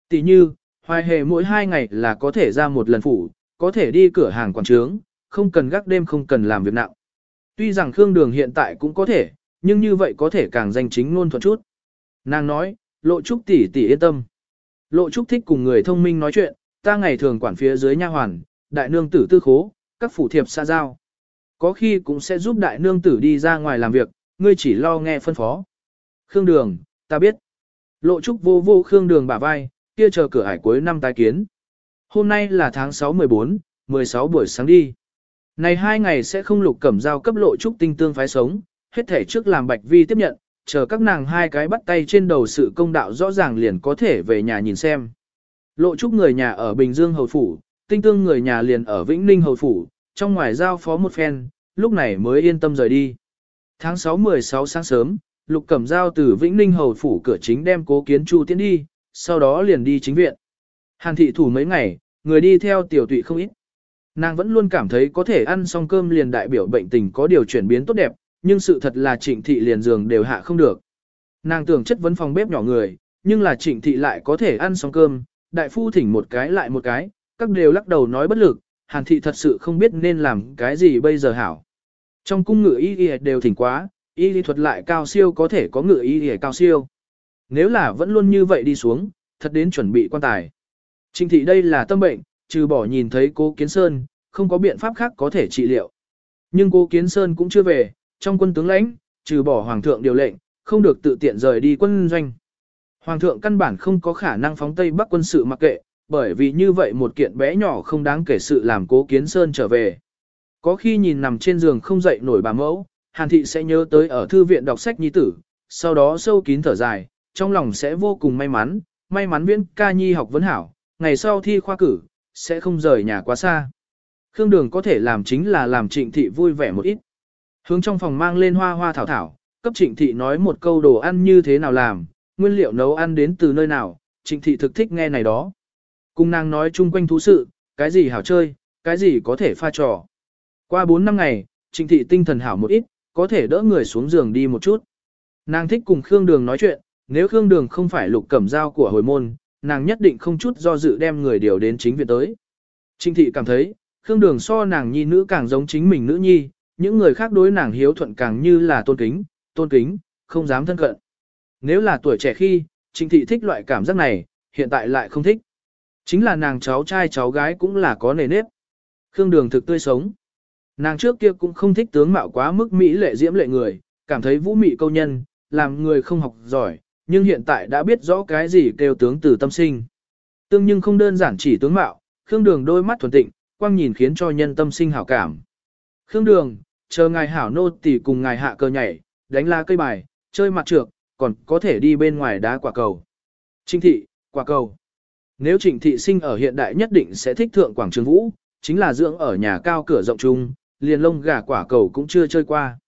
Tỷ như, hoài hề mỗi hai ngày là có thể ra một lần phủ, có thể đi cửa hàng quảng trướng, không cần gác đêm không cần làm việc nặng. Tuy rằng Khương Đường hiện tại cũng có thể, nhưng như vậy có thể càng danh chính ngôn thuận chút. Nàng nói, Lộ Trúc tỷ tỷ yên tâm. Lộ Trúc thích cùng người thông minh nói chuyện, ta ngày thường quản phía dưới nha hoàn, đại nương tử tư khố, các phủ thiệp xa giao. Có khi cũng sẽ giúp đại nương tử đi ra ngoài làm việc, ngươi chỉ lo nghe phân phó. Khương Đường, ta biết. Lộ Trúc vô vô Khương Đường bả vai, kia chờ cửa hải cuối năm tái kiến. Hôm nay là tháng 6-14, 16 buổi sáng đi. Này hai ngày sẽ không lục cẩm giao cấp Lộ Trúc tinh tương phái sống, hết thể trước làm Bạch Vi tiếp nhận, chờ các nàng hai cái bắt tay trên đầu sự công đạo rõ ràng liền có thể về nhà nhìn xem. Lộ Trúc người nhà ở Bình Dương Hầu Phủ, tinh tương người nhà liền ở Vĩnh Ninh Hầu Phủ, trong ngoài giao phó một phen, lúc này mới yên tâm rời đi. Tháng 6-16 sáng sớm, Lục Cẩm Giao từ Vĩnh Ninh Hầu Phủ cửa chính đem cố kiến chu tiến đi, sau đó liền đi chính viện. Hàn thị thủ mấy ngày, người đi theo tiểu tụy không ít. Nàng vẫn luôn cảm thấy có thể ăn xong cơm liền đại biểu bệnh tình có điều chuyển biến tốt đẹp, nhưng sự thật là trịnh thị liền giường đều hạ không được. Nàng tưởng chất vấn phòng bếp nhỏ người, nhưng là trịnh thị lại có thể ăn xong cơm, đại phu thỉnh một cái lại một cái, các đều lắc đầu nói bất lực, hàn thị thật sự không biết nên làm cái gì bây giờ hảo. Trong cung ngự y y đều thỉnh quá, y lý thuật lại cao siêu có thể có ngựa y lý cao siêu. Nếu là vẫn luôn như vậy đi xuống, thật đến chuẩn bị quan tài. Trình thị đây là tâm bệnh, trừ bỏ nhìn thấy cố Kiến Sơn, không có biện pháp khác có thể trị liệu. Nhưng cố Kiến Sơn cũng chưa về, trong quân tướng lãnh, trừ bỏ hoàng thượng điều lệnh, không được tự tiện rời đi quân doanh. Hoàng thượng căn bản không có khả năng phóng Tây Bắc quân sự mặc kệ, bởi vì như vậy một kiện bé nhỏ không đáng kể sự làm cố Kiến Sơn trở về. Có khi nhìn nằm trên giường không dậy nổi bà mẫu, Hàn Thị sẽ nhớ tới ở thư viện đọc sách nhi tử, sau đó sâu kín thở dài, trong lòng sẽ vô cùng may mắn, may mắn viễn ca nhi học vấn hảo, ngày sau thi khoa cử, sẽ không rời nhà quá xa. Khương Đường có thể làm chính là làm trịnh thị vui vẻ một ít. Hướng trong phòng mang lên hoa hoa thảo thảo, cấp trịnh thị nói một câu đồ ăn như thế nào làm, nguyên liệu nấu ăn đến từ nơi nào, trịnh thị thực thích nghe này đó. cùng nàng nói chung quanh thú sự, cái gì hảo chơi, cái gì có thể pha trò. Qua 4 năm ngày, trịnh thị tinh thần hảo một ít, có thể đỡ người xuống giường đi một chút. Nàng thích cùng Khương Đường nói chuyện, nếu Khương Đường không phải lục cẩm dao của hồi môn, nàng nhất định không chút do dự đem người điều đến chính viện tới. Trinh thị cảm thấy, Khương Đường so nàng nhi nữ càng giống chính mình nữ nhi, những người khác đối nàng hiếu thuận càng như là tôn kính, tôn kính, không dám thân cận. Nếu là tuổi trẻ khi, Trinh thị thích loại cảm giác này, hiện tại lại không thích. Chính là nàng cháu trai cháu gái cũng là có nề nếp. Khương Đường thực tươi sống. Nàng trước kia cũng không thích tướng mạo quá mức mỹ lệ diễm lệ người, cảm thấy vũ mị câu nhân, làm người không học giỏi, nhưng hiện tại đã biết rõ cái gì kêu tướng từ tâm sinh. Tương nhưng không đơn giản chỉ tướng mạo, Khương Đường đôi mắt thuần tịnh, quang nhìn khiến cho nhân tâm sinh hảo cảm. Khương Đường, chờ ngài hảo nô tỷ cùng ngài hạ cờ nhảy, đánh la cây bài, chơi mặt trược, còn có thể đi bên ngoài đá quả cầu. Trinh thị, quả cầu. Nếu trịnh thị sinh ở hiện đại nhất định sẽ thích thượng quảng trường vũ, chính là dưỡng ở nhà cao cửa rộng trung, liền lông gà quả cầu cũng chưa chơi qua.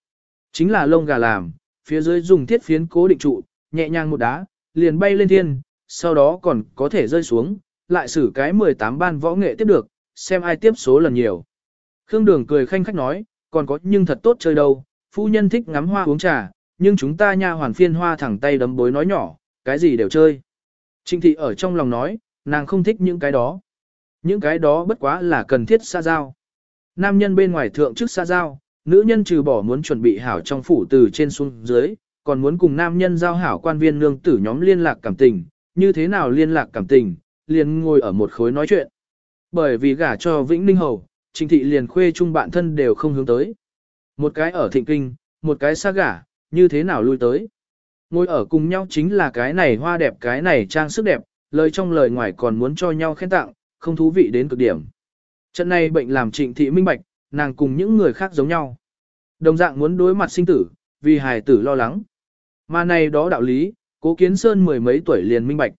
Chính là lông gà làm, phía dưới dùng thiết phiến cố định trụ, nhẹ nhàng một đá, liền bay lên thiên, sau đó còn có thể rơi xuống, lại xử cái 18 ban võ nghệ tiếp được, xem ai tiếp số lần nhiều. Khương Đường cười khanh khách nói, còn có nhưng thật tốt chơi đâu, phu nhân thích ngắm hoa uống trà, nhưng chúng ta nha hoàn phiên hoa thẳng tay đấm bối nói nhỏ, cái gì đều chơi. Trinh thị ở trong lòng nói, nàng không thích những cái đó. Những cái đó bất quá là cần thiết xa giao. Nam nhân bên ngoài thượng chức xa giao, nữ nhân trừ bỏ muốn chuẩn bị hảo trong phủ từ trên xuống dưới, còn muốn cùng nam nhân giao hảo quan viên nương tử nhóm liên lạc cảm tình, như thế nào liên lạc cảm tình, liền ngồi ở một khối nói chuyện. Bởi vì gả cho Vĩnh Ninh Hầu, Trình Thị liền khuê chung bạn thân đều không hướng tới. Một cái ở Thịnh Kinh, một cái xa gả, như thế nào lui tới. Ngồi ở cùng nhau chính là cái này hoa đẹp cái này trang sức đẹp, lời trong lời ngoài còn muốn cho nhau khen tặng, không thú vị đến cực điểm. Trận này bệnh làm trịnh thị minh bạch, nàng cùng những người khác giống nhau. Đồng dạng muốn đối mặt sinh tử, vì hài tử lo lắng. Mà này đó đạo lý, cố kiến sơn mười mấy tuổi liền minh bạch.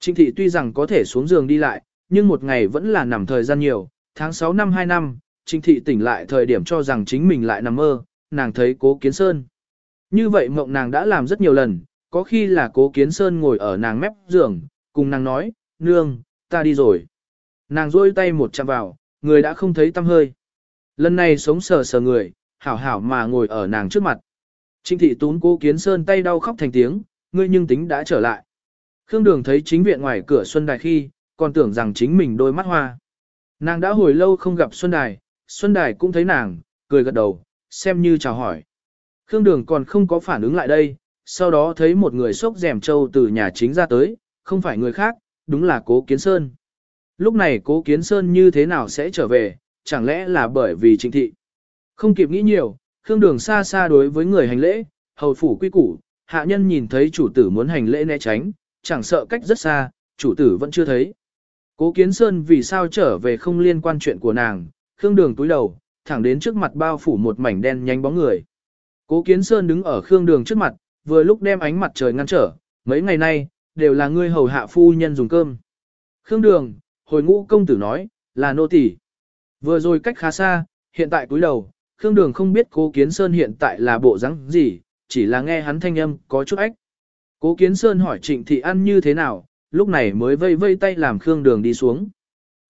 Trịnh thị tuy rằng có thể xuống giường đi lại, nhưng một ngày vẫn là nằm thời gian nhiều, tháng 6 năm 2 năm, trịnh thị tỉnh lại thời điểm cho rằng chính mình lại nằm mơ, nàng thấy cố kiến sơn. Như vậy mộng nàng đã làm rất nhiều lần, có khi là cố kiến sơn ngồi ở nàng mép giường, cùng nàng nói, nương, ta đi rồi. Nàng rôi tay một chạm vào, người đã không thấy tâm hơi. Lần này sống sờ sờ người, hảo hảo mà ngồi ở nàng trước mặt. Trịnh thị tún cố kiến sơn tay đau khóc thành tiếng, ngươi nhưng tính đã trở lại. Khương Đường thấy chính viện ngoài cửa Xuân Đài khi, còn tưởng rằng chính mình đôi mắt hoa. Nàng đã hồi lâu không gặp Xuân Đài, Xuân Đài cũng thấy nàng, cười gật đầu, xem như chào hỏi. Khương Đường còn không có phản ứng lại đây, sau đó thấy một người xốc rèm trâu từ nhà chính ra tới, không phải người khác, đúng là Cố Kiến Sơn. Lúc này Cố Kiến Sơn như thế nào sẽ trở về, chẳng lẽ là bởi vì trịnh thị. Không kịp nghĩ nhiều, Khương Đường xa xa đối với người hành lễ, hầu phủ quy củ, hạ nhân nhìn thấy chủ tử muốn hành lễ né tránh, chẳng sợ cách rất xa, chủ tử vẫn chưa thấy. Cố Kiến Sơn vì sao trở về không liên quan chuyện của nàng, Khương Đường túi đầu, thẳng đến trước mặt bao phủ một mảnh đen nhanh bóng người. Cố Kiến Sơn đứng ở Khương Đường trước mặt, vừa lúc đem ánh mặt trời ngăn trở, mấy ngày nay, đều là ngươi hầu hạ phu nhân dùng cơm. Khương Đường, hồi ngũ công tử nói, là nô tỳ. Vừa rồi cách khá xa, hiện tại cúi đầu, Khương Đường không biết Cố Kiến Sơn hiện tại là bộ dáng gì, chỉ là nghe hắn thanh âm có chút ách. Cố Kiến Sơn hỏi Trịnh Thị ăn như thế nào, lúc này mới vây vây tay làm Khương Đường đi xuống.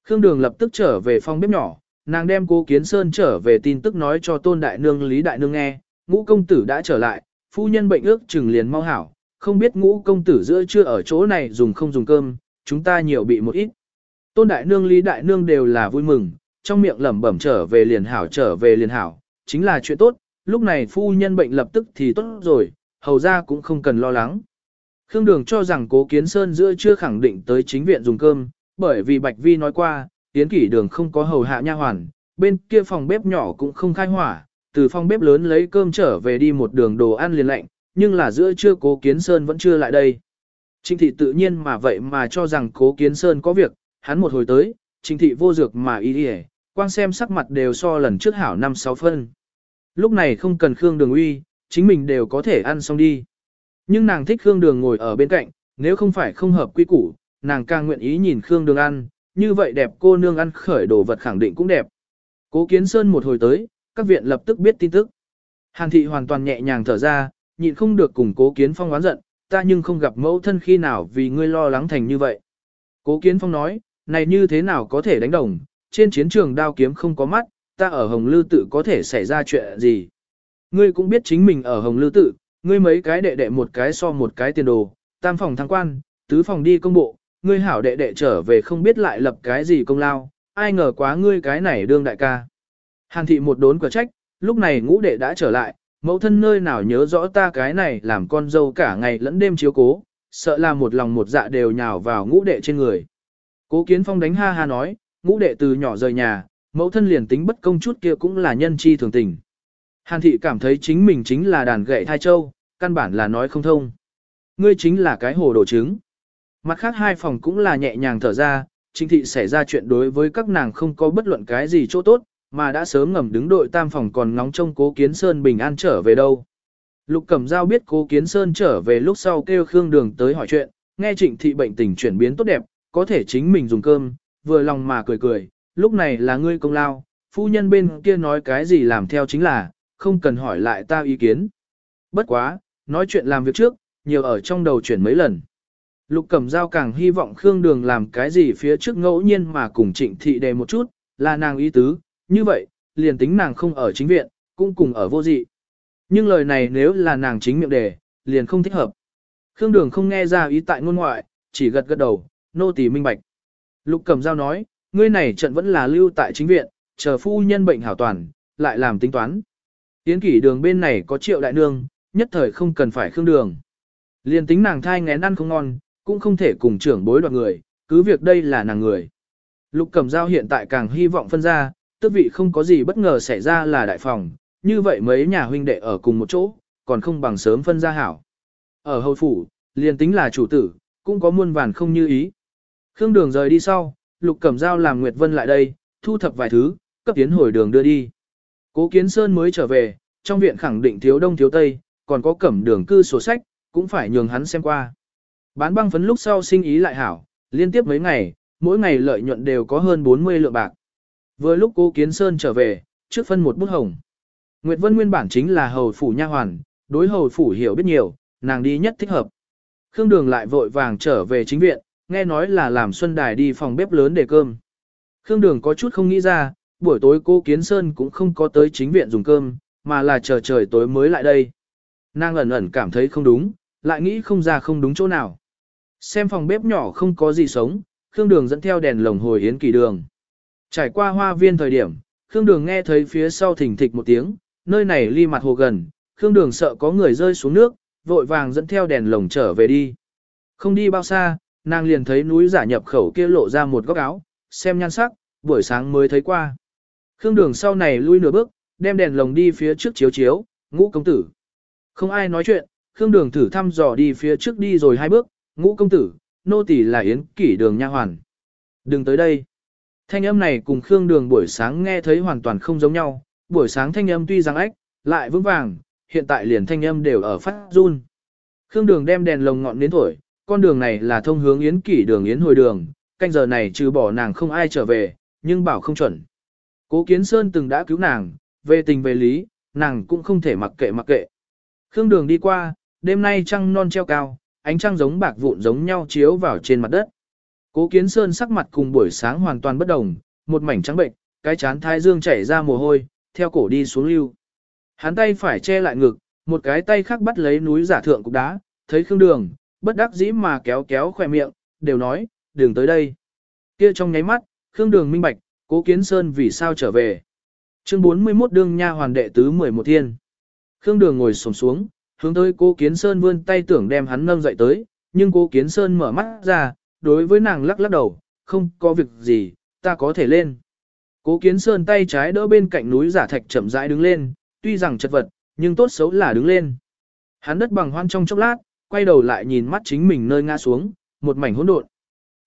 Khương Đường lập tức trở về phòng bếp nhỏ, nàng đem Cố Kiến Sơn trở về tin tức nói cho Tôn Đại Nương Lý Đại Nương nghe, ngũ công tử đã trở lại, phu nhân bệnh ước chừng liền mau hảo, không biết ngũ công tử giữa chưa ở chỗ này dùng không dùng cơm, chúng ta nhiều bị một ít. Tôn Đại Nương Lý Đại Nương đều là vui mừng, trong miệng lẩm bẩm trở về liền hảo trở về liền hảo, chính là chuyện tốt, lúc này phu nhân bệnh lập tức thì tốt rồi, hầu ra cũng không cần lo lắng. Khương Đường cho rằng cố kiến sơn giữa chưa khẳng định tới chính viện dùng cơm, bởi vì Bạch Vi nói qua, tiến kỷ đường không có hầu hạ nha hoàn, bên kia phòng bếp nhỏ cũng không khai hỏa, từ phòng bếp lớn lấy cơm trở về đi một đường đồ ăn liền lạnh, nhưng là giữa trưa cố kiến sơn vẫn chưa lại đây. Trịnh thị tự nhiên mà vậy mà cho rằng cố kiến sơn có việc, hắn một hồi tới, trình thị vô dược mà y đi quang xem sắc mặt đều so lần trước hảo năm sáu phân. Lúc này không cần Khương Đường uy, chính mình đều có thể ăn xong đi. Nhưng nàng thích Khương Đường ngồi ở bên cạnh, nếu không phải không hợp quy củ, nàng càng nguyện ý nhìn Khương Đường ăn, như vậy đẹp cô nương ăn khởi đồ vật khẳng định cũng đẹp. Cố Kiến Sơn một hồi tới, các viện lập tức biết tin tức. Hàn thị hoàn toàn nhẹ nhàng thở ra, nhịn không được cùng Cố Kiến Phong oán giận, ta nhưng không gặp mẫu thân khi nào vì ngươi lo lắng thành như vậy. Cố Kiến Phong nói, này như thế nào có thể đánh đồng, trên chiến trường đao kiếm không có mắt, ta ở Hồng Lư tự có thể xảy ra chuyện gì. Ngươi cũng biết chính mình ở Hồng Lư tự, ngươi mấy cái đệ đệ một cái so một cái tiền đồ, tam phòng thăng quan, tứ phòng đi công bộ, ngươi hảo đệ đệ trở về không biết lại lập cái gì công lao, ai ngờ quá ngươi cái này đương đại ca. Hàn thị một đốn quả trách, lúc này ngũ đệ đã trở lại, mẫu thân nơi nào nhớ rõ ta cái này làm con dâu cả ngày lẫn đêm chiếu cố, sợ là một lòng một dạ đều nhào vào ngũ đệ trên người. Cố kiến phong đánh ha ha nói, ngũ đệ từ nhỏ rời nhà, mẫu thân liền tính bất công chút kia cũng là nhân chi thường tình. Hàn thị cảm thấy chính mình chính là đàn gậy thai châu, căn bản là nói không thông. Ngươi chính là cái hồ đồ trứng. Mặt khác hai phòng cũng là nhẹ nhàng thở ra, chính thị xảy ra chuyện đối với các nàng không có bất luận cái gì chỗ tốt, mà đã sớm ngầm đứng đội tam phòng còn ngóng trông cố kiến sơn bình an trở về đâu. Lục Cẩm Giao biết cố kiến sơn trở về lúc sau kêu Khương Đường tới hỏi chuyện, nghe trịnh thị bệnh tình chuyển biến tốt đẹp, có thể chính mình dùng cơm, vừa lòng mà cười cười, lúc này là ngươi công lao, phu nhân bên kia nói cái gì làm theo chính là, không cần hỏi lại ta ý kiến. Bất quá, nói chuyện làm việc trước, nhiều ở trong đầu chuyển mấy lần. Lục Cẩm Giao càng hy vọng Khương Đường làm cái gì phía trước ngẫu nhiên mà cùng trịnh thị đề một chút, là nàng ý tứ, như vậy, liền tính nàng không ở chính viện, cũng cùng ở vô dị. Nhưng lời này nếu là nàng chính miệng đề, liền không thích hợp. Khương Đường không nghe ra ý tại ngôn ngoại, chỉ gật gật đầu, nô tỳ minh bạch. Lục Cẩm Giao nói, ngươi này trận vẫn là lưu tại chính viện, chờ phu nhân bệnh hảo toàn, lại làm tính toán. Tiến kỷ đường bên này có triệu đại nương, nhất thời không cần phải khương đường. Liên tính nàng thai ngén ăn không ngon, cũng không thể cùng trưởng bối đoạt người, cứ việc đây là nàng người. Lục Cẩm Giao hiện tại càng hy vọng phân ra, tức vị không có gì bất ngờ xảy ra là đại phòng, như vậy mấy nhà huynh đệ ở cùng một chỗ, còn không bằng sớm phân ra hảo. Ở hầu phủ, liền tính là chủ tử, cũng có muôn vàn không như ý. Khương Đường rời đi sau, Lục Cẩm Giao làm Nguyệt Vân lại đây, thu thập vài thứ, cấp tiến hồi đường đưa đi. Cố Kiến Sơn mới trở về, trong viện khẳng định thiếu đông thiếu tây, còn có cẩm đường cư sổ sách, cũng phải nhường hắn xem qua. Bán băng phấn lúc sau sinh ý lại hảo, liên tiếp mấy ngày, mỗi ngày lợi nhuận đều có hơn 40 lượng bạc. Vừa lúc Cố Kiến Sơn trở về, trước phân một bút hồng. Nguyệt Vân nguyên bản chính là hầu phủ nha hoàn, đối hầu phủ hiểu biết nhiều, nàng đi nhất thích hợp. Khương Đường lại vội vàng trở về chính viện, nghe nói là làm Xuân Đài đi phòng bếp lớn để cơm. Khương Đường có chút không nghĩ ra, buổi tối cô Kiến Sơn cũng không có tới chính viện dùng cơm, mà là chờ trời tối mới lại đây. Nàng ẩn ẩn cảm thấy không đúng, lại nghĩ không ra không đúng chỗ nào. Xem phòng bếp nhỏ không có gì sống, Khương Đường dẫn theo đèn lồng hồi yến kỳ đường. Trải qua hoa viên thời điểm, Khương Đường nghe thấy phía sau thỉnh thịch một tiếng, nơi này ly mặt hồ gần, Khương Đường sợ có người rơi xuống nước, vội vàng dẫn theo đèn lồng trở về đi. Không đi bao xa, nàng liền thấy núi giả nhập khẩu kia lộ ra một góc áo, xem nhan sắc, buổi sáng mới thấy qua. Khương Đường sau này lui nửa bước, đem đèn lồng đi phía trước chiếu chiếu, ngũ công tử. Không ai nói chuyện, Khương Đường thử thăm dò đi phía trước đi rồi hai bước, ngũ công tử, nô tỳ là yến kỷ đường nha hoàn. Đừng tới đây. Thanh âm này cùng Khương Đường buổi sáng nghe thấy hoàn toàn không giống nhau, buổi sáng thanh âm tuy rằng ách, lại vững vàng, hiện tại liền thanh âm đều ở phát run. Khương Đường đem đèn lồng ngọn đến thổi, con đường này là thông hướng yến kỷ đường yến hồi đường, canh giờ này trừ bỏ nàng không ai trở về, nhưng bảo không chuẩn. Cố Kiến Sơn từng đã cứu nàng, về tình về lý, nàng cũng không thể mặc kệ mặc kệ. Khương đường đi qua, đêm nay trăng non treo cao, ánh trăng giống bạc vụn giống nhau chiếu vào trên mặt đất. Cố Kiến Sơn sắc mặt cùng buổi sáng hoàn toàn bất đồng, một mảnh trắng bệnh, cái chán thái dương chảy ra mồ hôi, theo cổ đi xuống lưu. Hắn tay phải che lại ngực, một cái tay khác bắt lấy núi giả thượng cục đá, thấy Khương Đường, bất đắc dĩ mà kéo kéo khỏe miệng, đều nói, đường tới đây. Kia trong nháy mắt, Khương Đường minh bạch, Cố Kiến Sơn vì sao trở về. Chương 41 đương nha hoàn đệ tứ 11 thiên. Khương Đường ngồi xổm xuống, hướng tới Cố Kiến Sơn vươn tay tưởng đem hắn nâng dậy tới, nhưng Cố Kiến Sơn mở mắt ra, đối với nàng lắc lắc đầu, không có việc gì, ta có thể lên. Cố Kiến Sơn tay trái đỡ bên cạnh núi giả thạch chậm rãi đứng lên, tuy rằng chật vật, nhưng tốt xấu là đứng lên. Hắn đất bằng hoan trong chốc lát, quay đầu lại nhìn mắt chính mình nơi ngã xuống, một mảnh hỗn độn.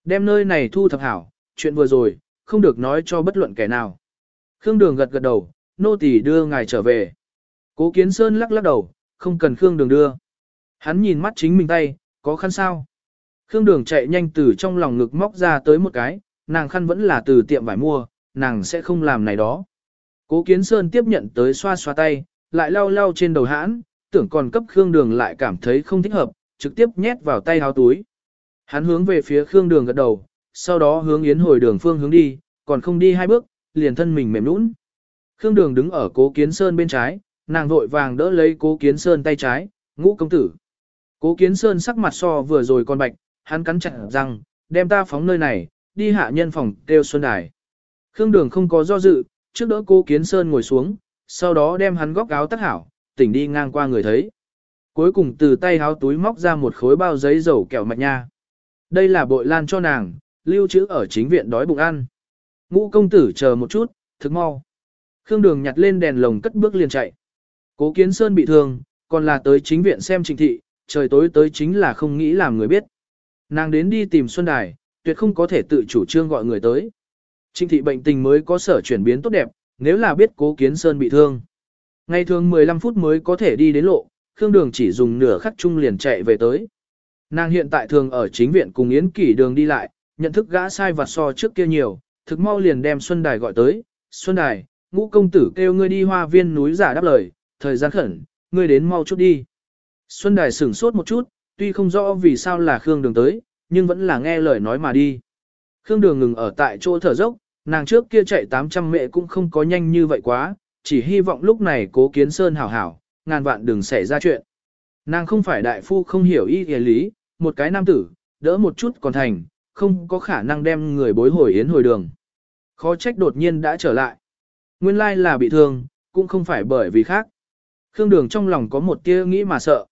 Đem nơi này thu thập hảo, chuyện vừa rồi, không được nói cho bất luận kẻ nào. Khương Đường gật gật đầu, nô tỳ đưa ngài trở về. Cố Kiến Sơn lắc lắc đầu, không cần Khương Đường đưa. Hắn nhìn mắt chính mình tay, có khăn sao? Khương Đường chạy nhanh từ trong lòng ngực móc ra tới một cái, nàng khăn vẫn là từ tiệm vải mua, nàng sẽ không làm này đó. Cố Kiến Sơn tiếp nhận tới xoa xoa tay, lại lau lau trên đầu hãn, tưởng còn cấp Khương Đường lại cảm thấy không thích hợp, trực tiếp nhét vào tay háo túi. Hắn hướng về phía Khương Đường gật đầu, sau đó hướng Yến hồi đường phương hướng đi, còn không đi hai bước, liền thân mình mềm nũng. Khương Đường đứng ở Cố Kiến Sơn bên trái, nàng vội vàng đỡ lấy Cố Kiến Sơn tay trái, ngũ công tử. Cố Kiến Sơn sắc mặt so vừa rồi còn bạch, hắn cắn chặt răng, đem ta phóng nơi này, đi hạ nhân phòng kêu Xuân Đài. Khương Đường không có do dự, trước đỡ Cố Kiến Sơn ngồi xuống, sau đó đem hắn góc áo tắt hảo, tỉnh đi ngang qua người thấy. Cuối cùng từ tay háo túi móc ra một khối bao giấy dầu kẹo mạch nha. Đây là bội lan cho nàng, lưu trữ ở chính viện đói bụng ăn. Ngũ công tử chờ một chút, thức mau. Khương Đường nhặt lên đèn lồng cất bước liền chạy. Cố Kiến Sơn bị thương, còn là tới chính viện xem trình thị, trời tối tới chính là không nghĩ làm người biết. Nàng đến đi tìm Xuân Đài, tuyệt không có thể tự chủ trương gọi người tới. Trình thị bệnh tình mới có sở chuyển biến tốt đẹp, nếu là biết Cố Kiến Sơn bị thương. Ngày thường 15 phút mới có thể đi đến lộ, Khương Đường chỉ dùng nửa khắc chung liền chạy về tới. Nàng hiện tại thường ở chính viện cùng Yến Kỷ đường đi lại, nhận thức gã sai vặt so trước kia nhiều, thực mau liền đem Xuân Đài gọi tới. Xuân Đài, ngũ công tử kêu ngươi đi hoa viên núi giả đáp lời, thời gian khẩn, ngươi đến mau chút đi. Xuân Đài sửng sốt một chút, tuy không rõ vì sao là Khương Đường tới, nhưng vẫn là nghe lời nói mà đi. Khương Đường ngừng ở tại chỗ thở dốc, nàng trước kia chạy 800 mẹ cũng không có nhanh như vậy quá, chỉ hy vọng lúc này cố kiến sơn hảo hảo, ngàn vạn đừng xảy ra chuyện. Nàng không phải đại phu không hiểu ý y lý, một cái nam tử, đỡ một chút còn thành, không có khả năng đem người bối hồi yến hồi đường. Khó trách đột nhiên đã trở lại. Nguyên lai là bị thương, cũng không phải bởi vì khác. Khương Đường trong lòng có một tia nghĩ mà sợ.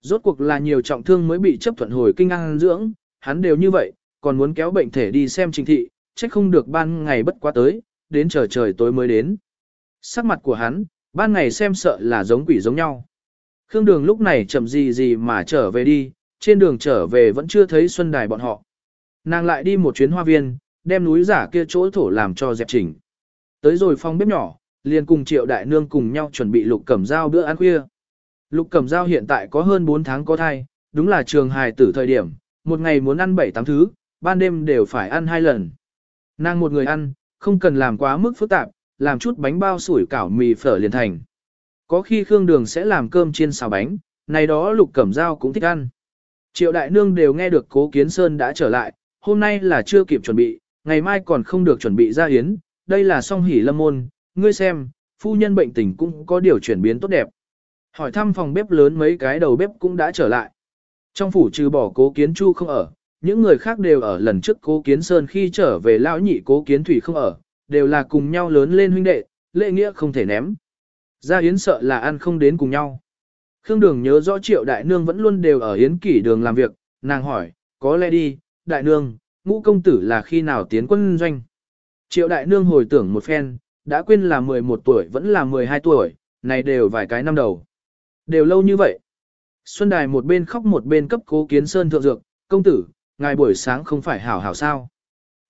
Rốt cuộc là nhiều trọng thương mới bị chấp thuận hồi kinh an dưỡng, hắn đều như vậy, còn muốn kéo bệnh thể đi xem trình thị, trách không được ban ngày bất quá tới, đến trời trời tối mới đến. Sắc mặt của hắn, ban ngày xem sợ là giống quỷ giống nhau. Khương Đường lúc này chậm gì gì mà trở về đi, trên đường trở về vẫn chưa thấy Xuân Đài bọn họ. Nàng lại đi một chuyến hoa viên, đem núi giả kia chỗ thổ làm cho dẹp chỉnh. Tới rồi phòng bếp nhỏ, liền cùng triệu đại nương cùng nhau chuẩn bị lục cẩm dao bữa ăn khuya. Lục cẩm dao hiện tại có hơn 4 tháng có thai, đúng là trường hài tử thời điểm, một ngày muốn ăn 7-8 thứ, ban đêm đều phải ăn hai lần. Nàng một người ăn, không cần làm quá mức phức tạp, làm chút bánh bao sủi cảo mì phở liền thành. Có khi Khương Đường sẽ làm cơm chiên xào bánh, này đó lục cẩm dao cũng thích ăn. Triệu đại nương đều nghe được cố kiến sơn đã trở lại, hôm nay là chưa kịp chuẩn bị, ngày mai còn không được chuẩn bị ra yến, đây là song hỷ lâm môn, ngươi xem, phu nhân bệnh tình cũng có điều chuyển biến tốt đẹp. Hỏi thăm phòng bếp lớn mấy cái đầu bếp cũng đã trở lại. Trong phủ trừ bỏ cố kiến chu không ở, những người khác đều ở lần trước cố kiến sơn khi trở về lão nhị cố kiến thủy không ở, đều là cùng nhau lớn lên huynh đệ, lễ nghĩa không thể ném. Gia Yến sợ là ăn không đến cùng nhau. Khương Đường nhớ rõ triệu đại nương vẫn luôn đều ở Yến kỷ đường làm việc, nàng hỏi, có lẽ đi, đại nương, ngũ công tử là khi nào tiến quân doanh. Triệu đại nương hồi tưởng một phen, đã quên là 11 tuổi vẫn là 12 tuổi, này đều vài cái năm đầu. Đều lâu như vậy. Xuân Đài một bên khóc một bên cấp cố kiến sơn thượng dược, công tử, ngài buổi sáng không phải hảo hảo sao.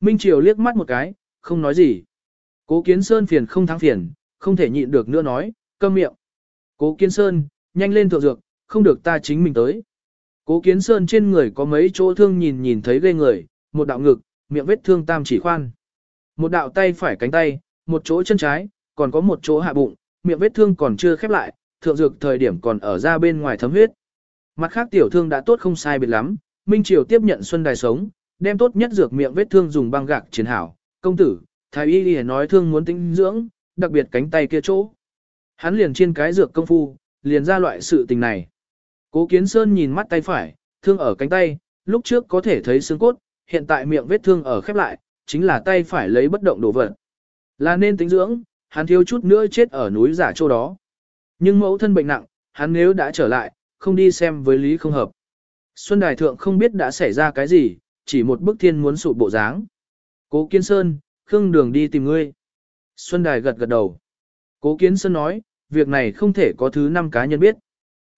Minh Triều liếc mắt một cái, không nói gì. Cố kiến sơn phiền không thắng phiền, không thể nhịn được nữa nói, câm miệng. Cố kiến sơn, nhanh lên thượng dược, không được ta chính mình tới. Cố kiến sơn trên người có mấy chỗ thương nhìn nhìn thấy ghê người, một đạo ngực, miệng vết thương tam chỉ khoan. Một đạo tay phải cánh tay, một chỗ chân trái, còn có một chỗ hạ bụng, miệng vết thương còn chưa khép lại, thượng dược thời điểm còn ở ra bên ngoài thấm huyết. Mặt khác tiểu thương đã tốt không sai biệt lắm, Minh Triều tiếp nhận Xuân Đài sống, đem tốt nhất dược miệng vết thương dùng băng gạc chiến hảo. Công tử, thái y liền nói thương muốn tĩnh dưỡng, đặc biệt cánh tay kia chỗ. Hắn liền trên cái dược công phu, liền ra loại sự tình này. Cố Kiến Sơn nhìn mắt tay phải, thương ở cánh tay, lúc trước có thể thấy xương cốt, hiện tại miệng vết thương ở khép lại, chính là tay phải lấy bất động đồ vật. Là nên tính dưỡng, hắn thiếu chút nữa chết ở núi giả châu đó. Nhưng mẫu thân bệnh nặng, hắn nếu đã trở lại, không đi xem với lý không hợp. Xuân Đài Thượng không biết đã xảy ra cái gì, chỉ một bức thiên muốn sụp bộ dáng. Cố Kiến Sơn, Khương Đường đi tìm ngươi. Xuân Đài gật gật đầu. Cố Kiến Sơn nói, việc này không thể có thứ năm cá nhân biết.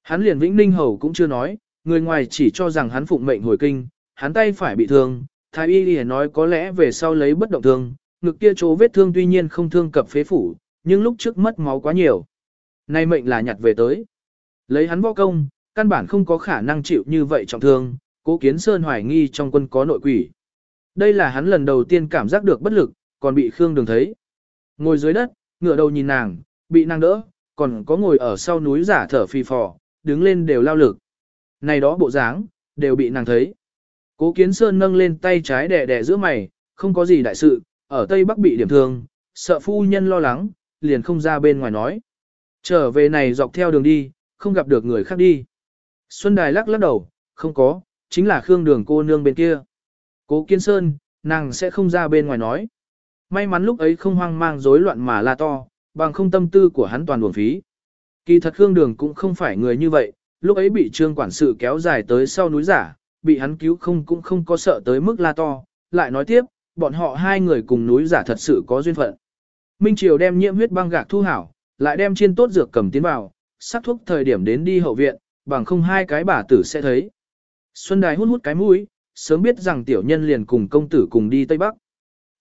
Hắn liền Vĩnh Ninh Hầu cũng chưa nói, người ngoài chỉ cho rằng hắn phụng mệnh hồi kinh, hắn tay phải bị thương, Thái Y liền nói có lẽ về sau lấy bất động thương, ngực kia chỗ vết thương tuy nhiên không thương cập phế phủ, nhưng lúc trước mất máu quá nhiều. Nay mệnh là nhặt về tới. Lấy hắn võ công, căn bản không có khả năng chịu như vậy trọng thương, cố kiến sơn hoài nghi trong quân có nội quỷ. Đây là hắn lần đầu tiên cảm giác được bất lực, còn bị Khương Đường thấy. Ngồi dưới đất, ngửa đầu nhìn nàng, bị nàng đỡ, còn có ngồi ở sau núi giả thở phì phò, đứng lên đều lao lực. Này đó bộ dáng, đều bị nàng thấy. Cố Kiến Sơn nâng lên tay trái đè đè giữa mày, không có gì đại sự, ở Tây Bắc bị điểm thương, sợ phu nhân lo lắng, liền không ra bên ngoài nói. Trở về này dọc theo đường đi, không gặp được người khác đi. Xuân Đài lắc lắc đầu, không có, chính là Khương Đường cô nương bên kia. Cố Kiến Sơn, nàng sẽ không ra bên ngoài nói. May mắn lúc ấy không hoang mang rối loạn mà la to, bằng không tâm tư của hắn toàn buồn phí. Kỳ thật Khương Đường cũng không phải người như vậy, lúc ấy bị trương quản sự kéo dài tới sau núi giả, bị hắn cứu không cũng không có sợ tới mức la to, lại nói tiếp, bọn họ hai người cùng núi giả thật sự có duyên phận. Minh Triều đem nhiễm huyết băng gạc thu hảo, lại đem chiên tốt dược cầm tiến vào, sắc thuốc thời điểm đến đi hậu viện, bằng không hai cái bà tử sẽ thấy. Xuân Đài hút hút cái mũi, sớm biết rằng tiểu nhân liền cùng công tử cùng đi Tây Bắc.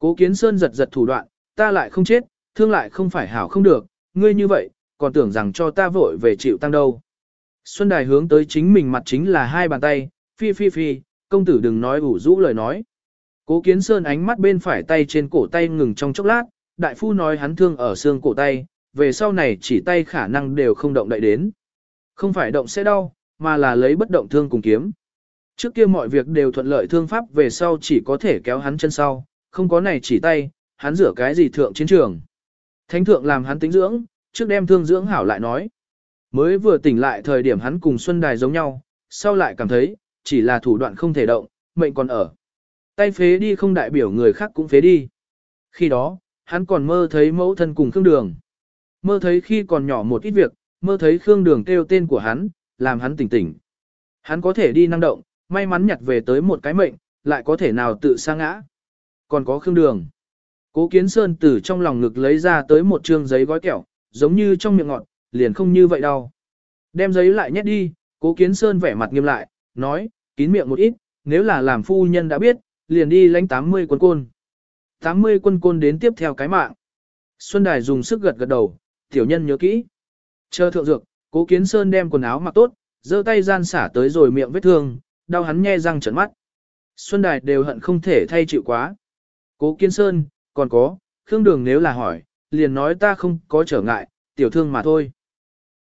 Cố Kiến Sơn giật giật thủ đoạn, ta lại không chết, thương lại không phải hảo không được, ngươi như vậy, còn tưởng rằng cho ta vội về chịu tăng đâu. Xuân Đài hướng tới chính mình mặt chính là hai bàn tay, phi phi phi, công tử đừng nói ủ rũ lời nói. Cố Kiến Sơn ánh mắt bên phải tay trên cổ tay ngừng trong chốc lát, đại phu nói hắn thương ở xương cổ tay, về sau này chỉ tay khả năng đều không động đậy đến. Không phải động sẽ đau, mà là lấy bất động thương cùng kiếm. Trước kia mọi việc đều thuận lợi thương pháp về sau chỉ có thể kéo hắn chân sau, không có này chỉ tay, hắn rửa cái gì thượng chiến trường. Thánh thượng làm hắn tính dưỡng, trước đem thương dưỡng hảo lại nói. Mới vừa tỉnh lại thời điểm hắn cùng Xuân Đài giống nhau, sau lại cảm thấy, chỉ là thủ đoạn không thể động, mệnh còn ở. Tay phế đi không đại biểu người khác cũng phế đi. Khi đó, hắn còn mơ thấy mẫu thân cùng Khương Đường. Mơ thấy khi còn nhỏ một ít việc, mơ thấy Khương Đường kêu tên của hắn, làm hắn tỉnh tỉnh. Hắn có thể đi năng động, may mắn nhặt về tới một cái mệnh, lại có thể nào tự sa ngã. Còn có khương đường. Cố kiến sơn từ trong lòng ngực lấy ra tới một trương giấy gói kẹo, giống như trong miệng ngọt, liền không như vậy đâu. Đem giấy lại nhét đi, cố kiến sơn vẻ mặt nghiêm lại, nói, kín miệng một ít, nếu là làm phu nhân đã biết, liền đi lãnh 80 quân côn. 80 quân côn đến tiếp theo cái mạng. Xuân Đài dùng sức gật gật đầu, tiểu nhân nhớ kỹ. Chờ thượng dược, cố kiến sơn đem quần áo mặc tốt, giơ tay gian xả tới rồi miệng vết thương, đau hắn nhe răng trợn mắt. Xuân Đài đều hận không thể thay chịu quá. Cố kiến sơn, còn có, Khương Đường nếu là hỏi, liền nói ta không có trở ngại, tiểu thương mà thôi.